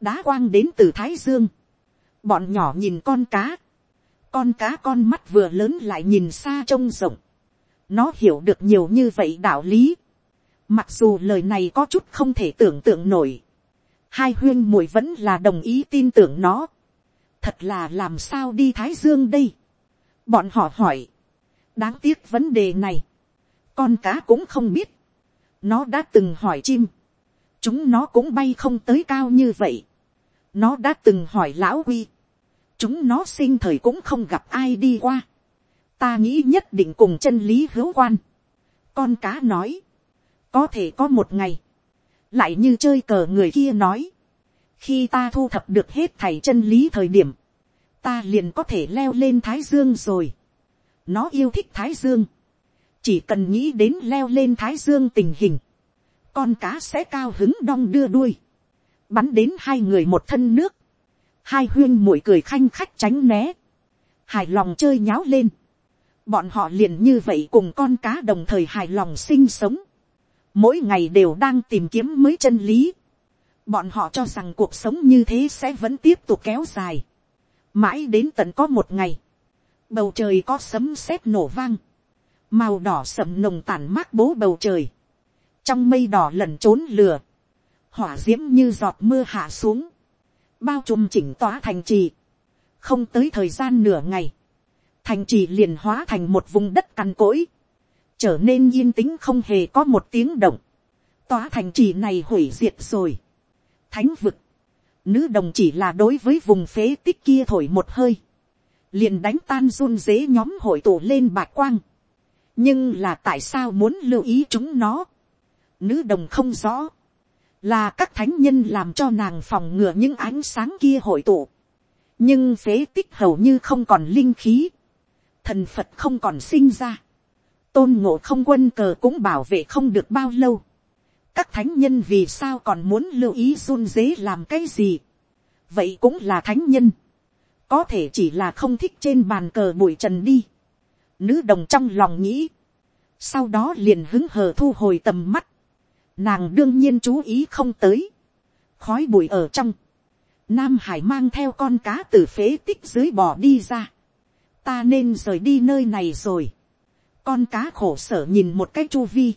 đá quang đến từ thái dương, bọn nhỏ nhìn con cá, con cá con mắt vừa lớn lại nhìn xa trông rộng, nó hiểu được nhiều như vậy đạo lý, mặc dù lời này có chút không thể tưởng tượng nổi, hai huyên muội vẫn là đồng ý tin tưởng nó, thật là làm sao đi thái dương đây. bọn họ hỏi, đáng tiếc vấn đề này, con cá cũng không biết, nó đã từng hỏi chim, chúng nó cũng bay không tới cao như vậy, nó đã từng hỏi lão quy, chúng nó sinh thời cũng không gặp ai đi qua, ta nghĩ nhất định cùng chân lý hữu quan, con cá nói, có thể có một ngày, lại như chơi cờ người kia nói, khi ta thu thập được hết thảy chân lý thời điểm, ta liền có thể leo lên thái dương rồi nó yêu thích thái dương, chỉ cần nghĩ đến leo lên thái dương tình hình, con cá sẽ cao hứng đong đưa đuôi, bắn đến hai người một thân nước, hai huyên mũi cười khanh khách tránh né, hài lòng chơi nháo lên, bọn họ liền như vậy cùng con cá đồng thời hài lòng sinh sống, mỗi ngày đều đang tìm kiếm mới chân lý, bọn họ cho rằng cuộc sống như thế sẽ vẫn tiếp tục kéo dài, mãi đến tận có một ngày, bầu trời có sấm sét nổ vang, màu đỏ sậm nồng tản mát bố bầu trời, trong mây đỏ lẩn trốn lửa, hỏa d i ễ m như giọt mưa hạ xuống, bao trùm chỉnh tỏa thành trì, không tới thời gian nửa ngày, thành trì liền hóa thành một vùng đất cằn cỗi, trở nên yên tĩnh không hề có một tiếng động, tòa thành trì này hủy diệt rồi, thánh vực, nữ đồng chỉ là đối với vùng phế tích kia thổi một hơi, liền đánh tan run dế nhóm hội tụ lên bạc quang, nhưng là tại sao muốn lưu ý chúng nó, nữ đồng không rõ, là các thánh nhân làm cho nàng phòng ngừa những ánh sáng kia hội tụ, nhưng phế tích hầu như không còn linh khí, thần phật không còn sinh ra, tôn ngộ không quân cờ cũng bảo vệ không được bao lâu, các thánh nhân vì sao còn muốn lưu ý run dế làm cái gì, vậy cũng là thánh nhân, có thể chỉ là không thích trên bàn cờ bụi trần đi, nữ đồng trong lòng nghĩ, sau đó liền hứng hờ thu hồi tầm mắt, nàng đương nhiên chú ý không tới, khói bụi ở trong, nam hải mang theo con cá từ phế tích dưới bò đi ra, ta nên rời đi nơi này rồi, con cá khổ sở nhìn một cái chu vi,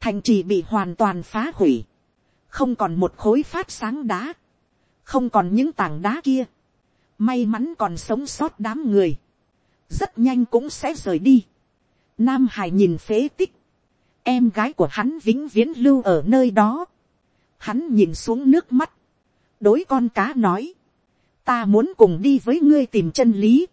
thành trì bị hoàn toàn phá hủy, không còn một khối phát sáng đá, không còn những tảng đá kia, may mắn còn sống sót đám người, rất nhanh cũng sẽ rời đi. Nam hải nhìn phế tích, em gái của hắn vĩnh viễn lưu ở nơi đó. Hắn nhìn xuống nước mắt, đối con cá nói, ta muốn cùng đi với ngươi tìm chân lý.